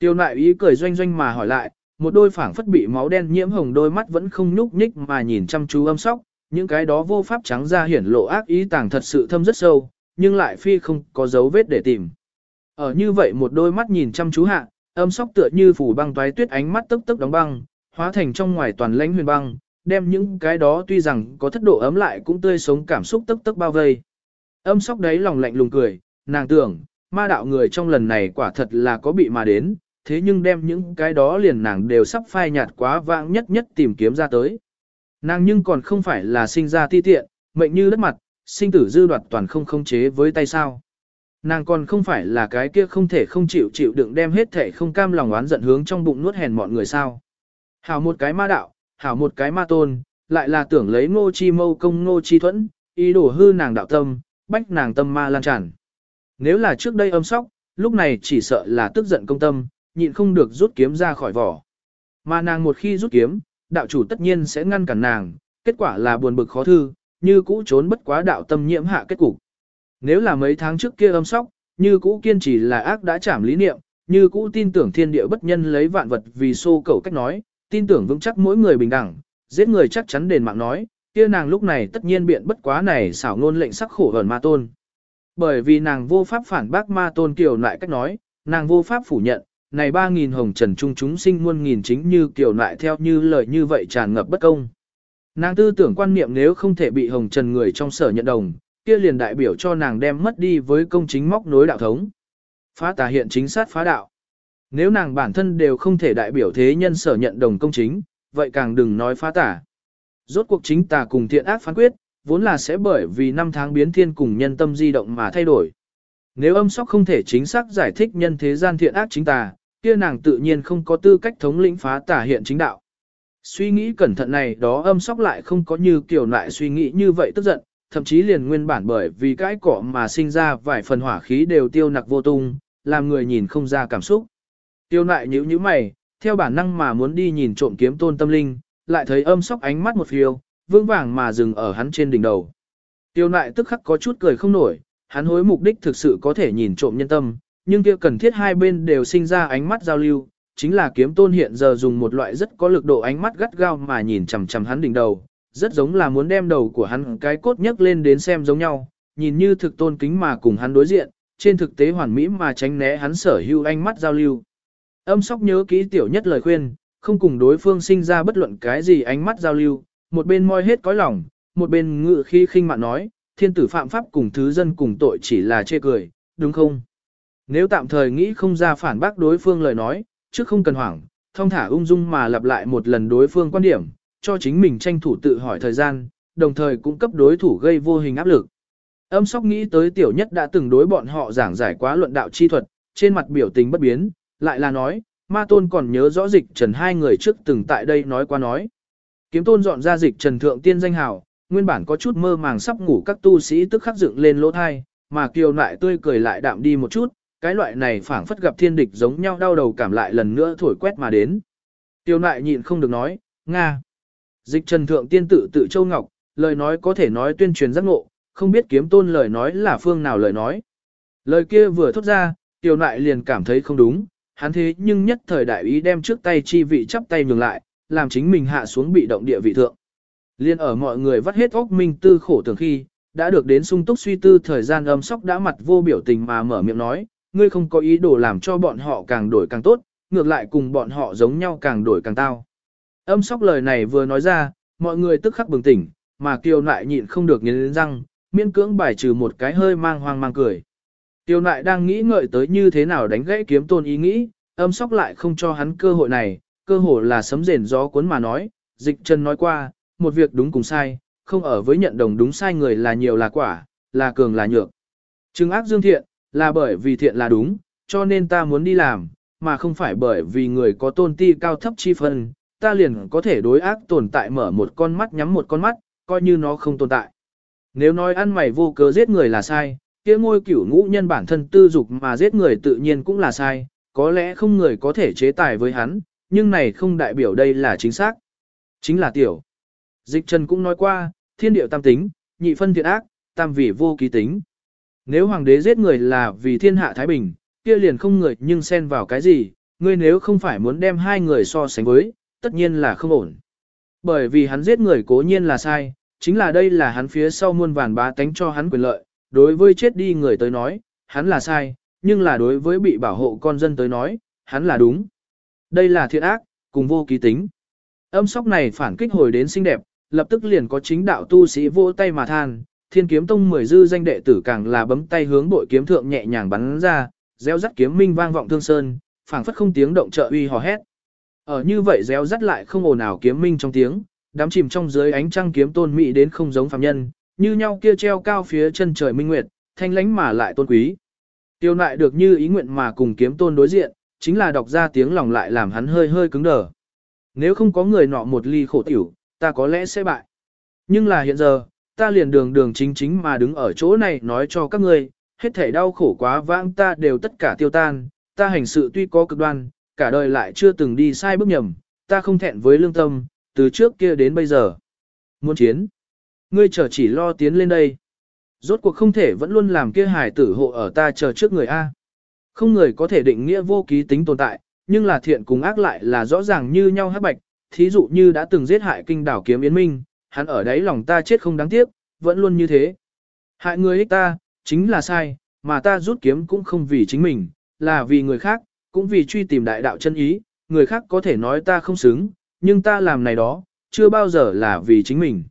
Tiêu nại ý cười doanh doanh mà hỏi lại, một đôi phảng phất bị máu đen nhiễm hồng đôi mắt vẫn không nhúc nhích mà nhìn chăm chú âm sóc, những cái đó vô pháp trắng ra hiển lộ ác ý tàng thật sự thâm rất sâu, nhưng lại phi không có dấu vết để tìm. Ở như vậy một đôi mắt nhìn chăm chú hạ, âm sóc tựa như phủ băng toái tuyết ánh mắt tức tức đóng băng, hóa thành trong ngoài toàn lãnh huyền băng, đem những cái đó tuy rằng có thất độ ấm lại cũng tươi sống cảm xúc tức tức bao vây. Âm sóc đấy lòng lạnh lùng cười, nàng tưởng, ma đạo người trong lần này quả thật là có bị mà đến, thế nhưng đem những cái đó liền nàng đều sắp phai nhạt quá vãng nhất nhất tìm kiếm ra tới. Nàng nhưng còn không phải là sinh ra ti tiện, mệnh như đất mặt, sinh tử dư đoạt toàn không không chế với tay sao. Nàng còn không phải là cái kia không thể không chịu chịu đựng đem hết thể không cam lòng oán giận hướng trong bụng nuốt hèn mọi người sao. Hảo một cái ma đạo, hảo một cái ma tôn, lại là tưởng lấy ngô chi mâu công ngô chi thuẫn, ý đồ hư nàng đạo tâm, bách nàng tâm ma lan tràn. Nếu là trước đây âm sóc, lúc này chỉ sợ là tức giận công tâm, nhịn không được rút kiếm ra khỏi vỏ. Mà nàng một khi rút kiếm, đạo chủ tất nhiên sẽ ngăn cản nàng, kết quả là buồn bực khó thư, như cũ trốn bất quá đạo tâm nhiễm hạ kết cục. Nếu là mấy tháng trước kia âm sóc, như cũ kiên trì là ác đã chảm lý niệm, như cũ tin tưởng thiên địa bất nhân lấy vạn vật vì xô cầu cách nói, tin tưởng vững chắc mỗi người bình đẳng, giết người chắc chắn đền mạng nói, kia nàng lúc này tất nhiên biện bất quá này xảo ngôn lệnh sắc khổ ẩn ma tôn. Bởi vì nàng vô pháp phản bác ma tôn kiều lại cách nói, nàng vô pháp phủ nhận, này ba nghìn hồng trần trung chúng sinh muôn nghìn chính như kiểu lại theo như lời như vậy tràn ngập bất công. Nàng tư tưởng quan niệm nếu không thể bị hồng trần người trong sở nhận đồng, kia liền đại biểu cho nàng đem mất đi với công chính móc nối đạo thống. Phá tà hiện chính sát phá đạo. Nếu nàng bản thân đều không thể đại biểu thế nhân sở nhận đồng công chính, vậy càng đừng nói phá tà. Rốt cuộc chính tà cùng thiện ác phán quyết, vốn là sẽ bởi vì năm tháng biến thiên cùng nhân tâm di động mà thay đổi. Nếu âm sóc không thể chính xác giải thích nhân thế gian thiện ác chính tà, kia nàng tự nhiên không có tư cách thống lĩnh phá tả hiện chính đạo. Suy nghĩ cẩn thận này đó âm sóc lại không có như kiểu lại suy nghĩ như vậy tức giận, thậm chí liền nguyên bản bởi vì cái cỏ mà sinh ra vài phần hỏa khí đều tiêu nặc vô tung, làm người nhìn không ra cảm xúc. Tiêu nại nhíu nhíu mày, theo bản năng mà muốn đi nhìn trộm kiếm tôn tâm linh, lại thấy âm sóc ánh mắt một phiêu, vương vàng mà dừng ở hắn trên đỉnh đầu. Tiêu nại tức khắc có chút cười không nổi, hắn hối mục đích thực sự có thể nhìn trộm nhân tâm, nhưng kia cần thiết hai bên đều sinh ra ánh mắt giao lưu, chính là kiếm tôn hiện giờ dùng một loại rất có lực độ ánh mắt gắt gao mà nhìn chằm chằm hắn đỉnh đầu, rất giống là muốn đem đầu của hắn cái cốt nhấc lên đến xem giống nhau, nhìn như thực tôn kính mà cùng hắn đối diện, trên thực tế hoàn mỹ mà tránh né hắn sở hữu ánh mắt giao lưu. Âm sóc nhớ kỹ tiểu nhất lời khuyên, không cùng đối phương sinh ra bất luận cái gì ánh mắt giao lưu, một bên moi hết cõi lòng, một bên ngự khi khinh mạn nói, thiên tử phạm pháp cùng thứ dân cùng tội chỉ là chê cười, đúng không? Nếu tạm thời nghĩ không ra phản bác đối phương lời nói, chứ không cần hoảng, thông thả ung dung mà lặp lại một lần đối phương quan điểm, cho chính mình tranh thủ tự hỏi thời gian, đồng thời cũng cấp đối thủ gây vô hình áp lực. Âm sóc nghĩ tới tiểu nhất đã từng đối bọn họ giảng giải quá luận đạo chi thuật, trên mặt biểu tình bất biến, lại là nói, ma tôn còn nhớ rõ dịch trần hai người trước từng tại đây nói qua nói. Kiếm tôn dọn ra dịch trần thượng tiên danh hào, nguyên bản có chút mơ màng sắp ngủ các tu sĩ tức khắc dựng lên lỗ thai, mà kiều lại tươi cười lại đạm đi một chút, cái loại này phảng phất gặp thiên địch giống nhau đau đầu cảm lại lần nữa thổi quét mà đến. Tiêu nại nhịn không được nói, Nga. Dịch trần thượng tiên tự tự châu ngọc, lời nói có thể nói tuyên truyền giác ngộ, không biết kiếm tôn lời nói là phương nào lời nói. Lời kia vừa thốt ra, tiêu nại liền cảm thấy không đúng, hắn thế nhưng nhất thời đại ý đem trước tay chi vị chắp tay nhường lại, làm chính mình hạ xuống bị động địa vị thượng. Liên ở mọi người vắt hết óc minh tư khổ tưởng khi, đã được đến sung túc suy tư thời gian âm sóc đã mặt vô biểu tình mà mở miệng nói, ngươi không có ý đồ làm cho bọn họ càng đổi càng tốt, ngược lại cùng bọn họ giống nhau càng đổi càng tao. Âm sóc lời này vừa nói ra, mọi người tức khắc bừng tỉnh, mà kiều nại nhịn không được nghiến răng, miễn cưỡng bài trừ một cái hơi mang hoang mang cười. Tiêu nại đang nghĩ ngợi tới như thế nào đánh gãy kiếm tôn ý nghĩ, âm sóc lại không cho hắn cơ hội này, cơ hội là sấm rền gió cuốn mà nói, dịch chân nói qua, một việc đúng cùng sai, không ở với nhận đồng đúng sai người là nhiều là quả, là cường là nhược. Trừng ác dương thiện, là bởi vì thiện là đúng, cho nên ta muốn đi làm, mà không phải bởi vì người có tôn ti cao thấp chi phân, ta liền có thể đối ác tồn tại mở một con mắt nhắm một con mắt, coi như nó không tồn tại. Nếu nói ăn mày vô cớ giết người là sai, kia ngôi cửu ngũ nhân bản thân tư dục mà giết người tự nhiên cũng là sai, có lẽ không người có thể chế tài với hắn, nhưng này không đại biểu đây là chính xác. Chính là tiểu. Dịch Trần cũng nói qua, thiên điệu tam tính, nhị phân thiện ác, tam vị vô ký tính. Nếu hoàng đế giết người là vì thiên hạ Thái Bình, kia liền không người nhưng xen vào cái gì, ngươi nếu không phải muốn đem hai người so sánh với, tất nhiên là không ổn. Bởi vì hắn giết người cố nhiên là sai, chính là đây là hắn phía sau muôn vàn bá tánh cho hắn quyền lợi, đối với chết đi người tới nói, hắn là sai, nhưng là đối với bị bảo hộ con dân tới nói, hắn là đúng. Đây là thiện ác, cùng vô ký tính. Âm sóc này phản kích hồi đến xinh đẹp, lập tức liền có chính đạo tu sĩ vô tay mà than, thiên kiếm tông mười dư danh đệ tử càng là bấm tay hướng bội kiếm thượng nhẹ nhàng bắn ra, reo rắt kiếm minh vang vọng thương sơn, phảng phất không tiếng động trợ uy hò hét. Ở như vậy reo rắt lại không ồn ào kiếm minh trong tiếng, đám chìm trong dưới ánh trăng kiếm tôn mỹ đến không giống phàm nhân, như nhau kia treo cao phía chân trời minh nguyệt, thanh lãnh mà lại tôn quý. Tiêu nại được như ý nguyện mà cùng kiếm tôn đối diện, chính là đọc ra tiếng lòng lại làm hắn hơi hơi cứng đờ. Nếu không có người nọ một ly khổ tiểu, ta có lẽ sẽ bại. Nhưng là hiện giờ, ta liền đường đường chính chính mà đứng ở chỗ này nói cho các ngươi, hết thể đau khổ quá vãng ta đều tất cả tiêu tan, ta hành sự tuy có cực đoan, cả đời lại chưa từng đi sai bước nhầm, ta không thẹn với lương tâm, từ trước kia đến bây giờ. Muốn chiến, ngươi chờ chỉ lo tiến lên đây. Rốt cuộc không thể vẫn luôn làm kia hài tử hộ ở ta chờ trước người A. Không người có thể định nghĩa vô ký tính tồn tại, nhưng là thiện cùng ác lại là rõ ràng như nhau hát bạch, thí dụ như đã từng giết hại kinh đảo kiếm yến minh, hắn ở đấy lòng ta chết không đáng tiếc, vẫn luôn như thế. Hại người ích ta, chính là sai, mà ta rút kiếm cũng không vì chính mình, là vì người khác, cũng vì truy tìm đại đạo chân ý, người khác có thể nói ta không xứng, nhưng ta làm này đó, chưa bao giờ là vì chính mình.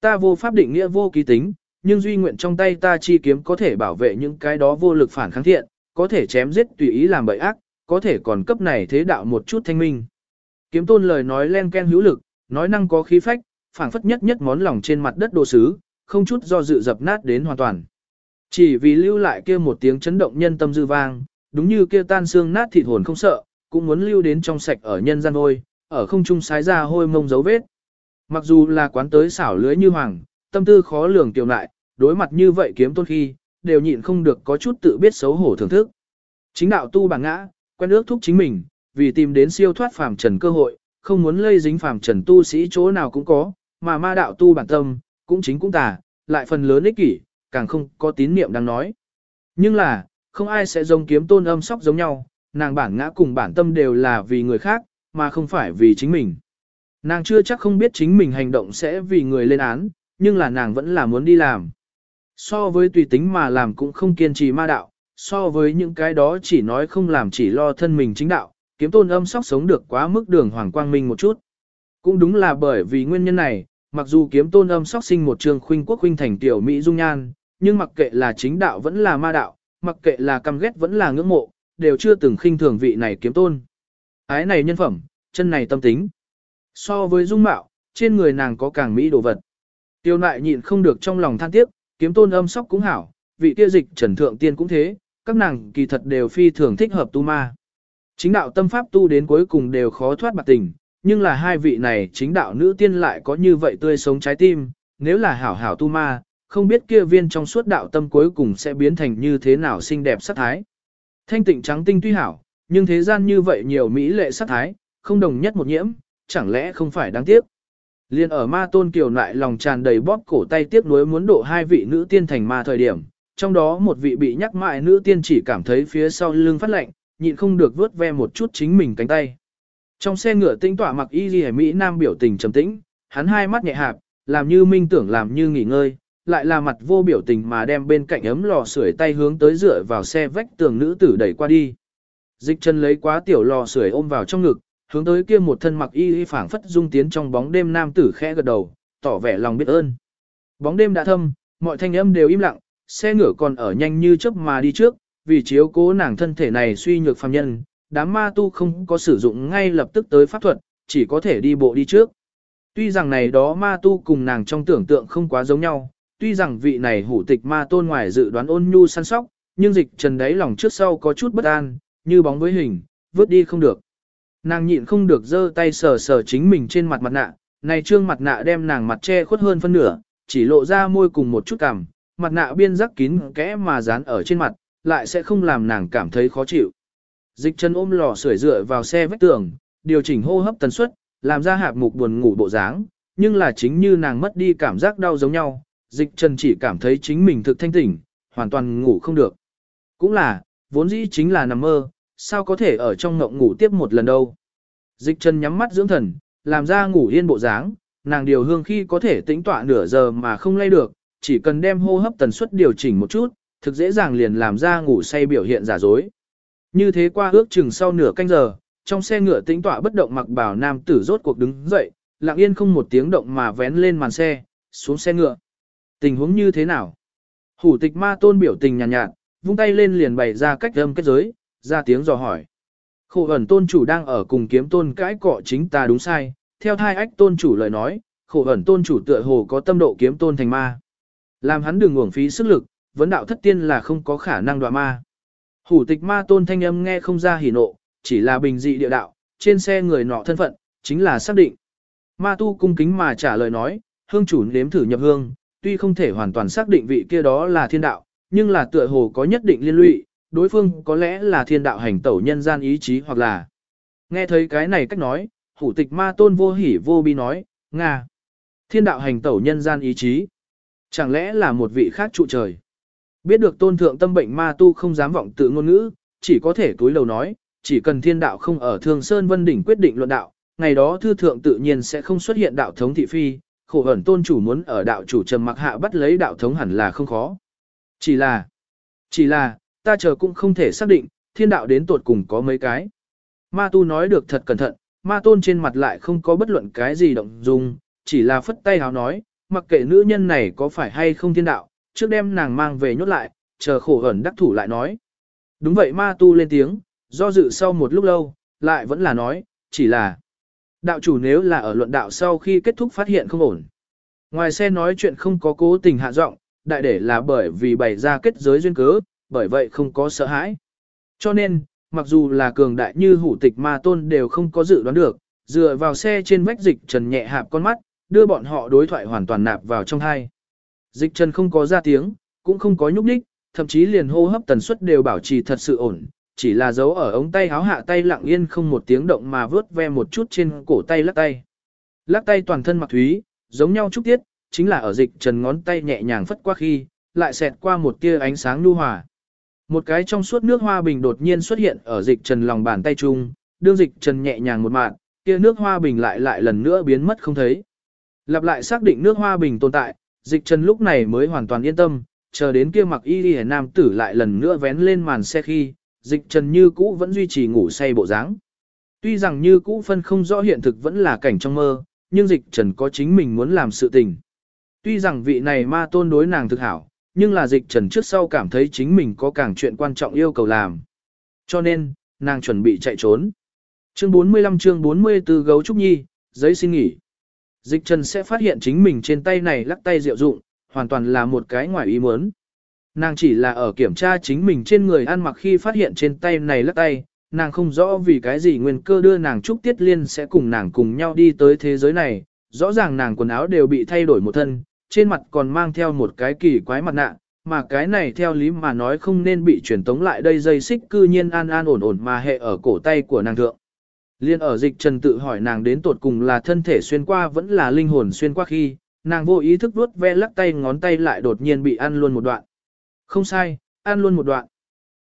Ta vô pháp định nghĩa vô ký tính, nhưng duy nguyện trong tay ta chi kiếm có thể bảo vệ những cái đó vô lực phản kháng thiện, có thể chém giết tùy ý làm bậy ác, có thể còn cấp này thế đạo một chút thanh minh. Kiếm tôn lời nói len ken hữu lực, nói năng có khí phách, phảng phất nhất nhất món lòng trên mặt đất đồ sứ, không chút do dự dập nát đến hoàn toàn. Chỉ vì lưu lại kia một tiếng chấn động nhân tâm dư vang, đúng như kia tan xương nát thịt hồn không sợ, cũng muốn lưu đến trong sạch ở nhân gian hôi, ở không trung sái ra hôi mông dấu vết. Mặc dù là quán tới xảo lưới như hoàng, tâm tư khó lường tiểu lại, đối mặt như vậy kiếm tôn khi, đều nhịn không được có chút tự biết xấu hổ thưởng thức. Chính đạo tu bản ngã, quen ước thúc chính mình, vì tìm đến siêu thoát phàm trần cơ hội, không muốn lây dính phàm trần tu sĩ chỗ nào cũng có, mà ma đạo tu bản tâm, cũng chính cũng tà, lại phần lớn ích kỷ, càng không có tín niệm đang nói. Nhưng là, không ai sẽ giống kiếm tôn âm sóc giống nhau, nàng bản ngã cùng bản tâm đều là vì người khác, mà không phải vì chính mình. Nàng chưa chắc không biết chính mình hành động sẽ vì người lên án, nhưng là nàng vẫn là muốn đi làm. So với tùy tính mà làm cũng không kiên trì ma đạo, so với những cái đó chỉ nói không làm chỉ lo thân mình chính đạo, kiếm tôn âm sóc sống được quá mức đường hoàng quang minh một chút. Cũng đúng là bởi vì nguyên nhân này, mặc dù kiếm tôn âm sóc sinh một trường khuynh quốc khuynh thành tiểu Mỹ dung nhan, nhưng mặc kệ là chính đạo vẫn là ma đạo, mặc kệ là căm ghét vẫn là ngưỡng mộ, đều chưa từng khinh thường vị này kiếm tôn. Ái này nhân phẩm, chân này tâm tính. So với dung mạo, trên người nàng có càng mỹ đồ vật. Tiêu nại nhịn không được trong lòng than tiếc, kiếm tôn âm sóc cũng hảo, vị kia dịch trần thượng tiên cũng thế, các nàng kỳ thật đều phi thường thích hợp tu ma. Chính đạo tâm pháp tu đến cuối cùng đều khó thoát bạc tình, nhưng là hai vị này chính đạo nữ tiên lại có như vậy tươi sống trái tim, nếu là hảo hảo tu ma, không biết kia viên trong suốt đạo tâm cuối cùng sẽ biến thành như thế nào xinh đẹp sắc thái. Thanh tịnh trắng tinh tuy hảo, nhưng thế gian như vậy nhiều mỹ lệ sắc thái, không đồng nhất một nhiễm, chẳng lẽ không phải đáng tiếc. Liên ở ma tôn kiều lại lòng tràn đầy bóp cổ tay tiếc nuối muốn độ hai vị nữ tiên thành ma thời điểm, trong đó một vị bị nhắc mãi nữ tiên chỉ cảm thấy phía sau lưng phát lạnh, nhịn không được vớt ve một chút chính mình cánh tay. Trong xe ngựa tinh tỏa mặc y ghi Mỹ Nam biểu tình trầm tĩnh, hắn hai mắt nhẹ hạp, làm như minh tưởng làm như nghỉ ngơi, lại là mặt vô biểu tình mà đem bên cạnh ấm lò sưởi tay hướng tới dựa vào xe vách tường nữ tử đẩy qua đi. Dịch chân lấy quá tiểu lò sưởi ôm vào trong ngực, hướng tới kia một thân mặc y y phảng phất dung tiến trong bóng đêm nam tử khẽ gật đầu, tỏ vẻ lòng biết ơn. Bóng đêm đã thâm, mọi thanh âm đều im lặng, xe ngựa còn ở nhanh như chớp mà đi trước, vì chiếu cố nàng thân thể này suy nhược phàm nhân, đám ma tu không có sử dụng ngay lập tức tới pháp thuật, chỉ có thể đi bộ đi trước. Tuy rằng này đó ma tu cùng nàng trong tưởng tượng không quá giống nhau, tuy rằng vị này hủ tịch ma tôn ngoài dự đoán ôn nhu săn sóc, nhưng dịch trần đáy lòng trước sau có chút bất an, như bóng với hình, vứt đi không được. Nàng nhịn không được giơ tay sờ sờ chính mình trên mặt mặt nạ, này trương mặt nạ đem nàng mặt che khuất hơn phân nửa, chỉ lộ ra môi cùng một chút cằm, mặt nạ biên rắc kín kẽ mà dán ở trên mặt, lại sẽ không làm nàng cảm thấy khó chịu. Dịch chân ôm lò sưởi dựa vào xe vách tường, điều chỉnh hô hấp tần suất, làm ra hạp mục buồn ngủ bộ dáng, nhưng là chính như nàng mất đi cảm giác đau giống nhau, dịch trần chỉ cảm thấy chính mình thực thanh tỉnh, hoàn toàn ngủ không được. Cũng là, vốn dĩ chính là nằm mơ, sao có thể ở trong ngộng ngủ tiếp một lần đâu. Dịch Trần nhắm mắt dưỡng thần, làm ra ngủ yên bộ dáng, nàng điều hương khi có thể tĩnh tọa nửa giờ mà không lay được, chỉ cần đem hô hấp tần suất điều chỉnh một chút, thực dễ dàng liền làm ra ngủ say biểu hiện giả dối. Như thế qua ước chừng sau nửa canh giờ, trong xe ngựa tĩnh tọa bất động mặc bảo nam tử rốt cuộc đứng dậy, lặng yên không một tiếng động mà vén lên màn xe, xuống xe ngựa. Tình huống như thế nào? Hủ tịch ma tôn biểu tình nhàn nhạt, nhạt, vung tay lên liền bày ra cách âm kết giới, ra tiếng dò hỏi. Khổ ẩn tôn chủ đang ở cùng kiếm tôn cãi cọ chính ta đúng sai, theo thai ách tôn chủ lời nói, khổ ẩn tôn chủ tựa hồ có tâm độ kiếm tôn thành ma. Làm hắn đừng uổng phí sức lực, vấn đạo thất tiên là không có khả năng đoạ ma. Hủ tịch ma tôn thanh âm nghe không ra hỉ nộ, chỉ là bình dị địa đạo, trên xe người nọ thân phận, chính là xác định. Ma tu cung kính mà trả lời nói, hương chủ nếm thử nhập hương, tuy không thể hoàn toàn xác định vị kia đó là thiên đạo, nhưng là tựa hồ có nhất định liên lụy, đối phương có lẽ là thiên đạo hành tẩu nhân gian ý chí hoặc là. Nghe thấy cái này cách nói, hủ tịch ma tôn vô hỉ vô bi nói, Nga. Thiên đạo hành tẩu nhân gian ý chí. Chẳng lẽ là một vị khác trụ trời. Biết được tôn thượng tâm bệnh ma tu không dám vọng tự ngôn ngữ, chỉ có thể túi lầu nói, chỉ cần thiên đạo không ở Thương Sơn Vân Đỉnh quyết định luận đạo, ngày đó thư thượng tự nhiên sẽ không xuất hiện đạo thống thị phi, khổ ẩn tôn chủ muốn ở đạo chủ trầm mặc hạ bắt lấy đạo thống hẳn là không khó. Chỉ là, chỉ là, ta chờ cũng không thể xác định, thiên đạo đến tuột cùng có mấy cái. Ma tu nói được thật cẩn thận, ma tôn trên mặt lại không có bất luận cái gì động dung, chỉ là phất tay hào nói, mặc kệ nữ nhân này có phải hay không thiên đạo, trước đem nàng mang về nhốt lại, chờ khổ ẩn đắc thủ lại nói. Đúng vậy ma tu lên tiếng, do dự sau một lúc lâu, lại vẫn là nói, chỉ là đạo chủ nếu là ở luận đạo sau khi kết thúc phát hiện không ổn. Ngoài xe nói chuyện không có cố tình hạ giọng, đại để là bởi vì bày ra kết giới duyên cớ, bởi vậy không có sợ hãi. Cho nên, mặc dù là cường đại như hủ tịch ma tôn đều không có dự đoán được, dựa vào xe trên vách dịch trần nhẹ hạp con mắt, đưa bọn họ đối thoại hoàn toàn nạp vào trong hai. Dịch trần không có ra tiếng, cũng không có nhúc đích, thậm chí liền hô hấp tần suất đều bảo trì thật sự ổn, chỉ là dấu ở ống tay háo hạ tay lặng yên không một tiếng động mà vớt ve một chút trên cổ tay lắc tay. Lắc tay toàn thân mặc thúy, giống nhau chút tiết, chính là ở dịch trần ngón tay nhẹ nhàng phất qua khi, lại xẹt qua một tia ánh sáng nhu hòa. Một cái trong suốt nước hoa bình đột nhiên xuất hiện ở dịch trần lòng bàn tay chung, đương dịch trần nhẹ nhàng một mạng, kia nước hoa bình lại lại lần nữa biến mất không thấy. Lặp lại xác định nước hoa bình tồn tại, dịch trần lúc này mới hoàn toàn yên tâm, chờ đến kia mặc y đi nam tử lại lần nữa vén lên màn xe khi, dịch trần như cũ vẫn duy trì ngủ say bộ dáng. Tuy rằng như cũ phân không rõ hiện thực vẫn là cảnh trong mơ, nhưng dịch trần có chính mình muốn làm sự tình. Tuy rằng vị này ma tôn đối nàng thực hảo, nhưng là dịch trần trước sau cảm thấy chính mình có càng chuyện quan trọng yêu cầu làm. Cho nên, nàng chuẩn bị chạy trốn. Chương 45 chương 44 gấu trúc nhi, giấy xin nghỉ. Dịch trần sẽ phát hiện chính mình trên tay này lắc tay diệu dụng, hoàn toàn là một cái ngoài ý muốn. Nàng chỉ là ở kiểm tra chính mình trên người ăn mặc khi phát hiện trên tay này lắc tay, nàng không rõ vì cái gì nguyên cơ đưa nàng Trúc Tiết Liên sẽ cùng nàng cùng nhau đi tới thế giới này, rõ ràng nàng quần áo đều bị thay đổi một thân, trên mặt còn mang theo một cái kỳ quái mặt nạ, mà cái này theo lý mà nói không nên bị truyền tống lại đây dây xích cư nhiên an an ổn ổn mà hệ ở cổ tay của nàng thượng. Liên ở dịch trần tự hỏi nàng đến tột cùng là thân thể xuyên qua vẫn là linh hồn xuyên qua khi, nàng vô ý thức vuốt ve lắc tay ngón tay lại đột nhiên bị ăn luôn một đoạn. Không sai, ăn luôn một đoạn.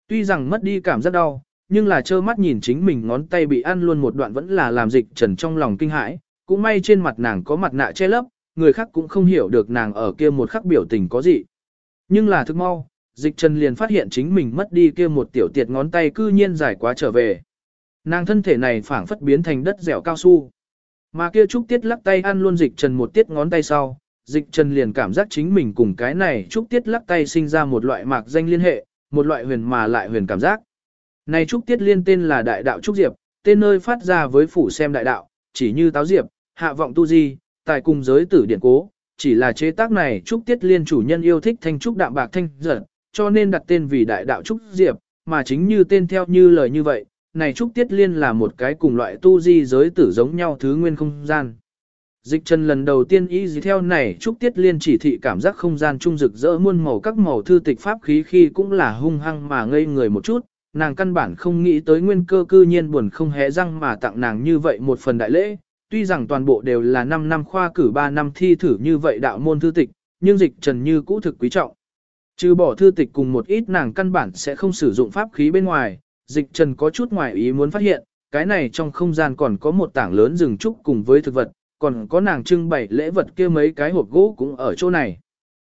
Tuy rằng mất đi cảm giác đau, nhưng là trơ mắt nhìn chính mình ngón tay bị ăn luôn một đoạn vẫn là làm dịch trần trong lòng kinh hãi, cũng may trên mặt nàng có mặt nạ che lấp, người khác cũng không hiểu được nàng ở kia một khắc biểu tình có gì. Nhưng là thức mau, dịch trần liền phát hiện chính mình mất đi kia một tiểu tiệt ngón tay cư nhiên dài quá trở về. Nàng thân thể này phảng phất biến thành đất dẻo cao su. Mà kia trúc tiết lắc tay ăn luôn dịch trần một tiết ngón tay sau, dịch trần liền cảm giác chính mình cùng cái này trúc tiết lắc tay sinh ra một loại mạc danh liên hệ, một loại huyền mà lại huyền cảm giác. Này trúc tiết liên tên là đại đạo trúc diệp, tên nơi phát ra với phủ xem đại đạo, chỉ như táo diệp, hạ vọng tu di, tại cùng giới tử điện cố, chỉ là chế tác này trúc tiết liên chủ nhân yêu thích thanh trúc đạm bạc thanh giật, cho nên đặt tên vì đại đạo trúc diệp, mà chính như tên theo như lời như vậy, này trúc tiết liên là một cái cùng loại tu di giới tử giống nhau thứ nguyên không gian. Dịch trần lần đầu tiên ý gì theo này trúc tiết liên chỉ thị cảm giác không gian trung rực rỡ muôn màu các màu thư tịch pháp khí khi cũng là hung hăng mà ngây người một chút, nàng căn bản không nghĩ tới nguyên cơ cư nhiên buồn không hé răng mà tặng nàng như vậy một phần đại lễ, tuy rằng toàn bộ đều là 5 năm khoa cử 3 năm thi thử như vậy đạo môn thư tịch, nhưng dịch trần như cũ thực quý trọng. Trừ bỏ thư tịch cùng một ít nàng căn bản sẽ không sử dụng pháp khí bên ngoài, dịch trần có chút ngoài ý muốn phát hiện, cái này trong không gian còn có một tảng lớn rừng trúc cùng với thực vật, còn có nàng trưng bày lễ vật kia mấy cái hộp gỗ cũng ở chỗ này.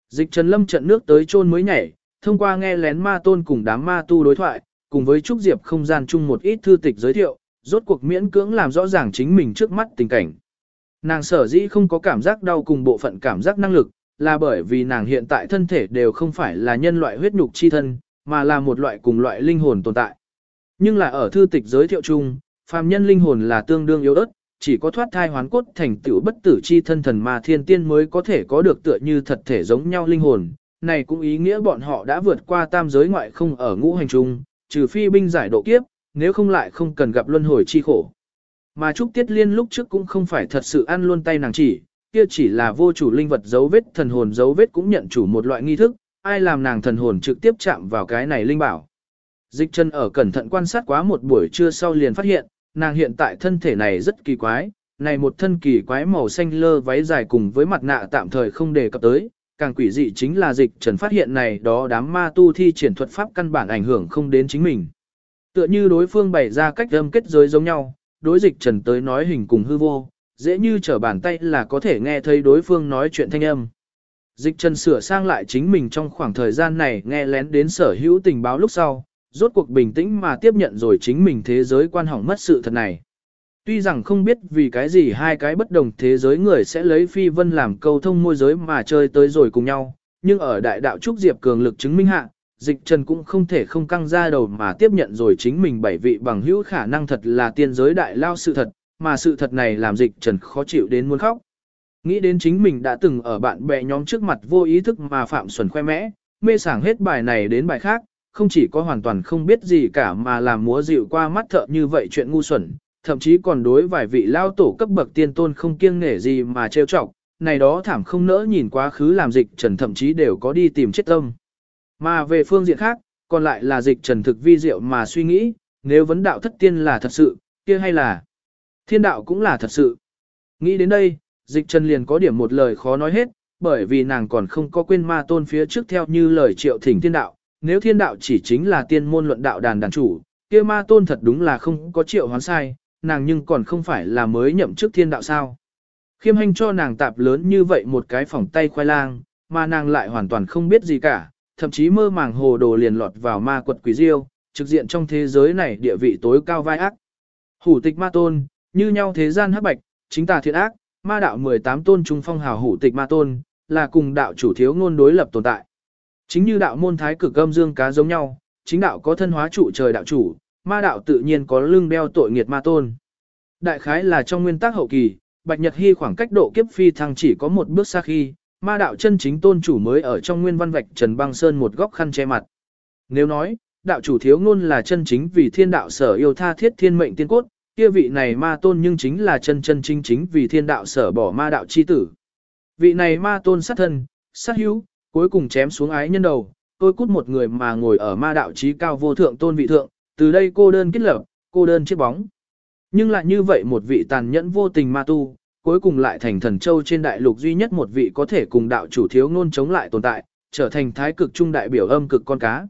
Dịch trần lâm trận nước tới chôn mới nhảy, thông qua nghe lén ma tôn cùng đám ma tu đối thoại, cùng với Trúc Diệp không gian chung một ít thư tịch giới thiệu, rốt cuộc miễn cưỡng làm rõ ràng chính mình trước mắt tình cảnh. Nàng sở dĩ không có cảm giác đau cùng bộ phận cảm giác năng lực, là bởi vì nàng hiện tại thân thể đều không phải là nhân loại huyết nhục chi thân, mà là một loại cùng loại linh hồn tồn tại. Nhưng là ở thư tịch giới thiệu chung, phàm nhân linh hồn là tương đương yếu ớt, chỉ có thoát thai hoán cốt thành tựu bất tử chi thân thần mà thiên tiên mới có thể có được tựa như thật thể giống nhau linh hồn. Này cũng ý nghĩa bọn họ đã vượt qua tam giới ngoại không ở ngũ hành chung, trừ phi binh giải độ kiếp, nếu không lại không cần gặp luân hồi chi khổ. Mà Trúc Tiết Liên lúc trước cũng không phải thật sự ăn luôn tay nàng chỉ, kia chỉ là vô chủ linh vật dấu vết thần hồn dấu vết cũng nhận chủ một loại nghi thức, ai làm nàng thần hồn trực tiếp chạm vào cái này linh bảo. Dịch chân ở cẩn thận quan sát quá một buổi trưa sau liền phát hiện, nàng hiện tại thân thể này rất kỳ quái, này một thân kỳ quái màu xanh lơ váy dài cùng với mặt nạ tạm thời không đề cập tới, càng quỷ dị chính là dịch trần phát hiện này đó đám ma tu thi triển thuật pháp căn bản ảnh hưởng không đến chính mình. Tựa như đối phương bày ra cách âm kết giới giống nhau, đối dịch trần tới nói hình cùng hư vô, dễ như trở bàn tay là có thể nghe thấy đối phương nói chuyện thanh âm. Dịch trần sửa sang lại chính mình trong khoảng thời gian này nghe lén đến sở hữu tình báo lúc sau, rốt cuộc bình tĩnh mà tiếp nhận rồi chính mình thế giới quan hỏng mất sự thật này. Tuy rằng không biết vì cái gì hai cái bất đồng thế giới người sẽ lấy phi vân làm câu thông môi giới mà chơi tới rồi cùng nhau, nhưng ở đại đạo trúc diệp cường lực chứng minh hạ, dịch trần cũng không thể không căng ra đầu mà tiếp nhận rồi chính mình bảy vị bằng hữu khả năng thật là tiên giới đại lao sự thật, mà sự thật này làm dịch trần khó chịu đến muốn khóc. Nghĩ đến chính mình đã từng ở bạn bè nhóm trước mặt vô ý thức mà phạm xuẩn khoe mẽ, mê sảng hết bài này đến bài khác, không chỉ có hoàn toàn không biết gì cả mà làm múa dịu qua mắt thợ như vậy chuyện ngu xuẩn, thậm chí còn đối vài vị lao tổ cấp bậc tiên tôn không kiêng nể gì mà trêu chọc, này đó thảm không nỡ nhìn quá khứ làm dịch trần thậm chí đều có đi tìm chết tâm. Mà về phương diện khác, còn lại là dịch trần thực vi diệu mà suy nghĩ, nếu vấn đạo thất tiên là thật sự, kia hay là thiên đạo cũng là thật sự. Nghĩ đến đây, dịch trần liền có điểm một lời khó nói hết, bởi vì nàng còn không có quên ma tôn phía trước theo như lời triệu thỉnh thiên đạo, nếu thiên đạo chỉ chính là tiên môn luận đạo đàn đàn chủ, kia ma tôn thật đúng là không có triệu hoán sai, nàng nhưng còn không phải là mới nhậm chức thiên đạo sao. Khiêm hành cho nàng tạp lớn như vậy một cái phòng tay khoai lang, mà nàng lại hoàn toàn không biết gì cả, thậm chí mơ màng hồ đồ liền lọt vào ma quật quỷ diêu, trực diện trong thế giới này địa vị tối cao vai ác. Hủ tịch ma tôn, như nhau thế gian hắc bạch, chính tà thiện ác, ma đạo 18 tôn trung phong hào hủ tịch ma tôn, là cùng đạo chủ thiếu ngôn đối lập tồn tại. Chính như đạo môn thái cực âm dương cá giống nhau, chính đạo có thân hóa trụ trời đạo chủ, ma đạo tự nhiên có lưng đeo tội nghiệt ma tôn. Đại khái là trong nguyên tắc hậu kỳ, Bạch Nhật Hy khoảng cách độ kiếp phi thăng chỉ có một bước xa khi, ma đạo chân chính tôn chủ mới ở trong nguyên văn vạch Trần Băng Sơn một góc khăn che mặt. Nếu nói, đạo chủ thiếu ngôn là chân chính vì thiên đạo sở yêu tha thiết thiên mệnh tiên cốt, kia vị này ma tôn nhưng chính là chân chân chính chính vì thiên đạo sở bỏ ma đạo chi tử. Vị này ma tôn sát thân, sát hữu, cuối cùng chém xuống ái nhân đầu, tôi cút một người mà ngồi ở ma đạo trí cao vô thượng tôn vị thượng, từ đây cô đơn kết lập, cô đơn chiếc bóng. Nhưng lại như vậy một vị tàn nhẫn vô tình ma tu, cuối cùng lại thành thần châu trên đại lục duy nhất một vị có thể cùng đạo chủ thiếu ngôn chống lại tồn tại, trở thành thái cực trung đại biểu âm cực con cá.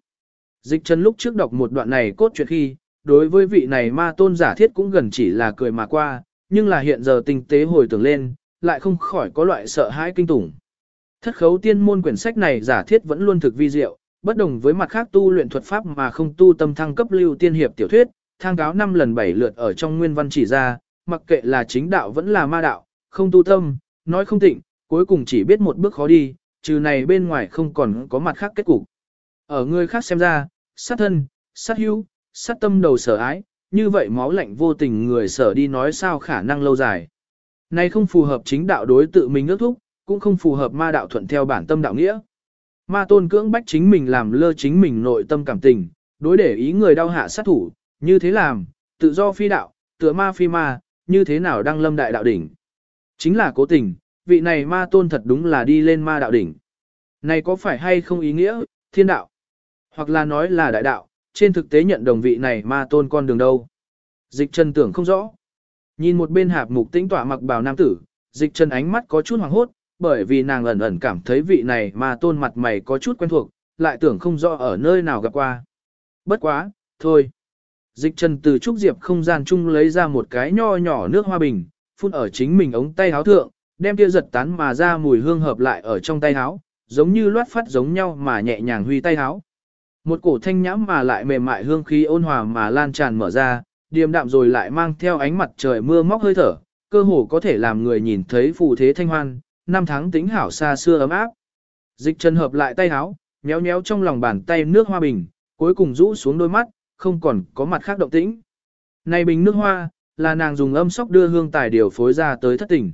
Dịch chân lúc trước đọc một đoạn này cốt truyện khi, đối với vị này ma tôn giả thiết cũng gần chỉ là cười mà qua, nhưng là hiện giờ tinh tế hồi tưởng lên, lại không khỏi có loại sợ hãi kinh tủng. Thất khấu tiên môn quyển sách này giả thiết vẫn luôn thực vi diệu, bất đồng với mặt khác tu luyện thuật pháp mà không tu tâm thăng cấp lưu tiên hiệp tiểu thuyết, thang cáo năm lần bảy lượt ở trong nguyên văn chỉ ra, mặc kệ là chính đạo vẫn là ma đạo, không tu tâm, nói không tịnh, cuối cùng chỉ biết một bước khó đi, trừ này bên ngoài không còn có mặt khác kết cục. Ở người khác xem ra, sát thân, sát hữu, sát tâm đầu sở ái, như vậy máu lạnh vô tình người sở đi nói sao khả năng lâu dài. Này không phù hợp chính đạo đối tự mình ước thúc, cũng không phù hợp ma đạo thuận theo bản tâm đạo nghĩa. Ma tôn cưỡng bách chính mình làm lơ chính mình nội tâm cảm tình, đối để ý người đau hạ sát thủ, như thế làm, tự do phi đạo, tựa ma phi ma, như thế nào đăng lâm đại đạo đỉnh. Chính là cố tình, vị này ma tôn thật đúng là đi lên ma đạo đỉnh. Này có phải hay không ý nghĩa, thiên đạo, hoặc là nói là đại đạo, trên thực tế nhận đồng vị này ma tôn con đường đâu. Dịch chân tưởng không rõ. Nhìn một bên hạp mục tĩnh tỏa mặc bào nam tử, dịch chân ánh mắt có chút hoàng hốt, bởi vì nàng ẩn ẩn cảm thấy vị này mà tôn mặt mày có chút quen thuộc, lại tưởng không rõ ở nơi nào gặp qua. Bất quá, thôi. Dịch trần từ trúc diệp không gian chung lấy ra một cái nho nhỏ nước hoa bình, phun ở chính mình ống tay háo thượng, đem kia giật tán mà ra mùi hương hợp lại ở trong tay háo, giống như loát phát giống nhau mà nhẹ nhàng huy tay háo. Một cổ thanh nhãm mà lại mềm mại hương khí ôn hòa mà lan tràn mở ra, điềm đạm rồi lại mang theo ánh mặt trời mưa móc hơi thở, cơ hồ có thể làm người nhìn thấy phù thế thanh hoan, năm tháng tính hảo xa xưa ấm áp. Dịch chân hợp lại tay háo, nhéo nhéo trong lòng bàn tay nước hoa bình, cuối cùng rũ xuống đôi mắt, không còn có mặt khác động tĩnh. Này bình nước hoa, là nàng dùng âm sóc đưa hương tài điều phối ra tới thất tình.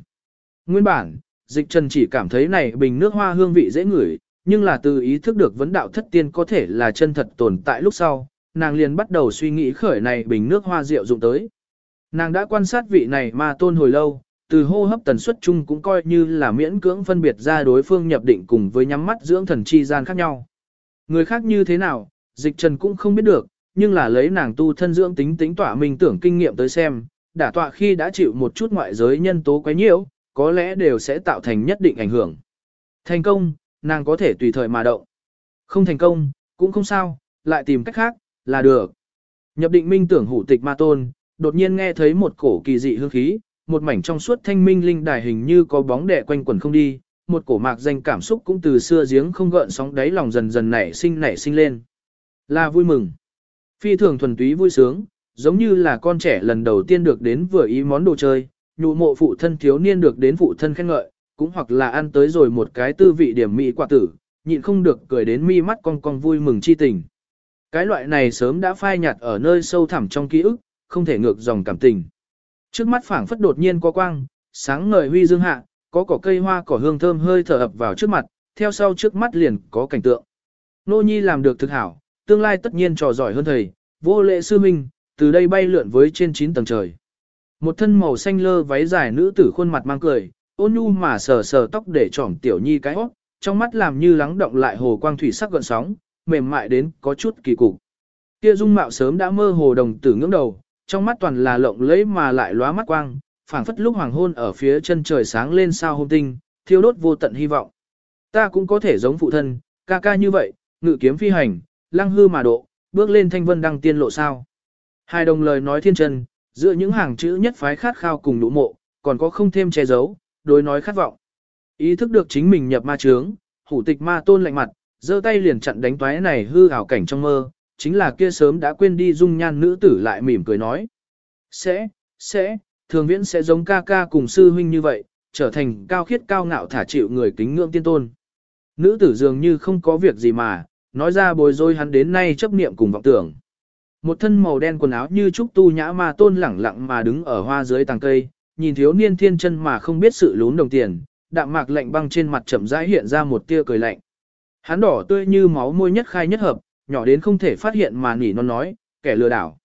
Nguyên bản, dịch trần chỉ cảm thấy này bình nước hoa hương vị dễ ngửi, nhưng là từ ý thức được vấn đạo thất tiên có thể là chân thật tồn tại lúc sau, nàng liền bắt đầu suy nghĩ khởi này bình nước hoa rượu dụng tới. Nàng đã quan sát vị này ma tôn hồi lâu, từ hô hấp tần suất chung cũng coi như là miễn cưỡng phân biệt ra đối phương nhập định cùng với nhắm mắt dưỡng thần chi gian khác nhau. Người khác như thế nào, dịch trần cũng không biết được, nhưng là lấy nàng tu thân dưỡng tính tính tỏa mình tưởng kinh nghiệm tới xem, đả tọa khi đã chịu một chút ngoại giới nhân tố quấy nhiễu, có lẽ đều sẽ tạo thành nhất định ảnh hưởng. Thành công, nàng có thể tùy thời mà động. Không thành công, cũng không sao, lại tìm cách khác, là được. Nhập định minh tưởng hủ tịch ma tôn, đột nhiên nghe thấy một cổ kỳ dị hương khí, một mảnh trong suốt thanh minh linh đài hình như có bóng đè quanh quẩn không đi, một cổ mạc danh cảm xúc cũng từ xưa giếng không gợn sóng đáy lòng dần dần nảy sinh nảy sinh lên. Là vui mừng. Phi thường thuần túy vui sướng, giống như là con trẻ lần đầu tiên được đến vừa ý món đồ chơi, nhụ mộ phụ thân thiếu niên được đến phụ thân khen ngợi, cũng hoặc là ăn tới rồi một cái tư vị điểm mỹ quả tử, nhịn không được cười đến mi mắt con con vui mừng chi tình. Cái loại này sớm đã phai nhạt ở nơi sâu thẳm trong ký ức, không thể ngược dòng cảm tình. Trước mắt phảng phất đột nhiên có quang, sáng ngời huy dương hạ, có cỏ cây hoa cỏ hương thơm hơi thở ập vào trước mặt, theo sau trước mắt liền có cảnh tượng. Nô Nhi làm được thực hảo, tương lai tất nhiên trò giỏi hơn thầy, vô lệ sư minh, từ đây bay lượn với trên 9 tầng trời. Một thân màu xanh lơ váy dài nữ tử khuôn mặt mang cười, ôn nhu mà sờ sờ tóc để trỏm tiểu nhi cái hót, trong mắt làm như lắng động lại hồ quang thủy sắc gợn sóng, mềm mại đến có chút kỳ cục. Kia dung mạo sớm đã mơ hồ đồng tử ngưỡng đầu, trong mắt toàn là lộng lẫy mà lại lóa mắt quang, phảng phất lúc hoàng hôn ở phía chân trời sáng lên sao hôm tinh, thiêu đốt vô tận hy vọng. Ta cũng có thể giống phụ thân, ca ca như vậy, ngự kiếm phi hành, lăng hư mà độ, bước lên thanh vân đăng tiên lộ sao. Hai đồng lời nói thiên chân, giữa những hàng chữ nhất phái khát khao cùng nụ mộ, còn có không thêm che giấu, đối nói khát vọng. Ý thức được chính mình nhập ma trướng, hủ tịch ma tôn lạnh mặt, giơ tay liền chặn đánh toái này hư ảo cảnh trong mơ, chính là kia sớm đã quên đi dung nhan nữ tử lại mỉm cười nói. Sẽ, sẽ, thường viễn sẽ giống ca ca cùng sư huynh như vậy, trở thành cao khiết cao ngạo thả chịu người kính ngưỡng tiên tôn. Nữ tử dường như không có việc gì mà, nói ra bồi dối hắn đến nay chấp niệm cùng vọng tưởng. Một thân màu đen quần áo như trúc tu nhã ma tôn lẳng lặng mà đứng ở hoa dưới tàng cây, nhìn thiếu niên thiên chân mà không biết sự lún đồng tiền, đạm mạc lạnh băng trên mặt chậm rãi hiện ra một tia cười lạnh. Hắn đỏ tươi như máu môi nhất khai nhất hợp, nhỏ đến không thể phát hiện mà nỉ non nói, kẻ lừa đảo.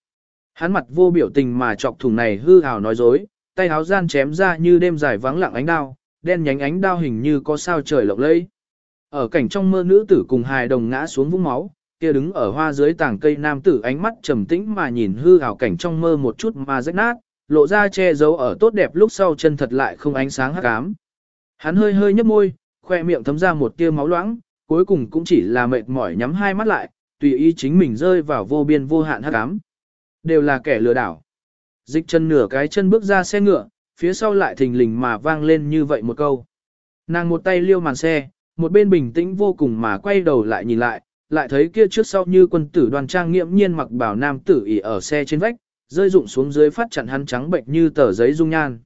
Hắn mặt vô biểu tình mà chọc thủng này hư hào nói dối, tay háo gian chém ra như đêm dài vắng lặng ánh đao, đen nhánh ánh đao hình như có sao trời lộng lẫy. Ở cảnh trong mơ nữ tử cùng hài đồng ngã xuống vũng máu, kia đứng ở hoa dưới tảng cây nam tử ánh mắt trầm tĩnh mà nhìn hư hào cảnh trong mơ một chút mà rách nát, lộ ra che giấu ở tốt đẹp lúc sau chân thật lại không ánh sáng hắc ám. Hắn hơi hơi nhếch môi, khoe miệng thấm ra một tia máu loãng, cuối cùng cũng chỉ là mệt mỏi nhắm hai mắt lại, tùy ý chính mình rơi vào vô biên vô hạn hắc ám. Đều là kẻ lừa đảo. Dịch chân nửa cái chân bước ra xe ngựa, phía sau lại thình lình mà vang lên như vậy một câu. Nàng một tay liêu màn xe, một bên bình tĩnh vô cùng mà quay đầu lại nhìn lại, lại thấy kia trước sau như quân tử đoàn trang nghiệm nhiên mặc bảo nam tử ỉ ở xe trên vách, rơi rụng xuống dưới phát chặn hắn trắng bệnh như tờ giấy dung nhan.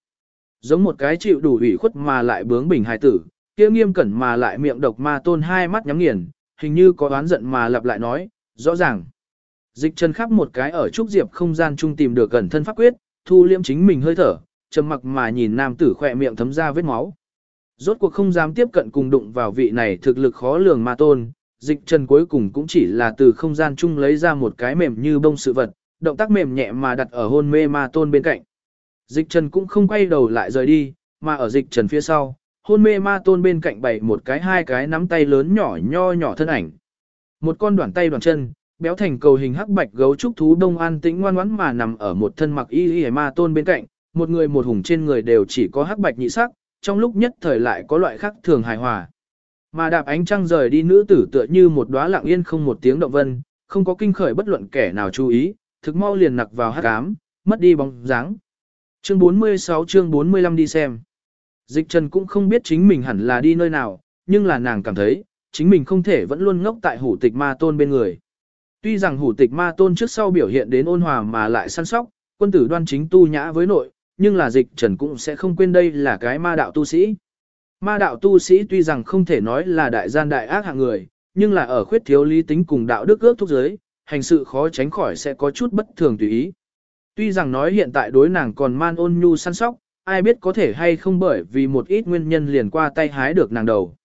Giống một cái chịu đủ ủy khuất mà lại bướng bình hài tử, kia nghiêm cẩn mà lại miệng độc ma tôn hai mắt nhắm nghiền, hình như có oán giận mà lặp lại nói, rõ ràng. Dịch chân khắp một cái ở trúc diệp không gian chung tìm được gần thân pháp quyết, thu liễm chính mình hơi thở, trầm mặc mà nhìn nam tử khỏe miệng thấm ra vết máu. Rốt cuộc không dám tiếp cận cùng đụng vào vị này thực lực khó lường ma tôn, dịch trần cuối cùng cũng chỉ là từ không gian chung lấy ra một cái mềm như bông sự vật, động tác mềm nhẹ mà đặt ở hôn mê ma tôn bên cạnh. Dịch trần cũng không quay đầu lại rời đi, mà ở dịch trần phía sau, hôn mê ma tôn bên cạnh bày một cái hai cái nắm tay lớn nhỏ nho nhỏ thân ảnh. Một con đoạn tay đoạn chân, béo thành cầu hình hắc bạch gấu trúc thú đông an tĩnh ngoan ngoãn mà nằm ở một thân mặc y y ma tôn bên cạnh, một người một hùng trên người đều chỉ có hắc bạch nhị sắc, trong lúc nhất thời lại có loại khác thường hài hòa. Mà đạp ánh trăng rời đi nữ tử tựa như một đóa lặng yên không một tiếng động vân, không có kinh khởi bất luận kẻ nào chú ý, thực mau liền nặc vào hắc ám, mất đi bóng dáng. Chương 46 chương 45 đi xem. Dịch Trần cũng không biết chính mình hẳn là đi nơi nào, nhưng là nàng cảm thấy, chính mình không thể vẫn luôn ngốc tại hủ tịch ma tôn bên người. Tuy rằng hủ tịch ma tôn trước sau biểu hiện đến ôn hòa mà lại săn sóc, quân tử đoan chính tu nhã với nội, nhưng là dịch trần cũng sẽ không quên đây là cái ma đạo tu sĩ. Ma đạo tu sĩ tuy rằng không thể nói là đại gian đại ác hạng người, nhưng là ở khuyết thiếu lý tính cùng đạo đức ước thúc giới, hành sự khó tránh khỏi sẽ có chút bất thường tùy ý. Tuy rằng nói hiện tại đối nàng còn man ôn nhu săn sóc, ai biết có thể hay không bởi vì một ít nguyên nhân liền qua tay hái được nàng đầu.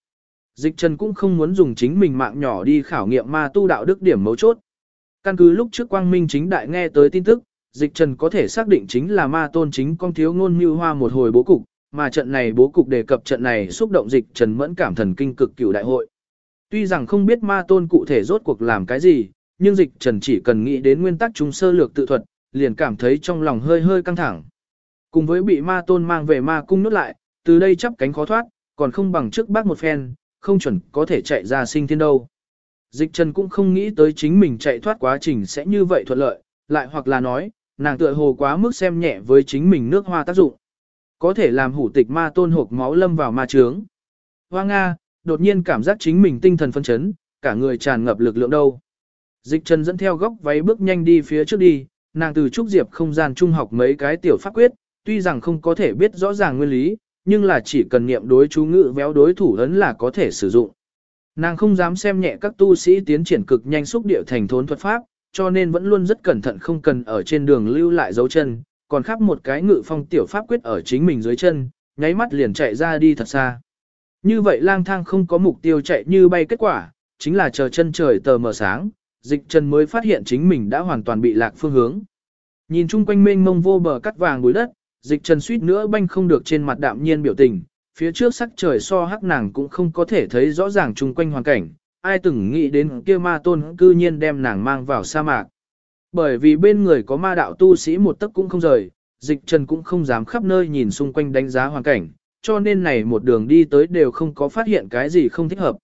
Dịch Trần cũng không muốn dùng chính mình mạng nhỏ đi khảo nghiệm ma tu đạo đức điểm mấu chốt. Căn cứ lúc trước Quang Minh chính đại nghe tới tin tức, Dịch Trần có thể xác định chính là ma tôn chính con thiếu ngôn như hoa một hồi bố cục, mà trận này bố cục đề cập trận này xúc động Dịch Trần mẫn cảm thần kinh cực cửu đại hội. Tuy rằng không biết ma tôn cụ thể rốt cuộc làm cái gì, nhưng Dịch Trần chỉ cần nghĩ đến nguyên tắc chúng sơ lược tự thuật, liền cảm thấy trong lòng hơi hơi căng thẳng. Cùng với bị ma tôn mang về ma cung nốt lại, từ đây chắp cánh khó thoát, còn không bằng trước bác một phen, không chuẩn có thể chạy ra sinh thiên đâu. Dịch Trần cũng không nghĩ tới chính mình chạy thoát quá trình sẽ như vậy thuận lợi, lại hoặc là nói, nàng tựa hồ quá mức xem nhẹ với chính mình nước hoa tác dụng. Có thể làm hủ tịch ma tôn hộp máu lâm vào ma trướng. Hoa Nga, đột nhiên cảm giác chính mình tinh thần phân chấn, cả người tràn ngập lực lượng đâu. Dịch Trần dẫn theo góc váy bước nhanh đi phía trước đi, nàng từ trúc diệp không gian trung học mấy cái tiểu pháp quyết, tuy rằng không có thể biết rõ ràng nguyên lý, nhưng là chỉ cần niệm đối chú ngữ véo đối thủ ấn là có thể sử dụng. Nàng không dám xem nhẹ các tu sĩ tiến triển cực nhanh xúc địa thành thốn thuật pháp, cho nên vẫn luôn rất cẩn thận không cần ở trên đường lưu lại dấu chân, còn khắp một cái ngự phong tiểu pháp quyết ở chính mình dưới chân, nháy mắt liền chạy ra đi thật xa. Như vậy lang thang không có mục tiêu chạy như bay kết quả, chính là chờ chân trời tờ mờ sáng, dịch chân mới phát hiện chính mình đã hoàn toàn bị lạc phương hướng. Nhìn chung quanh mênh mông vô bờ cắt vàng bụi đất, dịch trần suýt nữa banh không được trên mặt đạm nhiên biểu tình, phía trước sắc trời so hắc nàng cũng không có thể thấy rõ ràng chung quanh hoàn cảnh, ai từng nghĩ đến kia ma tôn cư nhiên đem nàng mang vào sa mạc. Bởi vì bên người có ma đạo tu sĩ một tấc cũng không rời, dịch trần cũng không dám khắp nơi nhìn xung quanh đánh giá hoàn cảnh, cho nên này một đường đi tới đều không có phát hiện cái gì không thích hợp.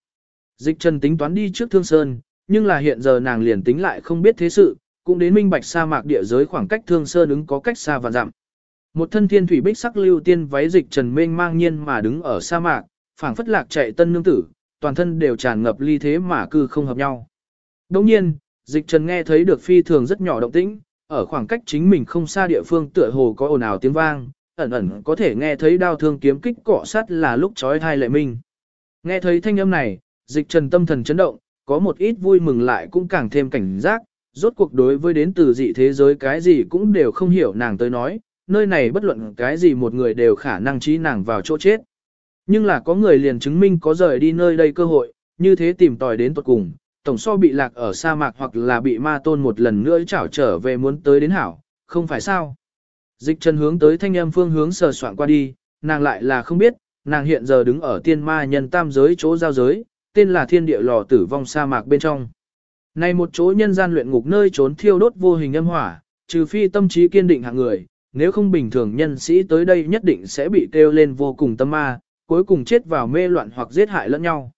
Dịch trần tính toán đi trước thương sơn, nhưng là hiện giờ nàng liền tính lại không biết thế sự, cũng đến minh bạch sa mạc địa giới khoảng cách thương sơn ứng có cách xa và dặm. Một thân thiên thủy bích sắc lưu tiên váy dịch trần mênh mang nhiên mà đứng ở sa mạc, phảng phất lạc chạy tân nương tử, toàn thân đều tràn ngập ly thế mà cư không hợp nhau. Đồng nhiên, dịch trần nghe thấy được phi thường rất nhỏ động tĩnh, ở khoảng cách chính mình không xa địa phương tựa hồ có ồn ào tiếng vang, ẩn ẩn có thể nghe thấy đao thương kiếm kích cọ sắt là lúc chói thai lệ minh. Nghe thấy thanh âm này, dịch trần tâm thần chấn động, có một ít vui mừng lại cũng càng thêm cảnh giác, rốt cuộc đối với đến từ dị thế giới cái gì cũng đều không hiểu nàng tới nói, nơi này bất luận cái gì một người đều khả năng trí nàng vào chỗ chết. Nhưng là có người liền chứng minh có rời đi nơi đây cơ hội, như thế tìm tòi đến tuật cùng, tổng so bị lạc ở sa mạc hoặc là bị ma tôn một lần nữa chảo trở về muốn tới đến hảo, không phải sao. Dịch chân hướng tới thanh âm phương hướng sờ soạn qua đi, nàng lại là không biết, nàng hiện giờ đứng ở tiên ma nhân tam giới chỗ giao giới, tên là thiên địa lò tử vong sa mạc bên trong. Này một chỗ nhân gian luyện ngục nơi trốn thiêu đốt vô hình âm hỏa, trừ phi tâm trí kiên định hạng người, nếu không bình thường nhân sĩ tới đây nhất định sẽ bị kêu lên vô cùng tâm ma, cuối cùng chết vào mê loạn hoặc giết hại lẫn nhau.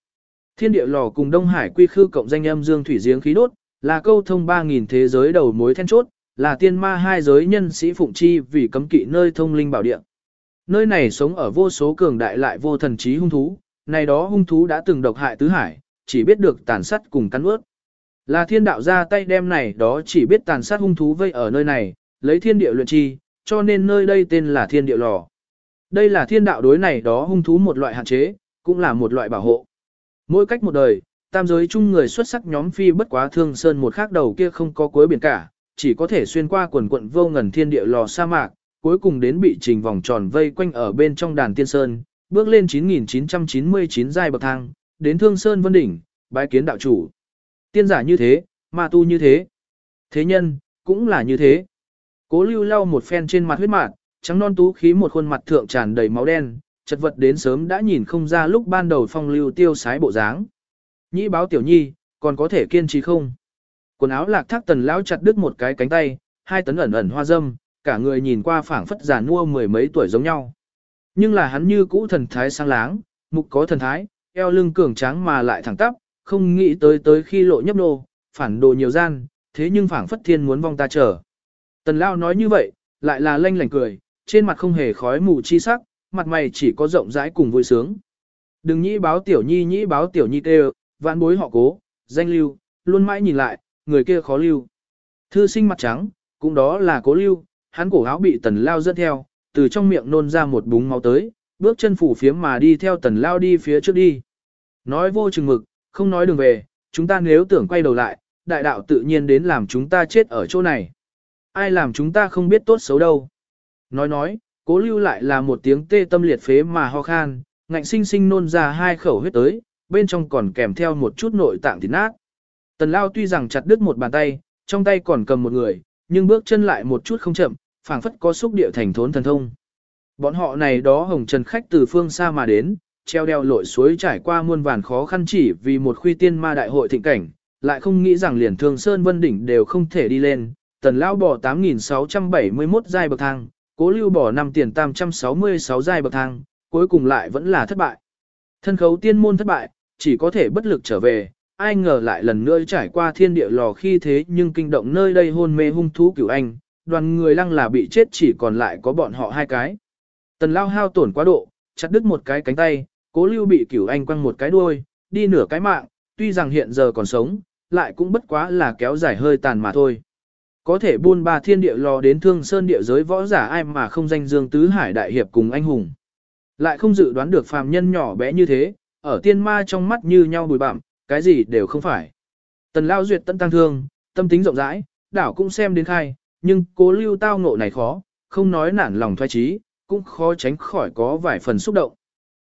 Thiên địa lò cùng Đông Hải quy khư cộng danh âm dương thủy giếng khí đốt, là câu thông 3.000 thế giới đầu mối then chốt, là tiên ma hai giới nhân sĩ phụng chi vì cấm kỵ nơi thông linh bảo địa. Nơi này sống ở vô số cường đại lại vô thần trí hung thú, này đó hung thú đã từng độc hại tứ hải, chỉ biết được tàn sát cùng cắn ướt. Là thiên đạo ra tay đem này đó chỉ biết tàn sát hung thú vây ở nơi này, lấy thiên địa luyện chi, cho nên nơi đây tên là thiên địa lò. Đây là thiên đạo đối này đó hung thú một loại hạn chế, cũng là một loại bảo hộ. Mỗi cách một đời, tam giới chung người xuất sắc nhóm phi bất quá thương sơn một khác đầu kia không có cuối biển cả, chỉ có thể xuyên qua quần quận vô ngần thiên địa lò sa mạc, cuối cùng đến bị trình vòng tròn vây quanh ở bên trong đàn tiên sơn, bước lên 9999 giai bậc thang, đến thương sơn vân đỉnh, bái kiến đạo chủ. Tiên giả như thế, ma tu như thế. Thế nhân, cũng là như thế. Cố lưu lau một phen trên mặt huyết mạt, trắng non tú khí một khuôn mặt thượng tràn đầy máu đen, chật vật đến sớm đã nhìn không ra lúc ban đầu phong lưu tiêu sái bộ dáng. Nhĩ báo tiểu nhi, còn có thể kiên trì không? Quần áo lạc thác tần lão chặt đứt một cái cánh tay, hai tấn ẩn ẩn hoa dâm, cả người nhìn qua phảng phất già nua mười mấy tuổi giống nhau. Nhưng là hắn như cũ thần thái sang láng, mục có thần thái, eo lưng cường tráng mà lại thẳng tắp, không nghĩ tới tới khi lộ nhấp nô, phản đồ nhiều gian, thế nhưng phảng phất thiên muốn vong ta trở. Tần Lao nói như vậy, lại là lanh lảnh cười, trên mặt không hề khói mù chi sắc, mặt mày chỉ có rộng rãi cùng vui sướng. Đừng nhĩ báo tiểu nhi nhĩ báo tiểu nhi kêu, vạn bối họ cố, danh lưu, luôn mãi nhìn lại, người kia khó lưu. Thư sinh mặt trắng, cũng đó là cố lưu, hắn cổ áo bị tần lao dẫn theo, từ trong miệng nôn ra một búng máu tới, bước chân phủ phiếm mà đi theo tần lao đi phía trước đi. Nói vô chừng mực, không nói đường về, chúng ta nếu tưởng quay đầu lại, đại đạo tự nhiên đến làm chúng ta chết ở chỗ này. Ai làm chúng ta không biết tốt xấu đâu. Nói nói, cố lưu lại là một tiếng tê tâm liệt phế mà ho khan, ngạnh sinh sinh nôn ra hai khẩu huyết tới, bên trong còn kèm theo một chút nội tạng thịt nát. Tần lao tuy rằng chặt đứt một bàn tay, trong tay còn cầm một người, nhưng bước chân lại một chút không chậm, phảng phất có xúc địa thành thốn thần thông. Bọn họ này đó hồng trần khách từ phương xa mà đến, treo đeo lội suối trải qua muôn vàn khó khăn chỉ vì một khuy tiên ma đại hội thịnh cảnh, lại không nghĩ rằng liền thương sơn vân đỉnh đều không thể đi lên. Tần Lão bỏ 8.671 giai bậc thang, cố lưu bỏ 5 tiền 866 giai bậc thang, cuối cùng lại vẫn là thất bại. Thân khấu tiên môn thất bại, chỉ có thể bất lực trở về, ai ngờ lại lần nữa trải qua thiên địa lò khi thế nhưng kinh động nơi đây hôn mê hung thú cửu anh, đoàn người lăng là bị chết chỉ còn lại có bọn họ hai cái. Tần lao hao tổn quá độ, chặt đứt một cái cánh tay, cố lưu bị cửu anh quăng một cái đuôi, đi nửa cái mạng, tuy rằng hiện giờ còn sống, lại cũng bất quá là kéo dài hơi tàn mà thôi. Có thể buôn ba thiên địa lò đến thương sơn địa giới võ giả ai mà không danh dương tứ hải đại hiệp cùng anh hùng. Lại không dự đoán được phàm nhân nhỏ bé như thế, ở tiên ma trong mắt như nhau bùi bặm, cái gì đều không phải. Tần lao duyệt tận tăng thương, tâm tính rộng rãi, đảo cũng xem đến khai, nhưng cố lưu tao ngộ này khó, không nói nản lòng thoái trí, cũng khó tránh khỏi có vài phần xúc động.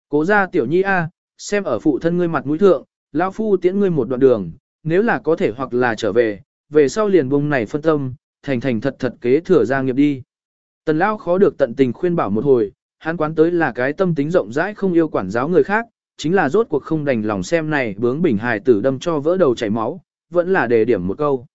Cố ra tiểu nhi A, xem ở phụ thân ngươi mặt mũi thượng, lão phu tiễn ngươi một đoạn đường, nếu là có thể hoặc là trở về, về sau liền bông này phân tâm, thành thành thật thật kế thừa gia nghiệp đi. Tần lão khó được tận tình khuyên bảo một hồi, hắn quán tới là cái tâm tính rộng rãi không yêu quản giáo người khác, chính là rốt cuộc không đành lòng xem này bướng bình hài tử đâm cho vỡ đầu chảy máu, vẫn là đề điểm một câu.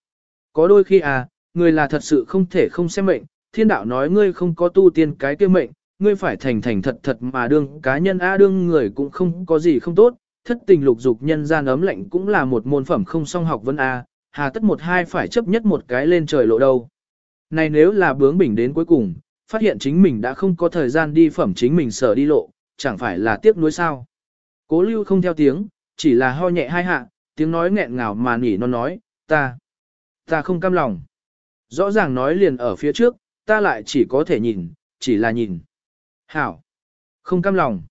Có đôi khi à, người là thật sự không thể không xem mệnh, thiên đạo nói ngươi không có tu tiên cái kia mệnh, ngươi phải thành thành thật thật mà đương cá nhân a đương người cũng không có gì không tốt, thất tình lục dục nhân gian ấm lạnh cũng là một môn phẩm không song học vấn a, hà tất một hai phải chấp nhất một cái lên trời lộ đâu. Này nếu là bướng bỉnh đến cuối cùng, phát hiện chính mình đã không có thời gian đi phẩm chính mình sở đi lộ, chẳng phải là tiếc nuối sao. Cố lưu không theo tiếng, chỉ là ho nhẹ hai hạ, tiếng nói nghẹn ngào mà nỉ non nói, ta, ta không cam lòng. Rõ ràng nói liền ở phía trước, ta lại chỉ có thể nhìn, chỉ là nhìn. Hảo, không cam lòng.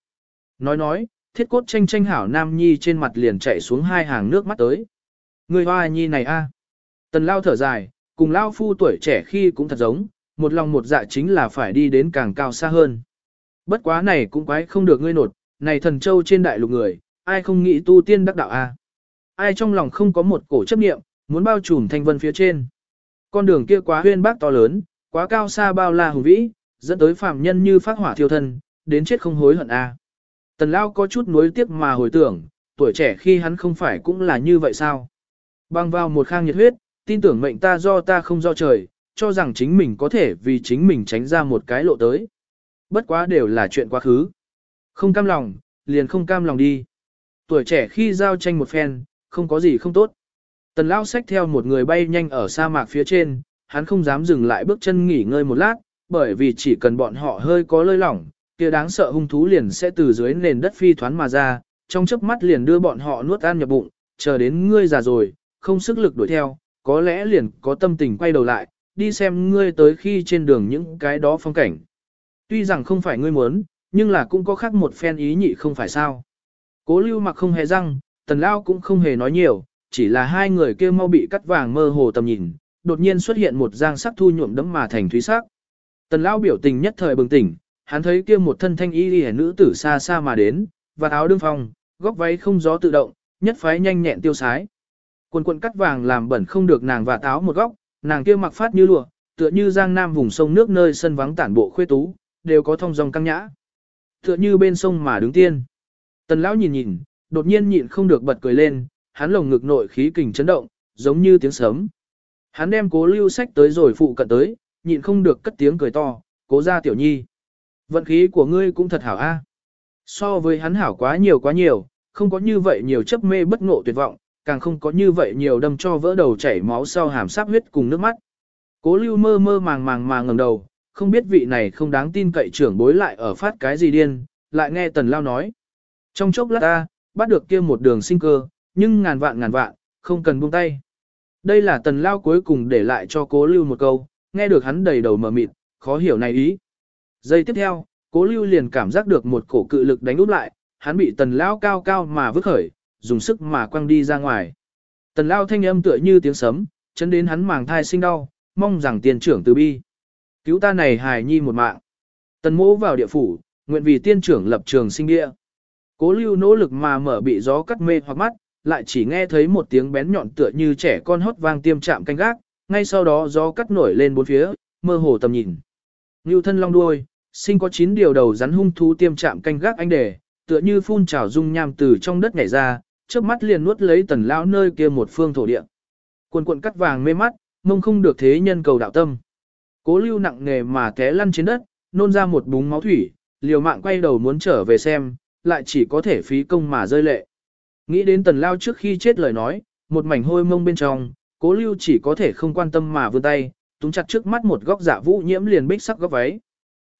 Nói nói, thiết cốt tranh tranh hảo nam nhi trên mặt liền chạy xuống hai hàng nước mắt tới. Người hoa nhi này a Tần lao thở dài, cùng lao phu tuổi trẻ khi cũng thật giống, một lòng một dạ chính là phải đi đến càng cao xa hơn. Bất quá này cũng quái không được ngươi nột, này thần châu trên đại lục người, ai không nghĩ tu tiên đắc đạo a? Ai trong lòng không có một cổ chấp niệm, muốn bao trùm thanh vân phía trên. Con đường kia quá huyên bác to lớn, quá cao xa bao la hùng vĩ, dẫn tới phàm nhân như phát hỏa thiêu thân, đến chết không hối hận a. Tần Lao có chút nuối tiếc mà hồi tưởng, tuổi trẻ khi hắn không phải cũng là như vậy sao? Bằng vào một khang nhiệt huyết, tin tưởng mệnh ta do ta không do trời, cho rằng chính mình có thể vì chính mình tránh ra một cái lộ tới. Bất quá đều là chuyện quá khứ. Không cam lòng, liền không cam lòng đi. Tuổi trẻ khi giao tranh một phen, không có gì không tốt. Tần lão xách theo một người bay nhanh ở sa mạc phía trên, hắn không dám dừng lại bước chân nghỉ ngơi một lát, bởi vì chỉ cần bọn họ hơi có lơi lỏng, kia đáng sợ hung thú liền sẽ từ dưới nền đất phi thoán mà ra, trong chớp mắt liền đưa bọn họ nuốt ăn nhập bụng, chờ đến ngươi già rồi, không sức lực đuổi theo, có lẽ liền có tâm tình quay đầu lại, đi xem ngươi tới khi trên đường những cái đó phong cảnh. Tuy rằng không phải ngươi muốn, nhưng là cũng có khác một phen ý nhị không phải sao. Cố lưu mặc không hề răng, tần lao cũng không hề nói nhiều, chỉ là hai người kia mau bị cắt vàng mơ hồ tầm nhìn, đột nhiên xuất hiện một giang sắc thu nhuộm đấm mà thành thúy sắc. Tần lao biểu tình nhất thời bừng tỉnh, hắn thấy kia một thân thanh y liễu nữ tử xa xa mà đến, và áo đương phong, góc váy không gió tự động, nhất phái nhanh nhẹn tiêu sái. Quần quần cắt vàng làm bẩn không được nàng và táo một góc, nàng kia mặc phát như lụa, tựa như giang nam vùng sông nước nơi sân vắng tản bộ khuê tú, đều có thông dòng căng nhã. Tựa như bên sông mà đứng tiên. Tần lão nhìn nhìn, đột nhiên nhịn không được bật cười lên, hắn lồng ngực nội khí kình chấn động, giống như tiếng sấm. Hắn đem cố lưu sách tới rồi phụ cận tới, nhịn không được cất tiếng cười to, cố ra tiểu nhi. Vận khí của ngươi cũng thật hảo a. So với hắn hảo quá nhiều quá nhiều, không có như vậy nhiều chấp mê bất ngộ tuyệt vọng, càng không có như vậy nhiều đâm cho vỡ đầu chảy máu sau hàm sáp huyết cùng nước mắt. Cố lưu mơ mơ màng màng mà ngẩng đầu, không biết vị này không đáng tin cậy trưởng bối lại ở phát cái gì điên, lại nghe tần lao nói. Trong chốc lát ta, bắt được kia một đường sinh cơ, nhưng ngàn vạn ngàn vạn, không cần buông tay. Đây là tần lao cuối cùng để lại cho cố lưu một câu, nghe được hắn đầy đầu mờ mịt, khó hiểu này ý. Giây tiếp theo, cố lưu liền cảm giác được một cổ cự lực đánh úp lại, hắn bị tần lao cao cao mà vứt khởi, dùng sức mà quăng đi ra ngoài. Tần lao thanh âm tựa như tiếng sấm, chấn đến hắn màng thai sinh đau, mong rằng tiên trưởng từ bi. Cứu ta này hài nhi một mạng. Tần mỗ vào địa phủ, nguyện vì tiên trưởng lập trường sinh địa. Cố lưu nỗ lực mà mở bị gió cắt mê hoặc mắt, lại chỉ nghe thấy một tiếng bén nhọn tựa như trẻ con hót vang tiêm chạm canh gác, ngay sau đó gió cắt nổi lên bốn phía, mơ hồ tầm nhìn. Ngưu thân long đuôi, sinh có chín điều đầu rắn hung thú tiêm chạm canh gác anh đề, tựa như phun trào dung nham từ trong đất nhảy ra, trước mắt liền nuốt lấy tần lão nơi kia một phương thổ địa. Quần quần cắt vàng mê mắt, mông không được thế nhân cầu đạo tâm. Cố lưu nặng nghề mà té lăn trên đất, nôn ra một búng máu thủy, liều mạng quay đầu muốn trở về xem, lại chỉ có thể phí công mà rơi lệ. Nghĩ đến tần lao trước khi chết lời nói, một mảnh hôi mông bên trong, cố lưu chỉ có thể không quan tâm mà vươn tay, túng chặt trước mắt một góc dạ vũ nhiễm liền bích sắc góc váy.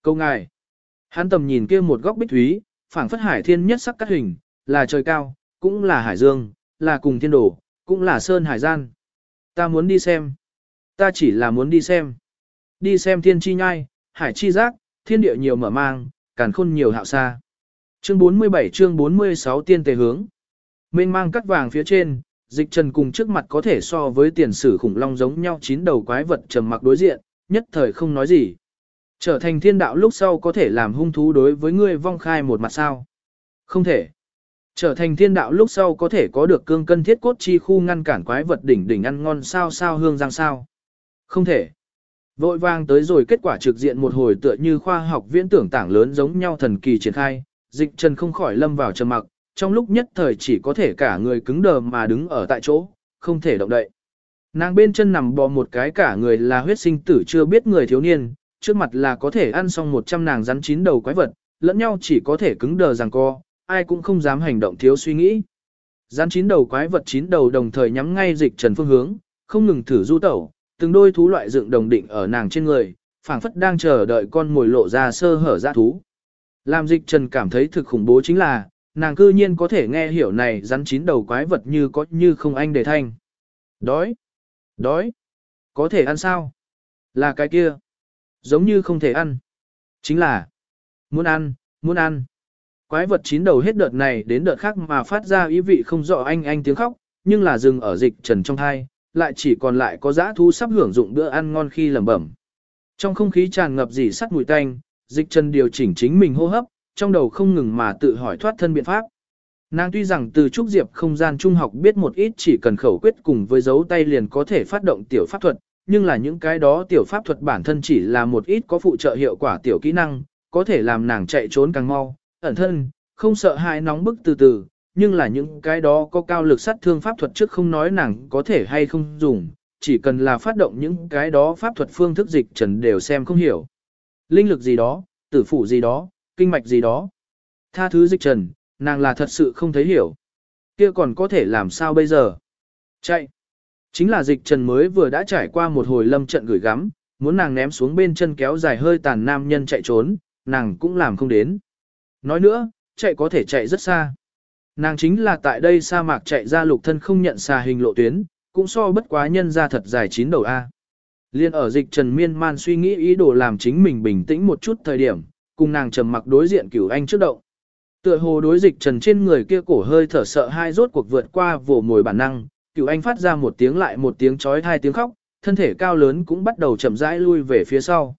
Câu ngài, hắn tầm nhìn kia một góc bích thúy, phảng phất hải thiên nhất sắc cắt hình, là trời cao, cũng là hải dương, là cùng thiên đồ, cũng là sơn hải gian. Ta muốn đi xem. Ta chỉ là muốn đi xem. Đi xem thiên chi nhai, hải chi giác, thiên địa nhiều mở mang, càn khôn nhiều hạo xa. Chương 47 chương 46 tiên tề hướng. Mênh mang cắt vàng phía trên, dịch trần cùng trước mặt có thể so với tiền sử khủng long giống nhau chín đầu quái vật trầm mặc đối diện, nhất thời không nói gì. Trở thành thiên đạo lúc sau có thể làm hung thú đối với ngươi vong khai một mặt sao? Không thể. Trở thành thiên đạo lúc sau có thể có được cương cân thiết cốt chi khu ngăn cản quái vật đỉnh đỉnh ăn ngon sao sao hương giang sao? Không thể. Vội vang tới rồi kết quả trực diện một hồi tựa như khoa học viễn tưởng tảng lớn giống nhau thần kỳ triển khai, dịch trần không khỏi lâm vào trầm mặc, trong lúc nhất thời chỉ có thể cả người cứng đờ mà đứng ở tại chỗ, không thể động đậy. Nàng bên chân nằm bò một cái cả người là huyết sinh tử chưa biết người thiếu niên, trước mặt là có thể ăn xong 100 nàng rắn chín đầu quái vật, lẫn nhau chỉ có thể cứng đờ rằng co, ai cũng không dám hành động thiếu suy nghĩ. Rắn chín đầu quái vật chín đầu đồng thời nhắm ngay dịch trần phương hướng, không ngừng thử du tẩu, từng đôi thú loại dựng đồng định ở nàng trên người, phảng phất đang chờ đợi con mồi lộ ra sơ hở ra thú. Làm dịch trần cảm thấy thực khủng bố chính là, nàng cư nhiên có thể nghe hiểu này rắn chín đầu quái vật như có như không anh đề thanh. Đói! Đói! Có thể ăn sao? Là cái kia. Giống như không thể ăn. Chính là muốn ăn, muốn ăn. Quái vật chín đầu hết đợt này đến đợt khác mà phát ra ý vị không rõ anh anh tiếng khóc, nhưng là dừng ở dịch trần trong thai, lại chỉ còn lại có dã thú sắp hưởng dụng bữa ăn ngon khi lẩm bẩm. Trong không khí tràn ngập dì sắt mùi tanh, dịch trần điều chỉnh chính mình hô hấp, trong đầu không ngừng mà tự hỏi thoát thân biện pháp. Nàng tuy rằng từ trúc diệp không gian trung học biết một ít chỉ cần khẩu quyết cùng với dấu tay liền có thể phát động tiểu pháp thuật, nhưng là những cái đó tiểu pháp thuật bản thân chỉ là một ít có phụ trợ hiệu quả tiểu kỹ năng, có thể làm nàng chạy trốn càng mau, ẩn thân, không sợ hãi nóng bức từ từ, nhưng là những cái đó có cao lực sát thương pháp thuật trước không nói nàng có thể hay không dùng, chỉ cần là phát động những cái đó pháp thuật phương thức dịch trần đều xem không hiểu. Linh lực gì đó, tử phủ gì đó, kinh mạch gì đó. Tha thứ dịch trần, nàng là thật sự không thấy hiểu. Kia còn có thể làm sao bây giờ? Chạy. Chính là dịch trần mới vừa đã trải qua một hồi lâm trận gửi gắm, muốn nàng ném xuống bên chân kéo dài hơi tàn nam nhân chạy trốn, nàng cũng làm không đến. Nói nữa, chạy có thể chạy rất xa. Nàng chính là tại đây sa mạc chạy ra lục thân không nhận xa hình lộ tuyến, cũng so bất quá nhân ra thật dài chín đầu A. Liên ở dịch trần miên man suy nghĩ ý đồ làm chính mình bình tĩnh một chút thời điểm, cùng nàng trầm mặc đối diện cửu anh trước động. Tựa hồ đối dịch trần trên người kia cổ hơi thở sợ hai rốt cuộc vượt qua vồ mồi bản năng, cửu anh phát ra một tiếng lại một tiếng chói hai tiếng khóc, thân thể cao lớn cũng bắt đầu chậm rãi lui về phía sau.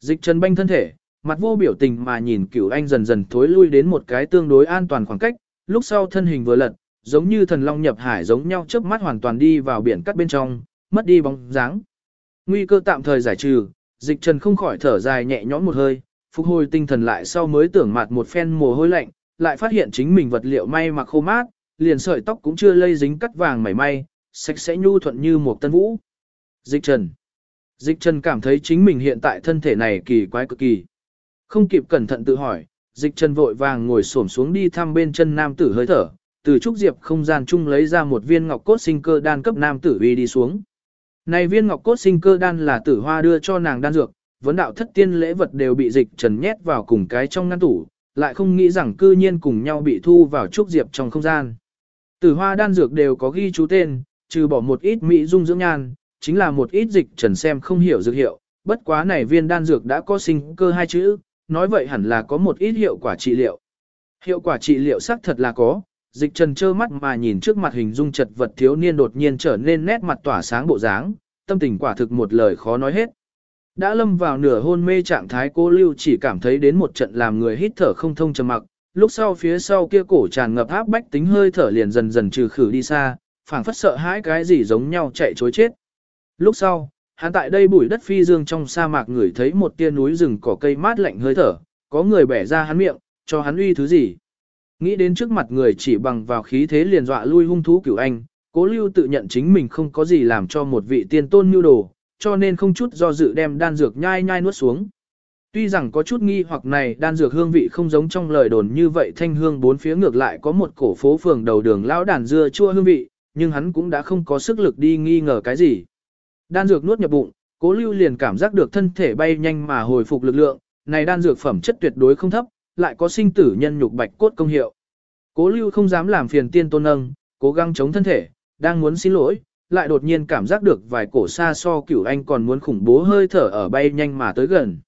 Dịch trần banh thân thể, mặt vô biểu tình mà nhìn cửu anh dần dần thối lui đến một cái tương đối an toàn khoảng cách, lúc sau thân hình vừa lật, giống như thần long nhập hải giống nhau chớp mắt hoàn toàn đi vào biển cắt bên trong, mất đi bóng dáng. Nguy cơ tạm thời giải trừ, dịch trần không khỏi thở dài nhẹ nhõm một hơi, phục hồi tinh thần lại sau mới tưởng mặt một phen mồ hôi lạnh, lại phát hiện chính mình vật liệu may mặc khô mát, liền sợi tóc cũng chưa lây dính cắt vàng mảy may, sạch sẽ nhu thuận như một tân vũ. Dịch trần. Dịch trần cảm thấy chính mình hiện tại thân thể này kỳ quái cực kỳ. Không kịp cẩn thận tự hỏi, dịch trần vội vàng ngồi xổm xuống đi thăm bên chân nam tử hơi thở, từ trúc diệp không gian chung lấy ra một viên ngọc cốt sinh cơ đan cấp nam tử uy đi xuống. Này viên ngọc cốt sinh cơ đan là tử hoa đưa cho nàng đan dược, vấn đạo thất tiên lễ vật đều bị dịch trần nhét vào cùng cái trong ngăn tủ, lại không nghĩ rằng cư nhiên cùng nhau bị thu vào trúc diệp trong không gian. Tử hoa đan dược đều có ghi chú tên, trừ bỏ một ít mỹ dung dưỡng nhan, chính là một ít dịch trần xem không hiểu dược hiệu, bất quá này viên đan dược đã có sinh cơ hai chữ, nói vậy hẳn là có một ít hiệu quả trị liệu. Hiệu quả trị liệu xác thật là có, dịch trần trơ mắt mà nhìn trước mặt hình dung chật vật thiếu niên đột nhiên trở nên nét mặt tỏa sáng bộ dáng, tâm tình quả thực một lời khó nói hết. Đã lâm vào nửa hôn mê trạng thái cô lưu chỉ cảm thấy đến một trận làm người hít thở không thông trầm mặc, lúc sau phía sau kia cổ tràn ngập áp bách tính hơi thở liền dần dần trừ khử đi xa, phảng phất sợ hãi cái gì giống nhau chạy chối chết. Lúc sau, hắn tại đây bụi đất phi dương trong sa mạc ngửi thấy một tia núi rừng cỏ cây mát lạnh hơi thở, có người bẻ ra hắn miệng, cho hắn uy thứ gì. Nghĩ đến trước mặt người chỉ bằng vào khí thế liền dọa lui hung thú cửu anh, cố lưu tự nhận chính mình không có gì làm cho một vị tiên tôn nhu đồ, cho nên không chút do dự đem đan dược nhai nhai nuốt xuống. Tuy rằng có chút nghi hoặc này đan dược hương vị không giống trong lời đồn như vậy thanh hương bốn phía ngược lại có một cổ phố phường đầu đường lão đàn dưa chua hương vị, nhưng hắn cũng đã không có sức lực đi nghi ngờ cái gì. Đan dược nuốt nhập bụng, cố lưu liền cảm giác được thân thể bay nhanh mà hồi phục lực lượng, này đan dược phẩm chất tuyệt đối không thấp, lại có sinh tử nhân nhục bạch cốt công hiệu. Cố lưu không dám làm phiền tiên tôn nâng, cố gắng chống thân thể, đang muốn xin lỗi, lại đột nhiên cảm giác được vài cổ xa so cửu anh còn muốn khủng bố hơi thở ở bay nhanh mà tới gần.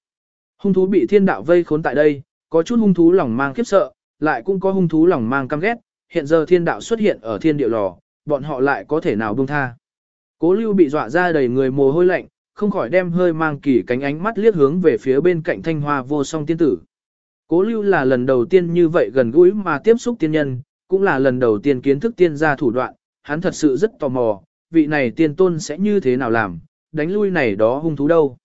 Hung thú bị thiên đạo vây khốn tại đây, có chút hung thú lòng mang khiếp sợ, lại cũng có hung thú lòng mang căm ghét, hiện giờ thiên đạo xuất hiện ở thiên địa lò, bọn họ lại có thể nào buông tha. Cố lưu bị dọa ra đầy người mồ hôi lạnh, không khỏi đem hơi mang kỳ cánh ánh mắt liếc hướng về phía bên cạnh thanh hoa vô song tiên tử. Cố lưu là lần đầu tiên như vậy gần gũi mà tiếp xúc tiên nhân, cũng là lần đầu tiên kiến thức tiên gia thủ đoạn, hắn thật sự rất tò mò, vị này tiên tôn sẽ như thế nào làm, đánh lui này đó hung thú đâu.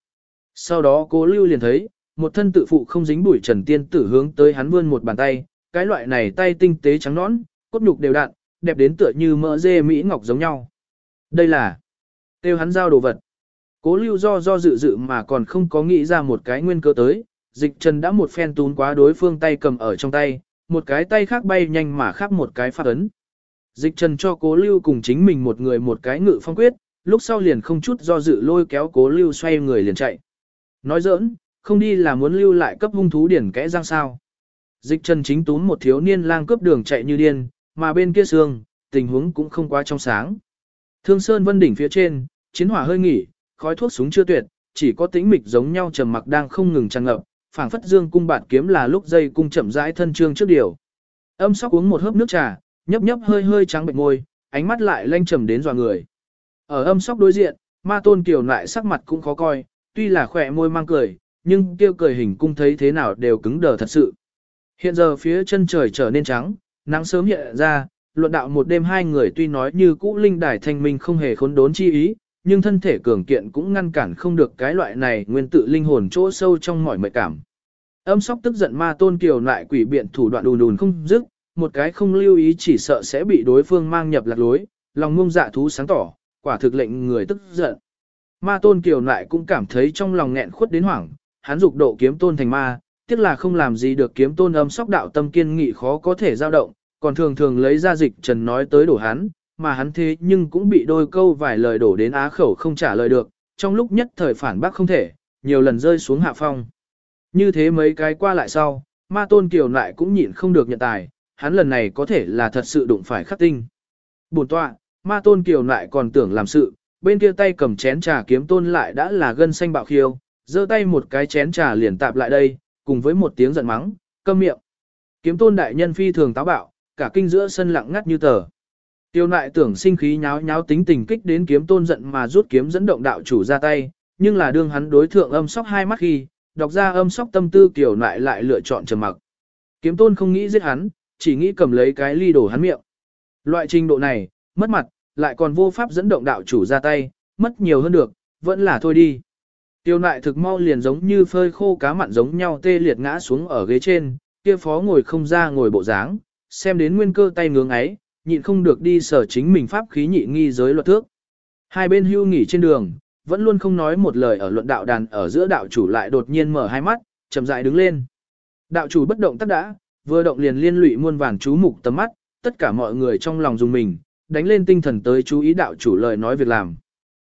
Sau đó cố lưu liền thấy, một thân tự phụ không dính bụi trần tiên tử hướng tới hắn vươn một bàn tay, cái loại này tay tinh tế trắng nõn, cốt nhục đều đặn, đẹp đến tựa như mỡ dê mỹ ngọc giống nhau. Đây là tiêu hắn giao đồ vật. Cố lưu do do dự dự mà còn không có nghĩ ra một cái nguyên cơ tới, dịch trần đã một phen tún quá đối phương tay cầm ở trong tay, một cái tay khác bay nhanh mà khác một cái phát ấn. Dịch trần cho cố lưu cùng chính mình một người một cái ngự phong quyết, lúc sau liền không chút do dự lôi kéo cố lưu xoay người liền chạy. Nói giỡn, không đi là muốn lưu lại cấp hung thú điển kẽ răng sao. Dịch trần chính túm một thiếu niên lang cướp đường chạy như điên, mà bên kia sương, tình huống cũng không quá trong sáng. Thương Sơn Vân đỉnh phía trên, chiến hỏa hơi nghỉ, khói thuốc súng chưa tuyệt, chỉ có tĩnh mịch giống nhau trầm mặc đang không ngừng tràn ngập, phảng phất dương cung bạt kiếm là lúc dây cung chậm rãi thân trương trước điều. Âm sóc uống một hớp nước trà, nhấp nhấp hơi hơi trắng bệnh môi, ánh mắt lại lanh trầm đến dò người. Ở âm sóc đối diện, ma tôn kiều lại sắc mặt cũng khó coi, tuy là khỏe môi mang cười, nhưng kêu cười hình cung thấy thế nào đều cứng đờ thật sự. Hiện giờ phía chân trời trở nên trắng, nắng sớm hiện ra, luận đạo một đêm hai người tuy nói như cũ linh đài thanh minh không hề khốn đốn chi ý, nhưng thân thể cường kiện cũng ngăn cản không được cái loại này nguyên tự linh hồn chỗ sâu trong mọi mệt cảm. Âm sóc tức giận ma tôn kiều lại quỷ biện thủ đoạn đùn đùn không dứt, một cái không lưu ý chỉ sợ sẽ bị đối phương mang nhập lạc lối, lòng ngông dạ thú sáng tỏ, quả thực lệnh người tức giận. Ma tôn kiều lại cũng cảm thấy trong lòng nghẹn khuất đến hoảng, hắn dục độ kiếm tôn thành ma, tiếc là không làm gì được kiếm tôn âm sóc đạo tâm kiên nghị khó có thể dao động, còn thường thường lấy ra dịch trần nói tới đổ hắn, mà hắn thế nhưng cũng bị đôi câu vài lời đổ đến á khẩu không trả lời được, trong lúc nhất thời phản bác không thể, nhiều lần rơi xuống hạ phong. Như thế mấy cái qua lại sau, ma tôn kiều lại cũng nhịn không được nhận tài, hắn lần này có thể là thật sự đụng phải khắc tinh. Bổn tọa, ma tôn kiều lại còn tưởng làm sự, bên kia tay cầm chén trà kiếm tôn lại đã là gân xanh bạo khiêu, giơ tay một cái chén trà liền tạp lại đây, cùng với một tiếng giận mắng, câm miệng. Kiếm tôn đại nhân phi thường táo bạo, cả kinh giữa sân lặng ngắt như tờ. Tiêu nại tưởng sinh khí nháo nháo tính tình kích đến kiếm tôn giận mà rút kiếm dẫn động đạo chủ ra tay, nhưng là đương hắn đối thượng âm sóc hai mắt khi, đọc ra âm sóc tâm tư kiểu nại lại lựa chọn trầm mặc. Kiếm tôn không nghĩ giết hắn, chỉ nghĩ cầm lấy cái ly đổ hắn miệng. Loại trình độ này, mất mặt, lại còn vô pháp dẫn động đạo chủ ra tay, mất nhiều hơn được, vẫn là thôi đi. Tiêu nại thực mau liền giống như phơi khô cá mặn giống nhau tê liệt ngã xuống ở ghế trên, kia phó ngồi không ra ngồi bộ dáng, xem đến nguyên cơ tay ngưỡng ấy, nhịn không được đi sở chính mình pháp khí nhị nghi giới luật thước. Hai bên hưu nghỉ trên đường, vẫn luôn không nói một lời ở luận đạo đàn ở giữa đạo chủ lại đột nhiên mở hai mắt, chậm rãi đứng lên. Đạo chủ bất động tất đã, vừa động liền liên lụy muôn vàn chú mục tầm mắt, tất cả mọi người trong lòng dùng mình, đánh lên tinh thần tới chú ý đạo chủ lời nói việc làm.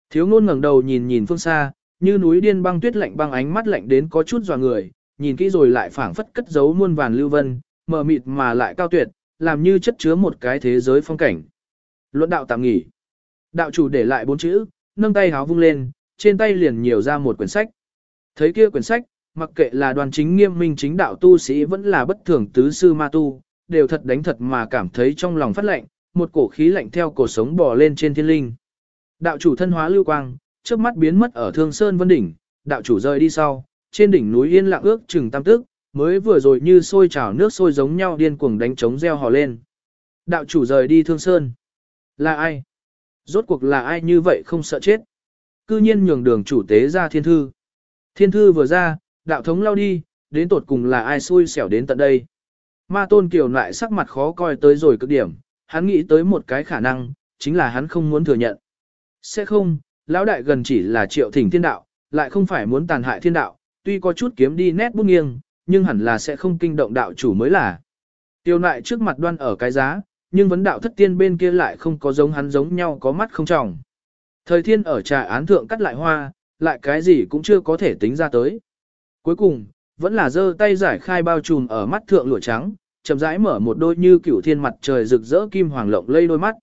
Thiếu ngôn ngẩng đầu nhìn nhìn phương xa, như núi điên băng tuyết lạnh băng ánh mắt lạnh đến có chút dò người, nhìn kỹ rồi lại phảng phất cất giấu muôn vàn lưu vân, mờ mịt mà lại cao tuyệt, làm như chất chứa một cái thế giới phong cảnh. Luận đạo tạm nghỉ. Đạo chủ để lại bốn chữ, nâng tay háo vung lên, trên tay liền nhiều ra một quyển sách. Thấy kia quyển sách, mặc kệ là đoàn chính nghiêm minh chính đạo tu sĩ vẫn là bất thường tứ sư ma tu, đều thật đánh thật mà cảm thấy trong lòng phát lạnh, một cổ khí lạnh theo cổ sống bò lên trên thiên linh. Đạo chủ thân hóa lưu quang, trước mắt biến mất ở Thương Sơn Vân Đỉnh, đạo chủ rời đi sau, trên đỉnh núi yên lặng ước chừng tam tức, mới vừa rồi như sôi trào nước sôi giống nhau điên cuồng đánh trống reo hò lên. Đạo chủ rời đi Thương Sơn. Là ai? Rốt cuộc là ai như vậy không sợ chết? Cư nhiên nhường đường chủ tế ra thiên thư. Thiên thư vừa ra, đạo thống lao đi, đến tột cùng là ai xui xẻo đến tận đây. Ma tôn kiều lại sắc mặt khó coi tới rồi cực điểm, hắn nghĩ tới một cái khả năng, chính là hắn không muốn thừa nhận. Sẽ không, lão đại gần chỉ là triệu thỉnh thiên đạo, lại không phải muốn tàn hại thiên đạo, tuy có chút kiếm đi nét bút nghiêng, nhưng hẳn là sẽ không kinh động đạo chủ mới là. Tiêu nại trước mặt đoan ở cái giá, nhưng vấn đạo thất tiên bên kia lại không có giống hắn giống nhau có mắt không tròng. Thời thiên ở trà án thượng cắt lại hoa, lại cái gì cũng chưa có thể tính ra tới. Cuối cùng, vẫn là giơ tay giải khai bao trùm ở mắt thượng lụa trắng, chậm rãi mở một đôi như cửu thiên mặt trời rực rỡ kim hoàng lộng lây đôi mắt.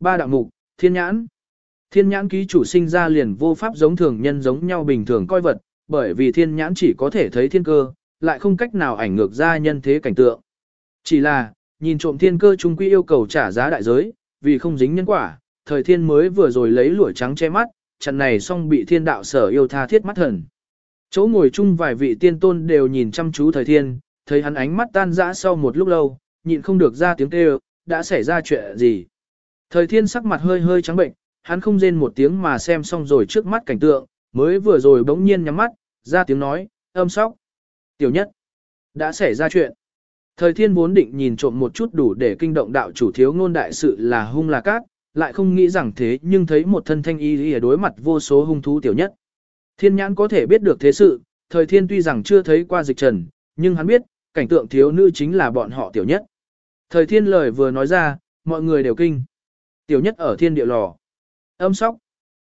Ba đạo mục, thiên nhãn. Thiên nhãn ký chủ sinh ra liền vô pháp giống thường nhân giống nhau bình thường coi vật, bởi vì thiên nhãn chỉ có thể thấy thiên cơ, lại không cách nào ảnh ngược ra nhân thế cảnh tượng. Chỉ là, nhìn trộm thiên cơ trung quy yêu cầu trả giá đại giới, vì không dính nhân quả, thời thiên mới vừa rồi lấy lũa trắng che mắt, trận này xong bị thiên đạo sở yêu tha thiết mắt thần. Chỗ ngồi chung vài vị tiên tôn đều nhìn chăm chú thời thiên, thấy hắn ánh mắt tan rã sau một lúc lâu, nhịn không được ra tiếng kêu, đã xảy ra chuyện gì. Thời thiên sắc mặt hơi hơi trắng bệnh, hắn không rên một tiếng mà xem xong rồi trước mắt cảnh tượng, mới vừa rồi bỗng nhiên nhắm mắt, ra tiếng nói, âm sóc. Tiểu nhất, đã xảy ra chuyện. Thời thiên vốn định nhìn trộm một chút đủ để kinh động đạo chủ thiếu ngôn đại sự là hung là cát, lại không nghĩ rằng thế nhưng thấy một thân thanh y ở đối mặt vô số hung thú tiểu nhất. Thiên nhãn có thể biết được thế sự, thời thiên tuy rằng chưa thấy qua dịch trần, nhưng hắn biết, cảnh tượng thiếu nữ chính là bọn họ tiểu nhất. Thời thiên lời vừa nói ra, mọi người đều kinh. Tiểu nhất ở thiên địa lò. Âm sóc.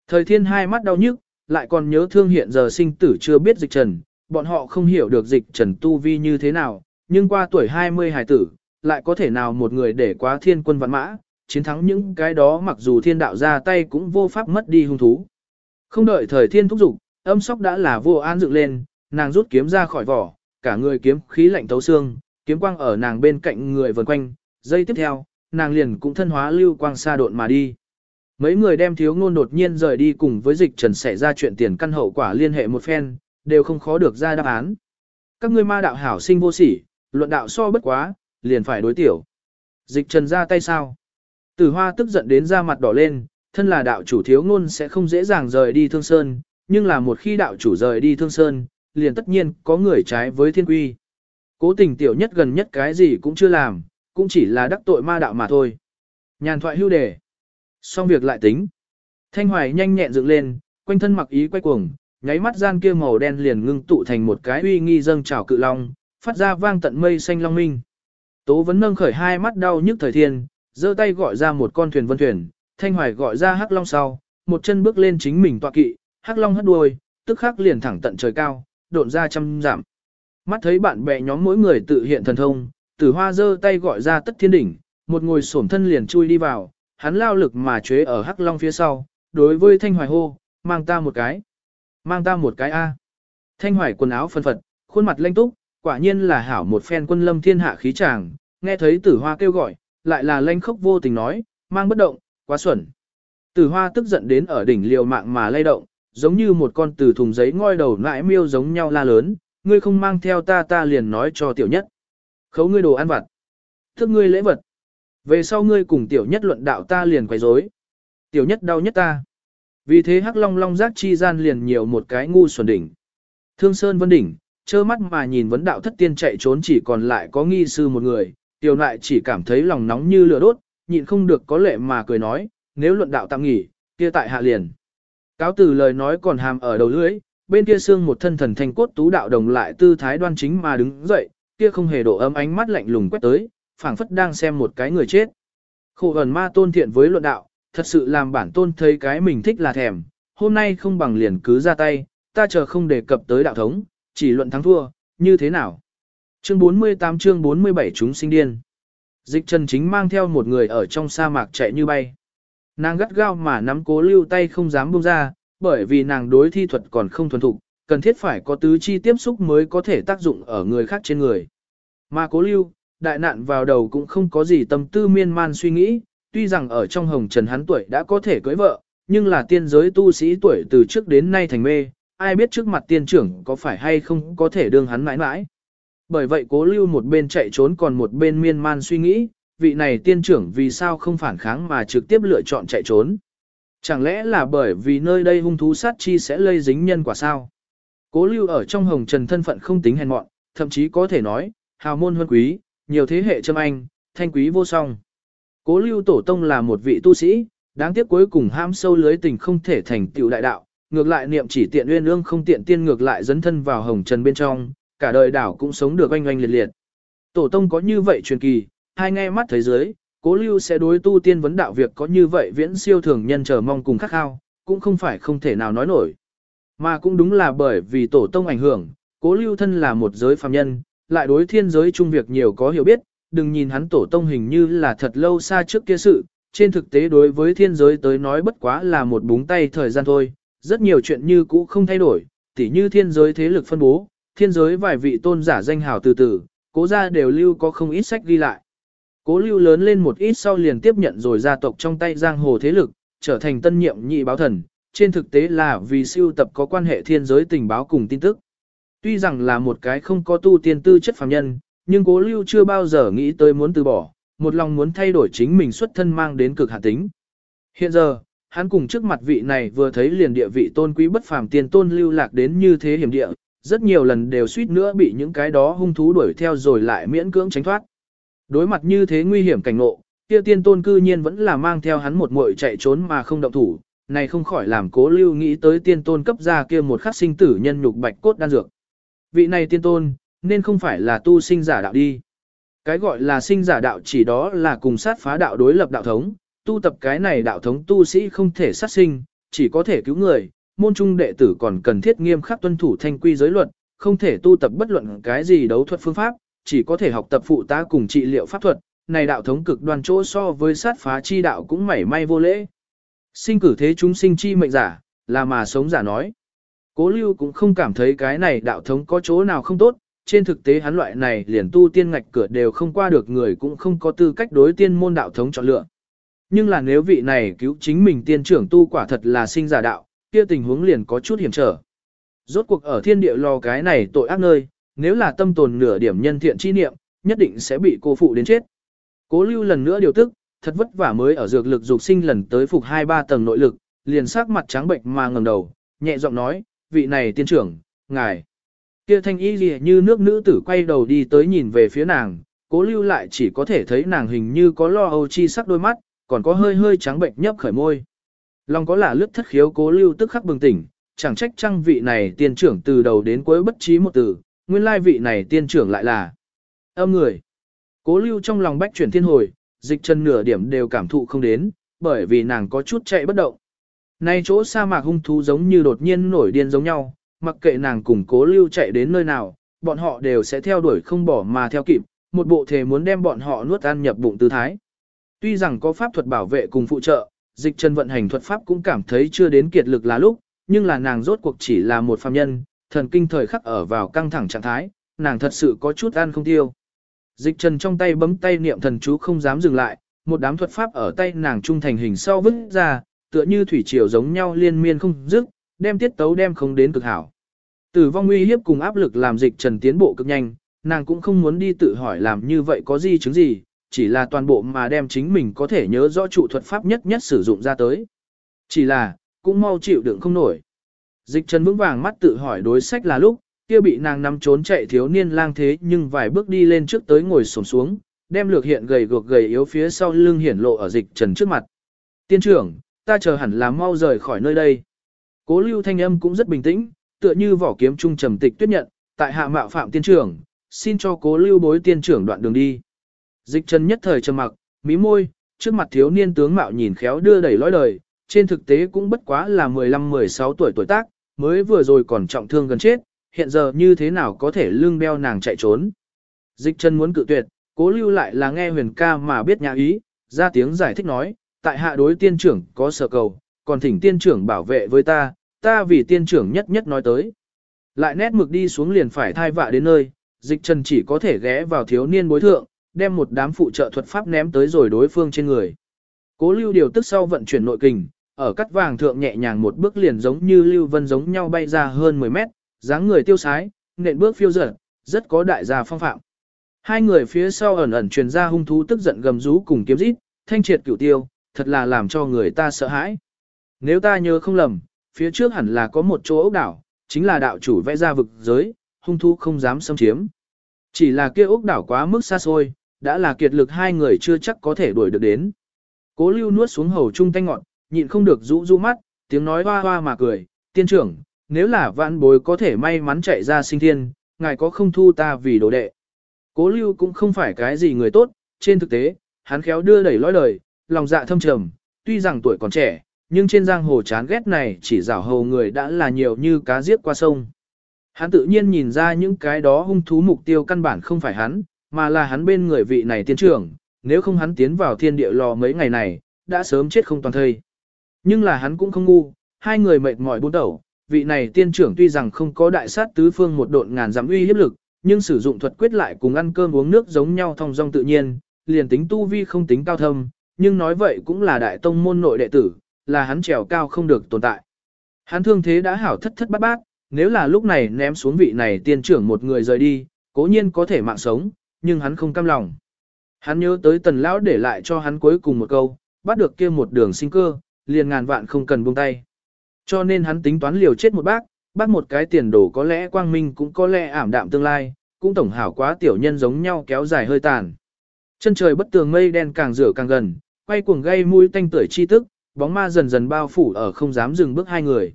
Thời thiên hai mắt đau nhức, lại còn nhớ thương hiện giờ sinh tử chưa biết dịch trần, bọn họ không hiểu được dịch trần tu vi như thế nào, nhưng qua tuổi 20 hải tử, lại có thể nào một người để quá thiên quân vạn mã, chiến thắng những cái đó mặc dù thiên đạo ra tay cũng vô pháp mất đi hung thú. Không đợi thời thiên thúc dục, âm sóc đã là vô an dựng lên, nàng rút kiếm ra khỏi vỏ, cả người kiếm khí lạnh tấu xương, kiếm quang ở nàng bên cạnh người vần quanh, giây tiếp theo, nàng liền cũng thân hóa lưu quang xa độn mà đi. Mấy người đem thiếu ngôn đột nhiên rời đi cùng với dịch trần xảy ra chuyện tiền căn hậu quả liên hệ một phen, đều không khó được ra đáp án. Các ngươi ma đạo hảo sinh vô sỉ, luận đạo so bất quá, liền phải đối tiểu. Dịch trần ra tay sao? Tử hoa tức giận đến ra mặt đỏ lên, thân là đạo chủ thiếu ngôn sẽ không dễ dàng rời đi thương sơn, nhưng là một khi đạo chủ rời đi thương sơn, liền tất nhiên có người trái với thiên quy. Cố tình tiểu nhất gần nhất cái gì cũng chưa làm, cũng chỉ là đắc tội ma đạo mà thôi. Nhàn thoại hưu đề. Xong việc lại tính. Thanh hoài nhanh nhẹn dựng lên, quanh thân mặc ý quay cuồng, nháy mắt gian kia màu đen liền ngưng tụ thành một cái uy nghi dâng trào cự long, phát ra vang tận mây xanh long minh. Tố vấn nâng khởi hai mắt đau nhức thời thiên, giơ tay gọi ra một con thuyền vân thuyền, thanh hoài gọi ra hắc long sau, một chân bước lên chính mình tọa kỵ, hắc long hất đuôi, tức khắc liền thẳng tận trời cao, độn ra trăm giảm. Mắt thấy bạn bè nhóm mỗi người tự hiện thần thông, tử hoa giơ tay gọi ra tất thiên đỉnh, một ngồi xổm thân liền chui đi vào, hắn lao lực mà chế ở hắc long phía sau, đối với thanh hoài hô, mang ta một cái, mang ta một cái A. Thanh hoài quần áo phân phật, khuôn mặt lanh túc, quả nhiên là hảo một phen quân lâm thiên hạ khí chàng nghe thấy tử hoa kêu gọi, lại là lanh khốc vô tình nói, mang bất động, quá xuẩn. Tử hoa tức giận đến ở đỉnh liều mạng mà lay động, giống như một con từ thùng giấy ngoi đầu lại miêu giống nhau la lớn, ngươi không mang theo ta ta liền nói cho tiểu nhất. Khấu ngươi đồ ăn vặt. Thức ngươi lễ vật. Về sau ngươi cùng tiểu nhất luận đạo ta liền quấy rối. Tiểu nhất đau nhất ta. Vì thế hắc long long giác chi gian liền nhiều một cái ngu xuẩn đỉnh. Thương Sơn Vân Đỉnh, trơ mắt mà nhìn vấn đạo thất tiên chạy trốn chỉ còn lại có nghi sư một người, tiểu lại chỉ cảm thấy lòng nóng như lửa đốt, nhịn không được có lệ mà cười nói, nếu luận đạo tạm nghỉ, kia tại hạ liền. Cáo từ lời nói còn hàm ở đầu lưỡi, bên kia xương một thân thần thanh cốt tú đạo đồng lại tư thái đoan chính mà đứng dậy, kia không hề độ ấm ánh mắt lạnh lùng quét tới, phảng phất đang xem một cái người chết. Khổ ẩn ma tôn thiện với luận đạo, thật sự làm bản tôn thấy cái mình thích là thèm, hôm nay không bằng liền cứ ra tay, ta chờ không đề cập tới đạo thống, chỉ luận thắng thua, như thế nào. Chương 48 chương 47 chúng sinh điên. Dịch trần chính mang theo một người ở trong sa mạc chạy như bay. Nàng gắt gao mà nắm cố lưu tay không dám buông ra, bởi vì nàng đối thi thuật còn không thuần thục, cần thiết phải có tứ chi tiếp xúc mới có thể tác dụng ở người khác trên người. Mà cố lưu, đại nạn vào đầu cũng không có gì tâm tư miên man suy nghĩ, tuy rằng ở trong hồng trần hắn tuổi đã có thể cưới vợ, nhưng là tiên giới tu sĩ tuổi từ trước đến nay thành mê, ai biết trước mặt tiên trưởng có phải hay không có thể đương hắn mãi mãi. Bởi vậy cố lưu một bên chạy trốn còn một bên miên man suy nghĩ, vị này tiên trưởng vì sao không phản kháng mà trực tiếp lựa chọn chạy trốn. Chẳng lẽ là bởi vì nơi đây hung thú sát chi sẽ lây dính nhân quả sao? Cố lưu ở trong hồng trần thân phận không tính hèn mọn, thậm chí có thể nói, hào môn huân quý, nhiều thế hệ châm anh, thanh quý vô song. Cố lưu tổ tông là một vị tu sĩ, đáng tiếc cuối cùng ham sâu lưới tình không thể thành tựu đại đạo, ngược lại niệm chỉ tiện uyên ương không tiện tiên ngược lại dấn thân vào hồng trần bên trong, cả đời đảo cũng sống được oanh oanh liệt liệt. Tổ tông có như vậy truyền kỳ, hai nghe mắt thấy dưới, cố lưu sẽ đối tu tiên vấn đạo việc có như vậy viễn siêu thường nhân chờ mong cùng khắc khao, cũng không phải không thể nào nói nổi. Mà cũng đúng là bởi vì tổ tông ảnh hưởng, cố lưu thân là một giới phàm nhân, lại đối thiên giới chung việc nhiều có hiểu biết, đừng nhìn hắn tổ tông hình như là thật lâu xa trước kia sự, trên thực tế đối với thiên giới tới nói bất quá là một búng tay thời gian thôi, rất nhiều chuyện như cũ không thay đổi, tỉ như thiên giới thế lực phân bố, thiên giới vài vị tôn giả danh hào từ từ, cố gia đều lưu có không ít sách ghi lại. Cố lưu lớn lên một ít sau liền tiếp nhận rồi gia tộc trong tay giang hồ thế lực, trở thành tân nhiệm nhị báo thần, trên thực tế là vì siêu tập có quan hệ thiên giới tình báo cùng tin tức. Tuy rằng là một cái không có tu tiên tư chất phàm nhân, nhưng cố lưu chưa bao giờ nghĩ tới muốn từ bỏ, một lòng muốn thay đổi chính mình xuất thân mang đến cực hạ tính. Hiện giờ, hắn cùng trước mặt vị này vừa thấy liền địa vị tôn quý bất phàm tiên tôn lưu lạc đến như thế hiểm địa, rất nhiều lần đều suýt nữa bị những cái đó hung thú đuổi theo rồi lại miễn cưỡng tránh thoát. Đối mặt như thế nguy hiểm cảnh ngộ, kia tiên tôn cư nhiên vẫn là mang theo hắn một muội chạy trốn mà không động thủ, này không khỏi làm cố lưu nghĩ tới tiên tôn cấp ra kia một khắc sinh tử nhân nhục bạch cốt đan dược. Vị này tiên tôn, nên không phải là tu sinh giả đạo đi. Cái gọi là sinh giả đạo chỉ đó là cùng sát phá đạo đối lập đạo thống, tu tập cái này đạo thống tu sĩ không thể sát sinh, chỉ có thể cứu người, môn trung đệ tử còn cần thiết nghiêm khắc tuân thủ thanh quy giới luật, không thể tu tập bất luận cái gì đấu thuật phương pháp, chỉ có thể học tập phụ tá cùng trị liệu pháp thuật, này đạo thống cực đoan chỗ so với sát phá chi đạo cũng mảy may vô lễ. Sinh cử thế chúng sinh chi mệnh giả, là mà sống giả nói. Cố lưu cũng không cảm thấy cái này đạo thống có chỗ nào không tốt, trên thực tế hắn loại này liền tu tiên ngạch cửa đều không qua được người cũng không có tư cách đối tiên môn đạo thống chọn lựa. Nhưng là nếu vị này cứu chính mình tiên trưởng tu quả thật là sinh giả đạo, kia tình huống liền có chút hiểm trở. Rốt cuộc ở thiên địa lò cái này tội ác nơi, nếu là tâm tồn nửa điểm nhân thiện chi niệm, nhất định sẽ bị cô phụ đến chết. Cố lưu lần nữa điều tức, thật vất vả mới ở dược lực dục sinh lần tới phục 2-3 tầng nội lực, liền sắc mặt trắng bệnh mà ngẩng đầu, nhẹ giọng nói, vị này tiên trưởng, ngài. Kia thanh y lìa như nước nữ tử quay đầu đi tới nhìn về phía nàng, cố lưu lại chỉ có thể thấy nàng hình như có lo âu chi sắc đôi mắt, còn có hơi hơi trắng bệnh nhấp khởi môi. Lòng có là lướt thất khiếu cố lưu tức khắc bừng tỉnh, chẳng trách trăng vị này tiên trưởng từ đầu đến cuối bất trí một từ, nguyên lai vị này tiên trưởng lại là âm người. Cố lưu trong lòng bách chuyển thiên hồi, dịch chân nửa điểm đều cảm thụ không đến, bởi vì nàng có chút chạy bất động. Nay chỗ sa mạc hung thú giống như đột nhiên nổi điên giống nhau, mặc kệ nàng cùng cố lưu chạy đến nơi nào, bọn họ đều sẽ theo đuổi không bỏ mà theo kịp, một bộ thể muốn đem bọn họ nuốt ăn nhập bụng tư thái. Tuy rằng có pháp thuật bảo vệ cùng phụ trợ, dịch chân vận hành thuật pháp cũng cảm thấy chưa đến kiệt lực là lúc, nhưng là nàng rốt cuộc chỉ là một phàm nhân, thần kinh thời khắc ở vào căng thẳng trạng thái, nàng thật sự có chút ăn không tiêu. Dịch trần trong tay bấm tay niệm thần chú không dám dừng lại, một đám thuật pháp ở tay nàng trung thành hình sau vứt ra, tựa như thủy triều giống nhau liên miên không dứt, đem tiết tấu đem không đến cực hảo. Tử vong uy hiếp cùng áp lực làm dịch trần tiến bộ cực nhanh, nàng cũng không muốn đi tự hỏi làm như vậy có gì chứng gì, chỉ là toàn bộ mà đem chính mình có thể nhớ rõ trụ thuật pháp nhất nhất sử dụng ra tới. Chỉ là, cũng mau chịu đựng không nổi. Dịch trần vững vàng mắt tự hỏi đối sách là lúc, kia bị nàng nắm trốn chạy thiếu niên lang thế nhưng vài bước đi lên trước tới ngồi xổm xuống, đem lược hiện gầy guộc gầy yếu phía sau lưng hiển lộ ở dịch trần trước mặt. Tiên trưởng, ta chờ hẳn là mau rời khỏi nơi đây. Cố lưu thanh âm cũng rất bình tĩnh, tựa như vỏ kiếm trung trầm tịch tuyết nhận, tại hạ mạo phạm tiên trưởng, xin cho cố lưu bối tiên trưởng đoạn đường đi. Dịch trần nhất thời trầm mặc, mí môi, trước mặt thiếu niên tướng mạo nhìn khéo đưa đẩy lõi đời, trên thực tế cũng bất quá là 15-16 tuổi tuổi tác, mới vừa rồi còn trọng thương gần chết, hiện giờ như thế nào có thể lương đeo nàng chạy trốn. Dịch chân muốn cự tuyệt, cố lưu lại là nghe huyền ca mà biết nhà ý, ra tiếng giải thích nói, tại hạ đối tiên trưởng có sở cầu, còn thỉnh tiên trưởng bảo vệ với ta, ta vì tiên trưởng nhất nhất nói tới. Lại nét mực đi xuống liền phải thai vạ đến nơi, dịch trần chỉ có thể ghé vào thiếu niên bối thượng, đem một đám phụ trợ thuật pháp ném tới rồi đối phương trên người. Cố lưu điều tức sau vận chuyển nội kình, ở cắt vàng thượng nhẹ nhàng một bước liền giống như lưu vân giống nhau bay ra hơn 10 mét, dáng người tiêu sái, nện bước phiêu dở, rất có đại gia phong phạm. Hai người phía sau ẩn ẩn truyền ra hung thú tức giận gầm rú cùng kiếm rít, thanh triệt cửu tiêu, thật là làm cho người ta sợ hãi. Nếu ta nhớ không lầm, phía trước hẳn là có một chỗ ốc đảo, chính là đạo chủ vẽ ra vực giới, hung thú không dám xâm chiếm. Chỉ là kia ốc đảo quá mức xa xôi, đã là kiệt lực hai người chưa chắc có thể đuổi được đến. Cố lưu nuốt xuống hầu trung thanh ngọn, nhịn không được rũ rũ mắt, tiếng nói hoa hoa mà cười, tiên trưởng, nếu là vạn bối có thể may mắn chạy ra sinh thiên, ngài có không thu ta vì đồ đệ. Cố lưu cũng không phải cái gì người tốt, trên thực tế, hắn khéo đưa đẩy lõi lời, lòng dạ thâm trầm, tuy rằng tuổi còn trẻ, nhưng trên giang hồ chán ghét này chỉ rảo hầu người đã là nhiều như cá giết qua sông. Hắn tự nhiên nhìn ra những cái đó hung thú mục tiêu căn bản không phải hắn, mà là hắn bên người vị này tiên trưởng, nếu không hắn tiến vào thiên địa lò mấy ngày này, đã sớm chết không toàn thây. Nhưng là hắn cũng không ngu, hai người mệt mỏi buôn đầu, vị này tiên trưởng tuy rằng không có đại sát tứ phương một độn ngàn giảm uy hiếp lực, nhưng sử dụng thuật quyết lại cùng ăn cơm uống nước giống nhau thông dong tự nhiên, liền tính tu vi không tính cao thâm, nhưng nói vậy cũng là đại tông môn nội đệ tử, là hắn trèo cao không được tồn tại. Hắn thương thế đã hảo thất thất bát bát, nếu là lúc này ném xuống vị này tiên trưởng một người rời đi, cố nhiên có thể mạng sống, nhưng hắn không cam lòng. Hắn nhớ tới tần lão để lại cho hắn cuối cùng một câu, bắt được kia một đường sinh cơ, liền ngàn vạn không cần buông tay. Cho nên hắn tính toán liều chết một bác, bác một cái tiền đồ có lẽ quang minh cũng có lẽ ảm đạm tương lai, cũng tổng hảo quá tiểu nhân giống nhau kéo dài hơi tàn. Chân trời bất tường mây đen càng rửa càng gần, quay cuồng gây mũi tanh tưởi chi tức, bóng ma dần dần bao phủ ở không dám dừng bước hai người.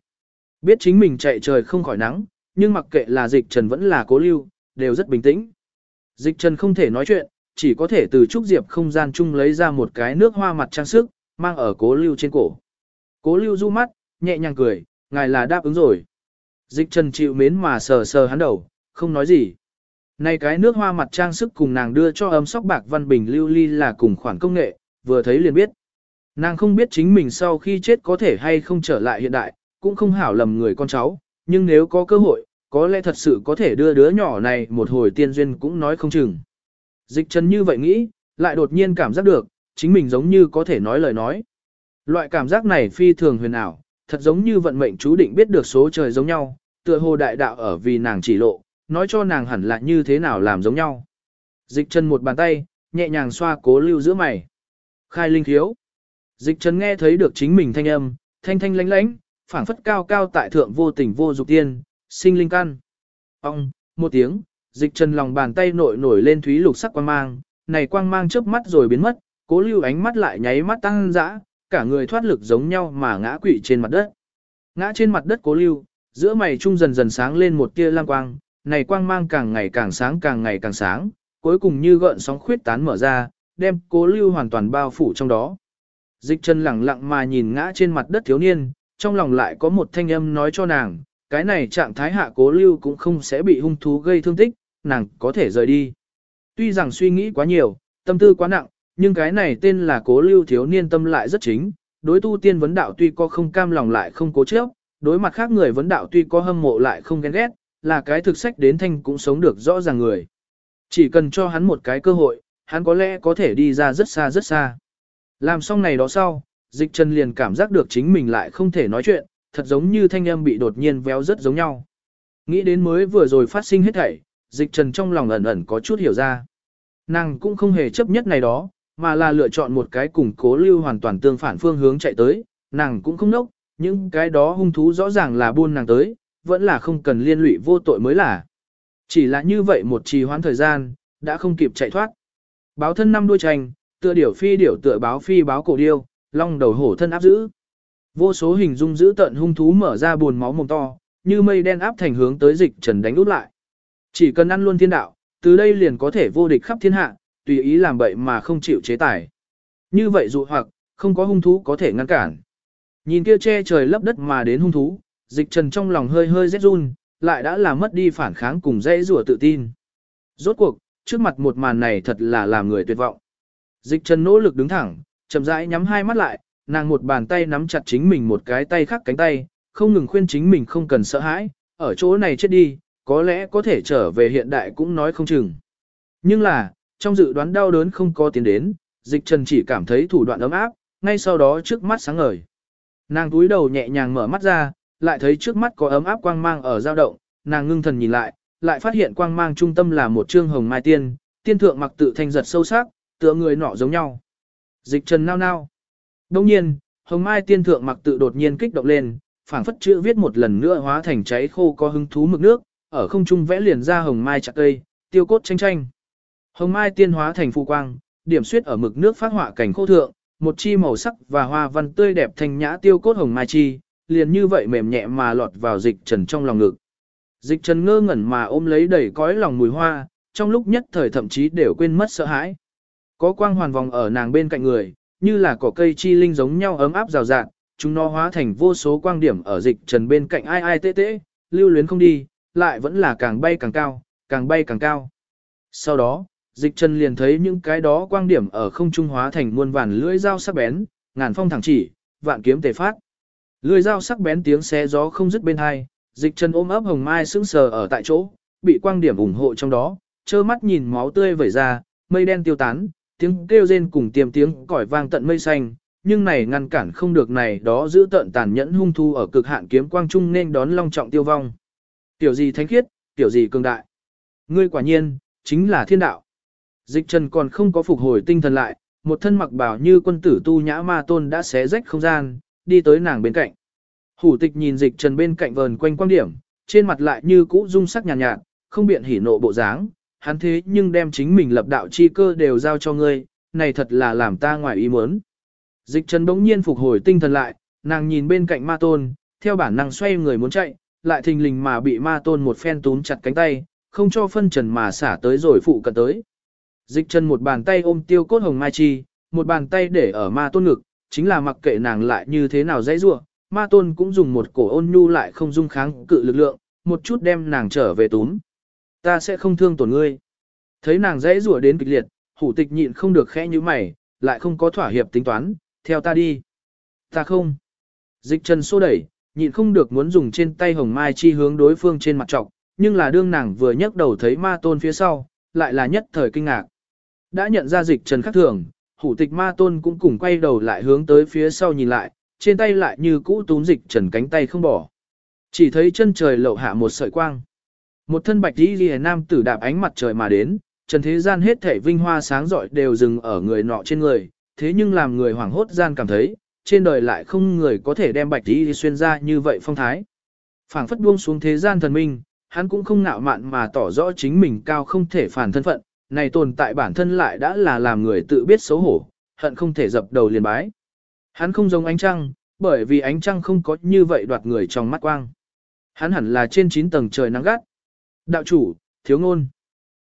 Biết chính mình chạy trời không khỏi nắng, nhưng mặc kệ là dịch trần vẫn là cố lưu, đều rất bình tĩnh. Dịch trần không thể nói chuyện, chỉ có thể từ trúc diệp không gian chung lấy ra một cái nước hoa mặt trang sức, mang ở cố lưu trên cổ. Cố lưu du mắt, nhẹ nhàng cười, ngài là đáp ứng rồi. Dịch trần chịu mến mà sờ sờ hắn đầu, không nói gì. Này cái nước hoa mặt trang sức cùng nàng đưa cho ấm sóc bạc văn bình lưu ly là cùng khoản công nghệ, vừa thấy liền biết. Nàng không biết chính mình sau khi chết có thể hay không trở lại hiện đại, cũng không hảo lầm người con cháu, nhưng nếu có cơ hội, có lẽ thật sự có thể đưa đứa nhỏ này một hồi tiên duyên cũng nói không chừng. Dịch chân như vậy nghĩ, lại đột nhiên cảm giác được, chính mình giống như có thể nói lời nói. Loại cảm giác này phi thường huyền ảo, thật giống như vận mệnh chú định biết được số trời giống nhau, tựa hồ đại đạo ở vì nàng chỉ lộ, nói cho nàng hẳn là như thế nào làm giống nhau. Dịch chân một bàn tay, nhẹ nhàng xoa cố lưu giữa mày. Khai linh thiếu. Dịch Trần nghe thấy được chính mình thanh âm, thanh thanh lánh lánh, phảng phất cao cao tại thượng vô tình vô dục tiên, sinh linh căn. Ông, một tiếng, dịch Trần lòng bàn tay nổi nổi lên thúy lục sắc quang mang, này quang mang chớp mắt rồi biến mất, cố lưu ánh mắt lại nháy mắt tăng dã, cả người thoát lực giống nhau mà ngã quỵ trên mặt đất. Ngã trên mặt đất cố lưu, giữa mày trung dần dần sáng lên một tia lang quang, này quang mang càng ngày càng sáng càng ngày càng sáng, cuối cùng như gợn sóng khuyết tán mở ra, đem cố lưu hoàn toàn bao phủ trong đó. Dịch chân lặng lặng mà nhìn ngã trên mặt đất thiếu niên, trong lòng lại có một thanh âm nói cho nàng, cái này trạng thái hạ cố lưu cũng không sẽ bị hung thú gây thương tích, nàng có thể rời đi. Tuy rằng suy nghĩ quá nhiều, tâm tư quá nặng, nhưng cái này tên là cố lưu thiếu niên tâm lại rất chính, đối tu tiên vấn đạo tuy có không cam lòng lại không cố chấp, đối mặt khác người vấn đạo tuy có hâm mộ lại không ghen ghét, là cái thực sách đến thanh cũng sống được rõ ràng người. Chỉ cần cho hắn một cái cơ hội, hắn có lẽ có thể đi ra rất xa rất xa. Làm xong này đó sau, dịch trần liền cảm giác được chính mình lại không thể nói chuyện, thật giống như thanh âm bị đột nhiên véo rất giống nhau. Nghĩ đến mới vừa rồi phát sinh hết thảy, dịch trần trong lòng ẩn ẩn có chút hiểu ra. Nàng cũng không hề chấp nhất này đó, mà là lựa chọn một cái củng cố lưu hoàn toàn tương phản phương hướng chạy tới, nàng cũng không nốc, những cái đó hung thú rõ ràng là buôn nàng tới, vẫn là không cần liên lụy vô tội mới là. Chỉ là như vậy một trì hoãn thời gian, đã không kịp chạy thoát. Báo thân năm đuôi tranh, tựa điểu phi điểu tựa báo phi báo cổ điêu, long đầu hổ thân áp giữ. Vô số hình dung giữ tận hung thú mở ra buồn máu mồm to, như mây đen áp thành hướng tới dịch trần đánh út lại. Chỉ cần ăn luôn thiên đạo, từ đây liền có thể vô địch khắp thiên hạ, tùy ý làm bậy mà không chịu chế tài. Như vậy dụ hoặc, không có hung thú có thể ngăn cản. Nhìn kia che trời lấp đất mà đến hung thú, dịch trần trong lòng hơi hơi rét run, lại đã làm mất đi phản kháng cùng dễ rủa tự tin. Rốt cuộc, trước mặt một màn này thật là làm người tuyệt vọng. Dịch trần nỗ lực đứng thẳng, chậm rãi nhắm hai mắt lại, nàng một bàn tay nắm chặt chính mình một cái tay khác cánh tay, không ngừng khuyên chính mình không cần sợ hãi, ở chỗ này chết đi, có lẽ có thể trở về hiện đại cũng nói không chừng. Nhưng là, trong dự đoán đau đớn không có tiến đến, dịch trần chỉ cảm thấy thủ đoạn ấm áp, ngay sau đó trước mắt sáng ngời. Nàng túi đầu nhẹ nhàng mở mắt ra, lại thấy trước mắt có ấm áp quang mang ở dao động, nàng ngưng thần nhìn lại, lại phát hiện quang mang trung tâm là một trương hồng mai tiên, tiên thượng mặc tự thanh giật sâu sắc, tựa người nọ giống nhau. Dịch trần nao nao. Đông nhiên, hồng mai tiên thượng mặc tự đột nhiên kích động lên, phảng phất chữ viết một lần nữa hóa thành cháy khô có hứng thú mực nước, ở không trung vẽ liền ra hồng mai chặt cây, tiêu cốt tranh tranh. Hồng mai tiên hóa thành phù quang, điểm suyết ở mực nước phát họa cảnh khô thượng, một chi màu sắc và hoa văn tươi đẹp thanh nhã tiêu cốt hồng mai chi, liền như vậy mềm nhẹ mà lọt vào dịch trần trong lòng ngực. Dịch trần ngơ ngẩn mà ôm lấy đầy cõi lòng mùi hoa, trong lúc nhất thời thậm chí đều quên mất sợ hãi. Có quang hoàn vòng ở nàng bên cạnh người, như là cỏ cây chi linh giống nhau ấm áp rào rạt, chúng nó hóa thành vô số quang điểm ở dịch trần bên cạnh ai ai tê tê, lưu luyến không đi, lại vẫn là càng bay càng cao, càng bay càng cao. Sau đó, dịch trần liền thấy những cái đó quang điểm ở không trung hóa thành muôn vàn lưỡi dao sắc bén, ngàn phong thẳng chỉ, vạn kiếm tề phát. Lưỡi dao sắc bén tiếng xé gió không dứt bên hai, dịch trần ôm ấp hồng mai sững sờ ở tại chỗ, bị quang điểm ủng hộ trong đó, trơ mắt nhìn máu tươi vẩy ra, mây đen tiêu tán, tiếng kêu rên cùng tiềm tiếng còi vang tận mây xanh, nhưng này ngăn cản không được này đó giữ tận tàn nhẫn hung thu ở cực hạn kiếm quang trung nên đón long trọng tiêu vong. Tiểu gì thánh khiết, tiểu gì cường đại. Ngươi quả nhiên, chính là thiên đạo. Dịch trần còn không có phục hồi tinh thần lại, một thân mặc bảo như quân tử tu nhã ma tôn đã xé rách không gian, đi tới nàng bên cạnh. Hủ tịch nhìn dịch trần bên cạnh vờn quanh quan điểm, trên mặt lại như cũ dung sắc nhàn nhạt, nhạt, không biện hỉ nộ bộ dáng, hắn thế nhưng đem chính mình lập đạo chi cơ đều giao cho ngươi, này thật là làm ta ngoài ý muốn. Dịch trần bỗng nhiên phục hồi tinh thần lại, nàng nhìn bên cạnh ma tôn, theo bản năng xoay người muốn chạy, lại thình lình mà bị ma tôn một phen túm chặt cánh tay, không cho phân trần mà xả tới rồi phụ cận tới. Dịch trần một bàn tay ôm tiêu cốt hồng mai chi, một bàn tay để ở ma tôn ngực, chính là mặc kệ nàng lại như thế nào dãy rua, ma tôn cũng dùng một cổ ôn nhu lại không dung kháng cự lực lượng, một chút đem nàng trở về túm. Ta sẽ không thương tổn ngươi. Thấy nàng dễ rủa đến kịch liệt, hủ tịch nhịn không được khẽ như mày, lại không có thỏa hiệp tính toán, theo ta đi. Ta không. Dịch trần xô đẩy, nhịn không được muốn dùng trên tay hồng mai chi hướng đối phương trên mặt trọc, nhưng là đương nàng vừa nhấc đầu thấy ma tôn phía sau, lại là nhất thời kinh ngạc. Đã nhận ra dịch trần khác thường, hủ tịch ma tôn cũng cùng quay đầu lại hướng tới phía sau nhìn lại, trên tay lại như cũ túm dịch trần cánh tay không bỏ. Chỉ thấy chân trời lậu hạ một sợi quang. Một thân bạch đi ghi nam tử đạp ánh mặt trời mà đến, trần thế gian hết thể vinh hoa sáng rọi đều dừng ở người nọ trên người, thế nhưng làm người hoảng hốt gian cảm thấy, trên đời lại không người có thể đem bạch đi xuyên ra như vậy phong thái. phảng phất buông xuống thế gian thần minh, hắn cũng không nạo mạn mà tỏ rõ chính mình cao không thể phản thân phận, này tồn tại bản thân lại đã là làm người tự biết xấu hổ, hận không thể dập đầu liền bái. Hắn không giống ánh trăng, bởi vì ánh trăng không có như vậy đoạt người trong mắt quang. Hắn hẳn là trên 9 tầng trời nắng gắt. Đạo chủ, thiếu ngôn.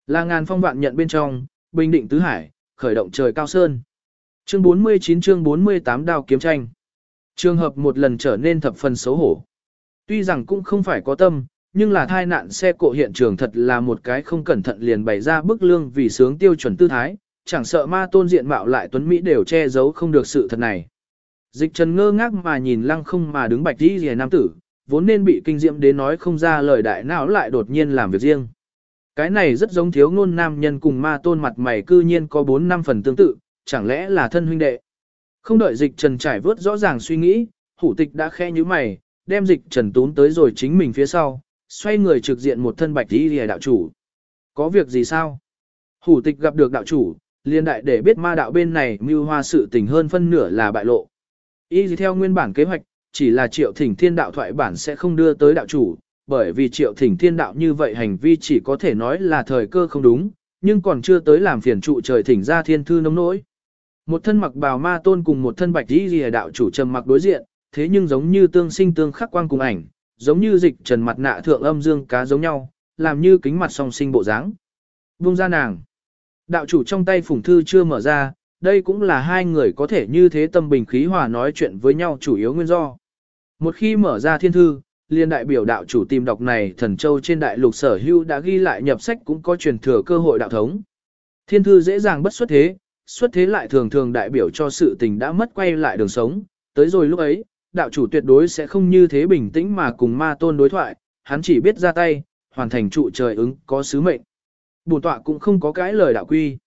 Là ngàn phong vạn nhận bên trong, bình định tứ hải, khởi động trời cao sơn. Chương 49 chương 48 đao kiếm tranh. Trường hợp một lần trở nên thập phần xấu hổ. Tuy rằng cũng không phải có tâm, nhưng là thai nạn xe cộ hiện trường thật là một cái không cẩn thận liền bày ra bức lương vì sướng tiêu chuẩn tư thái, chẳng sợ ma tôn diện mạo lại tuấn Mỹ đều che giấu không được sự thật này. Dịch trần ngơ ngác mà nhìn lăng không mà đứng bạch đi rìa nam tử, vốn nên bị kinh diệm đến nói không ra lời đại não lại đột nhiên làm việc riêng. Cái này rất giống thiếu ngôn nam nhân cùng ma tôn mặt mày cư nhiên có 4 năm phần tương tự, chẳng lẽ là thân huynh đệ. Không đợi dịch trần trải vớt rõ ràng suy nghĩ, hủ tịch đã khe như mày, đem dịch trần tún tới rồi chính mình phía sau, xoay người trực diện một thân bạch đi lìa đạo chủ. Có việc gì sao? Hủ tịch gặp được đạo chủ, liên đại để biết ma đạo bên này mưu hoa sự tình hơn phân nửa là bại lộ. Y theo nguyên bản kế hoạch, chỉ là triệu thỉnh thiên đạo thoại bản sẽ không đưa tới đạo chủ, bởi vì triệu thỉnh thiên đạo như vậy hành vi chỉ có thể nói là thời cơ không đúng, nhưng còn chưa tới làm phiền trụ trời thỉnh ra thiên thư nông nỗi. Một thân mặc bào ma tôn cùng một thân bạch đi ghi đạo chủ trầm mặc đối diện, thế nhưng giống như tương sinh tương khắc quang cùng ảnh, giống như dịch trần mặt nạ thượng âm dương cá giống nhau, làm như kính mặt song sinh bộ dáng. Vung ra nàng. Đạo chủ trong tay phủng thư chưa mở ra, đây cũng là hai người có thể như thế tâm bình khí hòa nói chuyện với nhau chủ yếu nguyên do. Một khi mở ra thiên thư, liên đại biểu đạo chủ tìm đọc này thần châu trên đại lục sở hữu đã ghi lại nhập sách cũng có truyền thừa cơ hội đạo thống. Thiên thư dễ dàng bất xuất thế, xuất thế lại thường thường đại biểu cho sự tình đã mất quay lại đường sống, tới rồi lúc ấy, đạo chủ tuyệt đối sẽ không như thế bình tĩnh mà cùng ma tôn đối thoại, hắn chỉ biết ra tay, hoàn thành trụ trời ứng có sứ mệnh. Bổn tọa cũng không có cái lời đạo quy.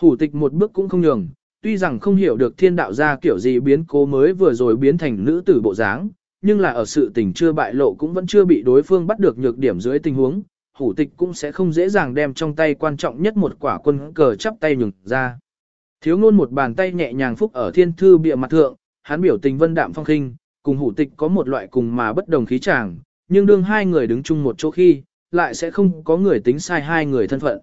Hủ tịch một bước cũng không nhường, tuy rằng không hiểu được thiên đạo ra kiểu gì biến cố mới vừa rồi biến thành nữ tử bộ dáng, nhưng là ở sự tình chưa bại lộ cũng vẫn chưa bị đối phương bắt được nhược điểm dưới tình huống, hủ tịch cũng sẽ không dễ dàng đem trong tay quan trọng nhất một quả quân cờ chắp tay nhường ra. Thiếu ngôn một bàn tay nhẹ nhàng phúc ở thiên thư bịa mặt thượng, hắn biểu tình vân đạm phong khinh, cùng hủ tịch có một loại cùng mà bất đồng khí tràng, nhưng đương hai người đứng chung một chỗ khi, lại sẽ không có người tính sai hai người thân phận.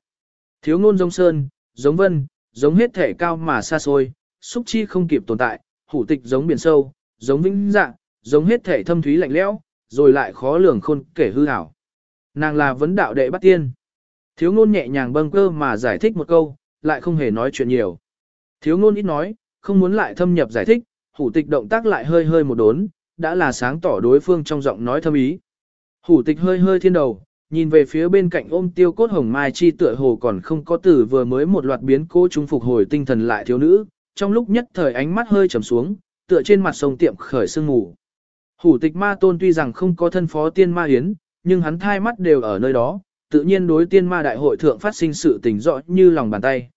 Thiếu ngôn giống sơn, giống vân, giống hết thể cao mà xa xôi, xúc chi không kịp tồn tại, hủ tịch giống biển sâu, giống vĩnh dạng, giống hết thể thâm thúy lạnh lẽo, rồi lại khó lường khôn kể hư ảo. Nàng là vấn đạo đệ bắt tiên. Thiếu ngôn nhẹ nhàng bâng cơ mà giải thích một câu, lại không hề nói chuyện nhiều. Thiếu ngôn ít nói, không muốn lại thâm nhập giải thích, hủ tịch động tác lại hơi hơi một đốn, đã là sáng tỏ đối phương trong giọng nói thâm ý. Hủ tịch hơi hơi thiên đầu, nhìn về phía bên cạnh ôm tiêu cốt hồng mai chi tựa hồ còn không có tử vừa mới một loạt biến cố chúng phục hồi tinh thần lại thiếu nữ, trong lúc nhất thời ánh mắt hơi trầm xuống, tựa trên mặt sông tiệm khởi sương ngủ. Hủ tịch ma tôn tuy rằng không có thân phó tiên ma hiến, nhưng hắn thai mắt đều ở nơi đó, tự nhiên đối tiên ma đại hội thượng phát sinh sự tình rõ như lòng bàn tay.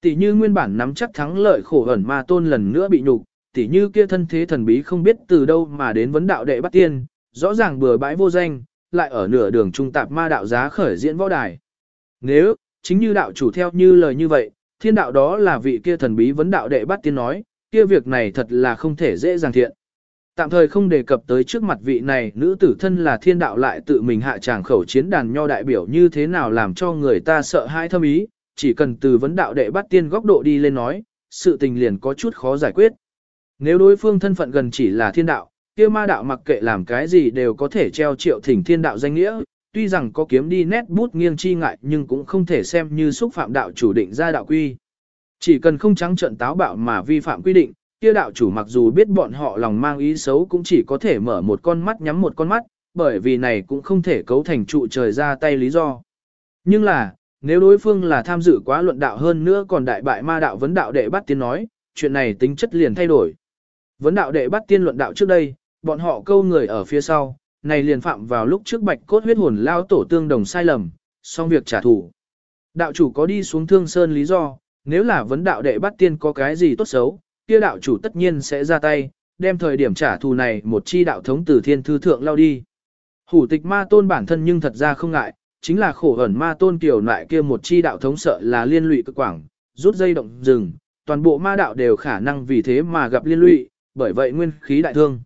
Tỷ như nguyên bản nắm chắc thắng lợi khổ ẩn ma tôn lần nữa bị nhục, tỷ như kia thân thế thần bí không biết từ đâu mà đến vấn đạo đệ bắt tiên, rõ ràng bừa bãi vô danh, lại ở nửa đường trung tạp ma đạo giá khởi diễn võ đài. Nếu, chính như đạo chủ theo như lời như vậy, thiên đạo đó là vị kia thần bí vấn đạo đệ bắt tiên nói, kia việc này thật là không thể dễ dàng thiện. Tạm thời không đề cập tới trước mặt vị này, nữ tử thân là thiên đạo lại tự mình hạ tràng khẩu chiến đàn nho đại biểu như thế nào làm cho người ta sợ hãi thâm ý, chỉ cần từ vấn đạo đệ bắt tiên góc độ đi lên nói, sự tình liền có chút khó giải quyết. Nếu đối phương thân phận gần chỉ là thiên đạo, kia ma đạo mặc kệ làm cái gì đều có thể treo triệu thỉnh thiên đạo danh nghĩa, tuy rằng có kiếm đi nét bút nghiêng chi ngại nhưng cũng không thể xem như xúc phạm đạo chủ định ra đạo quy. Chỉ cần không trắng trận táo bạo mà vi phạm quy định, kia đạo chủ mặc dù biết bọn họ lòng mang ý xấu cũng chỉ có thể mở một con mắt nhắm một con mắt, bởi vì này cũng không thể cấu thành trụ trời ra tay lý do. Nhưng là, nếu đối phương là tham dự quá luận đạo hơn nữa còn đại bại ma đạo vấn đạo đệ bắt tiên nói, chuyện này tính chất liền thay đổi. Vấn đạo đệ bắt tiên luận đạo trước đây, bọn họ câu người ở phía sau, này liền phạm vào lúc trước bạch cốt huyết hồn lao tổ tương đồng sai lầm, xong việc trả thù. Đạo chủ có đi xuống thương sơn lý do, nếu là vấn đạo đệ bắt tiên có cái gì tốt xấu, kia đạo chủ tất nhiên sẽ ra tay, đem thời điểm trả thù này một chi đạo thống từ thiên thư thượng lao đi. Hủ tịch ma tôn bản thân nhưng thật ra không ngại, chính là khổ ẩn ma tôn kiểu lại kia một chi đạo thống sợ là liên lụy cực quảng, rút dây động rừng, toàn bộ ma đạo đều khả năng vì thế mà gặp liên lụy, bởi vậy nguyên khí đại thương.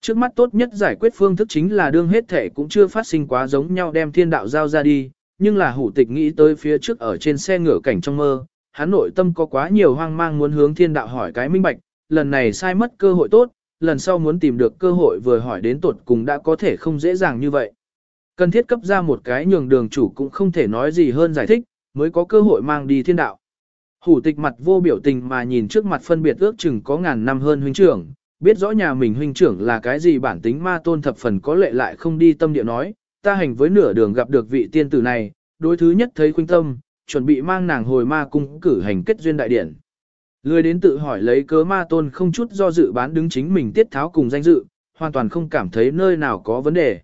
Trước mắt tốt nhất giải quyết phương thức chính là đương hết thể cũng chưa phát sinh quá giống nhau đem thiên đạo giao ra đi, nhưng là hủ tịch nghĩ tới phía trước ở trên xe ngựa cảnh trong mơ, hắn nội tâm có quá nhiều hoang mang muốn hướng thiên đạo hỏi cái minh bạch, lần này sai mất cơ hội tốt, lần sau muốn tìm được cơ hội vừa hỏi đến tuột cùng đã có thể không dễ dàng như vậy. Cần thiết cấp ra một cái nhường đường chủ cũng không thể nói gì hơn giải thích, mới có cơ hội mang đi thiên đạo. Hủ tịch mặt vô biểu tình mà nhìn trước mặt phân biệt ước chừng có ngàn năm hơn huynh trưởng, biết rõ nhà mình huynh trưởng là cái gì bản tính ma tôn thập phần có lệ lại không đi tâm địa nói, ta hành với nửa đường gặp được vị tiên tử này, đối thứ nhất thấy khuynh tâm, chuẩn bị mang nàng hồi ma cung cử hành kết duyên đại điển. Lười đến tự hỏi lấy cớ ma tôn không chút do dự bán đứng chính mình tiết tháo cùng danh dự, hoàn toàn không cảm thấy nơi nào có vấn đề.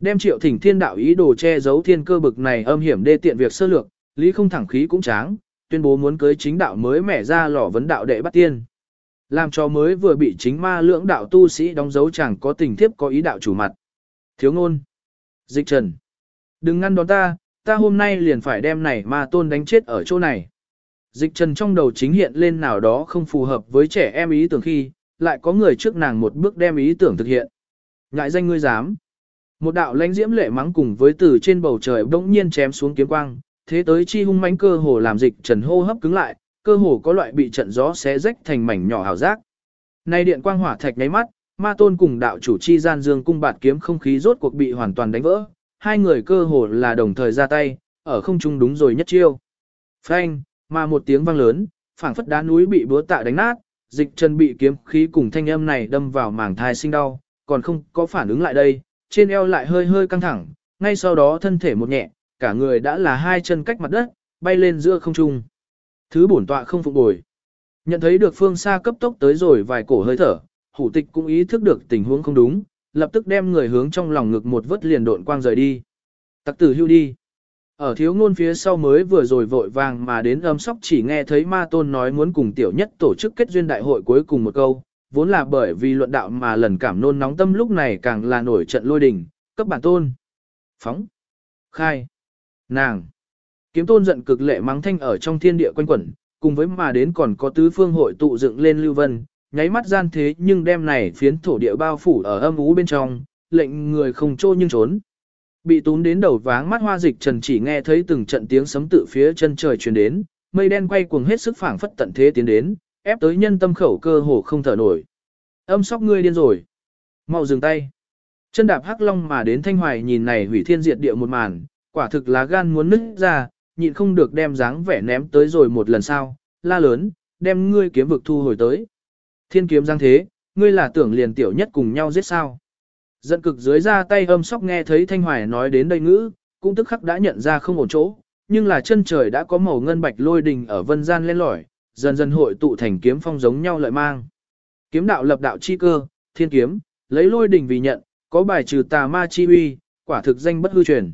Đem triệu thỉnh thiên đạo ý đồ che giấu thiên cơ bực này âm hiểm đê tiện việc sơ lược, lý không thẳng khí cũng tráng, tuyên bố muốn cưới chính đạo mới mẻ ra lò vấn đạo đệ bắt tiên. Làm cho mới vừa bị chính ma lưỡng đạo tu sĩ đóng dấu chẳng có tình thiếp có ý đạo chủ mặt. Thiếu ngôn. Dịch trần. Đừng ngăn đón ta, ta hôm nay liền phải đem này ma tôn đánh chết ở chỗ này. Dịch trần trong đầu chính hiện lên nào đó không phù hợp với trẻ em ý tưởng khi, lại có người trước nàng một bước đem ý tưởng thực hiện. Ngại danh ngươi dám. Một đạo lãnh diễm lệ mắng cùng với từ trên bầu trời bỗng nhiên chém xuống kiếm quang, thế tới chi hung mãnh cơ hồ làm dịch trần hô hấp cứng lại, cơ hồ có loại bị trận gió xé rách thành mảnh nhỏ hào giác. Nay điện quang hỏa thạch nháy mắt, ma tôn cùng đạo chủ chi gian dương cung bạt kiếm không khí rốt cuộc bị hoàn toàn đánh vỡ, hai người cơ hồ là đồng thời ra tay, ở không trung đúng rồi nhất chiêu. Phanh, mà một tiếng vang lớn, phảng phất đá núi bị búa tạ đánh nát, dịch chân bị kiếm khí cùng thanh âm này đâm vào màng thai sinh đau, còn không có phản ứng lại đây, trên eo lại hơi hơi căng thẳng, ngay sau đó thân thể một nhẹ, cả người đã là hai chân cách mặt đất, bay lên giữa không trung. Thứ bổn tọa không phục bồi. Nhận thấy được phương xa cấp tốc tới rồi vài cổ hơi thở, hủ tịch cũng ý thức được tình huống không đúng, lập tức đem người hướng trong lòng ngực một vớt liền độn quang rời đi. Tặc tử hưu đi. Ở thiếu ngôn phía sau mới vừa rồi vội vàng mà đến âm sóc chỉ nghe thấy ma tôn nói muốn cùng tiểu nhất tổ chức kết duyên đại hội cuối cùng một câu, vốn là bởi vì luận đạo mà lần cảm nôn nóng tâm lúc này càng là nổi trận lôi đình, cấp bản tôn. Phóng. Khai. Nàng. Kiếm tôn giận cực lệ mắng thanh ở trong thiên địa quanh quẩn, cùng với mà đến còn có tứ phương hội tụ dựng lên lưu vân, nháy mắt gian thế nhưng đem này phiến thổ địa bao phủ ở âm ú bên trong, lệnh người không trô nhưng trốn. Bị túm đến đầu váng mắt hoa dịch trần chỉ nghe thấy từng trận tiếng sấm tự phía chân trời truyền đến, mây đen quay cuồng hết sức phảng phất tận thế tiến đến, ép tới nhân tâm khẩu cơ hồ không thở nổi. Âm sóc ngươi điên rồi. Mau dừng tay. Chân đạp hắc long mà đến thanh hoài nhìn này hủy thiên diệt địa một màn, quả thực là gan muốn nứt ra, nhịn không được đem dáng vẻ ném tới rồi một lần sau, la lớn, đem ngươi kiếm vực thu hồi tới. Thiên kiếm giang thế, ngươi là tưởng liền tiểu nhất cùng nhau giết sao. Giận cực dưới ra tay âm sóc nghe thấy Thanh Hoài nói đến đây ngữ, cũng tức khắc đã nhận ra không ổn chỗ, nhưng là chân trời đã có màu ngân bạch lôi đình ở vân gian lên lỏi, dần dần hội tụ thành kiếm phong giống nhau lợi mang. Kiếm đạo lập đạo chi cơ, thiên kiếm, lấy lôi đình vì nhận, có bài trừ tà ma chi uy, quả thực danh bất hư truyền.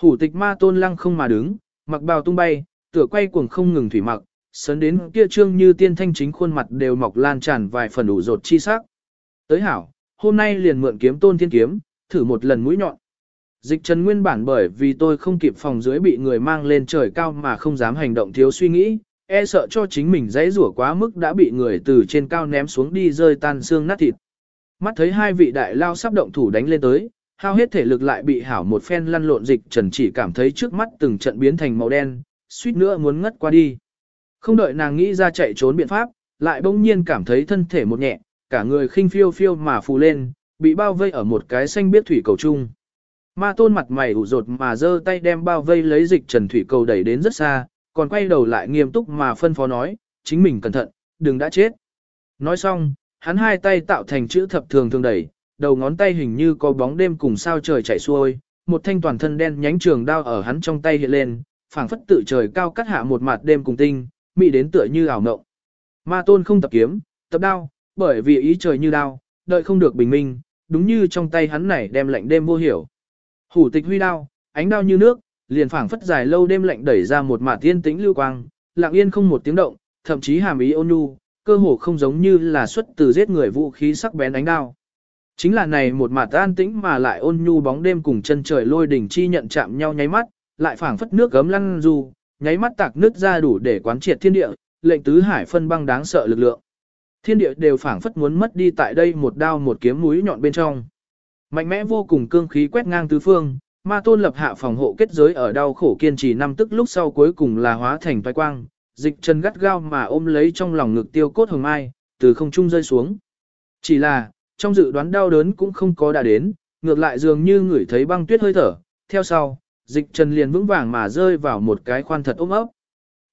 Hủ tịch ma tôn lăng không mà đứng, mặc bào tung bay, tựa quay cuồng không ngừng thủy mặc, sấn đến kia trương như tiên thanh chính khuôn mặt đều mọc lan tràn vài phần ủ rột chi sắc. Tới hảo, hôm nay liền mượn kiếm tôn thiên kiếm, thử một lần mũi nhọn. Dịch trần nguyên bản bởi vì tôi không kịp phòng dưới bị người mang lên trời cao mà không dám hành động thiếu suy nghĩ, e sợ cho chính mình dãy rủa quá mức đã bị người từ trên cao ném xuống đi rơi tan xương nát thịt. Mắt thấy hai vị đại lao sắp động thủ đánh lên tới, hao hết thể lực lại bị hảo một phen lăn lộn dịch trần chỉ cảm thấy trước mắt từng trận biến thành màu đen, suýt nữa muốn ngất qua đi. Không đợi nàng nghĩ ra chạy trốn biện pháp, lại bỗng nhiên cảm thấy thân thể một nhẹ, cả người khinh phiêu phiêu mà phù lên, bị bao vây ở một cái xanh biết thủy cầu chung. Ma tôn mặt mày ủ rột mà giơ tay đem bao vây lấy dịch trần thủy cầu đẩy đến rất xa, còn quay đầu lại nghiêm túc mà phân phó nói, chính mình cẩn thận, đừng đã chết. Nói xong, hắn hai tay tạo thành chữ thập thường thường đẩy, đầu ngón tay hình như có bóng đêm cùng sao trời chảy xuôi, một thanh toàn thân đen nhánh trường đao ở hắn trong tay hiện lên, phảng phất tự trời cao cắt hạ một mặt đêm cùng tinh, mị đến tựa như ảo mộng. Ma tôn không tập kiếm, tập đao, bởi vì ý trời như đao, đợi không được bình minh, đúng như trong tay hắn này đem lạnh đêm vô hiểu. Hủ tịch huy đao, ánh đao như nước, liền phảng phất dài lâu đêm lạnh đẩy ra một mạt tiên tĩnh lưu quang, lặng yên không một tiếng động, thậm chí hàm ý ôn nhu, cơ hồ không giống như là xuất từ giết người vũ khí sắc bén ánh đao. Chính là này một mạt an tĩnh mà lại ôn nhu bóng đêm cùng chân trời lôi đỉnh chi nhận chạm nhau nháy mắt, lại phảng phất nước gấm lăn du, nháy mắt tạc nứt ra đủ để quán triệt thiên địa, lệnh tứ hải phân băng đáng sợ lực lượng. Thiên địa đều phảng phất muốn mất đi tại đây một đao một kiếm mũi nhọn bên trong. Mạnh mẽ vô cùng cương khí quét ngang tứ phương, ma tôn lập hạ phòng hộ kết giới ở đau khổ kiên trì năm tức lúc sau cuối cùng là hóa thành toái quang, dịch chân gắt gao mà ôm lấy trong lòng ngực tiêu cốt hồng mai, từ không trung rơi xuống. Chỉ là, trong dự đoán đau đớn cũng không có đã đến, ngược lại dường như ngửi thấy băng tuyết hơi thở, theo sau, dịch trần liền vững vàng mà rơi vào một cái khoan thật ôm ấp.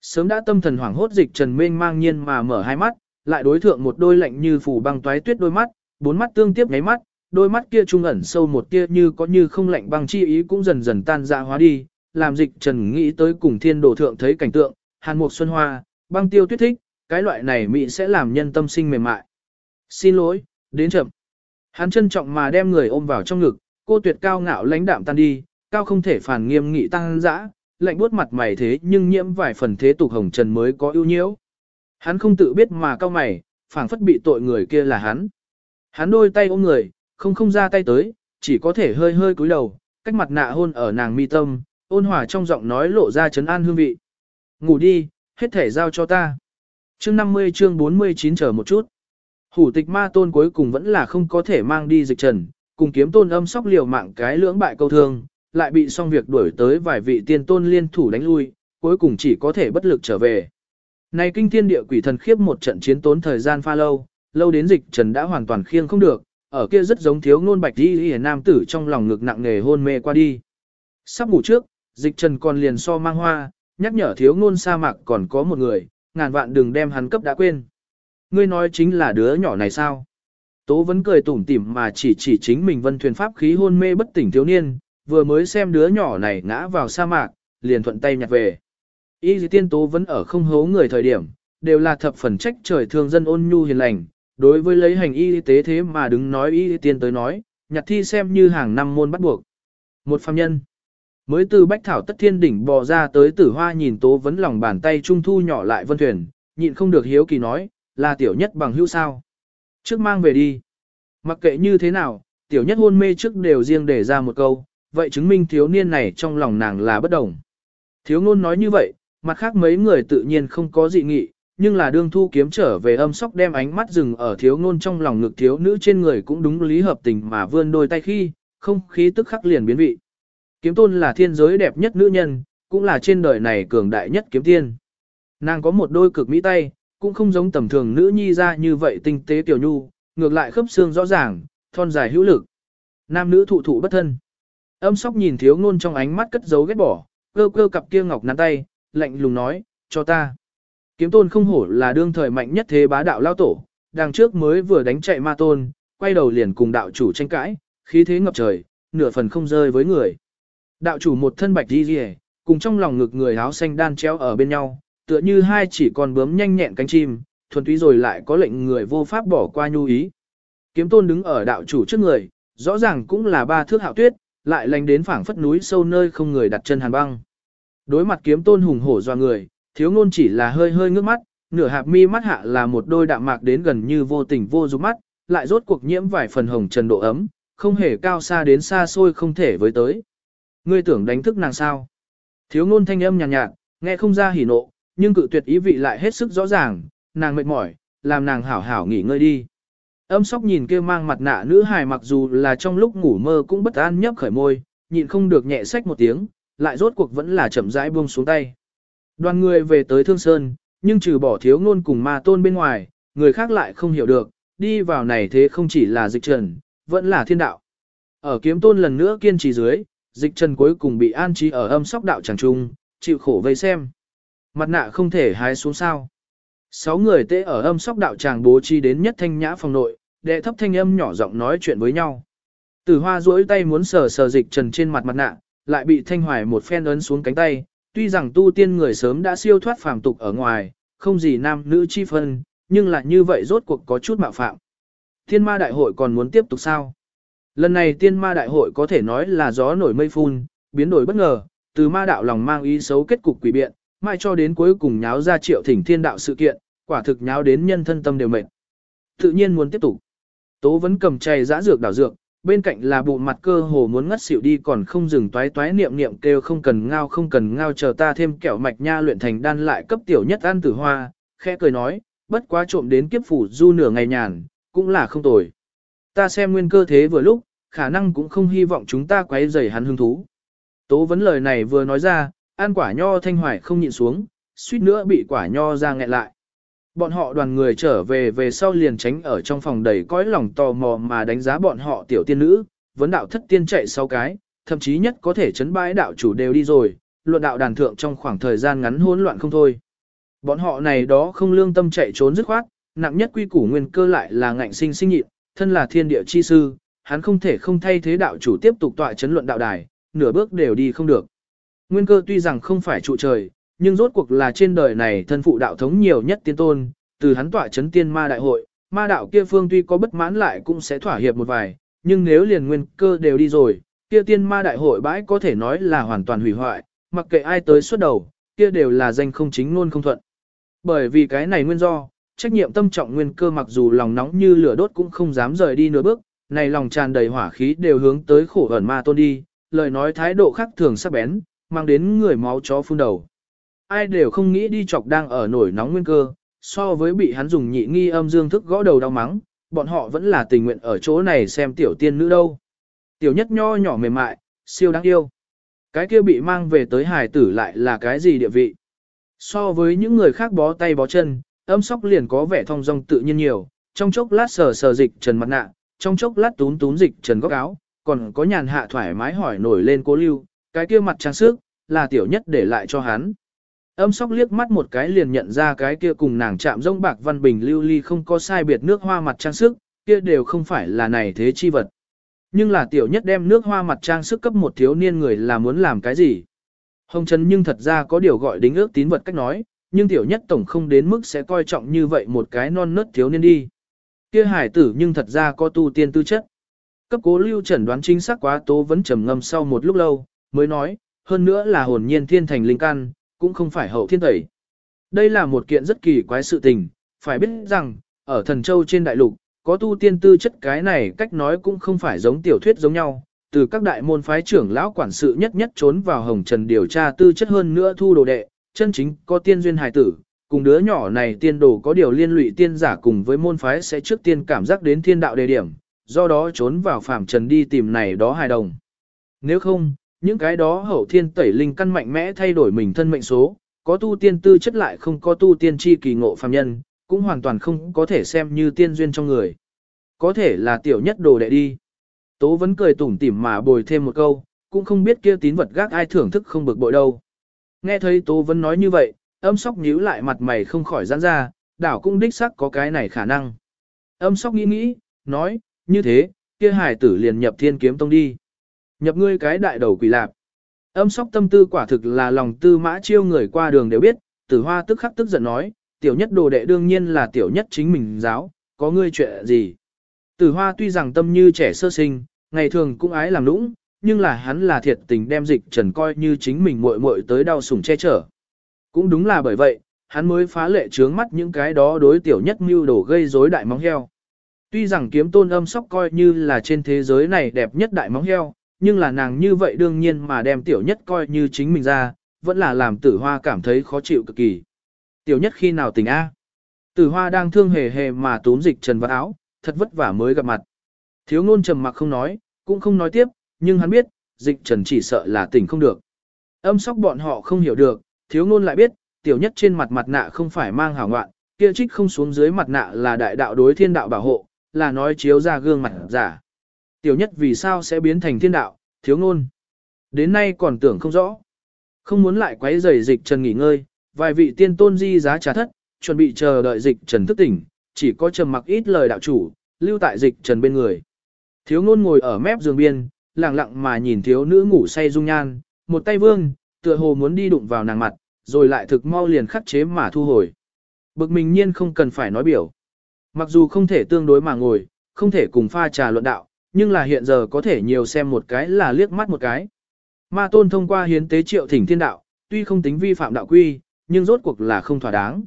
Sớm đã tâm thần hoảng hốt dịch trần mênh mang nhiên mà mở hai mắt, lại đối thượng một đôi lạnh như phủ băng toái tuyết đôi mắt, bốn mắt tương tiếp nháy mắt, đôi mắt kia trung ẩn sâu một tia như có như không lạnh băng chi ý cũng dần dần tan ra hóa đi, làm dịch trần nghĩ tới cùng thiên đồ thượng thấy cảnh tượng, hàn mục xuân hoa, băng tiêu tuyết thích, cái loại này mị sẽ làm nhân tâm sinh mềm mại. Xin lỗi, đến chậm. Hắn trân trọng mà đem người ôm vào trong ngực, cô tuyệt cao ngạo lãnh đạm tan đi, cao không thể phản nghiêm nghị tăng dã, lạnh buốt mặt mày thế nhưng nhiễm vài phần thế tục hồng trần mới có ưu nhiễu. Hắn không tự biết mà cao mày, phảng phất bị tội người kia là hắn. Hắn đôi tay ôm người, không không ra tay tới, chỉ có thể hơi hơi cúi đầu, cách mặt nạ hôn ở nàng mi tâm, ôn hòa trong giọng nói lộ ra chấn an hương vị. Ngủ đi, hết thể giao cho ta. Chương 50 chương 49 chờ một chút. Hủ tịch ma tôn cuối cùng vẫn là không có thể mang đi dịch trần, cùng kiếm tôn âm sóc liều mạng cái lưỡng bại câu thương, lại bị xong việc đuổi tới vài vị tiên tôn liên thủ đánh lui, cuối cùng chỉ có thể bất lực trở về. Này kinh thiên địa quỷ thần khiếp một trận chiến tốn thời gian pha lâu, lâu đến dịch trần đã hoàn toàn khiêng không được, ở kia rất giống thiếu ngôn bạch đi nam tử trong lòng ngực nặng nề hôn mê qua đi. Sắp ngủ trước, dịch trần còn liền so mang hoa, nhắc nhở thiếu ngôn sa mạc còn có một người, ngàn vạn đừng đem hắn cấp đã quên. Ngươi nói chính là đứa nhỏ này sao? Tố vẫn cười tủm tỉm mà chỉ chỉ chính mình vân thuyền pháp khí hôn mê bất tỉnh thiếu niên, vừa mới xem đứa nhỏ này ngã vào sa mạc, liền thuận tay nhặt về. Y dì tiên tố vẫn ở không hố người thời điểm, đều là thập phần trách trời thương dân ôn nhu hiền lành, đối với lấy hành y tế thế mà đứng nói y tiên tới nói, nhặt thi xem như hàng năm môn bắt buộc. Một phàm nhân, mới từ bách thảo tất thiên đỉnh bò ra tới tử hoa nhìn tố vấn lòng bàn tay trung thu nhỏ lại vân thuyền, nhịn không được hiếu kỳ nói, là tiểu nhất bằng hữu sao. Trước mang về đi. Mặc kệ như thế nào, tiểu nhất hôn mê trước đều riêng để ra một câu, vậy chứng minh thiếu niên này trong lòng nàng là bất đồng. Thiếu ngôn nói như vậy, mặt khác mấy người tự nhiên không có dị nghị, nhưng là đương thu kiếm trở về âm sóc đem ánh mắt dừng ở thiếu ngôn trong lòng ngực thiếu nữ trên người cũng đúng lý hợp tình mà vươn đôi tay khi, không khí tức khắc liền biến vị. Kiếm tôn là thiên giới đẹp nhất nữ nhân, cũng là trên đời này cường đại nhất kiếm tiên. Nàng có một đôi cực mỹ tay, cũng không giống tầm thường nữ nhi ra như vậy tinh tế tiểu nhu, ngược lại khớp xương rõ ràng, thon dài hữu lực. Nam nữ thụ thụ bất thân. Âm sóc nhìn thiếu ngôn trong ánh mắt cất giấu ghét bỏ, cơ cơ cặp kia ngọc nắn tay, lạnh lùng nói, cho ta. Kiếm tôn không hổ là đương thời mạnh nhất thế bá đạo lao tổ, đằng trước mới vừa đánh chạy ma tôn, quay đầu liền cùng đạo chủ tranh cãi, khí thế ngập trời, nửa phần không rơi với người. Đạo chủ một thân bạch đi rìa, cùng trong lòng ngực người áo xanh đan treo ở bên nhau, tựa như hai chỉ còn bướm nhanh nhẹn cánh chim, thuần túy rồi lại có lệnh người vô pháp bỏ qua nhu ý. Kiếm tôn đứng ở đạo chủ trước người, rõ ràng cũng là ba thước hạo tuyết, lại lành đến phảng phất núi sâu nơi không người đặt chân hàn băng. Đối mặt kiếm tôn hùng hổ doa người, thiếu ngôn chỉ là hơi hơi ngước mắt, nửa hạp mi mắt hạ là một đôi đạm mạc đến gần như vô tình vô dục mắt, lại rốt cuộc nhiễm vài phần hồng trần độ ấm, không hề cao xa đến xa xôi không thể với tới. Ngươi tưởng đánh thức nàng sao? Thiếu ngôn thanh âm nhàn nhạt, nhạt, nghe không ra hỉ nộ, nhưng cự tuyệt ý vị lại hết sức rõ ràng, nàng mệt mỏi, làm nàng hảo hảo nghỉ ngơi đi. Âm sóc nhìn kia mang mặt nạ nữ hài mặc dù là trong lúc ngủ mơ cũng bất an nhấp khởi môi, nhịn không được nhẹ sách một tiếng, lại rốt cuộc vẫn là chậm rãi buông xuống tay. Đoàn người về tới Thương Sơn, nhưng trừ bỏ thiếu ngôn cùng ma tôn bên ngoài, người khác lại không hiểu được, đi vào này thế không chỉ là dịch trần, vẫn là thiên đạo. Ở kiếm tôn lần nữa kiên trì dưới, dịch trần cuối cùng bị an trí ở âm sóc đạo tràng trung, chịu khổ vây xem. Mặt nạ không thể hái xuống sao. Sáu người tê ở âm sóc đạo tràng bố trí đến nhất thanh nhã phòng nội, đệ thấp thanh âm nhỏ giọng nói chuyện với nhau. Tử hoa duỗi tay muốn sờ sờ dịch trần trên mặt mặt nạ, lại bị thanh hoài một phen ấn xuống cánh tay, tuy rằng tu tiên người sớm đã siêu thoát phàm tục ở ngoài, không gì nam nữ chi phân, nhưng lại như vậy rốt cuộc có chút mạo phạm. Thiên ma đại hội còn muốn tiếp tục sao? Lần này tiên ma đại hội có thể nói là gió nổi mây phun, biến đổi bất ngờ, từ ma đạo lòng mang ý xấu kết cục quỷ biện, mai cho đến cuối cùng nháo ra triệu thỉnh thiên đạo sự kiện, quả thực nháo đến nhân thân tâm đều mệt. Tự nhiên muốn tiếp tục. Tố vẫn cầm chay giã dược đảo dược, bên cạnh là bộ mặt cơ hồ muốn ngất xỉu đi còn không dừng toái toái niệm niệm kêu không cần ngao không cần ngao chờ ta thêm kẹo mạch nha luyện thành đan lại cấp tiểu nhất ăn tử hoa, khẽ cười nói, bất quá trộm đến kiếp phủ du nửa ngày nhàn, cũng là không tồi. Ta xem nguyên cơ thế vừa lúc, khả năng cũng không hy vọng chúng ta quấy rầy hắn hứng thú. Tố vấn lời này vừa nói ra, ăn quả nho thanh hoài không nhịn xuống, suýt nữa bị quả nho ra nghẹn lại. Bọn họ đoàn người trở về về sau liền tránh ở trong phòng đầy cõi lòng tò mò mà đánh giá bọn họ tiểu tiên nữ, vấn đạo thất tiên chạy sau cái, thậm chí nhất có thể chấn bãi đạo chủ đều đi rồi, luận đạo đàn thượng trong khoảng thời gian ngắn hỗn loạn không thôi. Bọn họ này đó không lương tâm chạy trốn dứt khoát, nặng nhất quy củ nguyên cơ lại là ngạnh sinh sinh nhịn, thân là thiên địa chi sư, hắn không thể không thay thế đạo chủ tiếp tục tọa chấn luận đạo đài, nửa bước đều đi không được. Nguyên cơ tuy rằng không phải trụ trời, nhưng rốt cuộc là trên đời này thân phụ đạo thống nhiều nhất tiên tôn, từ hắn tỏa chấn tiên ma đại hội, ma đạo kia phương tuy có bất mãn lại cũng sẽ thỏa hiệp một vài, nhưng nếu liền nguyên cơ đều đi rồi, kia tiên ma đại hội bãi có thể nói là hoàn toàn hủy hoại, mặc kệ ai tới xuất đầu, kia đều là danh không chính luôn không thuận. Bởi vì cái này nguyên do, trách nhiệm tâm trọng nguyên cơ mặc dù lòng nóng như lửa đốt cũng không dám rời đi nửa bước, này lòng tràn đầy hỏa khí đều hướng tới khổ ẩn ma tôn đi, lời nói thái độ khác thường sắc bén, mang đến người máu chó phun đầu. Ai đều không nghĩ đi chọc đang ở nổi nóng nguyên cơ, so với bị hắn dùng nhị nghi âm dương thức gõ đầu đau mắng, bọn họ vẫn là tình nguyện ở chỗ này xem tiểu tiên nữ đâu. Tiểu nhất nho nhỏ mềm mại, siêu đáng yêu. Cái kia bị mang về tới hài tử lại là cái gì địa vị? So với những người khác bó tay bó chân, âm sóc liền có vẻ thong dong tự nhiên nhiều, trong chốc lát sờ sờ dịch trần mặt nạ, trong chốc lát tún tún dịch trần góc áo, còn có nhàn hạ thoải mái hỏi nổi lên cố lưu, cái kia mặt trang sức, là tiểu nhất để lại cho hắn. Âm sóc liếc mắt một cái liền nhận ra cái kia cùng nàng chạm rông bạc văn bình lưu ly không có sai biệt nước hoa mặt trang sức, kia đều không phải là này thế chi vật. Nhưng là tiểu nhất đem nước hoa mặt trang sức cấp một thiếu niên người là muốn làm cái gì? Hồng Trần nhưng thật ra có điều gọi đính ước tín vật cách nói, nhưng tiểu nhất tổng không đến mức sẽ coi trọng như vậy một cái non nớt thiếu niên đi. Kia hải tử nhưng thật ra có tu tiên tư chất. Cấp cố lưu trần đoán chính xác quá tố vẫn trầm ngâm sau một lúc lâu, mới nói, hơn nữa là hồn nhiên thiên thành linh căn, cũng không phải hậu thiên tẩy. Đây là một kiện rất kỳ quái sự tình, phải biết rằng, ở thần châu trên đại lục, có tu tiên tư chất cái này cách nói cũng không phải giống tiểu thuyết giống nhau, từ các đại môn phái trưởng lão quản sự nhất nhất trốn vào hồng trần điều tra tư chất hơn nữa thu đồ đệ, chân chính có tiên duyên hài tử, cùng đứa nhỏ này tiên đồ có điều liên lụy tiên giả cùng với môn phái sẽ trước tiên cảm giác đến thiên đạo đề điểm, do đó trốn vào phạm trần đi tìm này đó hài đồng. Nếu không, những cái đó hậu thiên tẩy linh căn mạnh mẽ thay đổi mình thân mệnh số, có tu tiên tư chất lại không có tu tiên chi kỳ ngộ phàm nhân, cũng hoàn toàn không có thể xem như tiên duyên trong người. Có thể là tiểu nhất đồ đệ đi. Tố vẫn cười tủm tỉm mà bồi thêm một câu, cũng không biết kia tín vật gác ai thưởng thức không bực bội đâu. Nghe thấy Tố vẫn nói như vậy, âm sóc nhíu lại mặt mày không khỏi giãn ra, đảo cũng đích sắc có cái này khả năng. Âm sóc nghĩ nghĩ, nói, như thế, kia hải tử liền nhập thiên kiếm tông đi. Nhập ngươi cái đại đầu quỷ lạp. Âm sóc tâm tư quả thực là lòng tư mã chiêu người qua đường đều biết, tử hoa tức khắc tức giận nói, tiểu nhất đồ đệ đương nhiên là tiểu nhất chính mình giáo, có ngươi chuyện gì. Tử hoa tuy rằng tâm như trẻ sơ sinh, ngày thường cũng ái làm nũng, nhưng là hắn là thiệt tình đem dịch trần coi như chính mình muội muội tới đau sủng che chở. Cũng đúng là bởi vậy, hắn mới phá lệ trướng mắt những cái đó đối tiểu nhất mưu đồ gây rối đại móng heo. Tuy rằng kiếm tôn âm sóc coi như là trên thế giới này đẹp nhất đại móng heo, nhưng là nàng như vậy đương nhiên mà đem tiểu nhất coi như chính mình ra, vẫn là làm tử hoa cảm thấy khó chịu cực kỳ. Tiểu nhất khi nào tỉnh A? Tử hoa đang thương hề hề mà tốn dịch trần vào áo, thật vất vả mới gặp mặt. Thiếu ngôn trầm mặc không nói, cũng không nói tiếp, nhưng hắn biết, dịch trần chỉ sợ là tỉnh không được. Âm sóc bọn họ không hiểu được, thiếu ngôn lại biết, tiểu nhất trên mặt mặt nạ không phải mang hảo ngoạn, kia trích không xuống dưới mặt nạ là đại đạo đối thiên đạo bảo hộ, là nói chiếu ra gương mặt giả. Tiểu nhất vì sao sẽ biến thành thiên đạo, thiếu ngôn. Đến nay còn tưởng không rõ. Không muốn lại quấy rầy dịch trần nghỉ ngơi, vài vị tiên tôn di giá trà thất, chuẩn bị chờ đợi dịch trần thức tỉnh, chỉ có trầm mặc ít lời đạo chủ, lưu tại dịch trần bên người. Thiếu ngôn ngồi ở mép giường biên, lặng lặng mà nhìn thiếu nữ ngủ say dung nhan, một tay vương, tựa hồ muốn đi đụng vào nàng mặt, rồi lại thực mau liền khắc chế mà thu hồi. Bực mình nhiên không cần phải nói biểu. Mặc dù không thể tương đối mà ngồi, không thể cùng pha trà luận đạo, nhưng là hiện giờ có thể nhiều xem một cái là liếc mắt một cái. Ma tôn thông qua hiến tế triệu thỉnh thiên đạo, tuy không tính vi phạm đạo quy, nhưng rốt cuộc là không thỏa đáng.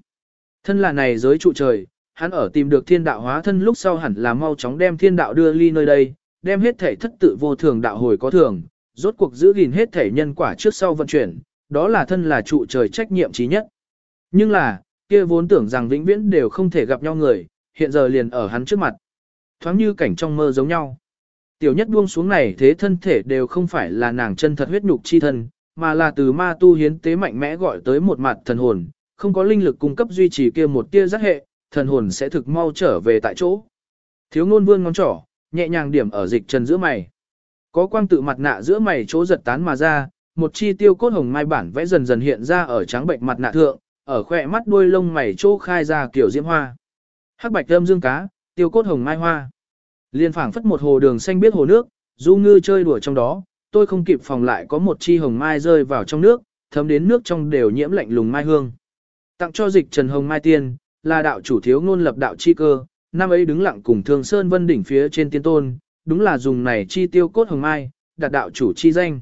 Thân là này giới trụ trời, hắn ở tìm được thiên đạo hóa thân lúc sau hẳn là mau chóng đem thiên đạo đưa ly nơi đây, đem hết thể thất tự vô thường đạo hồi có thường, rốt cuộc giữ gìn hết thể nhân quả trước sau vận chuyển, đó là thân là trụ trời trách nhiệm trí nhất. Nhưng là, kia vốn tưởng rằng vĩnh viễn đều không thể gặp nhau người, hiện giờ liền ở hắn trước mặt. Thoáng như cảnh trong mơ giống nhau. Tiểu nhất buông xuống này thế thân thể đều không phải là nàng chân thật huyết nhục chi thân, mà là từ ma tu hiến tế mạnh mẽ gọi tới một mặt thần hồn, không có linh lực cung cấp duy trì kia một tia giác hệ, thần hồn sẽ thực mau trở về tại chỗ. Thiếu ngôn vương ngón trỏ, nhẹ nhàng điểm ở dịch trần giữa mày. Có quang tự mặt nạ giữa mày chỗ giật tán mà ra, một chi tiêu cốt hồng mai bản vẽ dần dần hiện ra ở trắng bệnh mặt nạ thượng, ở khỏe mắt đuôi lông mày chỗ khai ra kiểu diễm hoa. Hắc bạch âm dương cá, tiêu cốt hồng mai hoa. Liên phảng phất một hồ đường xanh biết hồ nước, du ngư chơi đùa trong đó, tôi không kịp phòng lại có một chi hồng mai rơi vào trong nước, thấm đến nước trong đều nhiễm lạnh lùng mai hương. Tặng cho dịch Trần Hồng Mai Tiên, là đạo chủ thiếu ngôn lập đạo chi cơ, năm ấy đứng lặng cùng Thương Sơn Vân đỉnh phía trên tiên tôn, đúng là dùng này chi tiêu cốt hồng mai, đặt đạo chủ chi danh.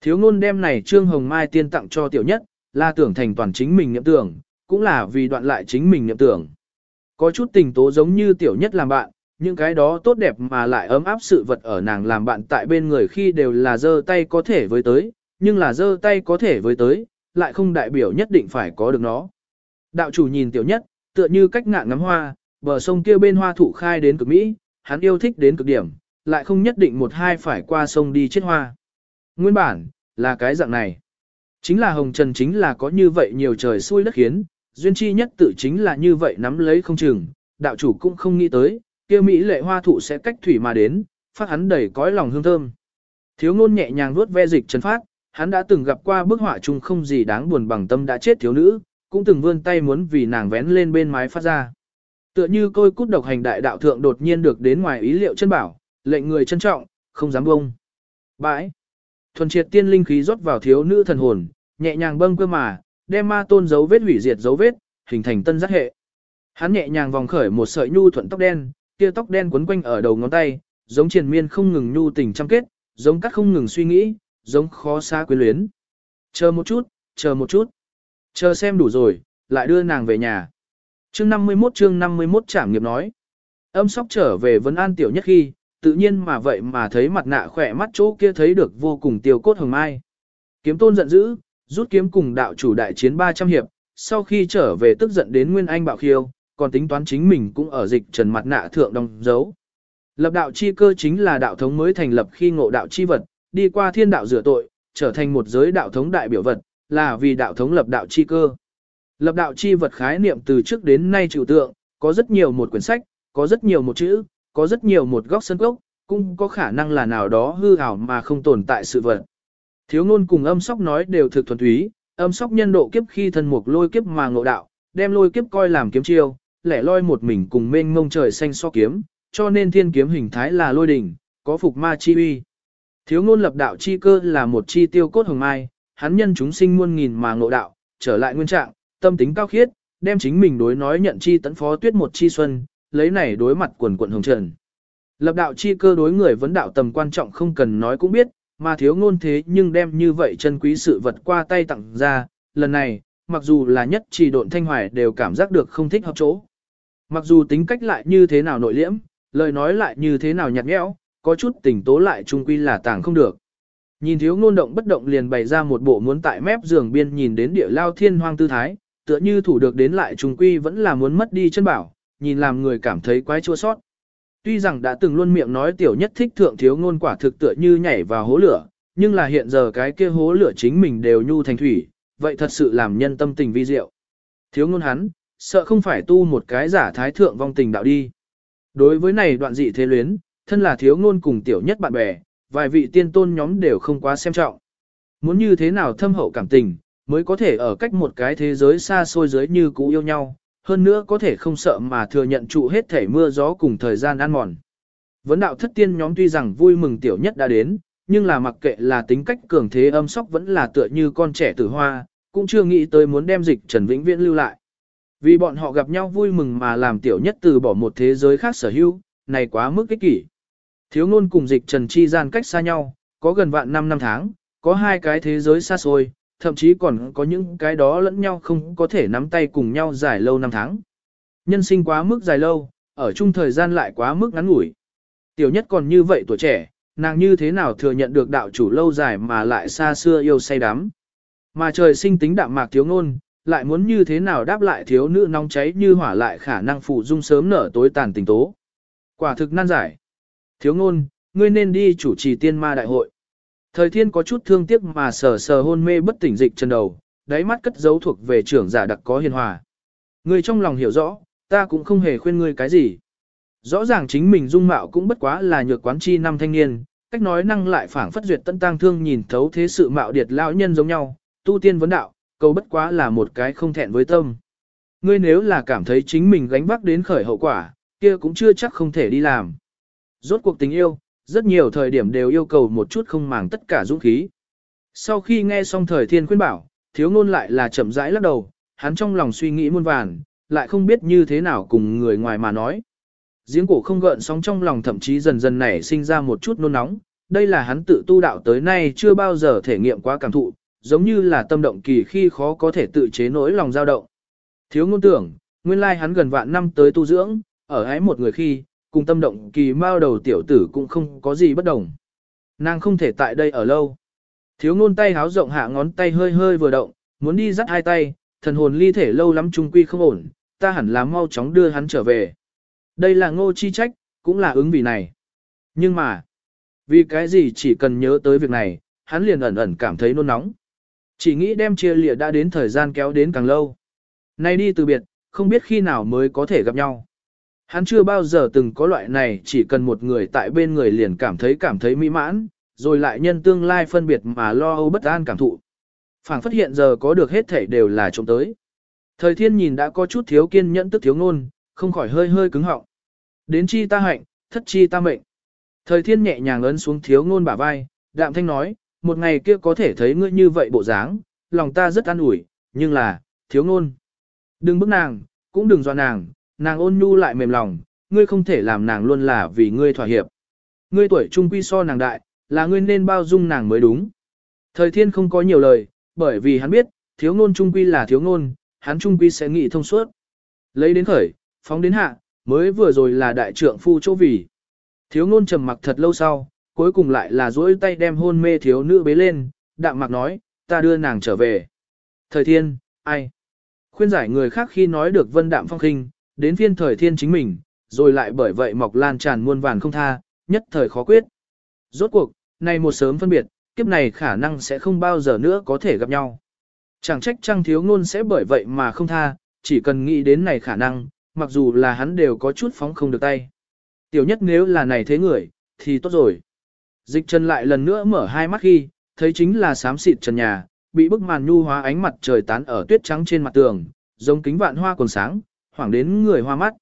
Thiếu ngôn đem này trương hồng mai tiên tặng cho tiểu nhất, là tưởng thành toàn chính mình niệm tưởng, cũng là vì đoạn lại chính mình niệm tưởng. Có chút tình tố giống như tiểu nhất làm bạn, những cái đó tốt đẹp mà lại ấm áp sự vật ở nàng làm bạn tại bên người khi đều là dơ tay có thể với tới, nhưng là dơ tay có thể với tới, lại không đại biểu nhất định phải có được nó. Đạo chủ nhìn tiểu nhất, tựa như cách ngạn ngắm hoa, bờ sông kia bên hoa thụ khai đến cực Mỹ, hắn yêu thích đến cực điểm, lại không nhất định một hai phải qua sông đi chết hoa. Nguyên bản, là cái dạng này. Chính là Hồng Trần chính là có như vậy nhiều trời xui đất khiến, duyên chi nhất tự chính là như vậy nắm lấy không chừng, đạo chủ cũng không nghĩ tới, kia Mỹ lệ hoa thụ sẽ cách thủy mà đến, phát hắn đầy cõi lòng hương thơm. Thiếu ngôn nhẹ nhàng vuốt ve dịch trần phát, Hắn đã từng gặp qua bức họa chung không gì đáng buồn bằng tâm đã chết thiếu nữ, cũng từng vươn tay muốn vì nàng vén lên bên mái phát ra. Tựa như côi cút độc hành đại đạo thượng đột nhiên được đến ngoài ý liệu chân bảo, lệnh người trân trọng, không dám bông. Bãi. Thuần triệt tiên linh khí rót vào thiếu nữ thần hồn, nhẹ nhàng bâng cơ mà, đem ma tôn dấu vết hủy diệt dấu vết, hình thành tân giác hệ. Hắn nhẹ nhàng vòng khởi một sợi nhu thuận tóc đen, kia tóc đen quấn quanh ở đầu ngón tay, giống triền miên không ngừng nhu tình chăm kết, giống cắt không ngừng suy nghĩ, giống khó xa quyến luyến. Chờ một chút, chờ một chút. Chờ xem đủ rồi, lại đưa nàng về nhà. Chương 51 chương 51 trảm nghiệp nói. Âm sóc trở về vấn an tiểu nhất khi, tự nhiên mà vậy mà thấy mặt nạ khỏe mắt chỗ kia thấy được vô cùng tiêu cốt hồng mai. Kiếm tôn giận dữ, rút kiếm cùng đạo chủ đại chiến 300 hiệp, sau khi trở về tức giận đến Nguyên Anh bạo khiêu, còn tính toán chính mình cũng ở dịch trần mặt nạ thượng đồng dấu. Lập đạo chi cơ chính là đạo thống mới thành lập khi ngộ đạo chi vật, đi qua thiên đạo rửa tội, trở thành một giới đạo thống đại biểu vật, là vì đạo thống lập đạo chi cơ. Lập đạo chi vật khái niệm từ trước đến nay trừu tượng, có rất nhiều một quyển sách, có rất nhiều một chữ, có rất nhiều một góc sân gốc, cũng có khả năng là nào đó hư ảo mà không tồn tại sự vật. Thiếu ngôn cùng âm sóc nói đều thực thuần túy, âm sóc nhân độ kiếp khi thân mục lôi kiếp mà ngộ đạo, đem lôi kiếp coi làm kiếm chiêu, lẻ loi một mình cùng mênh mông trời xanh so kiếm, cho nên thiên kiếm hình thái là lôi đỉnh, có phục ma chi uy. Thiếu ngôn lập đạo chi cơ là một chi tiêu cốt hồng mai, hắn nhân chúng sinh muôn nghìn mà ngộ đạo, trở lại nguyên trạng, tâm tính cao khiết, đem chính mình đối nói nhận chi tấn phó tuyết một chi xuân, lấy này đối mặt quần quận hồng trần. Lập đạo chi cơ đối người vấn đạo tầm quan trọng không cần nói cũng biết, mà thiếu ngôn thế nhưng đem như vậy chân quý sự vật qua tay tặng ra, lần này, mặc dù là nhất chỉ độn thanh hoài đều cảm giác được không thích hợp chỗ. Mặc dù tính cách lại như thế nào nội liễm, lời nói lại như thế nào nhạt nhẽo, có chút tỉnh tố lại trung quy là tàng không được. Nhìn thiếu ngôn động bất động liền bày ra một bộ muốn tại mép giường biên nhìn đến địa lao thiên hoang tư thái, tựa như thủ được đến lại trung quy vẫn là muốn mất đi chân bảo, nhìn làm người cảm thấy quái chua sót. Tuy rằng đã từng luôn miệng nói tiểu nhất thích thượng thiếu ngôn quả thực tựa như nhảy vào hố lửa, nhưng là hiện giờ cái kia hố lửa chính mình đều nhu thành thủy, vậy thật sự làm nhân tâm tình vi diệu. Thiếu ngôn hắn, sợ không phải tu một cái giả thái thượng vong tình đạo đi. Đối với này đoạn dị thế luyến, thân là thiếu ngôn cùng tiểu nhất bạn bè, vài vị tiên tôn nhóm đều không quá xem trọng. Muốn như thế nào thâm hậu cảm tình, mới có thể ở cách một cái thế giới xa xôi giới như cũ yêu nhau, hơn nữa có thể không sợ mà thừa nhận trụ hết thể mưa gió cùng thời gian ăn mòn. Vấn đạo thất tiên nhóm tuy rằng vui mừng tiểu nhất đã đến, nhưng là mặc kệ là tính cách cường thế âm sóc vẫn là tựa như con trẻ tử hoa, cũng chưa nghĩ tới muốn đem dịch Trần Vĩnh Viễn lưu lại. Vì bọn họ gặp nhau vui mừng mà làm tiểu nhất từ bỏ một thế giới khác sở hữu, này quá mức ích kỷ. Thiếu ngôn cùng dịch Trần Chi gian cách xa nhau, có gần vạn năm năm tháng, có hai cái thế giới xa xôi, thậm chí còn có những cái đó lẫn nhau không có thể nắm tay cùng nhau dài lâu năm tháng. Nhân sinh quá mức dài lâu, ở chung thời gian lại quá mức ngắn ngủi. Tiểu nhất còn như vậy tuổi trẻ, nàng như thế nào thừa nhận được đạo chủ lâu dài mà lại xa xưa yêu say đắm. Mà trời sinh tính đạm mạc thiếu ngôn, lại muốn như thế nào đáp lại thiếu nữ nóng cháy như hỏa lại khả năng phụ dung sớm nở tối tàn tình tố. Quả thực nan giải. Thiếu ngôn, ngươi nên đi chủ trì tiên ma đại hội. Thời thiên có chút thương tiếc mà sờ sờ hôn mê bất tỉnh dịch chân đầu, đáy mắt cất dấu thuộc về trưởng giả đặc có hiền hòa. Ngươi trong lòng hiểu rõ, ta cũng không hề khuyên ngươi cái gì. Rõ ràng chính mình dung mạo cũng bất quá là nhược quán chi năm thanh niên, cách nói năng lại phảng phất duyệt tân tang thương nhìn thấu thế sự mạo điệt lão nhân giống nhau, tu tiên vấn đạo, cầu bất quá là một cái không thẹn với tâm. Ngươi nếu là cảm thấy chính mình gánh vác đến khởi hậu quả, kia cũng chưa chắc không thể đi làm. Rốt cuộc tình yêu, rất nhiều thời điểm đều yêu cầu một chút không màng tất cả dũng khí. Sau khi nghe xong thời thiên khuyên bảo, thiếu ngôn lại là chậm rãi lắc đầu, hắn trong lòng suy nghĩ muôn vàn, lại không biết như thế nào cùng người ngoài mà nói. Giếng cổ không gợn sóng trong lòng thậm chí dần dần nảy sinh ra một chút nôn nóng, đây là hắn tự tu đạo tới nay chưa bao giờ thể nghiệm quá cảm thụ, giống như là tâm động kỳ khi khó có thể tự chế nỗi lòng dao động. Thiếu ngôn tưởng, nguyên lai hắn gần vạn năm tới tu dưỡng, ở ái một người khi, cùng tâm động kỳ mao đầu tiểu tử cũng không có gì bất đồng. Nàng không thể tại đây ở lâu. Thiếu ngôn tay háo rộng hạ ngón tay hơi hơi vừa động, muốn đi dắt hai tay, thần hồn ly thể lâu lắm trung quy không ổn, ta hẳn là mau chóng đưa hắn trở về. Đây là ngô chi trách, cũng là ứng vì này. Nhưng mà, vì cái gì chỉ cần nhớ tới việc này, hắn liền ẩn ẩn cảm thấy nôn nóng. Chỉ nghĩ đem chia lìa đã đến thời gian kéo đến càng lâu. Nay đi từ biệt, không biết khi nào mới có thể gặp nhau. Hắn chưa bao giờ từng có loại này chỉ cần một người tại bên người liền cảm thấy cảm thấy mỹ mãn, rồi lại nhân tương lai phân biệt mà lo âu bất an cảm thụ. phảng phát hiện giờ có được hết thể đều là trông tới. Thời thiên nhìn đã có chút thiếu kiên nhẫn tức thiếu ngôn, không khỏi hơi hơi cứng họng. Đến chi ta hạnh, thất chi ta mệnh. Thời thiên nhẹ nhàng ấn xuống thiếu ngôn bả vai, đạm thanh nói, một ngày kia có thể thấy ngươi như vậy bộ dáng, lòng ta rất an ủi, nhưng là, thiếu ngôn. Đừng bức nàng, cũng đừng dọa nàng, nàng ôn nhu lại mềm lòng, ngươi không thể làm nàng luôn là vì ngươi thỏa hiệp. Ngươi tuổi trung quy so nàng đại, là ngươi nên bao dung nàng mới đúng. Thời thiên không có nhiều lời, bởi vì hắn biết, thiếu ngôn trung quy là thiếu ngôn, hắn trung quy sẽ nghĩ thông suốt. Lấy đến khởi, phóng đến hạ, mới vừa rồi là đại trượng phu chỗ vì. Thiếu ngôn trầm mặc thật lâu sau, cuối cùng lại là duỗi tay đem hôn mê thiếu nữ bế lên, đạm mặc nói, ta đưa nàng trở về. Thời thiên, ai? Khuyên giải người khác khi nói được vân đạm phong khinh, đến phiên thời thiên chính mình, rồi lại bởi vậy mọc lan tràn muôn vàn không tha, nhất thời khó quyết. Rốt cuộc, này một sớm phân biệt, kiếp này khả năng sẽ không bao giờ nữa có thể gặp nhau. Chẳng trách trăng thiếu ngôn sẽ bởi vậy mà không tha, chỉ cần nghĩ đến này khả năng, mặc dù là hắn đều có chút phóng không được tay. Tiểu nhất nếu là này thế người, thì tốt rồi. Dịch Trần lại lần nữa mở hai mắt khi, thấy chính là xám xịt trần nhà, bị bức màn nhu hóa ánh mặt trời tán ở tuyết trắng trên mặt tường, giống kính vạn hoa còn sáng, hoảng đến người hoa mắt.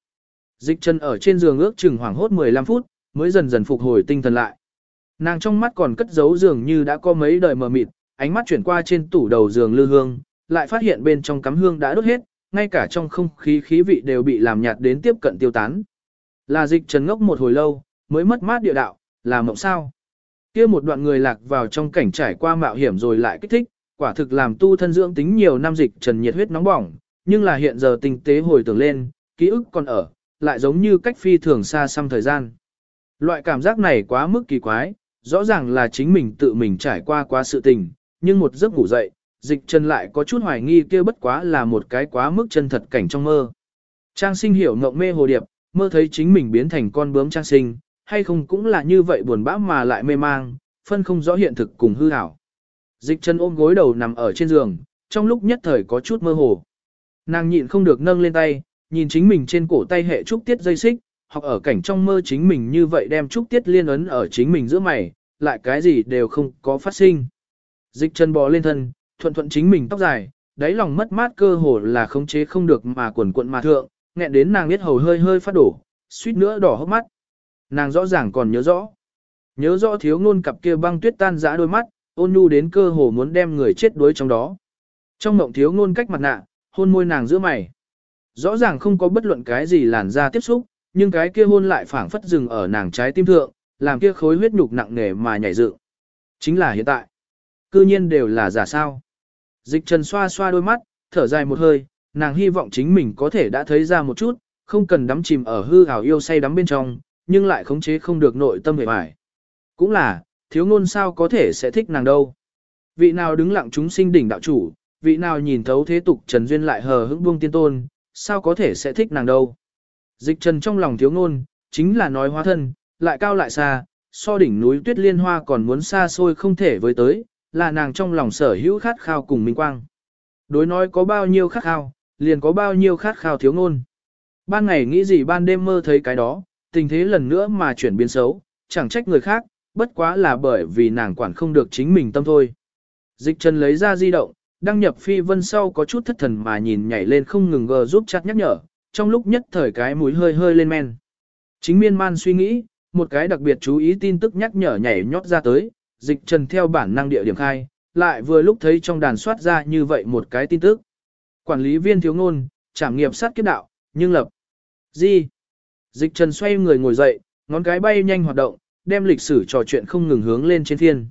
Dịch Trần ở trên giường ước chừng hoảng hốt 15 phút, mới dần dần phục hồi tinh thần lại. Nàng trong mắt còn cất giấu giường như đã có mấy đời mờ mịt, ánh mắt chuyển qua trên tủ đầu giường lư hương, lại phát hiện bên trong cắm hương đã đốt hết, ngay cả trong không khí khí vị đều bị làm nhạt đến tiếp cận tiêu tán. Là dịch trần ngốc một hồi lâu, mới mất mát địa đạo, là mộng sao kia một đoạn người lạc vào trong cảnh trải qua mạo hiểm rồi lại kích thích, quả thực làm tu thân dưỡng tính nhiều năm dịch trần nhiệt huyết nóng bỏng, nhưng là hiện giờ tinh tế hồi tưởng lên, ký ức còn ở, lại giống như cách phi thường xa xăm thời gian. Loại cảm giác này quá mức kỳ quái, rõ ràng là chính mình tự mình trải qua quá sự tình, nhưng một giấc ngủ dậy, dịch trần lại có chút hoài nghi kia bất quá là một cái quá mức chân thật cảnh trong mơ. Trang sinh hiểu ngộng mê hồ điệp, mơ thấy chính mình biến thành con bướm trang sinh, hay không cũng là như vậy buồn bã mà lại mê mang, phân không rõ hiện thực cùng hư ảo. Dịch chân ôm gối đầu nằm ở trên giường, trong lúc nhất thời có chút mơ hồ. Nàng nhịn không được nâng lên tay, nhìn chính mình trên cổ tay hệ trúc tiết dây xích, hoặc ở cảnh trong mơ chính mình như vậy đem trúc tiết liên ấn ở chính mình giữa mày, lại cái gì đều không có phát sinh. Dịch chân bò lên thân, thuận thuận chính mình tóc dài, đáy lòng mất mát cơ hồ là khống chế không được mà quần quận mà thượng, nghẹn đến nàng biết hầu hơi hơi phát đổ, suýt nữa đỏ hốc mắt. Nàng rõ ràng còn nhớ rõ. Nhớ rõ thiếu ngôn cặp kia băng tuyết tan dã đôi mắt, ôn nhu đến cơ hồ muốn đem người chết đuối trong đó. Trong mộng thiếu ngôn cách mặt nạ, hôn môi nàng giữa mày. Rõ ràng không có bất luận cái gì làn da tiếp xúc, nhưng cái kia hôn lại phảng phất dừng ở nàng trái tim thượng, làm kia khối huyết nhục nặng nề mà nhảy dựng. Chính là hiện tại. Cư nhiên đều là giả sao. Dịch trần xoa xoa đôi mắt, thở dài một hơi, nàng hy vọng chính mình có thể đã thấy ra một chút, không cần đắm chìm ở hư ảo yêu say đắm bên trong, nhưng lại khống chế không được nội tâm hề bại. Cũng là, thiếu ngôn sao có thể sẽ thích nàng đâu. Vị nào đứng lặng chúng sinh đỉnh đạo chủ, vị nào nhìn thấu thế tục Trần Duyên lại hờ hững buông tiên tôn, sao có thể sẽ thích nàng đâu. Dịch trần trong lòng thiếu ngôn, chính là nói hóa thân, lại cao lại xa, so đỉnh núi tuyết liên hoa còn muốn xa xôi không thể với tới, là nàng trong lòng sở hữu khát khao cùng minh quang. Đối nói có bao nhiêu khát khao, liền có bao nhiêu khát khao thiếu ngôn. Ban ngày nghĩ gì ban đêm mơ thấy cái đó, tình thế lần nữa mà chuyển biến xấu, chẳng trách người khác, bất quá là bởi vì nàng quản không được chính mình tâm thôi. Dịch trần lấy ra di động, đăng nhập phi vân sau có chút thất thần mà nhìn nhảy lên không ngừng gờ giúp chặt nhắc nhở, trong lúc nhất thời cái mũi hơi hơi lên men. Chính miên man suy nghĩ, một cái đặc biệt chú ý tin tức nhắc nhở nhảy nhót ra tới, dịch trần theo bản năng địa điểm khai, lại vừa lúc thấy trong đàn soát ra như vậy một cái tin tức. Quản lý viên thiếu ngôn, trảm nghiệp sát kiếp đạo, nhưng lập. Gì? Dịch trần xoay người ngồi dậy, ngón cái bay nhanh hoạt động, đem lịch sử trò chuyện không ngừng hướng lên trên thiên.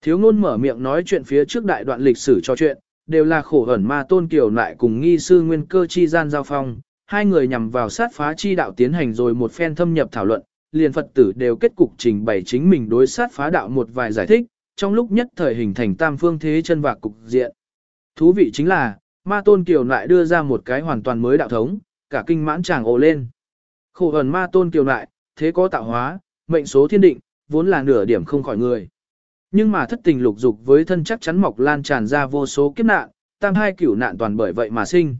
Thiếu ngôn mở miệng nói chuyện phía trước đại đoạn lịch sử trò chuyện, đều là khổ ẩn ma tôn kiều lại cùng nghi sư nguyên cơ chi gian giao phong. Hai người nhằm vào sát phá chi đạo tiến hành rồi một phen thâm nhập thảo luận, liền Phật tử đều kết cục trình bày chính mình đối sát phá đạo một vài giải thích, trong lúc nhất thời hình thành tam phương thế chân vạc cục diện. Thú vị chính là, ma tôn kiều lại đưa ra một cái hoàn toàn mới đạo thống, cả kinh mãn chàng ồ lên. Khổ ẩn ma tôn kiều lại, thế có tạo hóa, mệnh số thiên định, vốn là nửa điểm không khỏi người. Nhưng mà thất tình lục dục với thân chắc chắn mọc lan tràn ra vô số kiếp nạn, tam hai cửu nạn toàn bởi vậy mà sinh.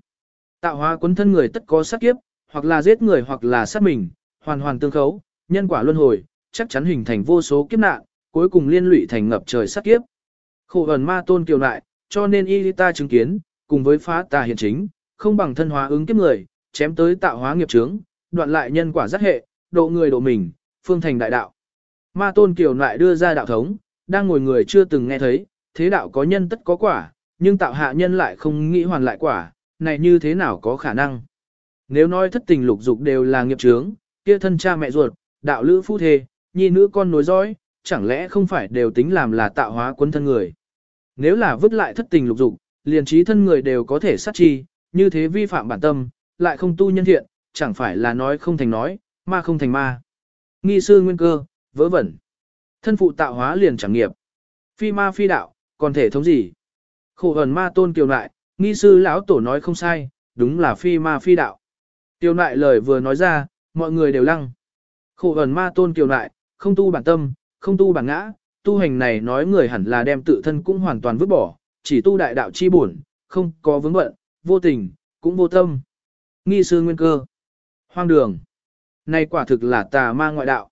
Tạo hóa cuốn thân người tất có sát kiếp, hoặc là giết người hoặc là sát mình, hoàn hoàn tương khấu, nhân quả luân hồi, chắc chắn hình thành vô số kiếp nạn, cuối cùng liên lụy thành ngập trời sát kiếp. Khổ ẩn ma tôn kiều lại, cho nên y ta chứng kiến, cùng với phá tà hiện chính, không bằng thân hóa ứng kiếp người, chém tới tạo hóa nghiệp chướng, đoạn lại nhân quả rất hệ, độ người độ mình, phương thành đại đạo. Ma tôn kiều lại đưa ra đạo thống, đang ngồi người chưa từng nghe thấy, thế đạo có nhân tất có quả, nhưng tạo hạ nhân lại không nghĩ hoàn lại quả, này như thế nào có khả năng. Nếu nói thất tình lục dục đều là nghiệp chướng, kia thân cha mẹ ruột, đạo lữ phu thê, nhi nữ con nối dõi, chẳng lẽ không phải đều tính làm là tạo hóa quân thân người. Nếu là vứt lại thất tình lục dục, liền trí thân người đều có thể sát chi, như thế vi phạm bản tâm, lại không tu nhân thiện, chẳng phải là nói không thành nói, ma không thành ma. Nghi sư nguyên cơ, vớ vẩn. Thân phụ tạo hóa liền chẳng nghiệp. Phi ma phi đạo, còn thể thống gì? Khổ ẩn ma tôn kiều lại, nghi sư lão tổ nói không sai, đúng là phi ma phi đạo. Kiều lại lời vừa nói ra, mọi người đều lăng. Khổ ẩn ma tôn kiều lại, không tu bản tâm, không tu bản ngã, tu hành này nói người hẳn là đem tự thân cũng hoàn toàn vứt bỏ, chỉ tu đại đạo chi bổn, không có vướng bận, vô tình, cũng vô tâm. Nghi sư nguyên cơ. Hoang đường. Này quả thực là tà ma ngoại đạo.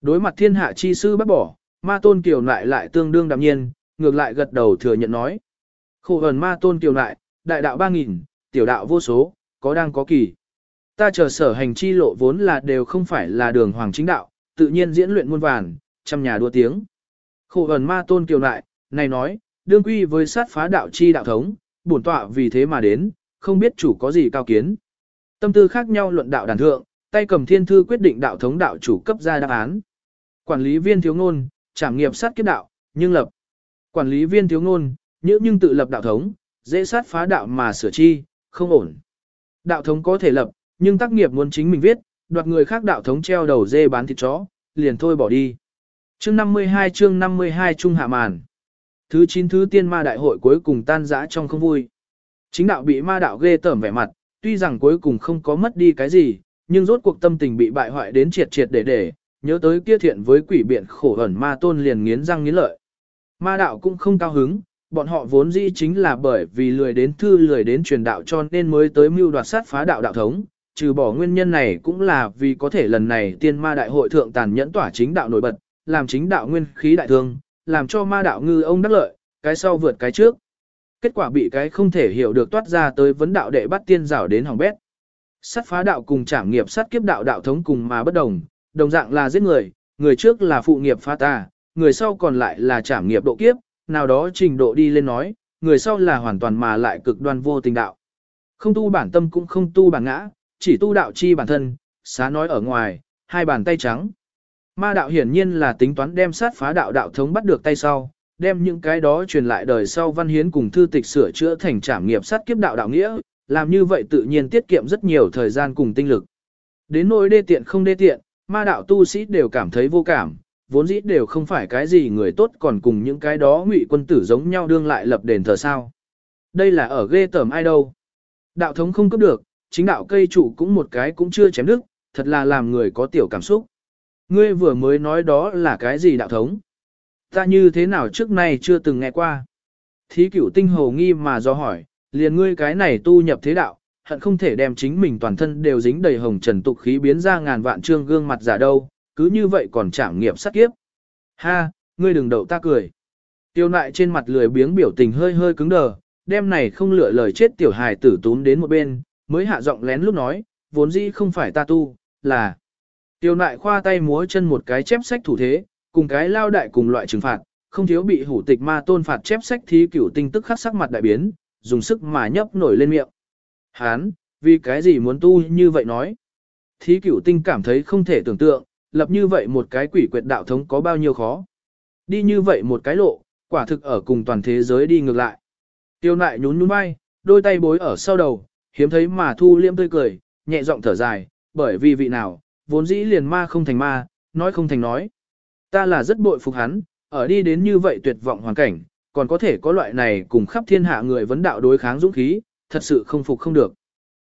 Đối mặt thiên hạ chi sư bác bỏ, ma tôn kiều lại lại tương đương đạm nhiên, ngược lại gật đầu thừa nhận nói. Khổ ẩn ma tôn kiều lại, đại đạo ba nghìn, tiểu đạo vô số, có đang có kỳ. Ta chờ sở hành chi lộ vốn là đều không phải là đường hoàng chính đạo, tự nhiên diễn luyện muôn vàn, trăm nhà đua tiếng. Khổ ẩn ma tôn kiều lại, này nói, đương quy với sát phá đạo chi đạo thống, bổn tọa vì thế mà đến, không biết chủ có gì cao kiến. Tâm tư khác nhau luận đạo đàn thượng, tay cầm thiên thư quyết định đạo thống đạo chủ cấp ra đáp án. Quản lý viên thiếu ngôn, trảm nghiệp sát kiếp đạo, nhưng lập. Quản lý viên thiếu ngôn, nhữ nhưng tự lập đạo thống, dễ sát phá đạo mà sửa chi, không ổn. Đạo thống có thể lập, nhưng tác nghiệp muốn chính mình viết, đoạt người khác đạo thống treo đầu dê bán thịt chó, liền thôi bỏ đi. Chương 52 chương 52 Trung Hạ Màn Thứ 9 thứ tiên ma đại hội cuối cùng tan rã trong không vui. Chính đạo bị ma đạo ghê tởm vẻ mặt, tuy rằng cuối cùng không có mất đi cái gì, nhưng rốt cuộc tâm tình bị bại hoại đến triệt triệt để để, nhớ tới kia thiện với quỷ biện khổ ẩn ma tôn liền nghiến răng nghiến lợi. Ma đạo cũng không cao hứng, bọn họ vốn dĩ chính là bởi vì lười đến thư lười đến truyền đạo cho nên mới tới mưu đoạt sát phá đạo đạo thống, trừ bỏ nguyên nhân này cũng là vì có thể lần này tiên ma đại hội thượng tàn nhẫn tỏa chính đạo nổi bật, làm chính đạo nguyên khí đại thương, làm cho ma đạo ngư ông đắc lợi, cái sau vượt cái trước. Kết quả bị cái không thể hiểu được toát ra tới vấn đạo đệ bắt tiên rào đến hỏng bét. Sát phá đạo cùng trảm nghiệp sát kiếp đạo đạo thống cùng mà bất đồng, đồng dạng là giết người, người trước là phụ nghiệp phá tà, người sau còn lại là trảm nghiệp độ kiếp, nào đó trình độ đi lên nói, người sau là hoàn toàn mà lại cực đoan vô tình đạo. Không tu bản tâm cũng không tu bản ngã, chỉ tu đạo chi bản thân, xá nói ở ngoài, hai bàn tay trắng. Ma đạo hiển nhiên là tính toán đem sát phá đạo đạo thống bắt được tay sau, đem những cái đó truyền lại đời sau văn hiến cùng thư tịch sửa chữa thành trảm nghiệp sát kiếp đạo đạo nghĩa, làm như vậy tự nhiên tiết kiệm rất nhiều thời gian cùng tinh lực. Đến nỗi đê tiện không đê tiện, ma đạo tu sĩ đều cảm thấy vô cảm, vốn dĩ đều không phải cái gì người tốt còn cùng những cái đó ngụy quân tử giống nhau đương lại lập đền thờ sao. Đây là ở ghê tởm ai đâu. Đạo thống không cấp được, chính đạo cây trụ cũng một cái cũng chưa chém đứt, thật là làm người có tiểu cảm xúc. Ngươi vừa mới nói đó là cái gì đạo thống? Ta như thế nào trước nay chưa từng nghe qua. Thí cửu tinh hồ nghi mà do hỏi, liền ngươi cái này tu nhập thế đạo, hận không thể đem chính mình toàn thân đều dính đầy hồng trần tục khí biến ra ngàn vạn trương gương mặt giả đâu, cứ như vậy còn trảm nghiệp sát kiếp. Ha, ngươi đừng đậu ta cười. Tiêu nại trên mặt lười biếng biểu tình hơi hơi cứng đờ, đêm này không lựa lời chết tiểu hài tử tún đến một bên, mới hạ giọng lén lúc nói, vốn dĩ không phải ta tu, là. Tiêu nại khoa tay múa chân một cái chép sách thủ thế, cùng cái lao đại cùng loại trừng phạt, không thiếu bị hủ tịch ma tôn phạt chép sách thí cửu tinh tức khắc sắc mặt đại biến, dùng sức mà nhấp nổi lên miệng. Hán, vì cái gì muốn tu như vậy nói? Thí cửu tinh cảm thấy không thể tưởng tượng, lập như vậy một cái quỷ quyệt đạo thống có bao nhiêu khó. Đi như vậy một cái lộ, quả thực ở cùng toàn thế giới đi ngược lại. Tiêu nại nhún nhún vai, đôi tay bối ở sau đầu, hiếm thấy mà thu liêm tươi cười, nhẹ giọng thở dài, bởi vì vị nào, vốn dĩ liền ma không thành ma, nói không thành nói. Ta là rất bội phục hắn, ở đi đến như vậy tuyệt vọng hoàn cảnh, còn có thể có loại này cùng khắp thiên hạ người vấn đạo đối kháng dũng khí, thật sự không phục không được.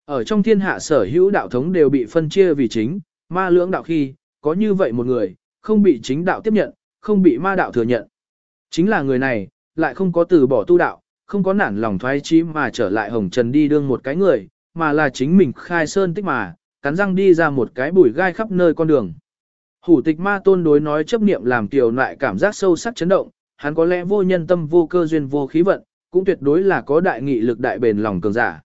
Ở trong thiên hạ sở hữu đạo thống đều bị phân chia vì chính, ma lưỡng đạo khi, có như vậy một người, không bị chính đạo tiếp nhận, không bị ma đạo thừa nhận. Chính là người này, lại không có từ bỏ tu đạo, không có nản lòng thoái chí mà trở lại hồng trần đi đương một cái người, mà là chính mình khai sơn tích mà, cắn răng đi ra một cái bụi gai khắp nơi con đường. Hủ tịch ma tôn đối nói chấp niệm làm tiểu lại cảm giác sâu sắc chấn động, hắn có lẽ vô nhân tâm vô cơ duyên vô khí vận, cũng tuyệt đối là có đại nghị lực đại bền lòng cường giả.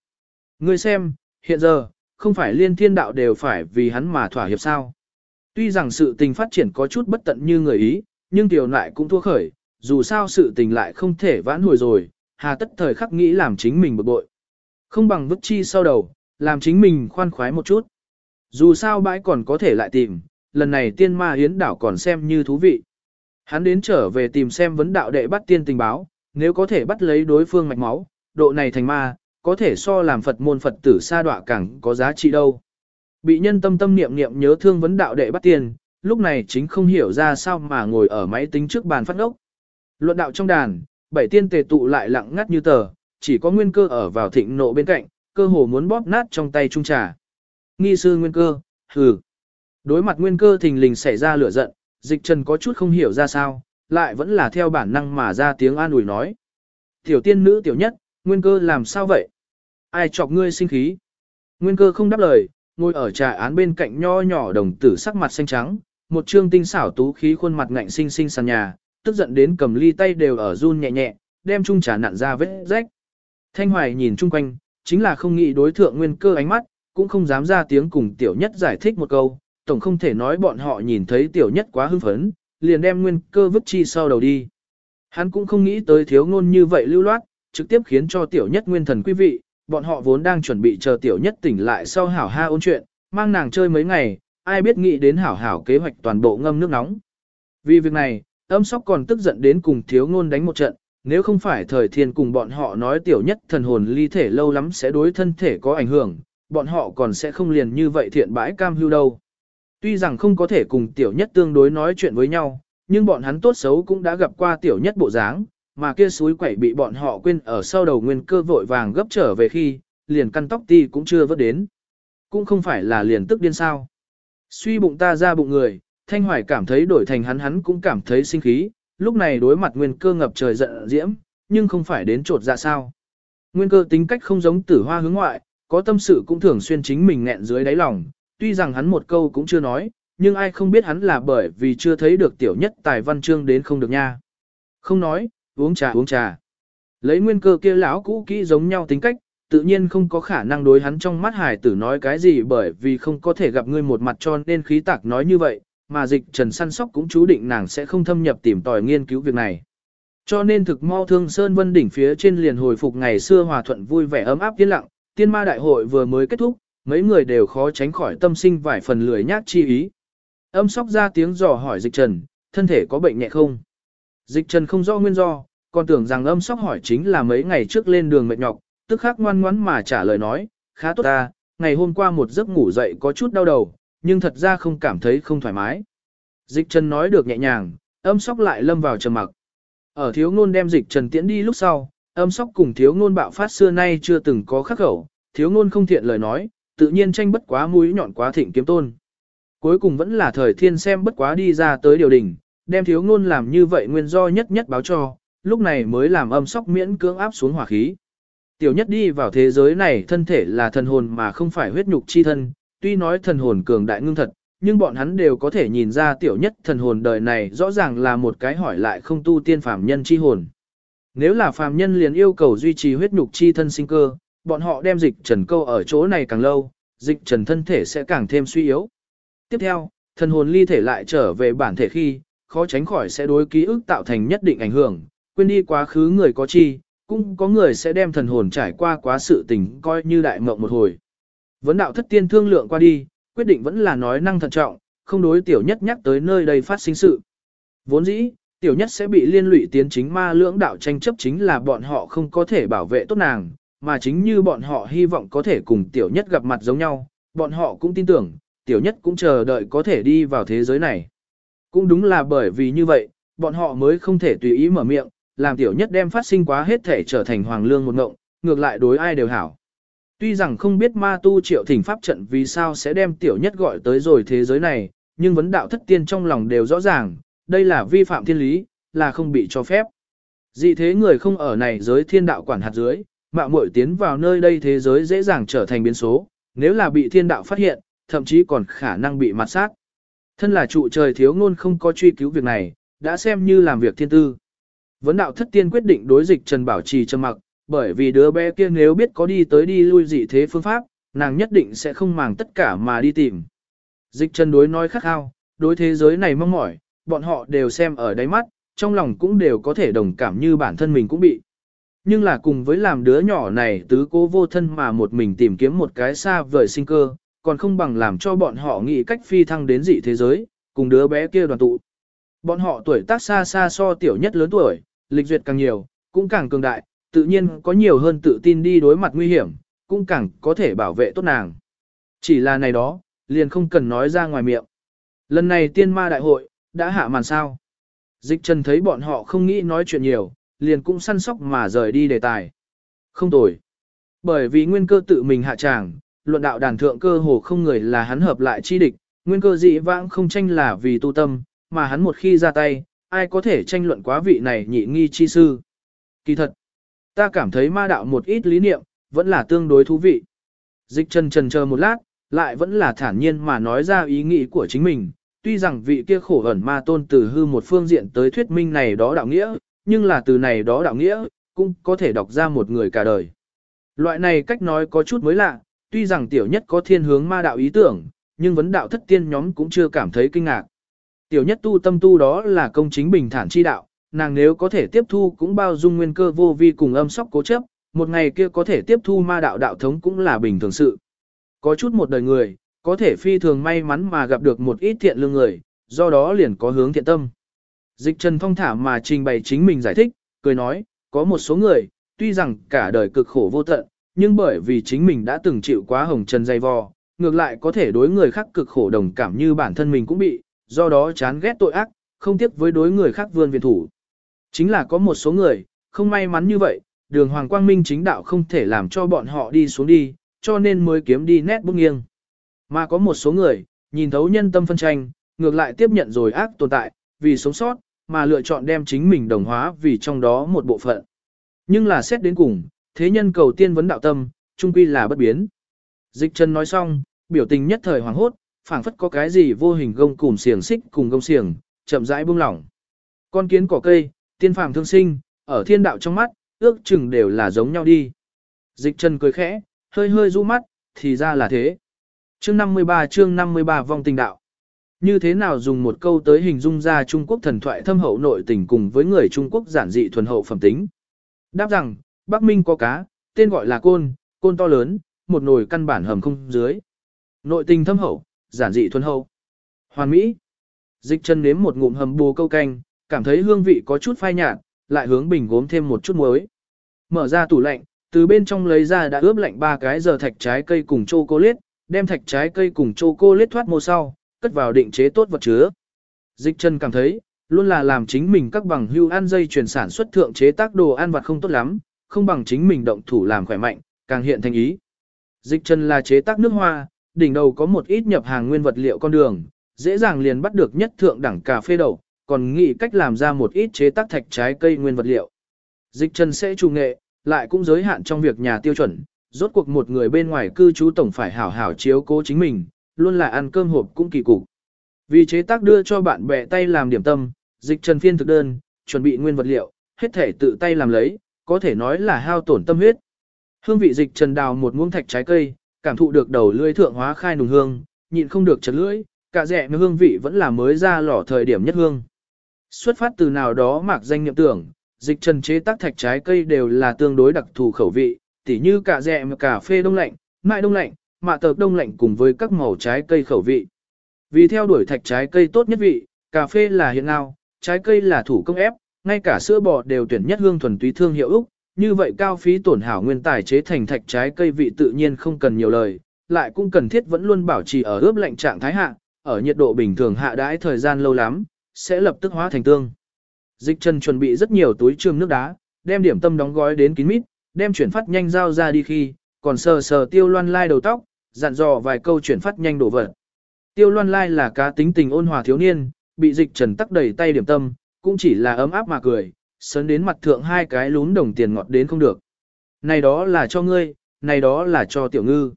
Ngươi xem, hiện giờ, không phải liên thiên đạo đều phải vì hắn mà thỏa hiệp sao. Tuy rằng sự tình phát triển có chút bất tận như người ý, nhưng tiểu lại cũng thua khởi, dù sao sự tình lại không thể vãn hồi rồi, hà tất thời khắc nghĩ làm chính mình bực bội. Không bằng vứt chi sau đầu, làm chính mình khoan khoái một chút. Dù sao bãi còn có thể lại tìm, lần này tiên ma hiến đảo còn xem như thú vị. Hắn đến trở về tìm xem vấn đạo đệ bắt tiên tình báo, nếu có thể bắt lấy đối phương mạch máu, độ này thành ma, có thể so làm Phật môn Phật tử sa đọa càng có giá trị đâu. Bị nhân tâm tâm niệm niệm nhớ thương vấn đạo đệ bắt tiên, lúc này chính không hiểu ra sao mà ngồi ở máy tính trước bàn phát ốc. Luận đạo trong đàn, bảy tiên tề tụ lại lặng ngắt như tờ, chỉ có nguyên cơ ở vào thịnh nộ bên cạnh, cơ hồ muốn bóp nát trong tay trung trà. Nghi sư nguyên cơ, hừ. Đối mặt nguyên cơ thình lình xảy ra lửa giận, dịch trần có chút không hiểu ra sao, lại vẫn là theo bản năng mà ra tiếng an ủi nói. Tiểu tiên nữ tiểu nhất, nguyên cơ làm sao vậy? Ai chọc ngươi sinh khí? Nguyên cơ không đáp lời, ngồi ở trà án bên cạnh nho nhỏ đồng tử sắc mặt xanh trắng, một trương tinh xảo tú khí khuôn mặt ngạnh sinh sinh sàn nhà, tức giận đến cầm ly tay đều ở run nhẹ nhẹ, đem chung trà nặn ra vết rách. Thanh Hoài nhìn chung quanh, chính là không nghĩ đối thượng nguyên cơ ánh mắt, cũng không dám ra tiếng cùng tiểu nhất giải thích một câu, tổng không thể nói bọn họ nhìn thấy tiểu nhất quá hưng phấn, liền đem nguyên cơ vứt chi sau đầu đi. Hắn cũng không nghĩ tới thiếu ngôn như vậy lưu loát, trực tiếp khiến cho tiểu nhất nguyên thần quý vị, bọn họ vốn đang chuẩn bị chờ tiểu nhất tỉnh lại sau hảo ha ôn chuyện, mang nàng chơi mấy ngày, ai biết nghĩ đến hảo hảo kế hoạch toàn bộ ngâm nước nóng. Vì việc này, âm sóc còn tức giận đến cùng thiếu ngôn đánh một trận, nếu không phải thời thiên cùng bọn họ nói tiểu nhất thần hồn ly thể lâu lắm sẽ đối thân thể có ảnh hưởng, bọn họ còn sẽ không liền như vậy thiện bãi cam hưu đâu. Tuy rằng không có thể cùng tiểu nhất tương đối nói chuyện với nhau, nhưng bọn hắn tốt xấu cũng đã gặp qua tiểu nhất bộ dáng, mà kia suối quẩy bị bọn họ quên ở sau đầu nguyên cơ vội vàng gấp trở về khi, liền căn tóc ti cũng chưa vớt đến. Cũng không phải là liền tức điên sao. Suy bụng ta ra bụng người, Thanh Hoài cảm thấy đổi thành hắn hắn cũng cảm thấy sinh khí, lúc này đối mặt nguyên cơ ngập trời giận diễm, nhưng không phải đến trột ra sao. Nguyên cơ tính cách không giống tử hoa hướng ngoại, có tâm sự cũng thường xuyên chính mình nghẹn dưới đáy lòng, tuy rằng hắn một câu cũng chưa nói, nhưng ai không biết hắn là bởi vì chưa thấy được tiểu nhất tài văn chương đến không được nha. Không nói, uống trà uống trà. Lấy nguyên cơ kia lão cũ kỹ giống nhau tính cách, tự nhiên không có khả năng đối hắn trong mắt hải tử nói cái gì bởi vì không có thể gặp ngươi một mặt cho nên khí tạc nói như vậy, mà dịch trần săn sóc cũng chú định nàng sẽ không thâm nhập tìm tòi nghiên cứu việc này. Cho nên thực mau thương Sơn Vân đỉnh phía trên liền hồi phục ngày xưa hòa thuận vui vẻ ấm áp yên lặng, tiên ma đại hội vừa mới kết thúc, mấy người đều khó tránh khỏi tâm sinh vài phần lười nhác chi ý. Âm sóc ra tiếng dò hỏi dịch trần, thân thể có bệnh nhẹ không? Dịch trần không rõ nguyên do, còn tưởng rằng âm sóc hỏi chính là mấy ngày trước lên đường mệt nhọc, tức khắc ngoan ngoãn mà trả lời nói, khá tốt ta, ngày hôm qua một giấc ngủ dậy có chút đau đầu, nhưng thật ra không cảm thấy không thoải mái. Dịch trần nói được nhẹ nhàng, âm sóc lại lâm vào trầm mặc. Ở thiếu ngôn đem dịch trần tiễn đi lúc sau, âm sóc cùng thiếu ngôn bạo phát xưa nay chưa từng có khắc khẩu, thiếu ngôn không thiện lời nói, tự nhiên tranh bất quá mũi nhọn quá thịnh kiếm tôn. Cuối cùng vẫn là thời thiên xem bất quá đi ra tới điều đình, đem thiếu ngôn làm như vậy nguyên do nhất nhất báo cho, lúc này mới làm âm sóc miễn cưỡng áp xuống hỏa khí. Tiểu nhất đi vào thế giới này thân thể là thần hồn mà không phải huyết nhục chi thân, tuy nói thần hồn cường đại ngưng thật, nhưng bọn hắn đều có thể nhìn ra tiểu nhất thần hồn đời này rõ ràng là một cái hỏi lại không tu tiên phàm nhân chi hồn. Nếu là phàm nhân liền yêu cầu duy trì huyết nhục chi thân sinh cơ, bọn họ đem dịch trần câu ở chỗ này càng lâu, dịch trần thân thể sẽ càng thêm suy yếu. Tiếp theo, thần hồn ly thể lại trở về bản thể khi, khó tránh khỏi sẽ đối ký ức tạo thành nhất định ảnh hưởng, quên đi quá khứ người có chi, cũng có người sẽ đem thần hồn trải qua quá sự tình coi như đại mộng một hồi. Vấn đạo thất tiên thương lượng qua đi, quyết định vẫn là nói năng thận trọng, không đối tiểu nhất nhắc tới nơi đây phát sinh sự. Vốn dĩ, tiểu nhất sẽ bị liên lụy tiến chính ma lưỡng đạo tranh chấp chính là bọn họ không có thể bảo vệ tốt nàng, mà chính như bọn họ hy vọng có thể cùng tiểu nhất gặp mặt giống nhau, bọn họ cũng tin tưởng, tiểu nhất cũng chờ đợi có thể đi vào thế giới này. Cũng đúng là bởi vì như vậy, bọn họ mới không thể tùy ý mở miệng, làm tiểu nhất đem phát sinh quá hết thể trở thành hoàng lương một ngộng, ngược lại đối ai đều hảo. Tuy rằng không biết ma tu triệu thỉnh pháp trận vì sao sẽ đem tiểu nhất gọi tới rồi thế giới này, nhưng vấn đạo thất tiên trong lòng đều rõ ràng, đây là vi phạm thiên lý, là không bị cho phép. Dị thế người không ở này giới thiên đạo quản hạt dưới, mạo muội tiến vào nơi đây thế giới dễ dàng trở thành biến số, nếu là bị thiên đạo phát hiện, thậm chí còn khả năng bị mặt sát. Thân là trụ trời thiếu ngôn không có truy cứu việc này, đã xem như làm việc thiên tư. Vấn đạo thất tiên quyết định đối dịch Trần Bảo trì trầm mặc, bởi vì đứa bé kia nếu biết có đi tới đi lui dị thế phương pháp, nàng nhất định sẽ không màng tất cả mà đi tìm. Dịch Trần đối nói khắc khao, đối thế giới này mong mỏi, bọn họ đều xem ở đáy mắt, trong lòng cũng đều có thể đồng cảm như bản thân mình cũng bị. Nhưng là cùng với làm đứa nhỏ này tứ cố vô thân mà một mình tìm kiếm một cái xa vời sinh cơ, còn không bằng làm cho bọn họ nghĩ cách phi thăng đến dị thế giới, cùng đứa bé kia đoàn tụ. Bọn họ tuổi tác xa xa so tiểu nhất lớn tuổi, lịch duyệt càng nhiều, cũng càng cường đại, tự nhiên có nhiều hơn tự tin đi đối mặt nguy hiểm, cũng càng có thể bảo vệ tốt nàng. Chỉ là này đó, liền không cần nói ra ngoài miệng. Lần này tiên ma đại hội, đã hạ màn sao. Dịch trần thấy bọn họ không nghĩ nói chuyện nhiều, liền cũng săn sóc mà rời đi đề tài. Không tồi. Bởi vì nguyên cơ tự mình hạ tràng, luận đạo đàn thượng cơ hồ không người là hắn hợp lại chi địch, nguyên cơ dị vãng không tranh là vì tu tâm, mà hắn một khi ra tay, ai có thể tranh luận quá vị này nhị nghi chi sư. Kỳ thật, ta cảm thấy ma đạo một ít lý niệm, vẫn là tương đối thú vị. Dịch chân trần chờ một lát, lại vẫn là thản nhiên mà nói ra ý nghĩ của chính mình, tuy rằng vị kia khổ ẩn ma tôn từ hư một phương diện tới thuyết minh này đó đạo nghĩa, nhưng là từ này đó đạo nghĩa, cũng có thể đọc ra một người cả đời. Loại này cách nói có chút mới lạ, tuy rằng tiểu nhất có thiên hướng ma đạo ý tưởng, nhưng vấn đạo thất tiên nhóm cũng chưa cảm thấy kinh ngạc. Tiểu nhất tu tâm tu đó là công chính bình thản chi đạo, nàng nếu có thể tiếp thu cũng bao dung nguyên cơ vô vi cùng âm sóc cố chấp, một ngày kia có thể tiếp thu ma đạo đạo thống cũng là bình thường sự. Có chút một đời người, có thể phi thường may mắn mà gặp được một ít thiện lương người, do đó liền có hướng thiện tâm. Dịch Trần Phong thả mà trình bày chính mình giải thích, cười nói, có một số người, tuy rằng cả đời cực khổ vô tận, nhưng bởi vì chính mình đã từng chịu quá hồng trần dày vò, ngược lại có thể đối người khác cực khổ đồng cảm như bản thân mình cũng bị, do đó chán ghét tội ác, không tiếc với đối người khác vươn viện thủ. Chính là có một số người, không may mắn như vậy, đường Hoàng Quang Minh chính đạo không thể làm cho bọn họ đi xuống đi, cho nên mới kiếm đi nét bước nghiêng. Mà có một số người, nhìn thấu nhân tâm phân tranh, ngược lại tiếp nhận rồi ác tồn tại, vì sống sót, mà lựa chọn đem chính mình đồng hóa vì trong đó một bộ phận. Nhưng là xét đến cùng, thế nhân cầu tiên vấn đạo tâm, trung quy là bất biến. Dịch chân nói xong, biểu tình nhất thời hoàng hốt, phảng phất có cái gì vô hình gông cùm xiềng xích cùng gông xiềng, chậm rãi buông lỏng. Con kiến cỏ cây, tiên phàm thương sinh, ở thiên đạo trong mắt, ước chừng đều là giống nhau đi. Dịch chân cười khẽ, hơi hơi du mắt, thì ra là thế. Chương 53 chương 53 vong tình đạo. Như thế nào dùng một câu tới hình dung ra Trung Quốc thần thoại thâm hậu nội tình cùng với người Trung Quốc giản dị thuần hậu phẩm tính. Đáp rằng, Bắc Minh có cá, tên gọi là côn, côn to lớn, một nồi căn bản hầm không dưới. Nội tình thâm hậu, giản dị thuần hậu. Hoàn Mỹ. Dịch chân nếm một ngụm hầm bù câu canh, cảm thấy hương vị có chút phai nhạt, lại hướng bình gốm thêm một chút muối. Mở ra tủ lạnh, từ bên trong lấy ra đã ướp lạnh ba cái giờ thạch trái cây cùng chocolate, đem thạch trái cây cùng chocolate thoát mô sau, cất vào định chế tốt vật chứa. Dịch Trần cảm thấy, luôn là làm chính mình các bằng hưu ăn dây chuyển sản xuất thượng chế tác đồ ăn vặt không tốt lắm, không bằng chính mình động thủ làm khỏe mạnh, càng hiện thành ý. Dịch Trần là chế tác nước hoa, đỉnh đầu có một ít nhập hàng nguyên vật liệu con đường, dễ dàng liền bắt được nhất thượng đẳng cà phê đậu, còn nghĩ cách làm ra một ít chế tác thạch trái cây nguyên vật liệu. Dịch Trần sẽ chủ nghệ, lại cũng giới hạn trong việc nhà tiêu chuẩn, rốt cuộc một người bên ngoài cư trú tổng phải hảo hảo chiếu cố chính mình, luôn là ăn cơm hộp cũng kỳ cục. Vì chế tác đưa cho bạn bè tay làm điểm tâm, dịch trần phiên thực đơn, chuẩn bị nguyên vật liệu, hết thể tự tay làm lấy, có thể nói là hao tổn tâm huyết. Hương vị dịch trần đào một muỗng thạch trái cây, cảm thụ được đầu lưỡi thượng hóa khai nùng hương, nhịn không được chật lưỡi, cả rẻ hương vị vẫn là mới ra lò thời điểm nhất hương. Xuất phát từ nào đó mạc danh niệm tưởng, dịch trần chế tác thạch trái cây đều là tương đối đặc thù khẩu vị, tỉ như cả rẻ cà phê đông lạnh, mại đông lạnh, mạ tờ đông lạnh cùng với các màu trái cây khẩu vị. Vì theo đuổi thạch trái cây tốt nhất vị, cà phê là hiện ngao, trái cây là thủ công ép, ngay cả sữa bò đều tuyển nhất hương thuần túy thương hiệu Úc, như vậy cao phí tổn hảo nguyên tài chế thành thạch trái cây vị tự nhiên không cần nhiều lời, lại cũng cần thiết vẫn luôn bảo trì ở ướp lạnh trạng thái hạ, ở nhiệt độ bình thường hạ đãi thời gian lâu lắm, sẽ lập tức hóa thành tương. Dịch Trần chuẩn bị rất nhiều túi trương nước đá, đem điểm tâm đóng gói đến kín mít, đem chuyển phát nhanh giao ra đi khi, còn sờ sờ tiêu loan lai đầu tóc, dặn dò vài câu chuyển phát nhanh đổ vật. Tiêu loan lai là cá tính tình ôn hòa thiếu niên, bị dịch trần tắc đầy tay điểm tâm, cũng chỉ là ấm áp mà cười, sớn đến mặt thượng hai cái lún đồng tiền ngọt đến không được. Này đó là cho ngươi, này đó là cho tiểu ngư.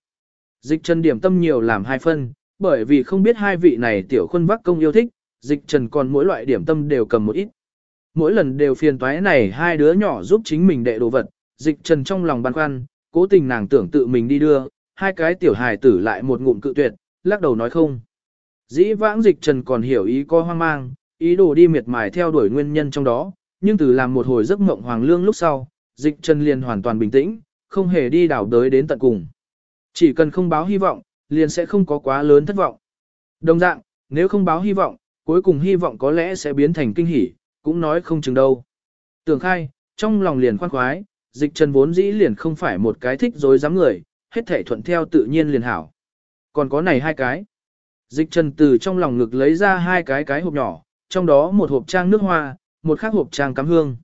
Dịch trần điểm tâm nhiều làm hai phân, bởi vì không biết hai vị này tiểu khuân vác công yêu thích, dịch trần còn mỗi loại điểm tâm đều cầm một ít. Mỗi lần đều phiền toái này hai đứa nhỏ giúp chính mình đệ đồ vật, dịch trần trong lòng băn khoăn, cố tình nàng tưởng tự mình đi đưa, hai cái tiểu hài tử lại một ngụm cự tuyệt, lắc đầu nói không. Dĩ vãng dịch trần còn hiểu ý có hoang mang, ý đồ đi miệt mài theo đuổi nguyên nhân trong đó, nhưng từ làm một hồi giấc mộng hoàng lương lúc sau, dịch trần liền hoàn toàn bình tĩnh, không hề đi đảo đới đến tận cùng. Chỉ cần không báo hy vọng, liền sẽ không có quá lớn thất vọng. Đồng dạng, nếu không báo hy vọng, cuối cùng hy vọng có lẽ sẽ biến thành kinh hỉ, cũng nói không chừng đâu. Tưởng khai, trong lòng liền khoan khoái, dịch trần vốn dĩ liền không phải một cái thích dối dám người, hết thể thuận theo tự nhiên liền hảo. Còn có này hai cái. Dịch trần từ trong lòng ngực lấy ra hai cái cái hộp nhỏ, trong đó một hộp trang nước hoa, một khác hộp trang cắm hương.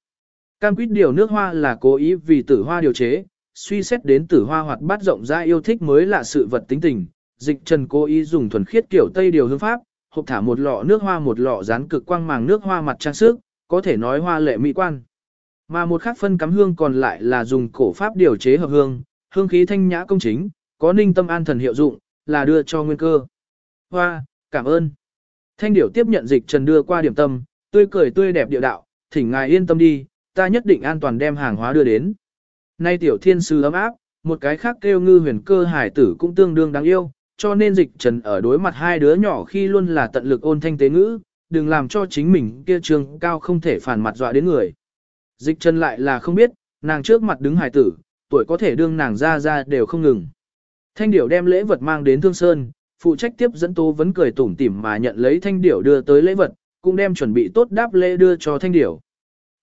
Cam quýt điều nước hoa là cố ý vì tử hoa điều chế, suy xét đến tử hoa hoạt bát rộng ra yêu thích mới là sự vật tính tình. Dịch trần cố ý dùng thuần khiết kiểu Tây điều hương pháp, hộp thả một lọ nước hoa một lọ dán cực quang màng nước hoa mặt trang sức, có thể nói hoa lệ mỹ quan. Mà một khác phân cắm hương còn lại là dùng cổ pháp điều chế hợp hương, hương khí thanh nhã công chính, có ninh tâm an thần hiệu dụng, là đưa cho nguyên cơ. Hoa, cảm ơn. Thanh điểu tiếp nhận dịch trần đưa qua điểm tâm, tươi cười tươi đẹp điệu đạo, thỉnh ngài yên tâm đi, ta nhất định an toàn đem hàng hóa đưa đến. Nay tiểu thiên sư ấm áp, một cái khác kêu ngư huyền cơ hải tử cũng tương đương đáng yêu, cho nên dịch trần ở đối mặt hai đứa nhỏ khi luôn là tận lực ôn thanh tế ngữ, đừng làm cho chính mình kia trường cao không thể phản mặt dọa đến người. Dịch trần lại là không biết, nàng trước mặt đứng hải tử, tuổi có thể đương nàng ra ra đều không ngừng. Thanh điểu đem lễ vật mang đến Thương Sơn, phụ trách tiếp dẫn Tô vẫn cười tủm tỉm mà nhận lấy thanh điểu đưa tới lễ vật, cũng đem chuẩn bị tốt đáp lễ đưa cho thanh điểu.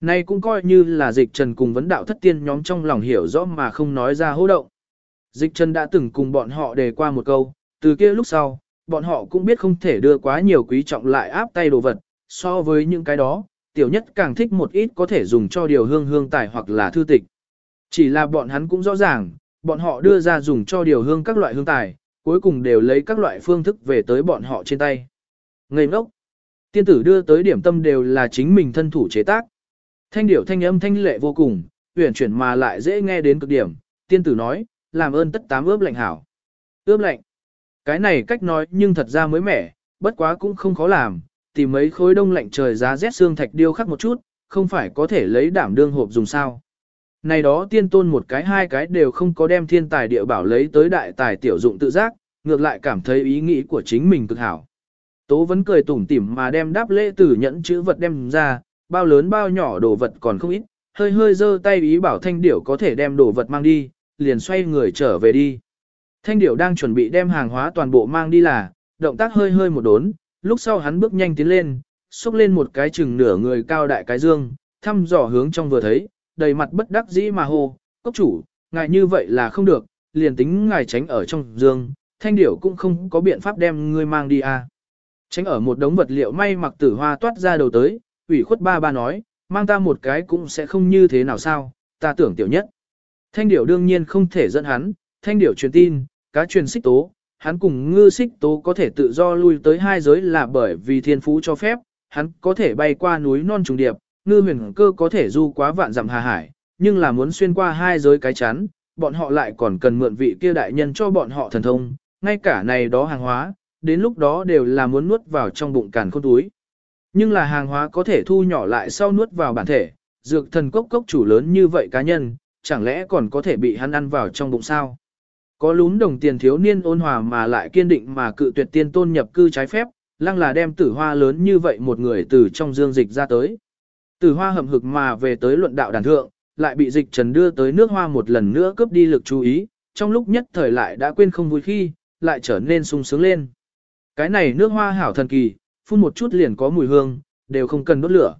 Này cũng coi như là dịch trần cùng vấn đạo thất tiên nhóm trong lòng hiểu rõ mà không nói ra hô động. Dịch trần đã từng cùng bọn họ đề qua một câu, từ kia lúc sau, bọn họ cũng biết không thể đưa quá nhiều quý trọng lại áp tay đồ vật, so với những cái đó, tiểu nhất càng thích một ít có thể dùng cho điều hương hương tài hoặc là thư tịch. Chỉ là bọn hắn cũng rõ ràng, bọn họ đưa ra dùng cho điều hương các loại hương tài, cuối cùng đều lấy các loại phương thức về tới bọn họ trên tay. Ngây ngốc. Tiên tử đưa tới điểm tâm đều là chính mình thân thủ chế tác. Thanh điệu thanh âm thanh lệ vô cùng, uyển chuyển mà lại dễ nghe đến cực điểm. Tiên tử nói, làm ơn tất tám ướp lạnh hảo. Ướp lạnh. Cái này cách nói nhưng thật ra mới mẻ, bất quá cũng không khó làm, tìm mấy khối đông lạnh trời giá rét xương thạch điêu khắc một chút, không phải có thể lấy đảm đương hộp dùng sao. Này đó tiên tôn một cái hai cái đều không có đem thiên tài địa bảo lấy tới đại tài tiểu dụng tự giác, ngược lại cảm thấy ý nghĩ của chính mình cực hảo. Tố vẫn cười tủm tỉm mà đem đáp lễ tử nhẫn chữ vật đem ra, bao lớn bao nhỏ đồ vật còn không ít, hơi hơi giơ tay ý bảo thanh điểu có thể đem đồ vật mang đi, liền xoay người trở về đi. Thanh điểu đang chuẩn bị đem hàng hóa toàn bộ mang đi là, động tác hơi hơi một đốn, lúc sau hắn bước nhanh tiến lên, xúc lên một cái chừng nửa người cao đại cái dương, thăm dò hướng trong vừa thấy, đầy mặt bất đắc dĩ mà hô, cốc chủ, ngài như vậy là không được, liền tính ngài tránh ở trong giường thanh điểu cũng không có biện pháp đem ngươi mang đi à. Tránh ở một đống vật liệu may mặc tử hoa toát ra đầu tới, ủy khuất ba ba nói, mang ta một cái cũng sẽ không như thế nào sao, ta tưởng tiểu nhất. Thanh điểu đương nhiên không thể dẫn hắn, thanh điểu truyền tin, cá truyền xích tố, hắn cùng ngư xích tố có thể tự do lui tới hai giới là bởi vì thiên phú cho phép, hắn có thể bay qua núi non trùng điệp, ngư huyền cơ có thể du quá vạn dặm hà hải, nhưng là muốn xuyên qua hai giới cái chắn, bọn họ lại còn cần mượn vị kia đại nhân cho bọn họ thần thông, ngay cả này đó hàng hóa, đến lúc đó đều là muốn nuốt vào trong bụng càn khôn túi. Nhưng là hàng hóa có thể thu nhỏ lại sau nuốt vào bản thể, dược thần cốc cốc chủ lớn như vậy cá nhân, chẳng lẽ còn có thể bị hắn ăn vào trong bụng sao? Có lún đồng tiền thiếu niên ôn hòa mà lại kiên định mà cự tuyệt tiên tôn nhập cư trái phép, lăng là đem tử hoa lớn như vậy một người từ trong dương dịch ra tới. Tử hoa hầm hực mà về tới luận đạo đàn thượng, lại bị dịch trần đưa tới nước hoa một lần nữa cướp đi lực chú ý, trong lúc nhất thời lại đã quên không vui khi, lại trở nên sung sướng lên. Cái này nước hoa hảo thần kỳ, phun một chút liền có mùi hương, đều không cần đốt lửa.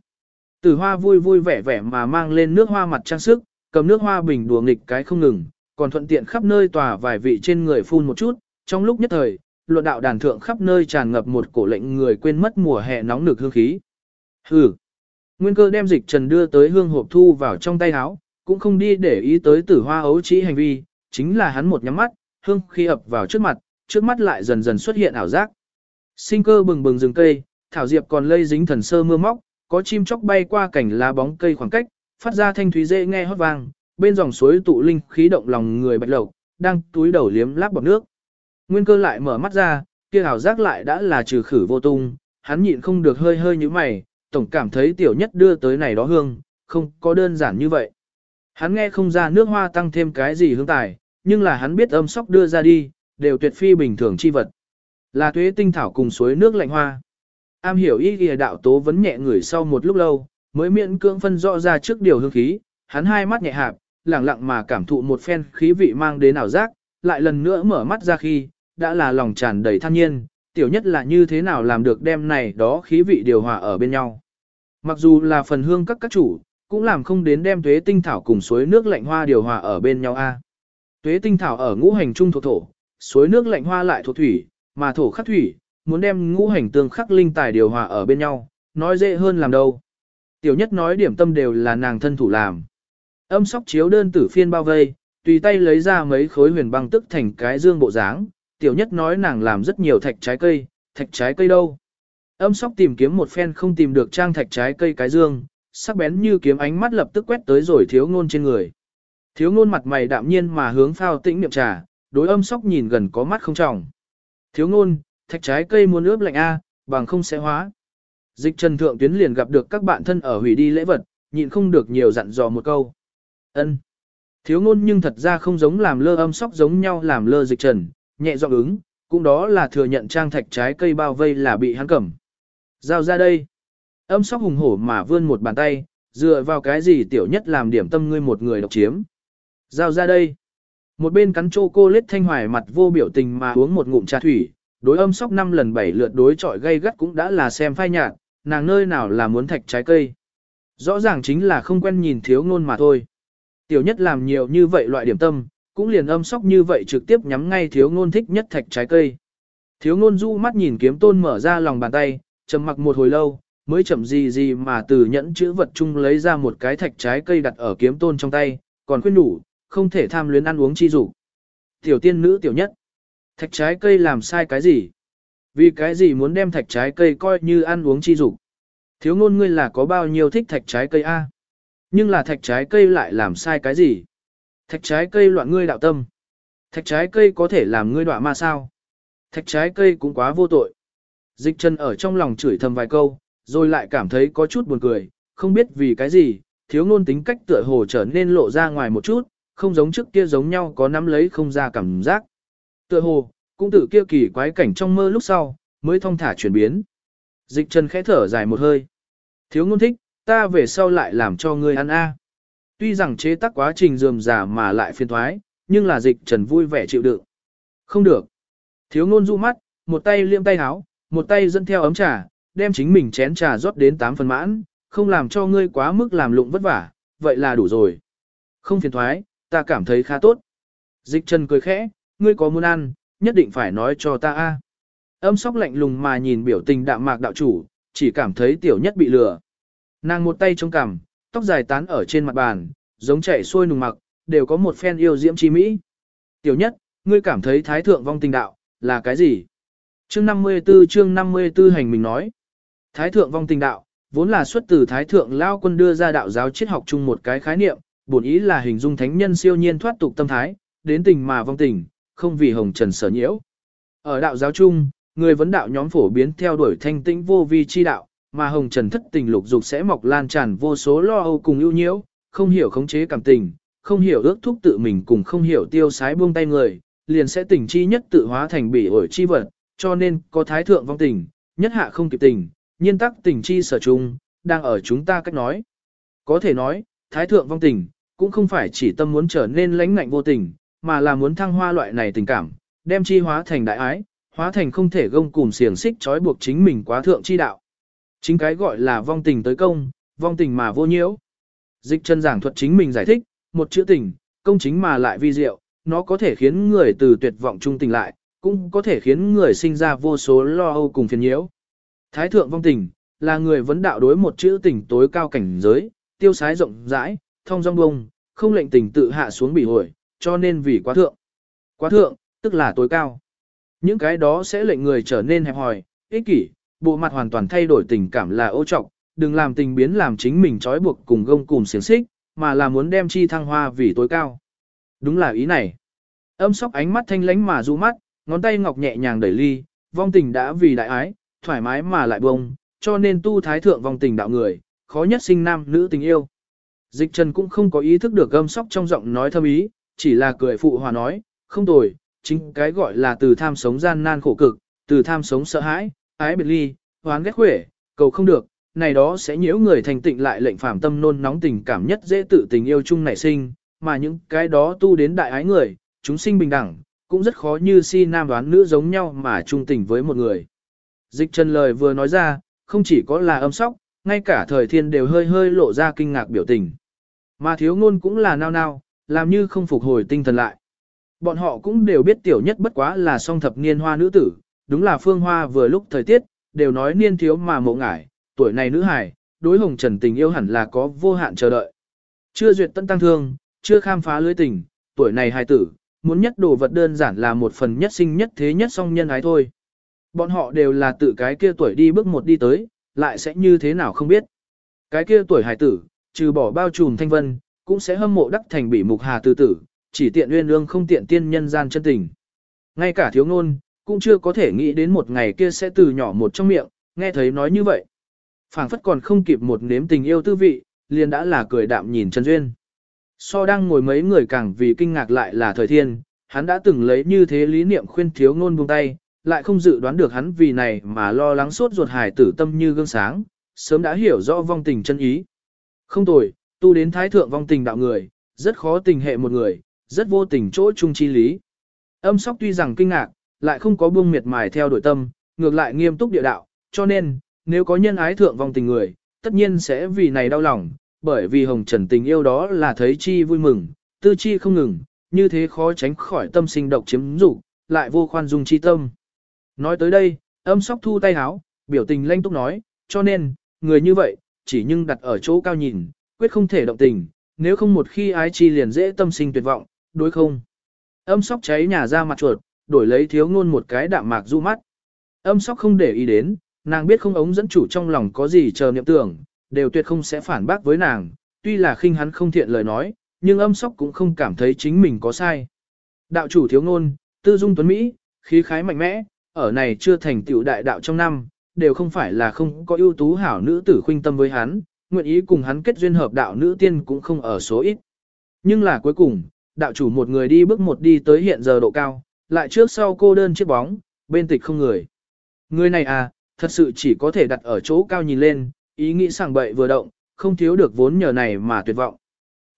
Tử hoa vui vui vẻ vẻ mà mang lên nước hoa mặt trang sức, cầm nước hoa bình đùa nghịch cái không ngừng, còn thuận tiện khắp nơi tỏa vài vị trên người phun một chút, trong lúc nhất thời, luận đạo đàn thượng khắp nơi tràn ngập một cổ lệnh người quên mất mùa hè nóng nực hương khí. Hừ. Nguyên cơ đem dịch trần đưa tới hương hộp thu vào trong tay áo, cũng không đi để ý tới tử hoa ấu trĩ hành vi, chính là hắn một nhắm mắt, hương khi ập vào trước mặt, trước mắt lại dần dần xuất hiện ảo giác. Sinh cơ bừng bừng rừng cây, thảo diệp còn lây dính thần sơ mưa móc, có chim chóc bay qua cảnh lá bóng cây khoảng cách, phát ra thanh thúy dễ nghe hót vang, bên dòng suối tụ linh khí động lòng người bạch lộc, đang túi đầu liếm láp bọt nước. Nguyên cơ lại mở mắt ra, kia ảo giác lại đã là trừ khử vô tung, hắn nhịn không được hơi hơi như mày, tổng cảm thấy tiểu nhất đưa tới này đó hương, không có đơn giản như vậy. Hắn nghe không ra nước hoa tăng thêm cái gì hương tài, nhưng là hắn biết âm sóc đưa ra đi, đều tuyệt phi bình thường chi vật. Là tuế tinh thảo cùng suối nước lạnh hoa. Am hiểu ý ghi đạo tố vấn nhẹ người sau một lúc lâu, mới miễn cưỡng phân rõ ra trước điều hương khí, hắn hai mắt nhẹ hạp, lặng lặng mà cảm thụ một phen khí vị mang đến ảo giác, lại lần nữa mở mắt ra khi, đã là lòng tràn đầy than nhiên, tiểu nhất là như thế nào làm được đem này đó khí vị điều hòa ở bên nhau. Mặc dù là phần hương các các chủ, cũng làm không đến đem tuế tinh thảo cùng suối nước lạnh hoa điều hòa ở bên nhau a. Tuế tinh thảo ở ngũ hành trung thuộc thổ, suối nước lạnh hoa lại thuộc thủy, mà thổ khắc thủy, muốn đem ngũ hành tương khắc linh tài điều hòa ở bên nhau, nói dễ hơn làm đâu. Tiểu nhất nói điểm tâm đều là nàng thân thủ làm. Âm sóc chiếu đơn tử phiên bao vây, tùy tay lấy ra mấy khối huyền băng tức thành cái dương bộ dáng. Tiểu nhất nói nàng làm rất nhiều thạch trái cây, thạch trái cây đâu. Âm sóc tìm kiếm một phen không tìm được trang thạch trái cây cái dương, sắc bén như kiếm ánh mắt lập tức quét tới rồi thiếu ngôn trên người. Thiếu ngôn mặt mày đạm nhiên mà hướng phao tĩnh niệm trà, đối âm sóc nhìn gần có mắt không trọng. Thiếu ngôn, thạch trái cây muốn ướp lạnh A, bằng không sẽ hóa. Dịch trần thượng tuyến liền gặp được các bạn thân ở hủy đi lễ vật, nhịn không được nhiều dặn dò một câu. ân Thiếu ngôn nhưng thật ra không giống làm lơ âm sóc giống nhau làm lơ dịch trần, nhẹ giọng ứng, cũng đó là thừa nhận trang thạch trái cây bao vây là bị hắn cầm. Giao ra đây. Âm sóc hùng hổ mà vươn một bàn tay, dựa vào cái gì tiểu nhất làm điểm tâm ngươi một người độc chiếm. Giao ra đây. Một bên cắn chô cô lết thanh hoài mặt vô biểu tình mà uống một ngụm trà thủy, đối âm sóc năm lần bảy lượt đối chọi gây gắt cũng đã là xem phai nhạt, nàng nơi nào là muốn thạch trái cây. Rõ ràng chính là không quen nhìn thiếu ngôn mà thôi. Tiểu nhất làm nhiều như vậy loại điểm tâm, cũng liền âm sóc như vậy trực tiếp nhắm ngay thiếu ngôn thích nhất thạch trái cây. Thiếu ngôn du mắt nhìn kiếm tôn mở ra lòng bàn tay, trầm mặc một hồi lâu, mới chậm gì gì mà từ nhẫn chữ vật chung lấy ra một cái thạch trái cây đặt ở kiếm tôn trong tay, còn khuyên đủ, không thể tham luyến ăn uống chi dục. Tiểu tiên nữ tiểu nhất. Thạch trái cây làm sai cái gì? Vì cái gì muốn đem thạch trái cây coi như ăn uống chi dục? Thiếu ngôn ngươi là có bao nhiêu thích thạch trái cây a? Nhưng là thạch trái cây lại làm sai cái gì? Thạch trái cây loạn ngươi đạo tâm. Thạch trái cây có thể làm ngươi đọa ma sao? Thạch trái cây cũng quá vô tội. Dịch chân ở trong lòng chửi thầm vài câu, rồi lại cảm thấy có chút buồn cười, không biết vì cái gì, thiếu ngôn tính cách tựa hồ trở nên lộ ra ngoài một chút, không giống trước kia giống nhau có nắm lấy không ra cảm giác. Tựa hồ, cũng tự kia kỳ quái cảnh trong mơ lúc sau, mới thong thả chuyển biến. Dịch chân khẽ thở dài một hơi. Thiếu ngôn thích, ta về sau lại làm cho ngươi ăn a. Tuy rằng chế tác quá trình dườm giả mà lại phiền thoái, nhưng là dịch trần vui vẻ chịu đựng. Không được. Thiếu ngôn du mắt, một tay liêm tay háo, một tay dẫn theo ấm trà, đem chính mình chén trà rót đến 8 phần mãn, không làm cho ngươi quá mức làm lụng vất vả, vậy là đủ rồi. Không phiền thoái, ta cảm thấy khá tốt. Dịch trần cười khẽ, ngươi có muốn ăn, nhất định phải nói cho ta a. Âm sóc lạnh lùng mà nhìn biểu tình đạm mạc đạo chủ, chỉ cảm thấy tiểu nhất bị lừa. Nàng một tay chống cằm, tóc dài tán ở trên mặt bàn, giống chảy xuôi nùng mặc, đều có một phen yêu diễm chi mỹ. Tiểu nhất, ngươi cảm thấy thái thượng vong tình đạo, là cái gì? Chương 54 chương 54 hành mình nói. Thái thượng vong tình đạo, vốn là xuất từ thái thượng lao quân đưa ra đạo giáo triết học chung một cái khái niệm, bổn ý là hình dung thánh nhân siêu nhiên thoát tục tâm thái, đến tình mà vong tình, không vì hồng trần sở nhiễu. Ở đạo giáo chung, người vấn đạo nhóm phổ biến theo đuổi thanh tĩnh vô vi chi đạo, mà hồng trần thất tình lục dục sẽ mọc lan tràn vô số lo âu cùng ưu nhiễu, không hiểu khống chế cảm tình, không hiểu ước thúc tự mình cùng không hiểu tiêu sái buông tay người, liền sẽ tình chi nhất tự hóa thành bỉ ổi chi vật, cho nên có thái thượng vong tình, nhất hạ không kịp tình, nhiên tắc tình chi sở chung, đang ở chúng ta cách nói. Có thể nói, thái thượng vong tình, cũng không phải chỉ tâm muốn trở nên lãnh ngạnh vô tình, mà là muốn thăng hoa loại này tình cảm, đem chi hóa thành đại ái, hóa thành không thể gông cùng xiềng xích trói buộc chính mình quá thượng chi đạo. Chính cái gọi là vong tình tới công, vong tình mà vô nhiễu. Dịch chân giảng thuật chính mình giải thích, một chữ tình, công chính mà lại vi diệu, nó có thể khiến người từ tuyệt vọng trung tình lại, cũng có thể khiến người sinh ra vô số lo âu cùng phiền nhiễu. Thái thượng vong tình, là người vấn đạo đối một chữ tình tối cao cảnh giới, tiêu sái rộng rãi, thông dong bông, không lệnh tình tự hạ xuống bị hồi, cho nên vì quá thượng. Quá thượng, tức là tối cao. Những cái đó sẽ lệnh người trở nên hẹp hòi, ích kỷ, bộ mặt hoàn toàn thay đổi tình cảm là ô trọc, đừng làm tình biến làm chính mình trói buộc cùng gông cùng xiềng xích, mà là muốn đem chi thăng hoa vì tối cao. Đúng là ý này. Âm sóc ánh mắt thanh lánh mà du mắt, ngón tay ngọc nhẹ nhàng đẩy ly, vong tình đã vì đại ái, thoải mái mà lại bông, cho nên tu thái thượng vong tình đạo người, khó nhất sinh nam nữ tình yêu. Dịch trần cũng không có ý thức được âm sóc trong giọng nói thâm ý, chỉ là cười phụ hòa nói, không tồi, chính cái gọi là từ tham sống gian nan khổ cực, từ tham sống sợ hãi, ái biệt ly, hoán ghét khỏe, cầu không được, này đó sẽ nhiễu người thành tịnh lại lệnh phàm tâm nôn nóng tình cảm nhất dễ tự tình yêu chung nảy sinh, mà những cái đó tu đến đại ái người, chúng sinh bình đẳng, cũng rất khó như si nam đoán nữ giống nhau mà chung tình với một người. Dịch trần lời vừa nói ra, không chỉ có là âm sóc, ngay cả thời thiên đều hơi hơi lộ ra kinh ngạc biểu tình. Mà thiếu ngôn cũng là nao nao, làm như không phục hồi tinh thần lại. Bọn họ cũng đều biết tiểu nhất bất quá là song thập niên hoa nữ tử, đúng là phương hoa vừa lúc thời tiết, đều nói niên thiếu mà mộ ngải, tuổi này nữ hài, đối hồng trần tình yêu hẳn là có vô hạn chờ đợi. Chưa duyệt tân tăng thương, chưa khám phá lưới tình, tuổi này hài tử, muốn nhất đồ vật đơn giản là một phần nhất sinh nhất thế nhất song nhân ái thôi. Bọn họ đều là tự cái kia tuổi đi bước một đi tới, lại sẽ như thế nào không biết. Cái kia tuổi hài tử, trừ bỏ bao trùm thanh vân, cũng sẽ hâm mộ đắc thành bị mục hà từ tử, chỉ tiện uyên ương không tiện tiên nhân gian chân tình. Ngay cả thiếu ngôn, cũng chưa có thể nghĩ đến một ngày kia sẽ từ nhỏ một trong miệng, nghe thấy nói như vậy. phảng phất còn không kịp một nếm tình yêu tư vị, liền đã là cười đạm nhìn Trần Duyên. So đang ngồi mấy người càng vì kinh ngạc lại là thời thiên, hắn đã từng lấy như thế lý niệm khuyên thiếu ngôn buông tay, lại không dự đoán được hắn vì này mà lo lắng suốt ruột hài tử tâm như gương sáng, sớm đã hiểu rõ vong tình chân ý. Không tồi, tu đến thái thượng vong tình đạo người, rất khó tình hệ một người, rất vô tình chỗ chung chi lý. Âm sóc tuy rằng kinh ngạc, lại không có buông miệt mài theo đuổi tâm, ngược lại nghiêm túc địa đạo, cho nên, nếu có nhân ái thượng vong tình người, tất nhiên sẽ vì này đau lòng, bởi vì hồng trần tình yêu đó là thấy chi vui mừng, tư chi không ngừng, như thế khó tránh khỏi tâm sinh độc chiếm dục, lại vô khoan dung chi tâm. Nói tới đây, âm sóc thu tay háo, biểu tình lanh túc nói, cho nên, người như vậy, chỉ nhưng đặt ở chỗ cao nhìn, quyết không thể động tình, nếu không một khi ái chi liền dễ tâm sinh tuyệt vọng, đối không. Âm sóc cháy nhà ra mặt chuột, đổi lấy thiếu ngôn một cái đạm mạc du mắt. Âm sóc không để ý đến, nàng biết không ống dẫn chủ trong lòng có gì chờ niệm tưởng, đều tuyệt không sẽ phản bác với nàng, tuy là khinh hắn không thiện lời nói, nhưng âm sóc cũng không cảm thấy chính mình có sai. Đạo chủ thiếu ngôn, tư dung tuấn Mỹ, khí khái mạnh mẽ, ở này chưa thành tiểu đại đạo trong năm, đều không phải là không có ưu tú hảo nữ tử khuynh tâm với hắn, nguyện ý cùng hắn kết duyên hợp đạo nữ tiên cũng không ở số ít. Nhưng là cuối cùng, đạo chủ một người đi bước một đi tới hiện giờ độ cao, lại trước sau cô đơn chiếc bóng, bên tịch không người. Người này à, thật sự chỉ có thể đặt ở chỗ cao nhìn lên, ý nghĩ sảng bậy vừa động, không thiếu được vốn nhờ này mà tuyệt vọng.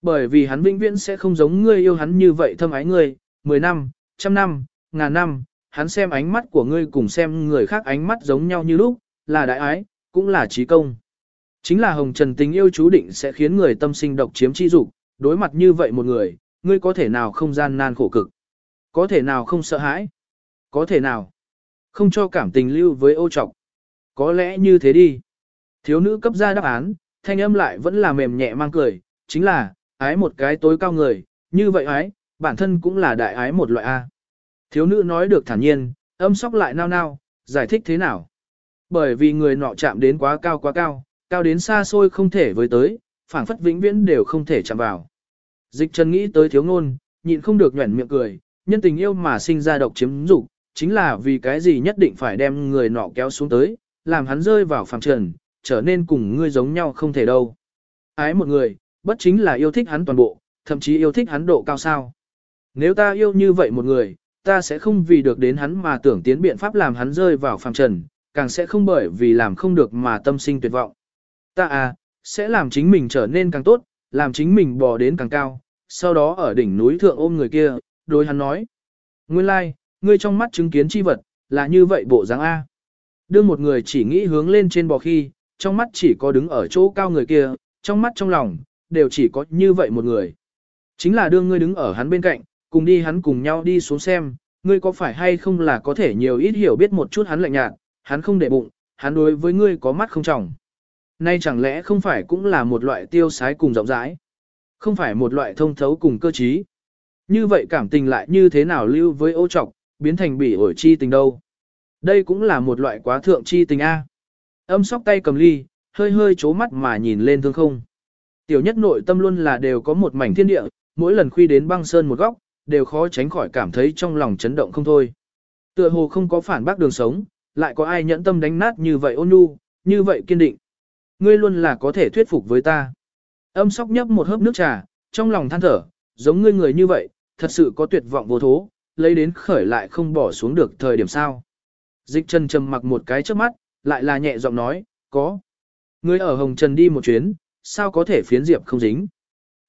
Bởi vì hắn vĩnh viễn sẽ không giống ngươi yêu hắn như vậy thâm ái ngươi, 10 năm, trăm năm, ngàn năm, hắn xem ánh mắt của ngươi cùng xem người khác ánh mắt giống nhau như lúc, là đại ái, cũng là trí công. Chính là hồng trần tình yêu chú định sẽ khiến người tâm sinh độc chiếm chi dục, đối mặt như vậy một người, ngươi có thể nào không gian nan khổ cực, có thể nào không sợ hãi, có thể nào không cho cảm tình lưu với ô trọc. Có lẽ như thế đi. Thiếu nữ cấp ra đáp án, thanh âm lại vẫn là mềm nhẹ mang cười, chính là, ái một cái tối cao người, như vậy ái, bản thân cũng là đại ái một loại A. Thiếu nữ nói được thản nhiên, âm sóc lại nao nao, giải thích thế nào. Bởi vì người nọ chạm đến quá cao quá cao, cao đến xa xôi không thể với tới, phảng phất vĩnh viễn đều không thể chạm vào. Dịch trần nghĩ tới thiếu ngôn, nhịn không được nhuẩn miệng cười, nhân tình yêu mà sinh ra độc chiếm dục, chính là vì cái gì nhất định phải đem người nọ kéo xuống tới, làm hắn rơi vào phàm trần, trở nên cùng ngươi giống nhau không thể đâu. Ái một người, bất chính là yêu thích hắn toàn bộ, thậm chí yêu thích hắn độ cao sao. Nếu ta yêu như vậy một người, ta sẽ không vì được đến hắn mà tưởng tiến biện pháp làm hắn rơi vào phàm trần, càng sẽ không bởi vì làm không được mà tâm sinh tuyệt vọng. Ta à, sẽ làm chính mình trở nên càng tốt, làm chính mình bò đến càng cao, sau đó ở đỉnh núi thượng ôm người kia, đối hắn nói. Nguyên lai, like, ngươi trong mắt chứng kiến chi vật, là như vậy bộ dáng A. Đương một người chỉ nghĩ hướng lên trên bò khi, trong mắt chỉ có đứng ở chỗ cao người kia, trong mắt trong lòng, đều chỉ có như vậy một người. Chính là đương ngươi đứng ở hắn bên cạnh, cùng đi hắn cùng nhau đi xuống xem, ngươi có phải hay không là có thể nhiều ít hiểu biết một chút hắn lạnh nhạt, hắn không để bụng, hắn đối với ngươi có mắt không trọng. Nay chẳng lẽ không phải cũng là một loại tiêu sái cùng rộng rãi, không phải một loại thông thấu cùng cơ trí. Như vậy cảm tình lại như thế nào lưu với ô trọc, biến thành bỉ ổi chi tình đâu. Đây cũng là một loại quá thượng chi tình A. Âm sóc tay cầm ly, hơi hơi chố mắt mà nhìn lên thương không. Tiểu nhất nội tâm luôn là đều có một mảnh thiên địa, mỗi lần khuy đến băng sơn một góc, đều khó tránh khỏi cảm thấy trong lòng chấn động không thôi. Tựa hồ không có phản bác đường sống, lại có ai nhẫn tâm đánh nát như vậy ôn nhu, như vậy kiên định. Ngươi luôn là có thể thuyết phục với ta. Âm sóc nhấp một hớp nước trà, trong lòng than thở, giống ngươi người như vậy, thật sự có tuyệt vọng vô thố, lấy đến khởi lại không bỏ xuống được thời điểm sao. Dịch Trần trầm mặc một cái trước mắt, lại là nhẹ giọng nói, có. Ngươi ở Hồng Trần đi một chuyến, sao có thể phiến diệp không dính.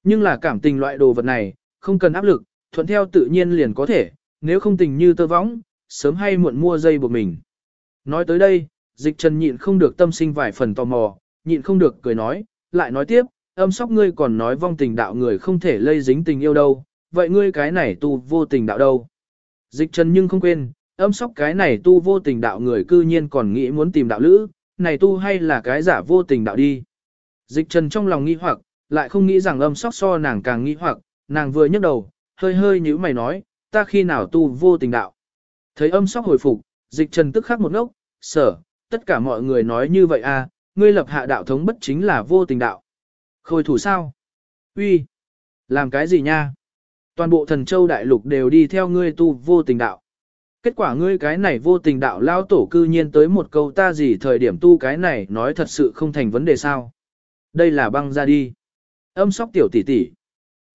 Nhưng là cảm tình loại đồ vật này, không cần áp lực, thuận theo tự nhiên liền có thể, nếu không tình như tơ võng, sớm hay muộn mua dây buộc mình. Nói tới đây, dịch trần nhịn không được tâm sinh vài phần tò mò, nhịn không được cười nói, lại nói tiếp, âm sóc ngươi còn nói vong tình đạo người không thể lây dính tình yêu đâu, vậy ngươi cái này tu vô tình đạo đâu. Dịch trần nhưng không quên, âm sóc cái này tu vô tình đạo người cư nhiên còn nghĩ muốn tìm đạo lữ, này tu hay là cái giả vô tình đạo đi. Dịch trần trong lòng nghi hoặc, lại không nghĩ rằng âm sóc so nàng càng nghi hoặc, nàng vừa nhấc đầu, hơi hơi như mày nói, ta khi nào tu vô tình đạo. Thấy âm sóc hồi phục, dịch trần tức khắc một ngốc, sở, tất cả mọi người nói như vậy à, ngươi lập hạ đạo thống bất chính là vô tình đạo. Khôi thủ sao? Uy, Làm cái gì nha? Toàn bộ thần châu đại lục đều đi theo ngươi tu vô tình đạo. Kết quả ngươi cái này vô tình đạo lao tổ cư nhiên tới một câu ta gì thời điểm tu cái này nói thật sự không thành vấn đề sao. Đây là băng ra đi. Âm sóc tiểu tỷ tỷ.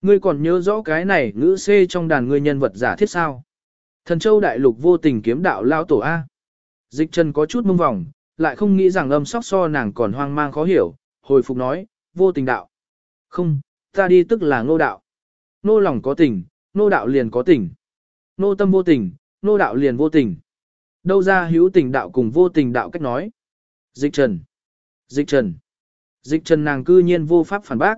Ngươi còn nhớ rõ cái này ngữ C trong đàn ngươi nhân vật giả thiết sao? Thần châu đại lục vô tình kiếm đạo lao tổ A. Dịch chân có chút mông vòng, lại không nghĩ rằng âm sóc so nàng còn hoang mang khó hiểu, hồi phục nói, vô tình đạo. Không, ta đi tức là ngô đạo. Nô lòng có tình, nô đạo liền có tình. Nô tâm vô tình, nô đạo liền vô tình. Đâu ra hữu tình đạo cùng vô tình đạo cách nói. Dịch trần. Dịch trần. Dịch trần nàng cư nhiên vô pháp phản bác.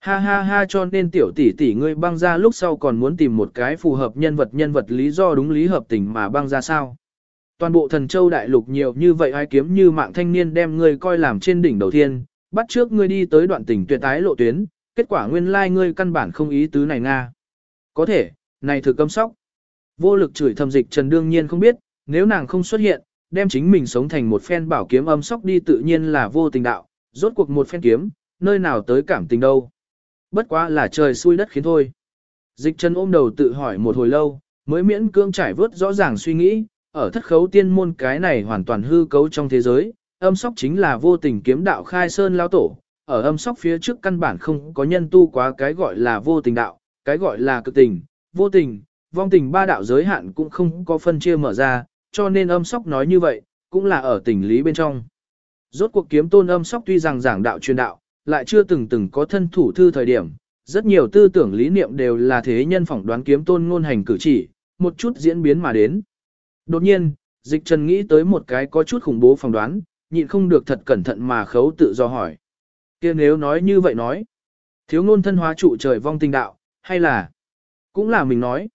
Ha ha ha cho nên tiểu tỷ tỷ ngươi băng ra lúc sau còn muốn tìm một cái phù hợp nhân vật nhân vật lý do đúng lý hợp tình mà băng ra sao. Toàn bộ thần châu đại lục nhiều như vậy ai kiếm như mạng thanh niên đem ngươi coi làm trên đỉnh đầu tiên, bắt trước ngươi đi tới đoạn tỉnh tuyệt tái lộ tuyến, kết quả nguyên lai like ngươi căn bản không ý tứ này nga. Có thể, này thử cấm sóc. Vô lực chửi thầm dịch trần đương nhiên không biết, nếu nàng không xuất hiện, đem chính mình sống thành một phen bảo kiếm âm sóc đi tự nhiên là vô tình đạo, rốt cuộc một phen kiếm, nơi nào tới cảm tình đâu. Bất quá là trời xui đất khiến thôi. Dịch trần ôm đầu tự hỏi một hồi lâu, mới miễn cưỡng trải vớt rõ ràng suy nghĩ, ở thất khấu tiên môn cái này hoàn toàn hư cấu trong thế giới, âm sóc chính là vô tình kiếm đạo khai sơn lao tổ, ở âm sóc phía trước căn bản không có nhân tu quá cái gọi là vô tình đạo, cái gọi là cực tình, vô tình, vong tình ba đạo giới hạn cũng không có phân chia mở ra, cho nên âm sóc nói như vậy, cũng là ở tình lý bên trong. Rốt cuộc kiếm tôn âm sóc tuy rằng giảng đạo truyền đạo, lại chưa từng từng có thân thủ thư thời điểm, rất nhiều tư tưởng lý niệm đều là thế nhân phỏng đoán kiếm tôn ngôn hành cử chỉ, một chút diễn biến mà đến. Đột nhiên, dịch trần nghĩ tới một cái có chút khủng bố phỏng đoán, nhịn không được thật cẩn thận mà khấu tự do hỏi kia nếu nói như vậy nói, thiếu ngôn thân hóa trụ trời vong tình đạo, hay là, cũng là mình nói.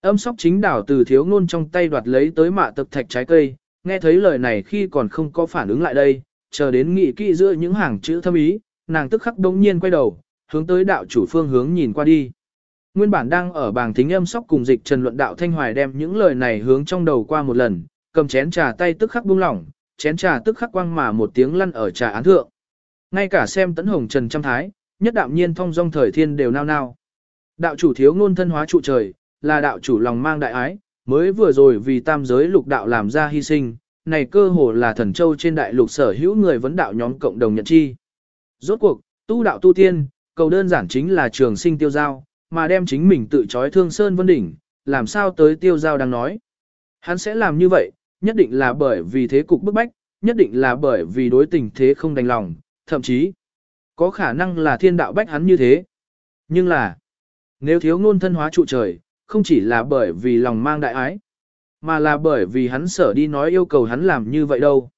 Âm sóc chính đảo từ thiếu ngôn trong tay đoạt lấy tới mạ tập thạch trái cây, nghe thấy lời này khi còn không có phản ứng lại đây, chờ đến nghị kỹ giữa những hàng chữ thâm ý, nàng tức khắc đống nhiên quay đầu, hướng tới đạo chủ phương hướng nhìn qua đi. Nguyên bản đang ở bảng thính âm sóc cùng dịch trần luận đạo thanh hoài đem những lời này hướng trong đầu qua một lần, cầm chén trà tay tức khắc buông lỏng, chén trà tức khắc quăng mà một tiếng lăn ở trà án thượng. Ngay cả xem tấn hồng trần trăm thái, nhất đạm nhiên thông dong thời thiên đều nao nao. Đạo chủ thiếu ngôn thân hóa trụ trời, là đạo chủ lòng mang đại ái, mới vừa rồi vì tam giới lục đạo làm ra hy sinh, này cơ hồ là thần châu trên đại lục sở hữu người vấn đạo nhóm cộng đồng nhận chi. Rốt cuộc, tu đạo tu tiên, cầu đơn giản chính là trường sinh tiêu giao, mà đem chính mình tự trói thương sơn vân đỉnh, làm sao tới tiêu giao đang nói. Hắn sẽ làm như vậy, nhất định là bởi vì thế cục bức bách, nhất định là bởi vì đối tình thế không đành lòng, thậm chí, có khả năng là thiên đạo bách hắn như thế. Nhưng là, nếu thiếu ngôn thân hóa trụ trời, không chỉ là bởi vì lòng mang đại ái, mà là bởi vì hắn sở đi nói yêu cầu hắn làm như vậy đâu.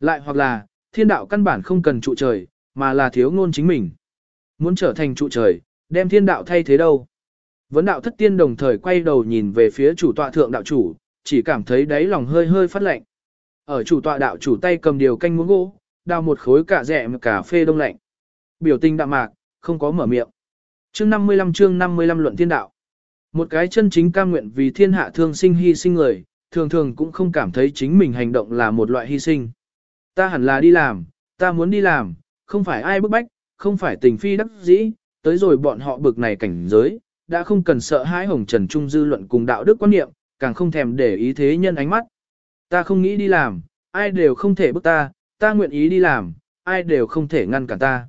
Lại hoặc là, thiên đạo căn bản không cần trụ trời, mà là thiếu ngôn chính mình. Muốn trở thành trụ trời, đem thiên đạo thay thế đâu. Vấn đạo thất tiên đồng thời quay đầu nhìn về phía chủ tọa thượng đạo chủ, chỉ cảm thấy đáy lòng hơi hơi phát lạnh. Ở chủ tọa đạo chủ tay cầm điều canh muỗng gỗ, đào một khối cả rẻ cà phê đông lạnh. Biểu tình đạm mạc, không có mở miệng. Chương 55 chương 55 luận thiên đạo. Một cái chân chính cam nguyện vì thiên hạ thương sinh hy sinh người, thường thường cũng không cảm thấy chính mình hành động là một loại hy sinh. Ta hẳn là đi làm, ta muốn đi làm, không phải ai bức bách, không phải tình phi đắc dĩ, tới rồi bọn họ bực này cảnh giới, đã không cần sợ hãi hồng trần trung dư luận cùng đạo đức quan niệm, càng không thèm để ý thế nhân ánh mắt. Ta không nghĩ đi làm, ai đều không thể bức ta, ta nguyện ý đi làm, ai đều không thể ngăn cản ta.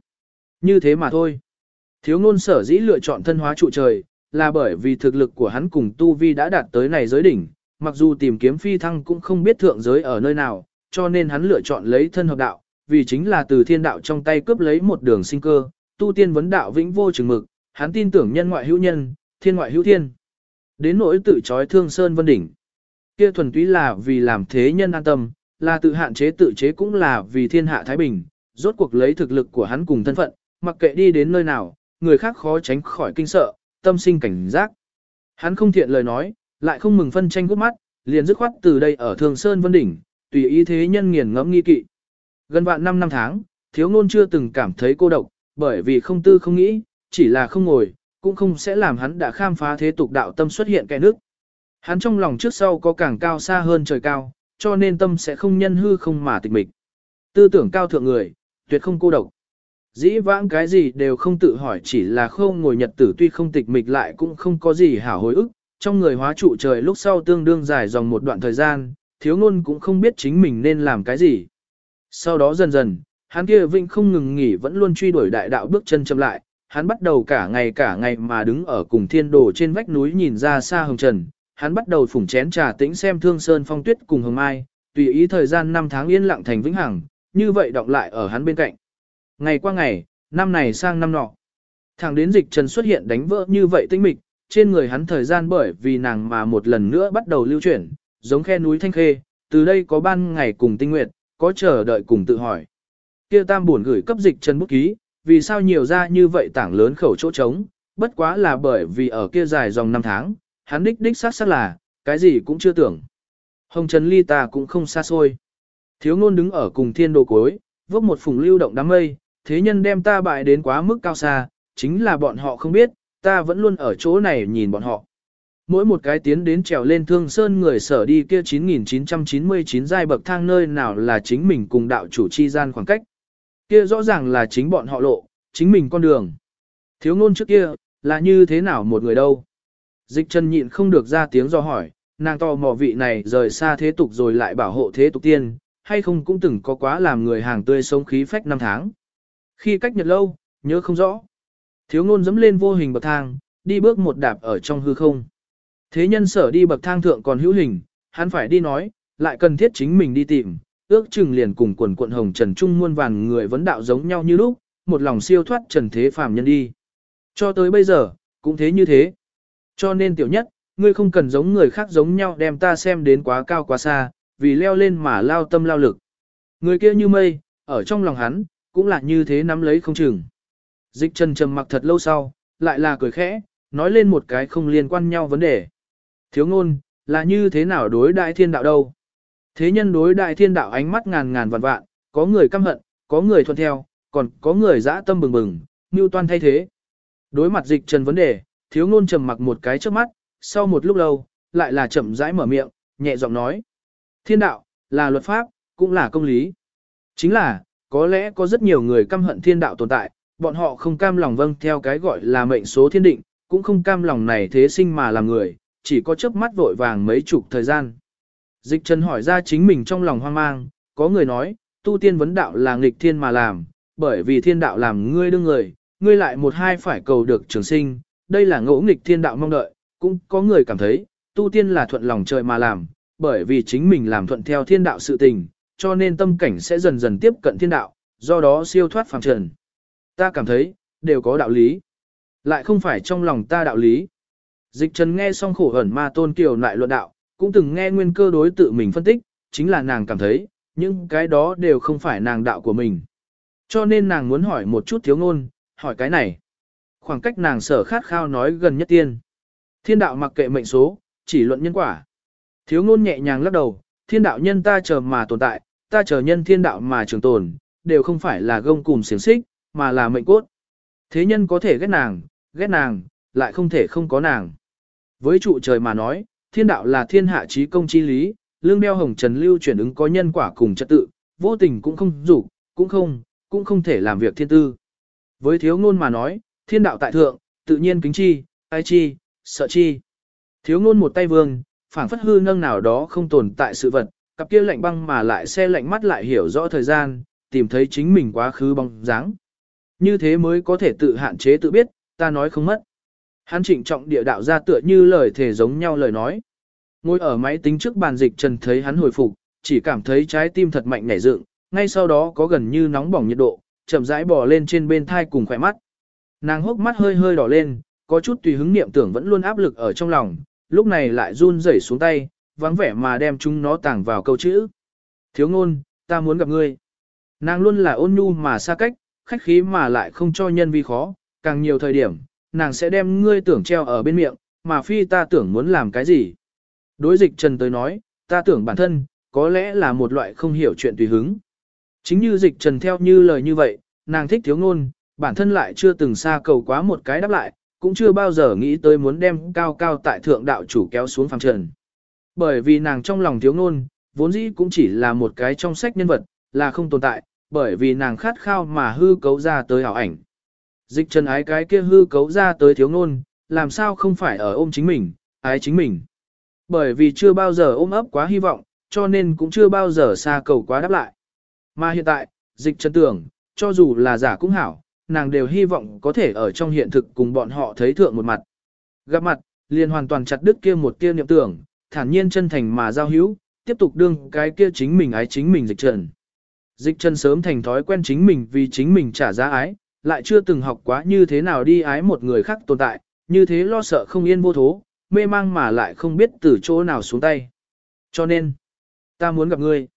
Như thế mà thôi. Thiếu ngôn sở dĩ lựa chọn thân hóa trụ trời, là bởi vì thực lực của hắn cùng Tu Vi đã đạt tới này giới đỉnh, mặc dù tìm kiếm phi thăng cũng không biết thượng giới ở nơi nào, cho nên hắn lựa chọn lấy thân hợp đạo, vì chính là từ thiên đạo trong tay cướp lấy một đường sinh cơ, tu tiên vấn đạo vĩnh vô chừng mực, hắn tin tưởng nhân ngoại hữu nhân, thiên ngoại hữu thiên. Đến nỗi tự trói thương sơn vân đỉnh. Kia thuần túy là vì làm thế nhân an tâm, là tự hạn chế tự chế cũng là vì thiên hạ thái bình, rốt cuộc lấy thực lực của hắn cùng thân phận, mặc kệ đi đến nơi nào, người khác khó tránh khỏi kinh sợ, tâm sinh cảnh giác. Hắn không thiện lời nói, lại không mừng phân tranh gút mắt, liền dứt khoát từ đây ở Thường Sơn Vân Đỉnh, tùy ý thế nhân nghiền ngẫm nghi kỵ. Gần vạn năm năm tháng, thiếu ngôn chưa từng cảm thấy cô độc, bởi vì không tư không nghĩ, chỉ là không ngồi, cũng không sẽ làm hắn đã khám phá thế tục đạo tâm xuất hiện kẻ nước. Hắn trong lòng trước sau có càng cao xa hơn trời cao, cho nên tâm sẽ không nhân hư không mà tịch mịch. Tư tưởng cao thượng người, tuyệt không cô độc. Dĩ vãng cái gì đều không tự hỏi chỉ là không ngồi nhật tử tuy không tịch mịch lại cũng không có gì hảo hối ức, trong người hóa trụ trời lúc sau tương đương dài dòng một đoạn thời gian, thiếu ngôn cũng không biết chính mình nên làm cái gì. Sau đó dần dần, hắn kia vinh không ngừng nghỉ vẫn luôn truy đuổi đại đạo bước chân chậm lại, hắn bắt đầu cả ngày cả ngày mà đứng ở cùng thiên đồ trên vách núi nhìn ra xa hồng trần, hắn bắt đầu phủng chén trà tĩnh xem thương sơn phong tuyết cùng hồng mai, tùy ý thời gian năm tháng yên lặng thành vĩnh hằng, như vậy đọng lại ở hắn bên cạnh. Ngày qua ngày, năm này sang năm nọ. Thẳng đến dịch trần xuất hiện đánh vỡ như vậy tinh mịch, trên người hắn thời gian bởi vì nàng mà một lần nữa bắt đầu lưu chuyển, giống khe núi thanh khê, từ đây có ban ngày cùng tinh nguyệt, có chờ đợi cùng tự hỏi. Kia tam buồn gửi cấp dịch trần bút ký, vì sao nhiều ra như vậy tảng lớn khẩu chỗ trống, bất quá là bởi vì ở kia dài dòng năm tháng, hắn đích đích sát sát là, cái gì cũng chưa tưởng. Hồng Trần Ly ta cũng không xa xôi. Thiếu ngôn đứng ở cùng thiên đồ cối, vốc một phùng lưu động đám mây, thế nhân đem ta bại đến quá mức cao xa, chính là bọn họ không biết, ta vẫn luôn ở chỗ này nhìn bọn họ. Mỗi một cái tiến đến trèo lên thương sơn người sở đi kia 9999 giai bậc thang nơi nào là chính mình cùng đạo chủ chi gian khoảng cách. Kia rõ ràng là chính bọn họ lộ, chính mình con đường. Thiếu ngôn trước kia, là như thế nào một người đâu. Dịch chân nhịn không được ra tiếng do hỏi, nàng to mò vị này rời xa thế tục rồi lại bảo hộ thế tục tiên, hay không cũng từng có quá làm người hàng tươi sống khí phách năm tháng. Khi cách nhật lâu, nhớ không rõ. Thiếu ngôn dẫm lên vô hình bậc thang, đi bước một đạp ở trong hư không. Thế nhân sở đi bậc thang thượng còn hữu hình, hắn phải đi nói, lại cần thiết chính mình đi tìm, ước chừng liền cùng quần quận hồng trần trung muôn vàng người vấn đạo giống nhau như lúc, một lòng siêu thoát trần thế phàm nhân đi. Cho tới bây giờ, cũng thế như thế. Cho nên tiểu nhất, ngươi không cần giống người khác giống nhau đem ta xem đến quá cao quá xa, vì leo lên mà lao tâm lao lực. Người kia như mây, ở trong lòng hắn, cũng là như thế nắm lấy không chừng. Dịch trần trầm mặc thật lâu sau, lại là cười khẽ, nói lên một cái không liên quan nhau vấn đề. Thiếu ngôn, là như thế nào đối đại thiên đạo đâu? Thế nhân đối đại thiên đạo ánh mắt ngàn ngàn vạn vạn, có người căm hận, có người thuận theo, còn có người dã tâm bừng bừng, như toan thay thế. Đối mặt dịch trần vấn đề, thiếu ngôn trầm mặc một cái trước mắt, sau một lúc lâu, lại là chậm rãi mở miệng, nhẹ giọng nói. Thiên đạo, là luật pháp, cũng là công lý. Chính là, có lẽ có rất nhiều người căm hận thiên đạo tồn tại, bọn họ không cam lòng vâng theo cái gọi là mệnh số thiên định, cũng không cam lòng này thế sinh mà làm người, chỉ có chớp mắt vội vàng mấy chục thời gian. Dịch Trần hỏi ra chính mình trong lòng hoang mang, có người nói, tu tiên vấn đạo là nghịch thiên mà làm, bởi vì thiên đạo làm ngươi đương người, ngươi lại một hai phải cầu được trường sinh, đây là ngỗ nghịch thiên đạo mong đợi, cũng có người cảm thấy, tu tiên là thuận lòng trời mà làm, bởi vì chính mình làm thuận theo thiên đạo sự tình, cho nên tâm cảnh sẽ dần dần tiếp cận thiên đạo, do đó siêu thoát phàm trần. Ta cảm thấy, đều có đạo lý. Lại không phải trong lòng ta đạo lý. Dịch trần nghe xong khổ hẩn ma tôn kiều lại luận đạo, cũng từng nghe nguyên cơ đối tự mình phân tích, chính là nàng cảm thấy, những cái đó đều không phải nàng đạo của mình. Cho nên nàng muốn hỏi một chút thiếu ngôn, hỏi cái này. Khoảng cách nàng sở khát khao nói gần nhất tiên. Thiên đạo mặc kệ mệnh số, chỉ luận nhân quả. Thiếu ngôn nhẹ nhàng lắc đầu, thiên đạo nhân ta chờ mà tồn tại, ta chờ nhân thiên đạo mà trường tồn, đều không phải là gông cùng xiềng xích, mà là mệnh cốt. Thế nhân có thể ghét nàng, ghét nàng, lại không thể không có nàng. Với trụ trời mà nói, thiên đạo là thiên hạ trí công chi lý, lương đeo hồng trần lưu chuyển ứng có nhân quả cùng trật tự, vô tình cũng không rủ, cũng không, cũng không thể làm việc thiên tư. Với thiếu ngôn mà nói, thiên đạo tại thượng, tự nhiên kính chi, ai chi, sợ chi. Thiếu ngôn một tay vương, phảng phất hư nâng nào đó không tồn tại sự vật, cặp kia lạnh băng mà lại xe lạnh mắt lại hiểu rõ thời gian, tìm thấy chính mình quá khứ bóng dáng. Như thế mới có thể tự hạn chế tự biết, ta nói không mất. Hắn trịnh trọng địa đạo ra tựa như lời thể giống nhau lời nói. Ngồi ở máy tính trước bàn dịch trần thấy hắn hồi phục, chỉ cảm thấy trái tim thật mạnh nảy dựng, ngay sau đó có gần như nóng bỏng nhiệt độ, chậm rãi bò lên trên bên thai cùng khỏe mắt. Nàng hốc mắt hơi hơi đỏ lên, có chút tùy hứng niệm tưởng vẫn luôn áp lực ở trong lòng, lúc này lại run rẩy xuống tay, vắng vẻ mà đem chúng nó tàng vào câu chữ. Thiếu ngôn, ta muốn gặp ngươi. Nàng luôn là ôn nhu mà xa cách, khách khí mà lại không cho nhân vi khó, càng nhiều thời điểm, nàng sẽ đem ngươi tưởng treo ở bên miệng, mà phi ta tưởng muốn làm cái gì. Đối dịch trần tới nói, ta tưởng bản thân, có lẽ là một loại không hiểu chuyện tùy hứng. Chính như dịch trần theo như lời như vậy, nàng thích thiếu ngôn, bản thân lại chưa từng xa cầu quá một cái đáp lại, cũng chưa bao giờ nghĩ tới muốn đem cao cao tại thượng đạo chủ kéo xuống phàm trần. Bởi vì nàng trong lòng thiếu ngôn, vốn dĩ cũng chỉ là một cái trong sách nhân vật, là không tồn tại, bởi vì nàng khát khao mà hư cấu ra tới hảo ảnh. Dịch trần ái cái kia hư cấu ra tới thiếu ngôn, làm sao không phải ở ôm chính mình, ái chính mình. Bởi vì chưa bao giờ ôm ấp quá hy vọng, cho nên cũng chưa bao giờ xa cầu quá đáp lại. Mà hiện tại, dịch trần tưởng, cho dù là giả cũng hảo, nàng đều hy vọng có thể ở trong hiện thực cùng bọn họ thấy thượng một mặt. Gặp mặt, liền hoàn toàn chặt đứt kia một tia niệm tưởng, thản nhiên chân thành mà giao hữu, tiếp tục đương cái kia chính mình ái chính mình dịch trần. Dịch trần sớm thành thói quen chính mình vì chính mình trả giá ái, lại chưa từng học quá như thế nào đi ái một người khác tồn tại, như thế lo sợ không yên vô thố, mê mang mà lại không biết từ chỗ nào xuống tay. Cho nên, ta muốn gặp ngươi.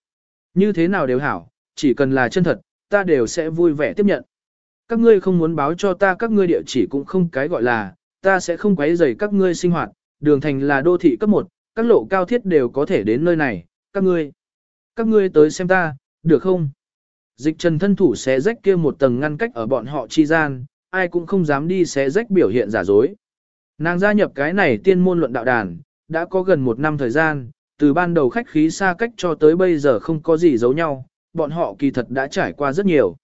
Như thế nào đều hảo, chỉ cần là chân thật, ta đều sẽ vui vẻ tiếp nhận. Các ngươi không muốn báo cho ta các ngươi địa chỉ cũng không cái gọi là, ta sẽ không quấy rầy các ngươi sinh hoạt, đường thành là đô thị cấp 1, các lộ cao thiết đều có thể đến nơi này, các ngươi. Các ngươi tới xem ta, được không? Dịch trần thân thủ xé rách kia một tầng ngăn cách ở bọn họ chi gian, ai cũng không dám đi xé rách biểu hiện giả dối. Nàng gia nhập cái này tiên môn luận đạo đàn, đã có gần một năm thời gian, từ ban đầu khách khí xa cách cho tới bây giờ không có gì giấu nhau, bọn họ kỳ thật đã trải qua rất nhiều.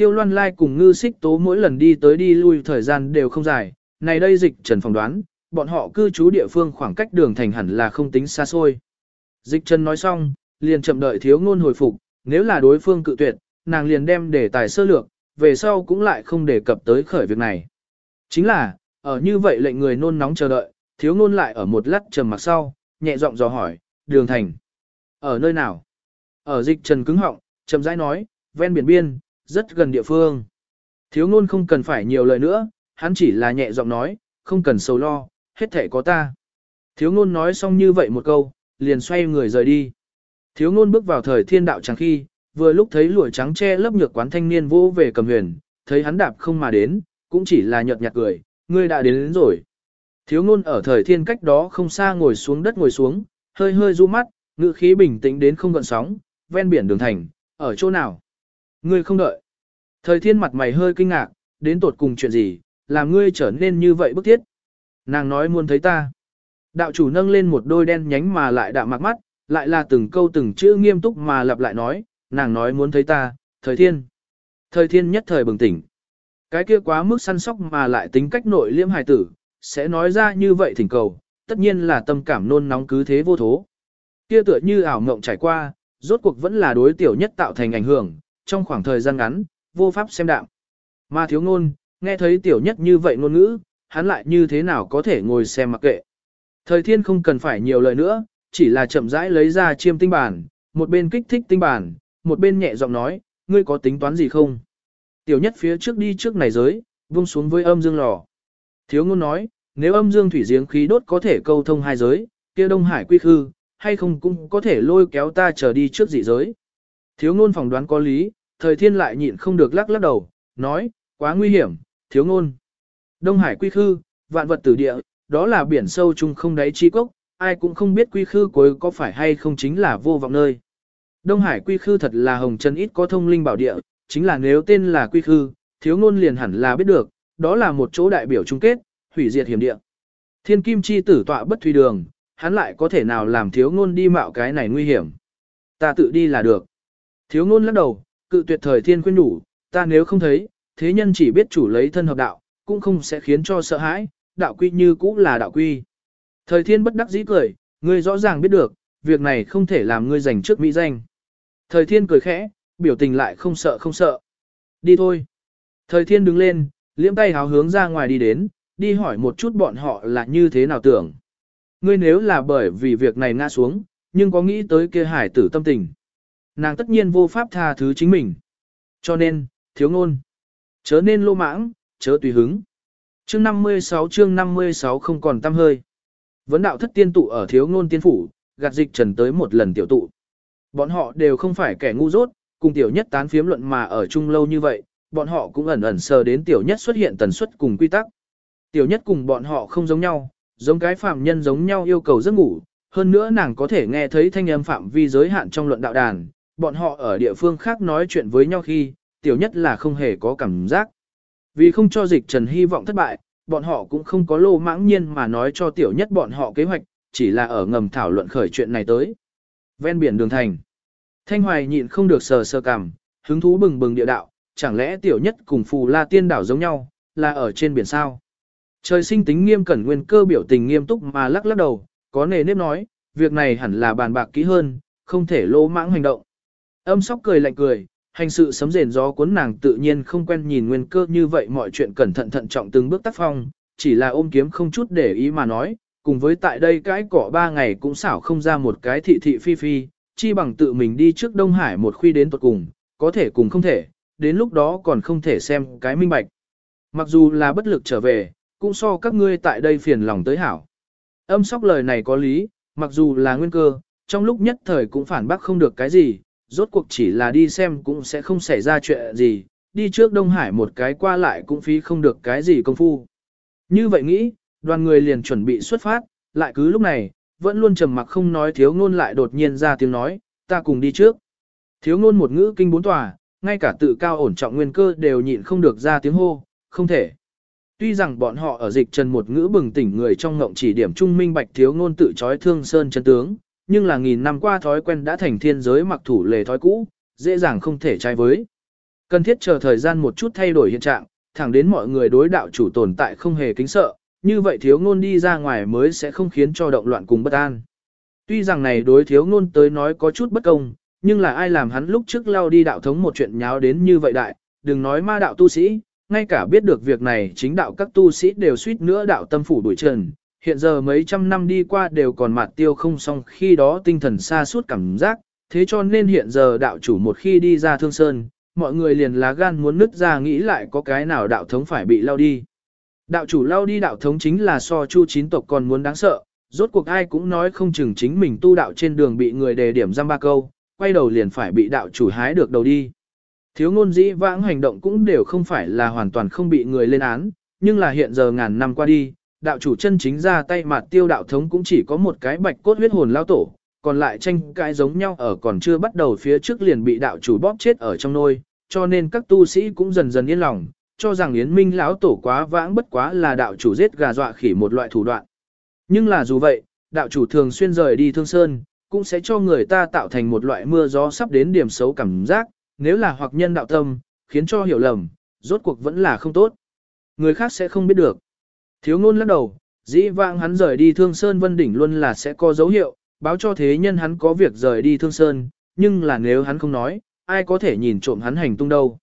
Tiêu Loan Lai cùng ngư xích tố mỗi lần đi tới đi lui thời gian đều không dài, này đây dịch trần phỏng đoán, bọn họ cư trú địa phương khoảng cách đường thành hẳn là không tính xa xôi. Dịch trần nói xong, liền chậm đợi thiếu ngôn hồi phục, nếu là đối phương cự tuyệt, nàng liền đem để tài sơ lược, về sau cũng lại không đề cập tới khởi việc này. Chính là, ở như vậy lệnh người nôn nóng chờ đợi, thiếu ngôn lại ở một lát trầm mặc sau, nhẹ giọng dò hỏi, đường thành. Ở nơi nào? Ở dịch trần cứng họng, chậm rãi nói, ven biển biên, rất gần địa phương. Thiếu ngôn không cần phải nhiều lời nữa, hắn chỉ là nhẹ giọng nói, không cần sầu lo, hết thể có ta. Thiếu ngôn nói xong như vậy một câu, liền xoay người rời đi. Thiếu ngôn bước vào thời thiên đạo trắng khi, vừa lúc thấy lụa trắng che lớp nhược quán thanh niên vô về cầm huyền, thấy hắn đạp không mà đến, cũng chỉ là nhợt nhạt cười, ngươi đã đến, đến rồi. Thiếu ngôn ở thời thiên cách đó không xa ngồi xuống đất ngồi xuống, hơi hơi du mắt, ngữ khí bình tĩnh đến không gợn sóng, ven biển đường thành, ở chỗ nào? Ngươi không đợi. Thời thiên mặt mày hơi kinh ngạc, đến tột cùng chuyện gì, làm ngươi trở nên như vậy bức thiết. Nàng nói muốn thấy ta. Đạo chủ nâng lên một đôi đen nhánh mà lại đạm mặc mắt, lại là từng câu từng chữ nghiêm túc mà lặp lại nói, nàng nói muốn thấy ta, thời thiên. Thời thiên nhất thời bừng tỉnh. Cái kia quá mức săn sóc mà lại tính cách nội liêm hài tử, sẽ nói ra như vậy thỉnh cầu, tất nhiên là tâm cảm nôn nóng cứ thế vô thố. Kia tựa như ảo mộng trải qua, rốt cuộc vẫn là đối tiểu nhất tạo thành ảnh hưởng, trong khoảng thời gian ngắn, vô pháp xem đạm. Mà thiếu ngôn, nghe thấy tiểu nhất như vậy ngôn ngữ, hắn lại như thế nào có thể ngồi xem mặc kệ. Thời thiên không cần phải nhiều lời nữa, chỉ là chậm rãi lấy ra chiêm tinh bản, một bên kích thích tinh bản, một bên nhẹ giọng nói, ngươi có tính toán gì không? Tiểu nhất phía trước đi trước này giới, vung xuống với âm dương lò. Thiếu ngôn nói, nếu âm dương thủy giếng khí đốt có thể câu thông hai giới, kia Đông Hải quy khư, hay không cũng có thể lôi kéo ta trở đi trước dị giới. Thiếu ngôn phỏng đoán có lý, thời thiên lại nhịn không được lắc lắc đầu, nói, quá nguy hiểm, thiếu ngôn. Đông Hải quy khư, vạn vật tử địa, đó là biển sâu chung không đáy chi cốc, ai cũng không biết quy khư cuối có phải hay không chính là vô vọng nơi. Đông Hải quy khư thật là hồng chân ít có thông linh bảo địa, chính là nếu tên là quy khư, thiếu ngôn liền hẳn là biết được, đó là một chỗ đại biểu chung kết, hủy diệt hiểm địa. Thiên kim chi tử tọa bất thủy đường, hắn lại có thể nào làm thiếu ngôn đi mạo cái này nguy hiểm. Ta tự đi là được. Thiếu ngôn lắc đầu, cự tuyệt thời thiên khuyên đủ, ta nếu không thấy, thế nhân chỉ biết chủ lấy thân hợp đạo, cũng không sẽ khiến cho sợ hãi, đạo quy như cũ là đạo quy. Thời thiên bất đắc dĩ cười, ngươi rõ ràng biết được, việc này không thể làm ngươi giành trước mỹ danh. Thời thiên cười khẽ, biểu tình lại không sợ không sợ. Đi thôi. Thời thiên đứng lên, liễm tay háo hướng ra ngoài đi đến, đi hỏi một chút bọn họ là như thế nào tưởng. Ngươi nếu là bởi vì việc này ngã xuống, nhưng có nghĩ tới kia hải tử tâm tình. Nàng tất nhiên vô pháp tha thứ chính mình. Cho nên, thiếu ngôn. Chớ nên lô mãng, chớ tùy hứng. Chương 56 chương 56 không còn tâm hơi. Vấn đạo thất tiên tụ ở thiếu ngôn tiên phủ, gạt dịch trần tới một lần tiểu tụ. Bọn họ đều không phải kẻ ngu dốt, cùng tiểu nhất tán phiếm luận mà ở chung lâu như vậy, bọn họ cũng ẩn ẩn sờ đến tiểu nhất xuất hiện tần suất cùng quy tắc. Tiểu nhất cùng bọn họ không giống nhau, giống cái phạm nhân giống nhau yêu cầu giấc ngủ, hơn nữa nàng có thể nghe thấy thanh âm phạm vi giới hạn trong luận đạo đàn, bọn họ ở địa phương khác nói chuyện với nhau khi, tiểu nhất là không hề có cảm giác. Vì không cho dịch trần hy vọng thất bại, bọn họ cũng không có lô mãng nhiên mà nói cho tiểu nhất bọn họ kế hoạch, chỉ là ở ngầm thảo luận khởi chuyện này tới. Ven biển đường thành. Thanh Hoài nhịn không được sờ sờ cằm, hứng thú bừng bừng địa đạo, chẳng lẽ tiểu nhất cùng phù la tiên đảo giống nhau, là ở trên biển sao? Trời sinh tính nghiêm cẩn nguyên cơ biểu tình nghiêm túc mà lắc lắc đầu, có nề nếp nói, việc này hẳn là bàn bạc kỹ hơn, không thể lô mãng hành động. Âm sóc cười lạnh cười, hành sự sấm rền gió cuốn nàng tự nhiên không quen nhìn nguyên cơ như vậy mọi chuyện cẩn thận thận trọng từng bước tác phong, chỉ là ôm kiếm không chút để ý mà nói, cùng với tại đây cái cỏ ba ngày cũng xảo không ra một cái thị thị phi phi, chi bằng tự mình đi trước Đông Hải một khuy đến tuột cùng, có thể cùng không thể, đến lúc đó còn không thể xem cái minh bạch. Mặc dù là bất lực trở về, cũng so các ngươi tại đây phiền lòng tới hảo. Âm sóc lời này có lý, mặc dù là nguyên cơ, trong lúc nhất thời cũng phản bác không được cái gì, rốt cuộc chỉ là đi xem cũng sẽ không xảy ra chuyện gì, đi trước Đông Hải một cái qua lại cũng phí không được cái gì công phu. Như vậy nghĩ, đoàn người liền chuẩn bị xuất phát, lại cứ lúc này, vẫn luôn trầm mặc không nói thiếu ngôn lại đột nhiên ra tiếng nói, ta cùng đi trước. Thiếu ngôn một ngữ kinh bốn tòa, ngay cả tự cao ổn trọng nguyên cơ đều nhịn không được ra tiếng hô, không thể. Tuy rằng bọn họ ở dịch trần một ngữ bừng tỉnh người trong ngộng chỉ điểm trung minh bạch thiếu ngôn tự trói thương sơn chân tướng, nhưng là nghìn năm qua thói quen đã thành thiên giới mặc thủ lề thói cũ, dễ dàng không thể trái với. Cần thiết chờ thời gian một chút thay đổi hiện trạng, thẳng đến mọi người đối đạo chủ tồn tại không hề kính sợ, như vậy thiếu ngôn đi ra ngoài mới sẽ không khiến cho động loạn cùng bất an. Tuy rằng này đối thiếu ngôn tới nói có chút bất công, nhưng là ai làm hắn lúc trước lao đi đạo thống một chuyện nháo đến như vậy đại, đừng nói ma đạo tu sĩ, ngay cả biết được việc này chính đạo các tu sĩ đều suýt nữa đạo tâm phủ đuổi trần, hiện giờ mấy trăm năm đi qua đều còn mạt tiêu không xong khi đó tinh thần xa suốt cảm giác, thế cho nên hiện giờ đạo chủ một khi đi ra thương sơn, mọi người liền lá gan muốn nứt ra nghĩ lại có cái nào đạo thống phải bị lao đi. Đạo chủ lao đi đạo thống chính là so chu chín tộc còn muốn đáng sợ, rốt cuộc ai cũng nói không chừng chính mình tu đạo trên đường bị người đề điểm giam ba câu, quay đầu liền phải bị đạo chủ hái được đầu đi. Thiếu ngôn dĩ vãng hành động cũng đều không phải là hoàn toàn không bị người lên án, nhưng là hiện giờ ngàn năm qua đi, đạo chủ chân chính ra tay mặt tiêu đạo thống cũng chỉ có một cái bạch cốt huyết hồn lao tổ, còn lại tranh cái giống nhau ở còn chưa bắt đầu phía trước liền bị đạo chủ bóp chết ở trong nôi, cho nên các tu sĩ cũng dần dần yên lòng, cho rằng Yến Minh lão tổ quá vãng bất quá là đạo chủ giết gà dọa khỉ một loại thủ đoạn. Nhưng là dù vậy, đạo chủ thường xuyên rời đi thương sơn, cũng sẽ cho người ta tạo thành một loại mưa gió sắp đến điểm xấu cảm giác, nếu là hoặc nhân đạo tâm, khiến cho hiểu lầm, rốt cuộc vẫn là không tốt. Người khác sẽ không biết được. Thiếu ngôn lắc đầu, dĩ vãng hắn rời đi thương sơn vân đỉnh luôn là sẽ có dấu hiệu, báo cho thế nhân hắn có việc rời đi thương sơn, nhưng là nếu hắn không nói, ai có thể nhìn trộm hắn hành tung đâu.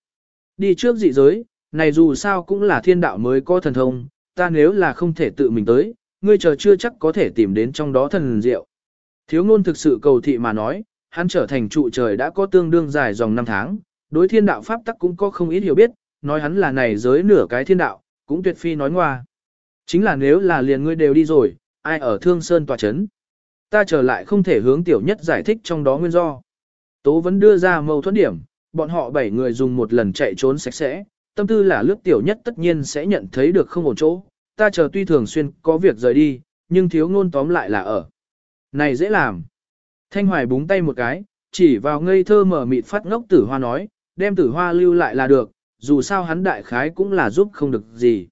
Đi trước dị giới, này dù sao cũng là thiên đạo mới có thần thông, ta nếu là không thể tự mình tới, ngươi chờ chưa chắc có thể tìm đến trong đó thần diệu. Thiếu ngôn thực sự cầu thị mà nói, hắn trở thành trụ trời đã có tương đương dài dòng năm tháng, đối thiên đạo pháp tắc cũng có không ít hiểu biết, nói hắn là này giới nửa cái thiên đạo, cũng tuyệt phi nói ngoa. Chính là nếu là liền ngươi đều đi rồi, ai ở Thương Sơn tòa chấn. Ta trở lại không thể hướng tiểu nhất giải thích trong đó nguyên do. Tố vẫn đưa ra mâu thuẫn điểm, bọn họ bảy người dùng một lần chạy trốn sạch sẽ, tâm tư là lướt tiểu nhất tất nhiên sẽ nhận thấy được không ổn chỗ. Ta chờ tuy thường xuyên có việc rời đi, nhưng thiếu ngôn tóm lại là ở. Này dễ làm. Thanh Hoài búng tay một cái, chỉ vào ngây thơ mở mịt phát ngốc tử hoa nói, đem tử hoa lưu lại là được, dù sao hắn đại khái cũng là giúp không được gì.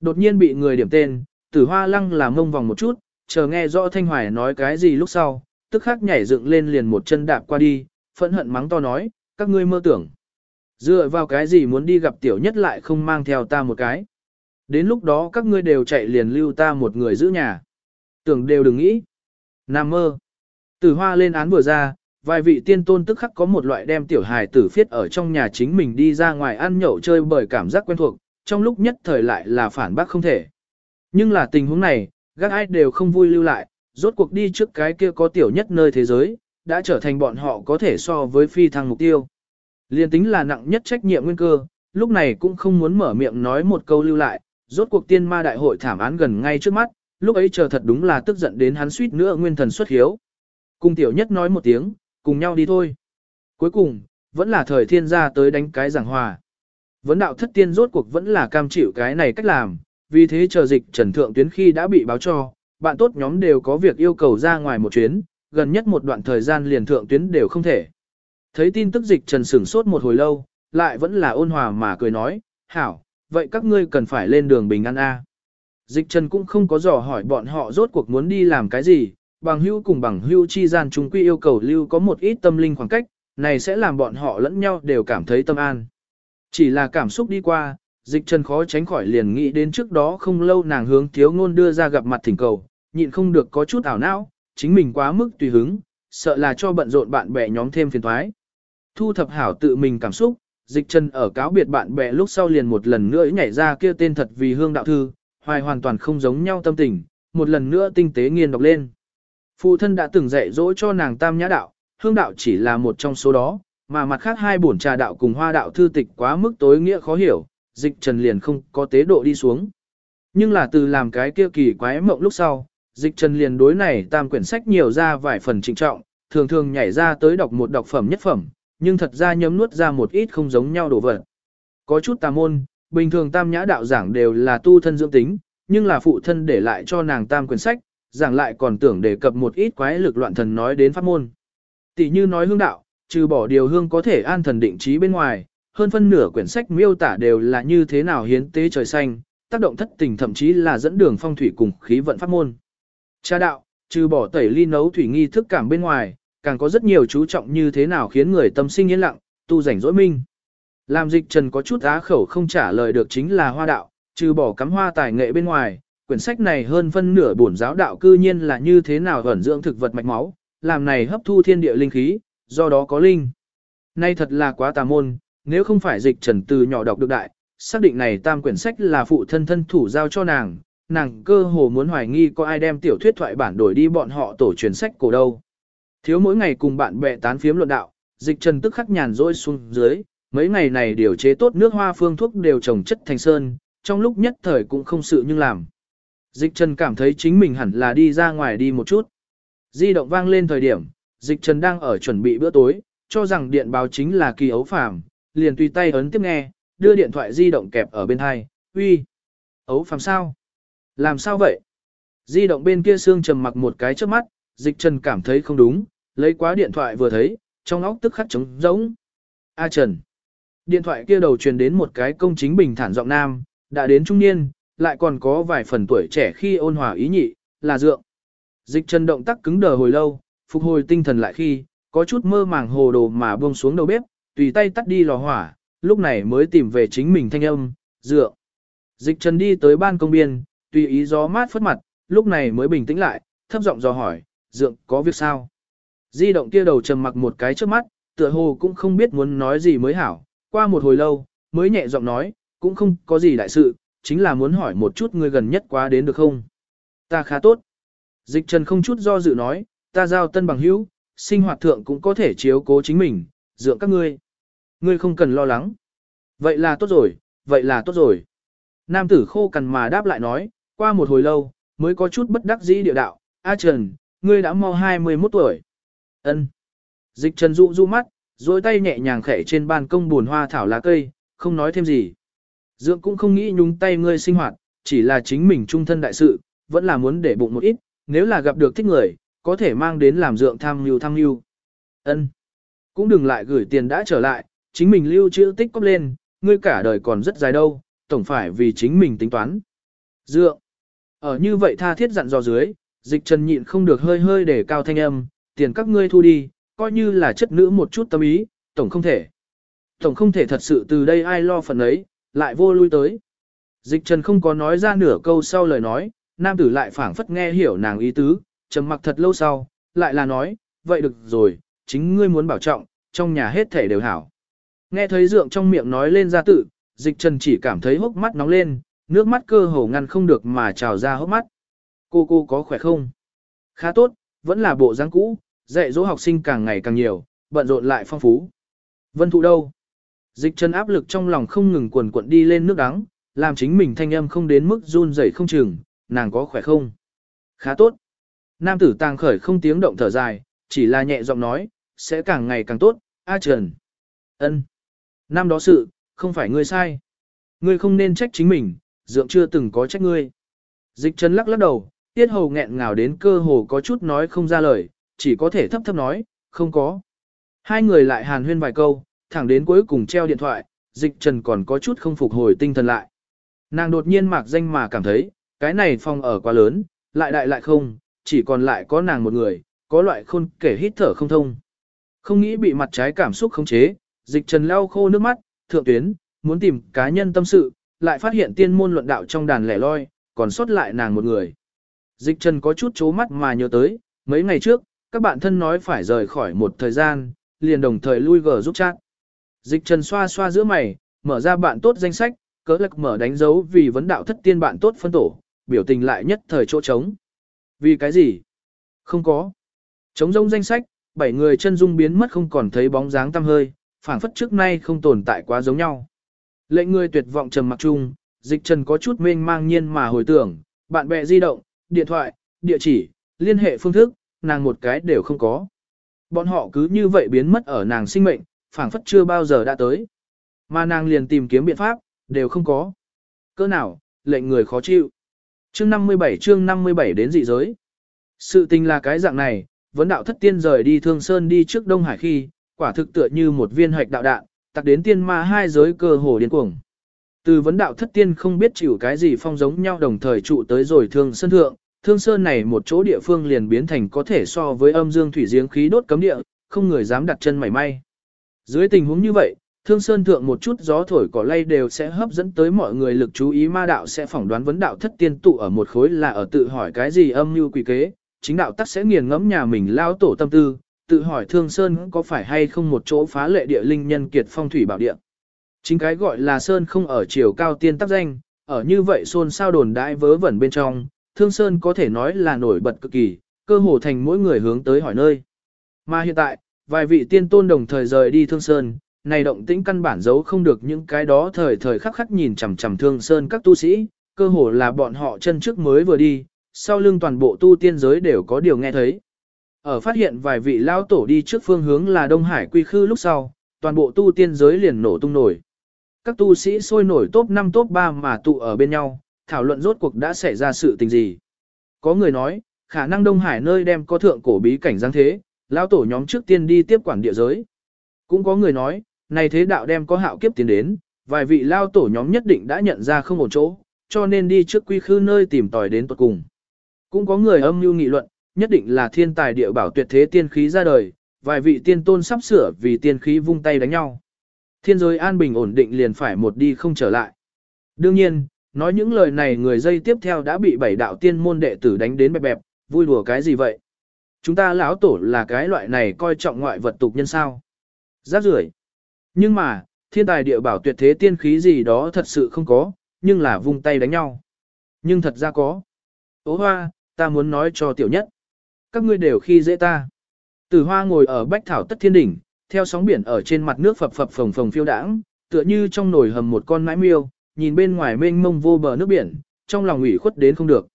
Đột nhiên bị người điểm tên, tử hoa lăng làm ngông vòng một chút, chờ nghe rõ Thanh Hoài nói cái gì lúc sau, tức khắc nhảy dựng lên liền một chân đạp qua đi, phẫn hận mắng to nói, các ngươi mơ tưởng. Dựa vào cái gì muốn đi gặp tiểu nhất lại không mang theo ta một cái. Đến lúc đó các ngươi đều chạy liền lưu ta một người giữ nhà. Tưởng đều đừng nghĩ. Nam mơ. Tử hoa lên án vừa ra, vài vị tiên tôn tức khắc có một loại đem tiểu hài tử phiết ở trong nhà chính mình đi ra ngoài ăn nhậu chơi bởi cảm giác quen thuộc, trong lúc nhất thời lại là phản bác không thể. Nhưng là tình huống này, gác ai đều không vui lưu lại, rốt cuộc đi trước cái kia có tiểu nhất nơi thế giới, đã trở thành bọn họ có thể so với phi thăng mục tiêu. Liên tính là nặng nhất trách nhiệm nguyên cơ, lúc này cũng không muốn mở miệng nói một câu lưu lại, rốt cuộc tiên ma đại hội thảm án gần ngay trước mắt, lúc ấy chờ thật đúng là tức giận đến hắn suýt nữa nguyên thần xuất hiếu. Cùng tiểu nhất nói một tiếng, cùng nhau đi thôi. Cuối cùng, vẫn là thời thiên gia tới đánh cái giảng hòa. Vấn đạo thất tiên rốt cuộc vẫn là cam chịu cái này cách làm, vì thế chờ dịch trần thượng tuyến khi đã bị báo cho, bạn tốt nhóm đều có việc yêu cầu ra ngoài một chuyến, gần nhất một đoạn thời gian liền thượng tuyến đều không thể. Thấy tin tức dịch trần sửng sốt một hồi lâu, lại vẫn là ôn hòa mà cười nói, hảo, vậy các ngươi cần phải lên đường bình an A. Dịch trần cũng không có dò hỏi bọn họ rốt cuộc muốn đi làm cái gì, bằng Hưu cùng bằng Hưu chi gian chúng quy yêu cầu lưu có một ít tâm linh khoảng cách, này sẽ làm bọn họ lẫn nhau đều cảm thấy tâm an. Chỉ là cảm xúc đi qua, dịch trần khó tránh khỏi liền nghĩ đến trước đó không lâu nàng hướng thiếu ngôn đưa ra gặp mặt thỉnh cầu, nhịn không được có chút ảo não, chính mình quá mức tùy hứng, sợ là cho bận rộn bạn bè nhóm thêm phiền thoái. Thu thập hảo tự mình cảm xúc, dịch trần ở cáo biệt bạn bè lúc sau liền một lần nữa nhảy ra kia tên thật vì hương đạo thư, hoài hoàn toàn không giống nhau tâm tình, một lần nữa tinh tế nghiên đọc lên. Phụ thân đã từng dạy dỗ cho nàng tam nhã đạo, hương đạo chỉ là một trong số đó, mà mặt khác hai bổn trà đạo cùng hoa đạo thư tịch quá mức tối nghĩa khó hiểu, dịch trần liền không có tế độ đi xuống. Nhưng là từ làm cái kia kỳ quái mộng lúc sau, dịch trần liền đối này tam quyển sách nhiều ra vài phần trịnh trọng, thường thường nhảy ra tới đọc một đọc phẩm nhất phẩm, nhưng thật ra nhấm nuốt ra một ít không giống nhau đồ vật. Có chút tà môn, bình thường tam nhã đạo giảng đều là tu thân dưỡng tính, nhưng là phụ thân để lại cho nàng tam quyển sách, giảng lại còn tưởng đề cập một ít quái lực loạn thần nói đến pháp môn. Tỷ như nói hương đạo, trừ bỏ điều hương có thể an thần định trí bên ngoài, hơn phân nửa quyển sách miêu tả đều là như thế nào hiến tế trời xanh, tác động thất tình thậm chí là dẫn đường phong thủy cùng khí vận pháp môn. Cha đạo, trừ bỏ tẩy ly nấu thủy nghi thức cảm bên ngoài, càng có rất nhiều chú trọng như thế nào khiến người tâm sinh yên lặng, tu rảnh rỗi minh. Làm dịch trần có chút á khẩu không trả lời được chính là hoa đạo, trừ bỏ cắm hoa tài nghệ bên ngoài, quyển sách này hơn phân nửa bổn giáo đạo cư nhiên là như thế nào ẩn dưỡng thực vật mạch máu, làm này hấp thu thiên địa linh khí, do đó có linh. Nay thật là quá tà môn, nếu không phải dịch trần từ nhỏ đọc được đại, xác định này tam quyển sách là phụ thân thân thủ giao cho nàng, nàng cơ hồ muốn hoài nghi có ai đem tiểu thuyết thoại bản đổi đi bọn họ tổ truyền sách cổ đâu. Thiếu mỗi ngày cùng bạn bè tán phiếm luận đạo, dịch trần tức khắc nhàn rỗi xuống dưới, mấy ngày này điều chế tốt nước hoa phương thuốc đều trồng chất thành sơn, trong lúc nhất thời cũng không sự nhưng làm. Dịch trần cảm thấy chính mình hẳn là đi ra ngoài đi một chút. Di động vang lên thời điểm, dịch trần đang ở chuẩn bị bữa tối, cho rằng điện báo chính là kỳ ấu phàm, liền tùy tay ấn tiếp nghe, đưa điện thoại di động kẹp ở bên hai, uy, ấu phàm sao? Làm sao vậy? Di động bên kia xương trầm mặc một cái trước mắt, dịch trần cảm thấy không đúng, lấy quá điện thoại vừa thấy, trong óc tức khắc trống rỗng. A Trần. Điện thoại kia đầu truyền đến một cái công chính bình thản giọng nam, đã đến trung niên, lại còn có vài phần tuổi trẻ khi ôn hòa ý nhị, là dượng. Dịch Trần động tác cứng đờ hồi lâu, phục hồi tinh thần lại khi, có chút mơ màng hồ đồ mà buông xuống đầu bếp, tùy tay tắt đi lò hỏa, lúc này mới tìm về chính mình thanh âm, dựa. Dịch Trần đi tới ban công biên, tùy ý gió mát phất mặt, lúc này mới bình tĩnh lại, thấp giọng dò hỏi, dượng có việc sao? Di động kia đầu trầm mặc một cái trước mắt, tựa hồ cũng không biết muốn nói gì mới hảo, qua một hồi lâu, mới nhẹ giọng nói, cũng không có gì đại sự, chính là muốn hỏi một chút người gần nhất quá đến được không? Ta khá tốt. Dịch trần không chút do dự nói, ta giao tân bằng hữu, sinh hoạt thượng cũng có thể chiếu cố chính mình, dưỡng các ngươi. Ngươi không cần lo lắng. Vậy là tốt rồi, vậy là tốt rồi. Nam tử khô cằn mà đáp lại nói, qua một hồi lâu, mới có chút bất đắc dĩ địa đạo, A Trần, ngươi đã mau 21 tuổi. Ân. Dịch Trần dụ du mắt, rồi tay nhẹ nhàng khẽ trên ban công buồn hoa thảo lá cây, không nói thêm gì. Dượng cũng không nghĩ nhúng tay ngươi sinh hoạt, chỉ là chính mình trung thân đại sự, vẫn là muốn để bụng một ít, nếu là gặp được thích người, có thể mang đến làm dượng tham mưu tham mưu. Ân. Cũng đừng lại gửi tiền đã trở lại, chính mình lưu trữ tích cóp lên, ngươi cả đời còn rất dài đâu, tổng phải vì chính mình tính toán. Dượng. Ở như vậy tha thiết dặn dò dưới, dịch trần nhịn không được hơi hơi để cao thanh âm, tiền các ngươi thu đi, coi như là chất nữ một chút tâm ý, tổng không thể. Tổng không thể thật sự từ đây ai lo phần ấy, lại vô lui tới. Dịch trần không có nói ra nửa câu sau lời nói, nam tử lại phảng phất nghe hiểu nàng ý tứ, trầm mặc thật lâu sau, lại là nói, vậy được rồi, chính ngươi muốn bảo trọng, trong nhà hết thể đều hảo. Nghe thấy dượng trong miệng nói lên ra tự, dịch trần chỉ cảm thấy hốc mắt nóng lên, nước mắt cơ hồ ngăn không được mà trào ra hốc mắt. Cô cô có khỏe không? Khá tốt, vẫn là bộ dáng cũ, dạy dỗ học sinh càng ngày càng nhiều, bận rộn lại phong phú. Vân thụ đâu? Dịch trần áp lực trong lòng không ngừng quần cuộn đi lên nước đắng, làm chính mình thanh âm không đến mức run rẩy không chừng, nàng có khỏe không? Khá tốt. Nam tử tàng khởi không tiếng động thở dài, chỉ là nhẹ giọng nói, sẽ càng ngày càng tốt, A Trần. ân Năm đó sự, không phải ngươi sai. Ngươi không nên trách chính mình, dượng chưa từng có trách ngươi. Dịch Trần lắc lắc đầu, tiết hầu nghẹn ngào đến cơ hồ có chút nói không ra lời, chỉ có thể thấp thấp nói, không có. Hai người lại hàn huyên vài câu, thẳng đến cuối cùng treo điện thoại, dịch trần còn có chút không phục hồi tinh thần lại. Nàng đột nhiên mạc danh mà cảm thấy, cái này phòng ở quá lớn, lại đại lại không, chỉ còn lại có nàng một người, có loại khôn kể hít thở không thông. Không nghĩ bị mặt trái cảm xúc khống chế, dịch trần lau khô nước mắt, thượng tuyến, muốn tìm cá nhân tâm sự, lại phát hiện tiên môn luận đạo trong đàn lẻ loi, còn sót lại nàng một người. Dịch trần có chút chố mắt mà nhớ tới, mấy ngày trước, các bạn thân nói phải rời khỏi một thời gian, liền đồng thời lui gờ giúp chat. Dịch trần xoa xoa giữa mày, mở ra bạn tốt danh sách, cỡ lạc mở đánh dấu vì vấn đạo thất tiên bạn tốt phân tổ, biểu tình lại nhất thời chỗ trống. Vì cái gì? Không có. Trống rông danh sách, bảy người chân dung biến mất không còn thấy bóng dáng tăm hơi, phảng phất trước nay không tồn tại quá giống nhau. Lệnh người tuyệt vọng trầm mặc chung, dịch trần có chút mênh mang nhiên mà hồi tưởng, bạn bè di động, điện thoại, địa chỉ, liên hệ phương thức, nàng một cái đều không có. Bọn họ cứ như vậy biến mất ở nàng sinh mệnh, phảng phất chưa bao giờ đã tới. Mà nàng liền tìm kiếm biện pháp, đều không có. Cỡ nào, lệnh người khó chịu. Chương 57 chương 57 đến dị giới. Sự tình là cái dạng này, vấn đạo thất tiên rời đi thương sơn đi trước Đông Hải khi, quả thực tựa như một viên hạch đạo đạn, tặc đến tiên ma hai giới cơ hồ điên cuồng. Từ vấn đạo thất tiên không biết chịu cái gì phong giống nhau đồng thời trụ tới rồi thương sơn thượng, thương sơn này một chỗ địa phương liền biến thành có thể so với âm dương thủy giếng khí đốt cấm địa, không người dám đặt chân mảy may. Dưới tình huống như vậy, thương sơn thượng một chút gió thổi cỏ lay đều sẽ hấp dẫn tới mọi người lực chú ý ma đạo sẽ phỏng đoán vấn đạo thất tiên tụ ở một khối là ở tự hỏi cái gì âm mưu quỷ kế, chính đạo tắc sẽ nghiền ngẫm nhà mình lao tổ tâm tư, tự hỏi thương sơn có phải hay không một chỗ phá lệ địa linh nhân kiệt phong thủy bảo địa. Chính cái gọi là sơn không ở chiều cao tiên tác danh, ở như vậy xôn sao đồn đại vớ vẩn bên trong, thương sơn có thể nói là nổi bật cực kỳ, cơ hồ thành mỗi người hướng tới hỏi nơi. Mà hiện tại, vài vị tiên tôn đồng thời rời đi thương sơn, này động tĩnh căn bản giấu không được những cái đó thời thời khắc khắc nhìn chằm chằm thương sơn các tu sĩ, cơ hồ là bọn họ chân trước mới vừa đi, sau lưng toàn bộ tu tiên giới đều có điều nghe thấy. Ở phát hiện vài vị lao tổ đi trước phương hướng là Đông Hải quy khư lúc sau, toàn bộ tu tiên giới liền nổ tung nổi. Các tu sĩ sôi nổi top 5 top 3 mà tụ ở bên nhau, thảo luận rốt cuộc đã xảy ra sự tình gì. Có người nói, khả năng Đông Hải nơi đem có thượng cổ bí cảnh giáng thế, lao tổ nhóm trước tiên đi tiếp quản địa giới. Cũng có người nói, này thế đạo đem có hạo kiếp tiến đến, vài vị lao tổ nhóm nhất định đã nhận ra không ổn chỗ, cho nên đi trước quy khư nơi tìm tòi đến tuật cùng. Cũng có người âm mưu nghị luận, nhất định là thiên tài địa bảo tuyệt thế tiên khí ra đời, vài vị tiên tôn sắp sửa vì tiên khí vung tay đánh nhau. Thiên giới an bình ổn định liền phải một đi không trở lại. Đương nhiên, nói những lời này người dây tiếp theo đã bị bảy đạo tiên môn đệ tử đánh đến bẹp bẹp, vui đùa cái gì vậy? Chúng ta lão tổ là cái loại này coi trọng ngoại vật tục nhân sao? Giáp rưởi. Nhưng mà, thiên tài địa bảo tuyệt thế tiên khí gì đó thật sự không có, nhưng là vung tay đánh nhau. Nhưng thật ra có. Ô hoa, ta muốn nói cho tiểu nhất. Các ngươi đều khi dễ ta. Tử hoa ngồi ở bách thảo tất thiên đỉnh, theo sóng biển ở trên mặt nước phập phập phồng phồng phiêu đãng, tựa như trong nồi hầm một con mãi miêu, nhìn bên ngoài mênh mông vô bờ nước biển, trong lòng ủy khuất đến không được.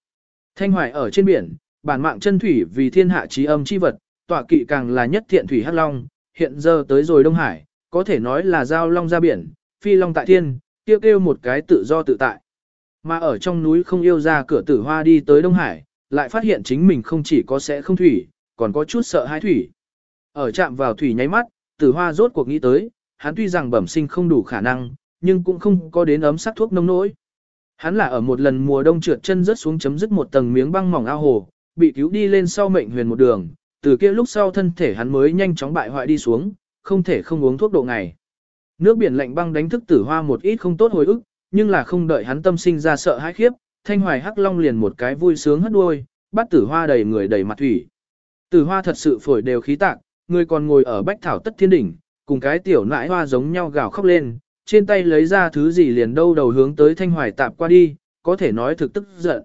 Thanh hoài ở trên biển, bản mạng chân thủy vì thiên hạ trí âm chi vật, tọa kỵ càng là nhất thiện thủy hắc long, hiện giờ tới rồi Đông Hải, có thể nói là giao long ra biển, phi long tại thiên, kêu kêu một cái tự do tự tại. Mà ở trong núi không yêu ra cửa tử hoa đi tới Đông Hải, lại phát hiện chính mình không chỉ có sẽ không thủy, còn có chút sợ hãi thủy. Ở chạm vào thủy nháy mắt, tử hoa rốt cuộc nghĩ tới, hắn tuy rằng bẩm sinh không đủ khả năng, nhưng cũng không có đến ấm sắc thuốc nông nỗi. Hắn là ở một lần mùa đông trượt chân rớt xuống chấm dứt một tầng miếng băng mỏng ao hồ, bị cứu đi lên sau mệnh huyền một đường, từ kia lúc sau thân thể hắn mới nhanh chóng bại hoại đi xuống, không thể không uống thuốc độ ngày. Nước biển lạnh băng đánh thức tử hoa một ít không tốt hồi ức, nhưng là không đợi hắn tâm sinh ra sợ hãi khiếp, thanh hoài hắc long liền một cái vui sướng hất đuôi, bắt tử hoa đầy người đầy mặt thủy. Tử hoa thật sự phổi đều khí tạc, người còn ngồi ở bách thảo tất thiên đỉnh, cùng cái tiểu nãi hoa giống nhau gào khóc lên, trên tay lấy ra thứ gì liền đâu đầu hướng tới thanh hoài tạp qua đi, có thể nói thực tức giận.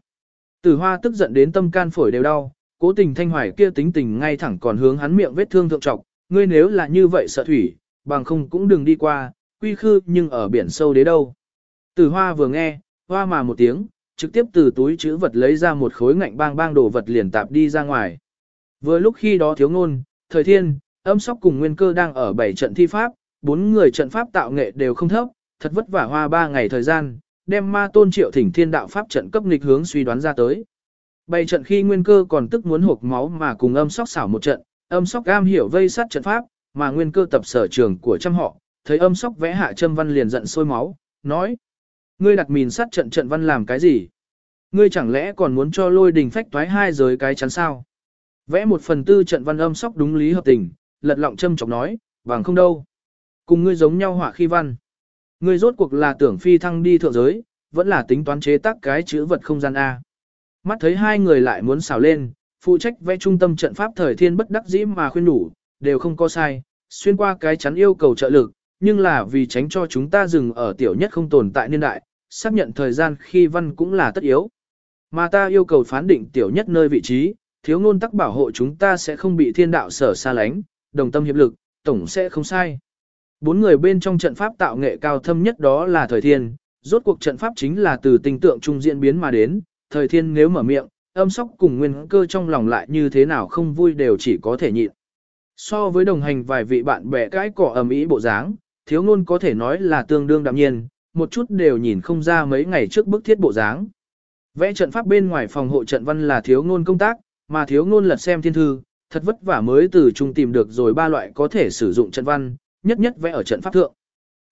Tử hoa tức giận đến tâm can phổi đều đau, cố tình thanh hoài kia tính tình ngay thẳng còn hướng hắn miệng vết thương thượng trọc, ngươi nếu là như vậy sợ thủy, bằng không cũng đừng đi qua, quy khư nhưng ở biển sâu đế đâu. Tử hoa vừa nghe, hoa mà một tiếng, trực tiếp từ túi chữ vật lấy ra một khối ngạnh bang bang đồ vật liền tạp đi ra ngoài. Vừa lúc khi đó thiếu ngôn, thời thiên, âm sóc cùng nguyên cơ đang ở bảy trận thi pháp, bốn người trận pháp tạo nghệ đều không thấp, thật vất vả hoa ba ngày thời gian, đem ma tôn triệu thỉnh thiên đạo pháp trận cấp nghịch hướng suy đoán ra tới. Bảy trận khi nguyên cơ còn tức muốn hộp máu mà cùng âm sóc xảo một trận, âm sóc gam hiểu vây sát trận pháp, mà nguyên cơ tập sở trường của trăm họ, thấy âm sóc vẽ hạ châm văn liền giận sôi máu, nói. Ngươi đặt mìn sát trận trận văn làm cái gì? Ngươi chẳng lẽ còn muốn cho lôi đình phách toái hai giới cái chắn sao? Vẽ một phần tư trận văn âm sóc đúng lý hợp tình, lật lọng châm chọc nói, Vàng không đâu. Cùng ngươi giống nhau họa khi văn. Ngươi rốt cuộc là tưởng phi thăng đi thượng giới, vẫn là tính toán chế tác cái chữ vật không gian A. Mắt thấy hai người lại muốn xào lên, phụ trách vẽ trung tâm trận pháp thời thiên bất đắc dĩ mà khuyên đủ, đều không có sai, xuyên qua cái chắn yêu cầu trợ lực, nhưng là vì tránh cho chúng ta dừng ở tiểu nhất không tồn tại niên đại, xác nhận thời gian khi văn cũng là tất yếu. Mà ta yêu cầu phán định tiểu nhất nơi vị trí, thiếu ngôn tắc bảo hộ chúng ta sẽ không bị thiên đạo sở xa lánh, đồng tâm hiệp lực, tổng sẽ không sai. Bốn người bên trong trận pháp tạo nghệ cao thâm nhất đó là thời thiên, rốt cuộc trận pháp chính là từ tình tượng trung diễn biến mà đến, thời thiên nếu mở miệng, âm sóc cùng nguyên cơ trong lòng lại như thế nào không vui đều chỉ có thể nhịn. So với đồng hành vài vị bạn bè cái cỏ ầm ĩ bộ dáng, thiếu ngôn có thể nói là tương đương đạm nhiên, một chút đều nhìn không ra mấy ngày trước bức thiết bộ dáng. Vẽ trận pháp bên ngoài phòng hộ trận văn là thiếu ngôn công tác, mà thiếu ngôn lật xem thiên thư, thật vất vả mới từ trung tìm được rồi ba loại có thể sử dụng trận văn, nhất nhất vẽ ở trận pháp thượng.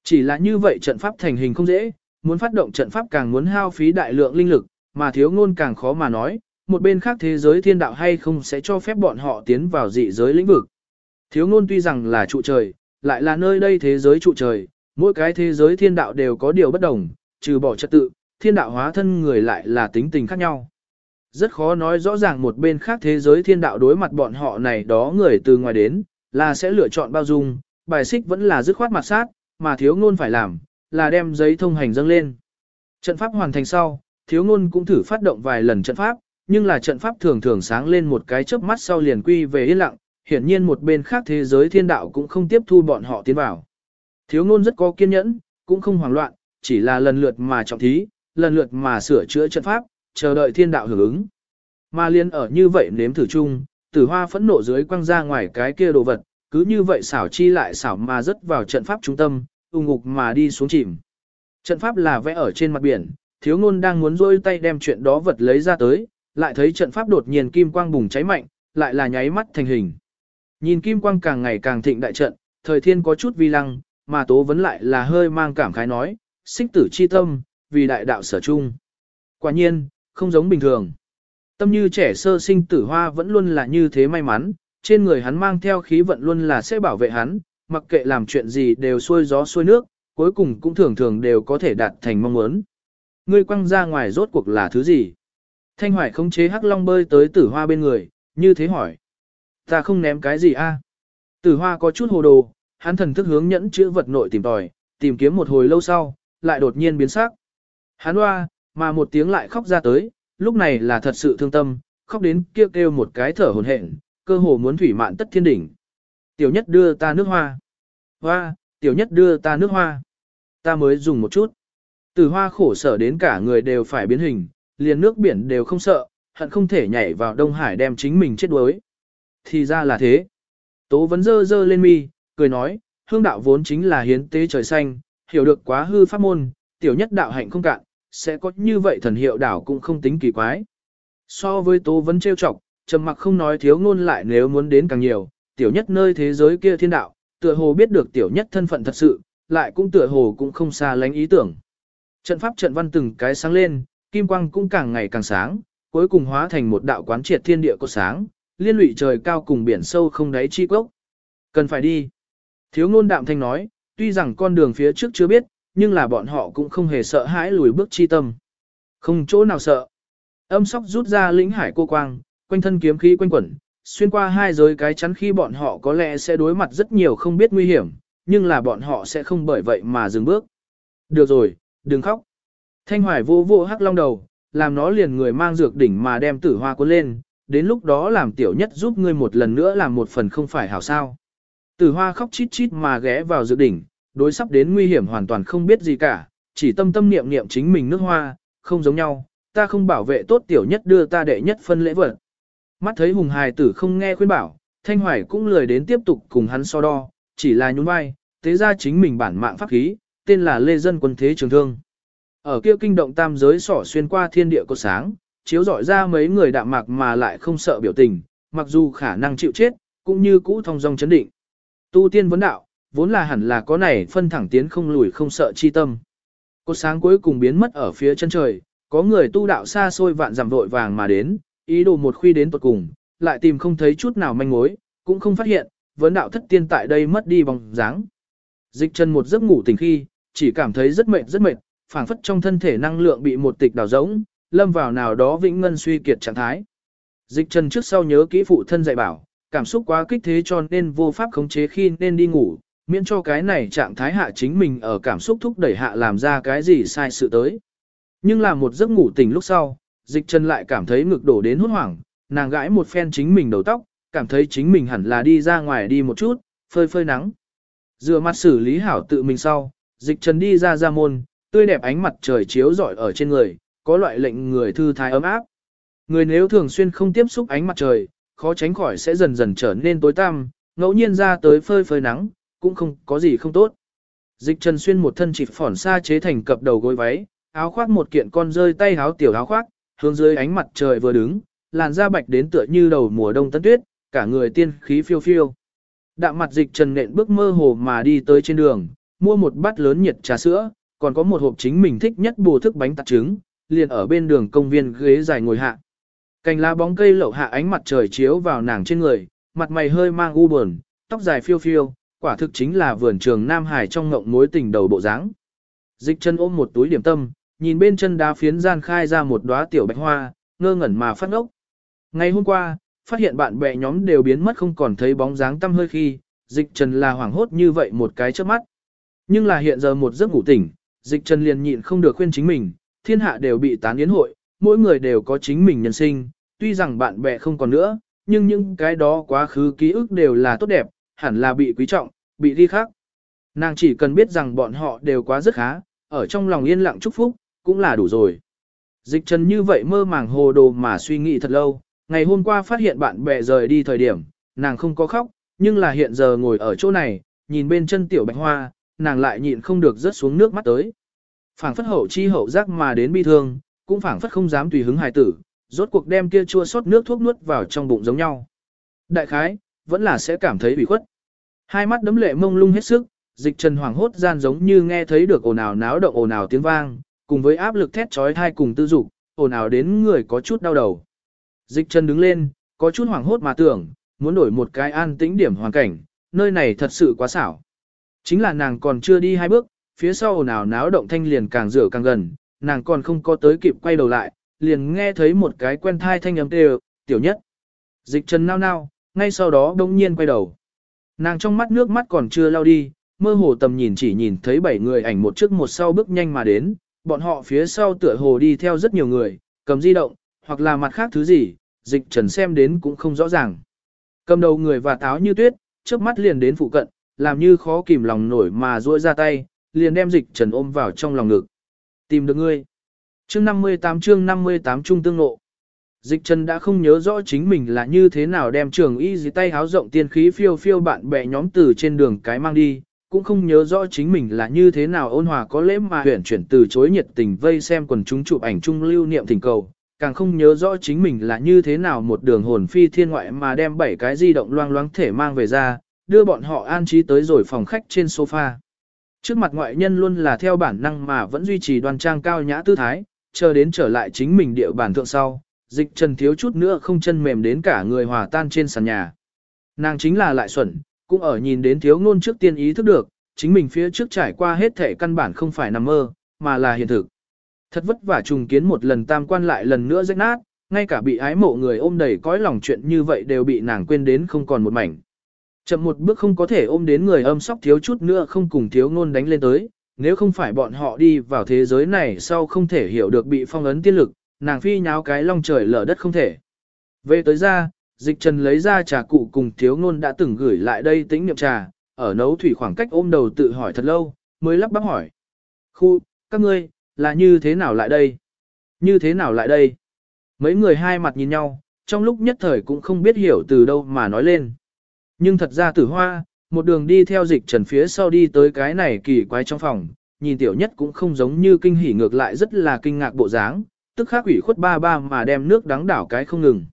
Chỉ là như vậy trận pháp thành hình không dễ, muốn phát động trận pháp càng muốn hao phí đại lượng linh lực, mà thiếu ngôn càng khó mà nói, một bên khác thế giới thiên đạo hay không sẽ cho phép bọn họ tiến vào dị giới lĩnh vực. Thiếu ngôn tuy rằng là trụ trời, lại là nơi đây thế giới trụ trời, mỗi cái thế giới thiên đạo đều có điều bất đồng, trừ bỏ trật tự, thiên đạo hóa thân người lại là tính tình khác nhau. Rất khó nói rõ ràng một bên khác thế giới thiên đạo đối mặt bọn họ này đó người từ ngoài đến, là sẽ lựa chọn bao dung, bài xích vẫn là dứt khoát mặt sát, mà thiếu ngôn phải làm, là đem giấy thông hành dâng lên. Trận pháp hoàn thành sau, thiếu ngôn cũng thử phát động vài lần trận pháp, nhưng là trận pháp thường thường sáng lên một cái chớp mắt sau liền quy về yên lặng, hiển nhiên một bên khác thế giới thiên đạo cũng không tiếp thu bọn họ tiến vào. Thiếu ngôn rất có kiên nhẫn, cũng không hoảng loạn, chỉ là lần lượt mà trọng thí, lần lượt mà sửa chữa trận pháp, chờ đợi thiên đạo hưởng ứng. Mà liên ở như vậy nếm thử chung, tử hoa phẫn nộ dưới quăng ra ngoài cái kia đồ vật, cứ như vậy xảo chi lại xảo mà rớt vào trận pháp trung tâm, ung ngục mà đi xuống chìm. Trận pháp là vẽ ở trên mặt biển, thiếu ngôn đang muốn rôi tay đem chuyện đó vật lấy ra tới, lại thấy trận pháp đột nhiên kim quang bùng cháy mạnh, lại là nháy mắt thành hình. Nhìn kim quang càng ngày càng thịnh đại trận, thời thiên có chút vi lăng, mà tố vấn lại là hơi mang cảm khái nói, sinh tử chi tâm, vì đại đạo sở chung. Quả nhiên, không giống bình thường. Tâm như trẻ sơ sinh tử hoa vẫn luôn là như thế may mắn, trên người hắn mang theo khí vận luôn là sẽ bảo vệ hắn, mặc kệ làm chuyện gì đều xuôi gió xuôi nước, cuối cùng cũng thường thường đều có thể đạt thành mong muốn. Ngươi quăng ra ngoài rốt cuộc là thứ gì? Thanh Hoài không chế hắc long bơi tới tử hoa bên người, như thế hỏi. Ta không ném cái gì a? Tử hoa có chút hồ đồ, hắn thần thức hướng nhẫn chữ vật nội tìm tòi, tìm kiếm một hồi lâu sau, lại đột nhiên biến sắc. Hắn hoa, mà một tiếng lại khóc ra tới, lúc này là thật sự thương tâm, khóc đến kêu kêu một cái thở hồn hển, cơ hồ muốn thủy mạn tất thiên đỉnh. Tiểu nhất đưa ta nước hoa. Hoa, tiểu nhất đưa ta nước hoa. Ta mới dùng một chút. Tử hoa khổ sở đến cả người đều phải biến hình, liền nước biển đều không sợ, hận không thể nhảy vào Đông Hải đem chính mình chết đuối. Thì ra là thế. Tố vấn dơ dơ lên mi, cười nói, hương đạo vốn chính là hiến tế trời xanh, hiểu được quá hư pháp môn, tiểu nhất đạo hạnh không cạn, sẽ có như vậy thần hiệu đảo cũng không tính kỳ quái. So với tố vấn trêu chọc, trầm mặc không nói thiếu ngôn lại nếu muốn đến càng nhiều, tiểu nhất nơi thế giới kia thiên đạo, tựa hồ biết được tiểu nhất thân phận thật sự, lại cũng tựa hồ cũng không xa lánh ý tưởng. Trận pháp trận văn từng cái sáng lên, kim quang cũng càng ngày càng sáng, cuối cùng hóa thành một đạo quán triệt thiên địa của sáng, liên lụy trời cao cùng biển sâu không đáy chi cốc. Cần phải đi. Thiếu ngôn đạm thanh nói, tuy rằng con đường phía trước chưa biết, nhưng là bọn họ cũng không hề sợ hãi lùi bước chi tâm. Không chỗ nào sợ. Âm sóc rút ra lĩnh hải cô quang, quanh thân kiếm khí quanh quẩn, xuyên qua hai giới cái chắn khi bọn họ có lẽ sẽ đối mặt rất nhiều không biết nguy hiểm, nhưng là bọn họ sẽ không bởi vậy mà dừng bước. Được rồi, đừng khóc. Thanh hoài vô vô hắc long đầu, làm nó liền người mang dược đỉnh mà đem tử hoa cuốn lên, đến lúc đó làm tiểu nhất giúp ngươi một lần nữa làm một phần không phải hảo sao. Tử hoa khóc chít chít mà ghé vào dược đỉnh, đối sắp đến nguy hiểm hoàn toàn không biết gì cả, chỉ tâm tâm niệm niệm chính mình nước hoa, không giống nhau, ta không bảo vệ tốt tiểu nhất đưa ta đệ nhất phân lễ vật. Mắt thấy hùng hài tử không nghe khuyên bảo, thanh hoài cũng lười đến tiếp tục cùng hắn so đo, chỉ là nhún vai, tế ra chính mình bản mạng pháp khí, tên là Lê Dân Quân Thế Trường Thương. Ở kia kinh động tam giới sỏ xuyên qua thiên địa có sáng, chiếu rọi ra mấy người đạm mạc mà lại không sợ biểu tình, mặc dù khả năng chịu chết, cũng như cũ thông dong chấn định. Tu tiên vấn đạo, vốn là hẳn là có này phân thẳng tiến không lùi không sợ chi tâm. Cột sáng cuối cùng biến mất ở phía chân trời, có người tu đạo xa xôi vạn dặm vội vàng mà đến, ý đồ một khuy đến tuột cùng, lại tìm không thấy chút nào manh mối, cũng không phát hiện, vấn đạo thất tiên tại đây mất đi bóng dáng. Dịch chân một giấc ngủ tỉnh khi, chỉ cảm thấy rất mệt rất mệt, phảng phất trong thân thể năng lượng bị một tịch đào rỗng, lâm vào nào đó vĩnh ngân suy kiệt trạng thái. Dịch trần trước sau nhớ kỹ phụ thân dạy bảo, cảm xúc quá kích thế cho nên vô pháp khống chế khi nên đi ngủ, miễn cho cái này trạng thái hạ chính mình ở cảm xúc thúc đẩy hạ làm ra cái gì sai sự tới. Nhưng là một giấc ngủ tỉnh lúc sau, dịch trần lại cảm thấy ngực đổ đến hốt hoảng, nàng gãi một phen chính mình đầu tóc, cảm thấy chính mình hẳn là đi ra ngoài đi một chút, phơi phơi nắng. Dựa mặt xử lý hảo tự mình sau, dịch trần đi ra ra môn, tươi đẹp ánh mặt trời chiếu rọi ở trên người, có loại lệnh người thư thái ấm áp. Người nếu thường xuyên không tiếp xúc ánh mặt trời, khó tránh khỏi sẽ dần dần trở nên tối tăm, ngẫu nhiên ra tới phơi phơi nắng, cũng không có gì không tốt. Dịch Trần xuyên một thân chỉ phỏn xa chế thành cập đầu gối váy, áo khoác một kiện con rơi tay áo tiểu áo khoác, hướng dưới ánh mặt trời vừa đứng, làn da bạch đến tựa như đầu mùa đông tân tuyết, cả người tiên khí phiêu phiêu. Đạm mặt dịch Trần nện bước mơ hồ mà đi tới trên đường, mua một bát lớn nhiệt trà sữa, còn có một hộp chính mình thích nhất bồ thức bánh tạt trứng, liền ở bên đường công viên ghế dài ngồi hạ. Cành lá bóng cây lậu hạ ánh mặt trời chiếu vào nàng trên người, mặt mày hơi mang u buồn, tóc dài phiêu phiêu, quả thực chính là vườn trường Nam Hải trong ngộng mối tình đầu bộ dáng. Dịch chân ôm một túi điểm tâm, nhìn bên chân đá phiến gian khai ra một đóa tiểu bạch hoa, ngơ ngẩn mà phát ốc. Ngày hôm qua, phát hiện bạn bè nhóm đều biến mất không còn thấy bóng dáng tâm hơi khi, dịch trần là hoảng hốt như vậy một cái trước mắt. Nhưng là hiện giờ một giấc ngủ tỉnh, dịch trần liền nhịn không được khuyên chính mình, thiên hạ đều bị tán yến hội, mỗi người đều có chính mình nhân sinh, tuy rằng bạn bè không còn nữa, nhưng những cái đó quá khứ ký ức đều là tốt đẹp, hẳn là bị quý trọng, bị ghi khắc. Nàng chỉ cần biết rằng bọn họ đều quá rất khá, ở trong lòng yên lặng chúc phúc, cũng là đủ rồi. Dịch trần như vậy mơ màng hồ đồ mà suy nghĩ thật lâu, ngày hôm qua phát hiện bạn bè rời đi thời điểm, nàng không có khóc, nhưng là hiện giờ ngồi ở chỗ này, nhìn bên chân tiểu bạch hoa, nàng lại nhịn không được rớt xuống nước mắt tới. phảng phất hậu chi hậu giác mà đến bi thương, cũng phảng phất không dám tùy hứng hài tử, rốt cuộc đem kia chua sót nước thuốc nuốt vào trong bụng giống nhau. Đại khái, vẫn là sẽ cảm thấy bị khuất. Hai mắt đấm lệ mông lung hết sức, dịch trần hoàng hốt gian giống như nghe thấy được ồn ào náo động ồn ào tiếng vang, cùng với áp lực thét trói thai cùng tư dục, ồn ào đến người có chút đau đầu. Dịch trần đứng lên, có chút hoảng hốt mà tưởng, muốn đổi một cái an tĩnh điểm hoàn cảnh, nơi này thật sự quá xảo. Chính là nàng còn chưa đi hai bước, phía sau ồn ào náo động thanh liền càng rửa càng gần, nàng còn không có tới kịp quay đầu lại, liền nghe thấy một cái quen thai thanh âm đều tiểu nhất. Dịch trần nao nao, ngay sau đó đông nhiên quay đầu. Nàng trong mắt nước mắt còn chưa lao đi, mơ hồ tầm nhìn chỉ nhìn thấy bảy người ảnh một trước một sau bước nhanh mà đến, bọn họ phía sau tựa hồ đi theo rất nhiều người, cầm di động, hoặc là mặt khác thứ gì, dịch trần xem đến cũng không rõ ràng. Cầm đầu người và táo như tuyết, trước mắt liền đến phụ cận, làm như khó kìm lòng nổi mà duỗi ra tay, liền đem dịch trần ôm vào trong lòng ngực. Tìm được ngươi. Chương 58 chương 58 trung tương nộ. Dịch Trần đã không nhớ rõ chính mình là như thế nào đem trường y dì tay háo rộng tiên khí phiêu phiêu bạn bè nhóm từ trên đường cái mang đi, cũng không nhớ rõ chính mình là như thế nào ôn hòa có lễ mà huyển chuyển từ chối nhiệt tình vây xem quần chúng chụp ảnh chung lưu niệm thỉnh cầu, càng không nhớ rõ chính mình là như thế nào một đường hồn phi thiên ngoại mà đem bảy cái di động loang loáng thể mang về ra, đưa bọn họ an trí tới rồi phòng khách trên sofa. Trước mặt ngoại nhân luôn là theo bản năng mà vẫn duy trì đoan trang cao nhã tư thái, chờ đến trở lại chính mình địa bản thượng sau, dịch trần thiếu chút nữa không chân mềm đến cả người hòa tan trên sàn nhà. Nàng chính là lại xuẩn, cũng ở nhìn đến thiếu ngôn trước tiên ý thức được, chính mình phía trước trải qua hết thể căn bản không phải nằm mơ, mà là hiện thực. Thật vất vả trùng kiến một lần tam quan lại lần nữa rách nát, ngay cả bị ái mộ người ôm đầy cõi lòng chuyện như vậy đều bị nàng quên đến không còn một mảnh. Chậm một bước không có thể ôm đến người âm sóc thiếu chút nữa không cùng thiếu ngôn đánh lên tới, nếu không phải bọn họ đi vào thế giới này sau không thể hiểu được bị phong ấn tiên lực, nàng phi nháo cái long trời lở đất không thể. Về tới ra, dịch trần lấy ra trà cụ cùng thiếu ngôn đã từng gửi lại đây tính niệm trà, ở nấu thủy khoảng cách ôm đầu tự hỏi thật lâu, mới lắp bắp hỏi. Khu, các ngươi, là như thế nào lại đây? Như thế nào lại đây? Mấy người hai mặt nhìn nhau, trong lúc nhất thời cũng không biết hiểu từ đâu mà nói lên. Nhưng thật ra tử hoa, một đường đi theo dịch trần phía sau đi tới cái này kỳ quái trong phòng, nhìn tiểu nhất cũng không giống như kinh hỉ ngược lại rất là kinh ngạc bộ dáng, tức khắc ủy khuất ba ba mà đem nước đắng đảo cái không ngừng.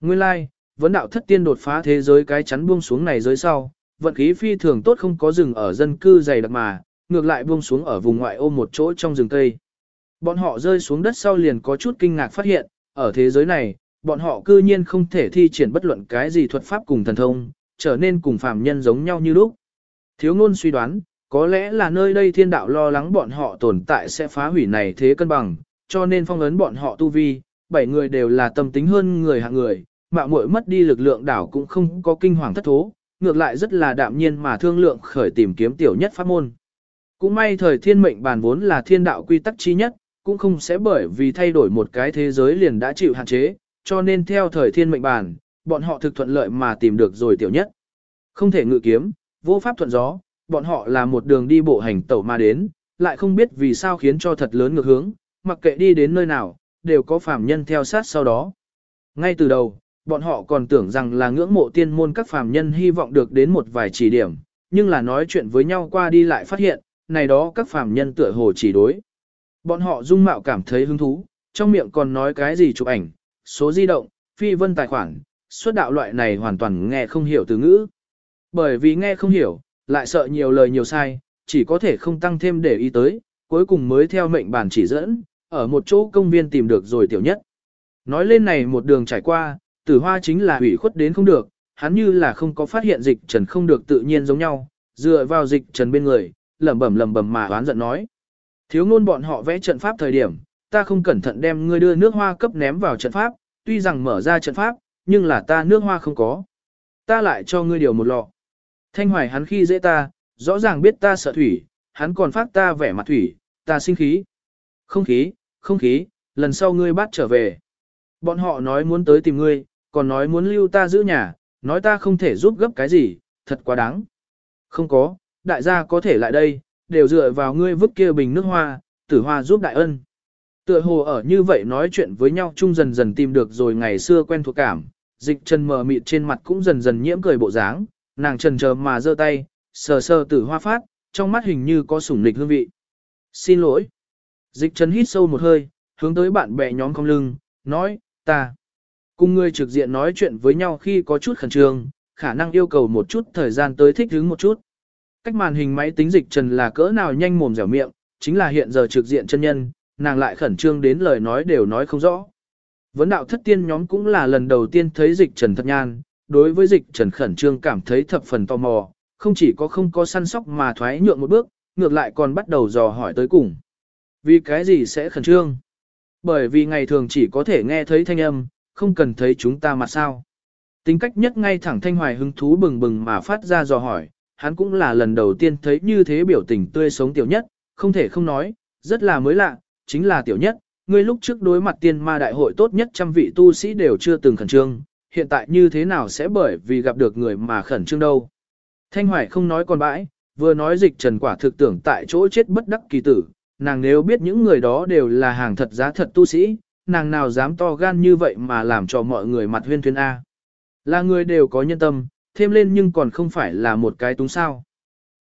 Nguyên lai, like, vấn đạo thất tiên đột phá thế giới cái chắn buông xuống này dưới sau, vận khí phi thường tốt không có rừng ở dân cư dày đặc mà, ngược lại buông xuống ở vùng ngoại ô một chỗ trong rừng cây. Bọn họ rơi xuống đất sau liền có chút kinh ngạc phát hiện, ở thế giới này, bọn họ cư nhiên không thể thi triển bất luận cái gì thuật pháp cùng thần thông, trở nên cùng phàm nhân giống nhau như lúc. Thiếu ngôn suy đoán, có lẽ là nơi đây thiên đạo lo lắng bọn họ tồn tại sẽ phá hủy này thế cân bằng, cho nên phong ấn bọn họ tu vi, bảy người đều là tâm tính hơn người hạng người, mạo muội mất đi lực lượng đảo cũng không có kinh hoàng thất thố, ngược lại rất là đạm nhiên mà thương lượng khởi tìm kiếm tiểu nhất pháp môn. Cũng may thời thiên mệnh bản vốn là thiên đạo quy tắc chi nhất, cũng không sẽ bởi vì thay đổi một cái thế giới liền đã chịu hạn chế, cho nên theo thời thiên mệnh bản, bọn họ thực thuận lợi mà tìm được rồi tiểu nhất. Không thể ngự kiếm, vô pháp thuận gió, bọn họ là một đường đi bộ hành tẩu mà đến, lại không biết vì sao khiến cho thật lớn ngược hướng, mặc kệ đi đến nơi nào, đều có phàm nhân theo sát sau đó. Ngay từ đầu, bọn họ còn tưởng rằng là ngưỡng mộ tiên môn các phàm nhân hy vọng được đến một vài chỉ điểm, nhưng là nói chuyện với nhau qua đi lại phát hiện, này đó các phàm nhân tựa hồ chỉ đối. Bọn họ dung mạo cảm thấy hứng thú, trong miệng còn nói cái gì chụp ảnh, số di động, phi vân tài khoản, xuất đạo loại này hoàn toàn nghe không hiểu từ ngữ. Bởi vì nghe không hiểu, lại sợ nhiều lời nhiều sai, chỉ có thể không tăng thêm để ý tới, cuối cùng mới theo mệnh bản chỉ dẫn, ở một chỗ công viên tìm được rồi tiểu nhất. Nói lên này một đường trải qua, tử hoa chính là hủy khuất đến không được, hắn như là không có phát hiện dịch trần không được tự nhiên giống nhau, dựa vào dịch trần bên người, lẩm bẩm lẩm bẩm mà oán giận nói. Thiếu ngôn bọn họ vẽ trận pháp thời điểm, ta không cẩn thận đem ngươi đưa nước hoa cấp ném vào trận pháp, tuy rằng mở ra trận pháp, nhưng là ta nước hoa không có. Ta lại cho ngươi điều một lọ. Thanh hoài hắn khi dễ ta, rõ ràng biết ta sợ thủy, hắn còn phát ta vẻ mặt thủy, ta sinh khí. Không khí, không khí, lần sau ngươi bắt trở về. Bọn họ nói muốn tới tìm ngươi, còn nói muốn lưu ta giữ nhà, nói ta không thể giúp gấp cái gì, thật quá đáng. Không có, đại gia có thể lại đây, đều dựa vào ngươi vứt kia bình nước hoa, tử hoa giúp đại ân. Tựa hồ ở như vậy nói chuyện với nhau chung dần dần tìm được rồi ngày xưa quen thuộc cảm, dịch Trần mờ mịt trên mặt cũng dần dần nhiễm cười bộ dáng, nàng trần chờ mà giơ tay, sờ sờ tử hoa phát, trong mắt hình như có sủng nịch hương vị. Xin lỗi. Dịch Trần hít sâu một hơi, hướng tới bạn bè nhóm không lưng, nói, ta. Cùng người trực diện nói chuyện với nhau khi có chút khẩn trương, khả năng yêu cầu một chút thời gian tới thích ứng một chút. Cách màn hình máy tính dịch trần là cỡ nào nhanh mồm dẻo miệng, chính là hiện giờ trực diện chân nhân, nàng lại khẩn trương đến lời nói đều nói không rõ. Vấn đạo thất tiên nhóm cũng là lần đầu tiên thấy dịch trần thật nhan, đối với dịch trần khẩn trương cảm thấy thập phần tò mò, không chỉ có không có săn sóc mà thoái nhượng một bước, ngược lại còn bắt đầu dò hỏi tới cùng. Vì cái gì sẽ khẩn trương? Bởi vì ngày thường chỉ có thể nghe thấy thanh âm, không cần thấy chúng ta mà sao. Tính cách nhất ngay thẳng thanh hoài hứng thú bừng bừng mà phát ra dò hỏi, hắn cũng là lần đầu tiên thấy như thế biểu tình tươi sống tiểu nhất, không thể không nói, rất là mới lạ, chính là tiểu nhất, ngươi lúc trước đối mặt tiên ma đại hội tốt nhất trăm vị tu sĩ đều chưa từng khẩn trương, hiện tại như thế nào sẽ bởi vì gặp được người mà khẩn trương đâu. Thanh Hoài không nói còn bãi, vừa nói dịch trần quả thực tưởng tại chỗ chết bất đắc kỳ tử, nàng nếu biết những người đó đều là hàng thật giá thật tu sĩ, nàng nào dám to gan như vậy mà làm cho mọi người mặt huyên thuyên A. Là người đều có nhân tâm, thêm lên nhưng còn không phải là một cái túng sao.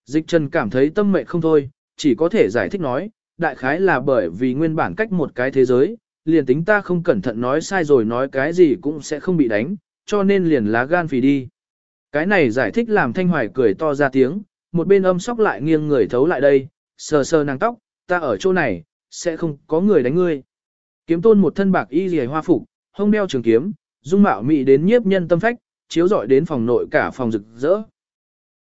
Dịch trần cảm thấy tâm mệnh không thôi, chỉ có thể giải thích nói, đại khái là bởi vì nguyên bản cách một cái thế giới, liền tính ta không cẩn thận nói sai rồi nói cái gì cũng sẽ không bị đánh, cho nên liền lá gan phì đi. Cái này giải thích làm Thanh Hoài cười to ra tiếng, một bên âm sóc lại nghiêng người thấu lại đây, sờ sờ nàng tóc, ta ở chỗ này, sẽ không có người đánh ngươi. Kiếm tôn một thân bạc y rìa hoa phục, hông đeo trường kiếm, dung mạo mị đến nhiếp nhân tâm phách, chiếu rọi đến phòng nội cả phòng rực rỡ.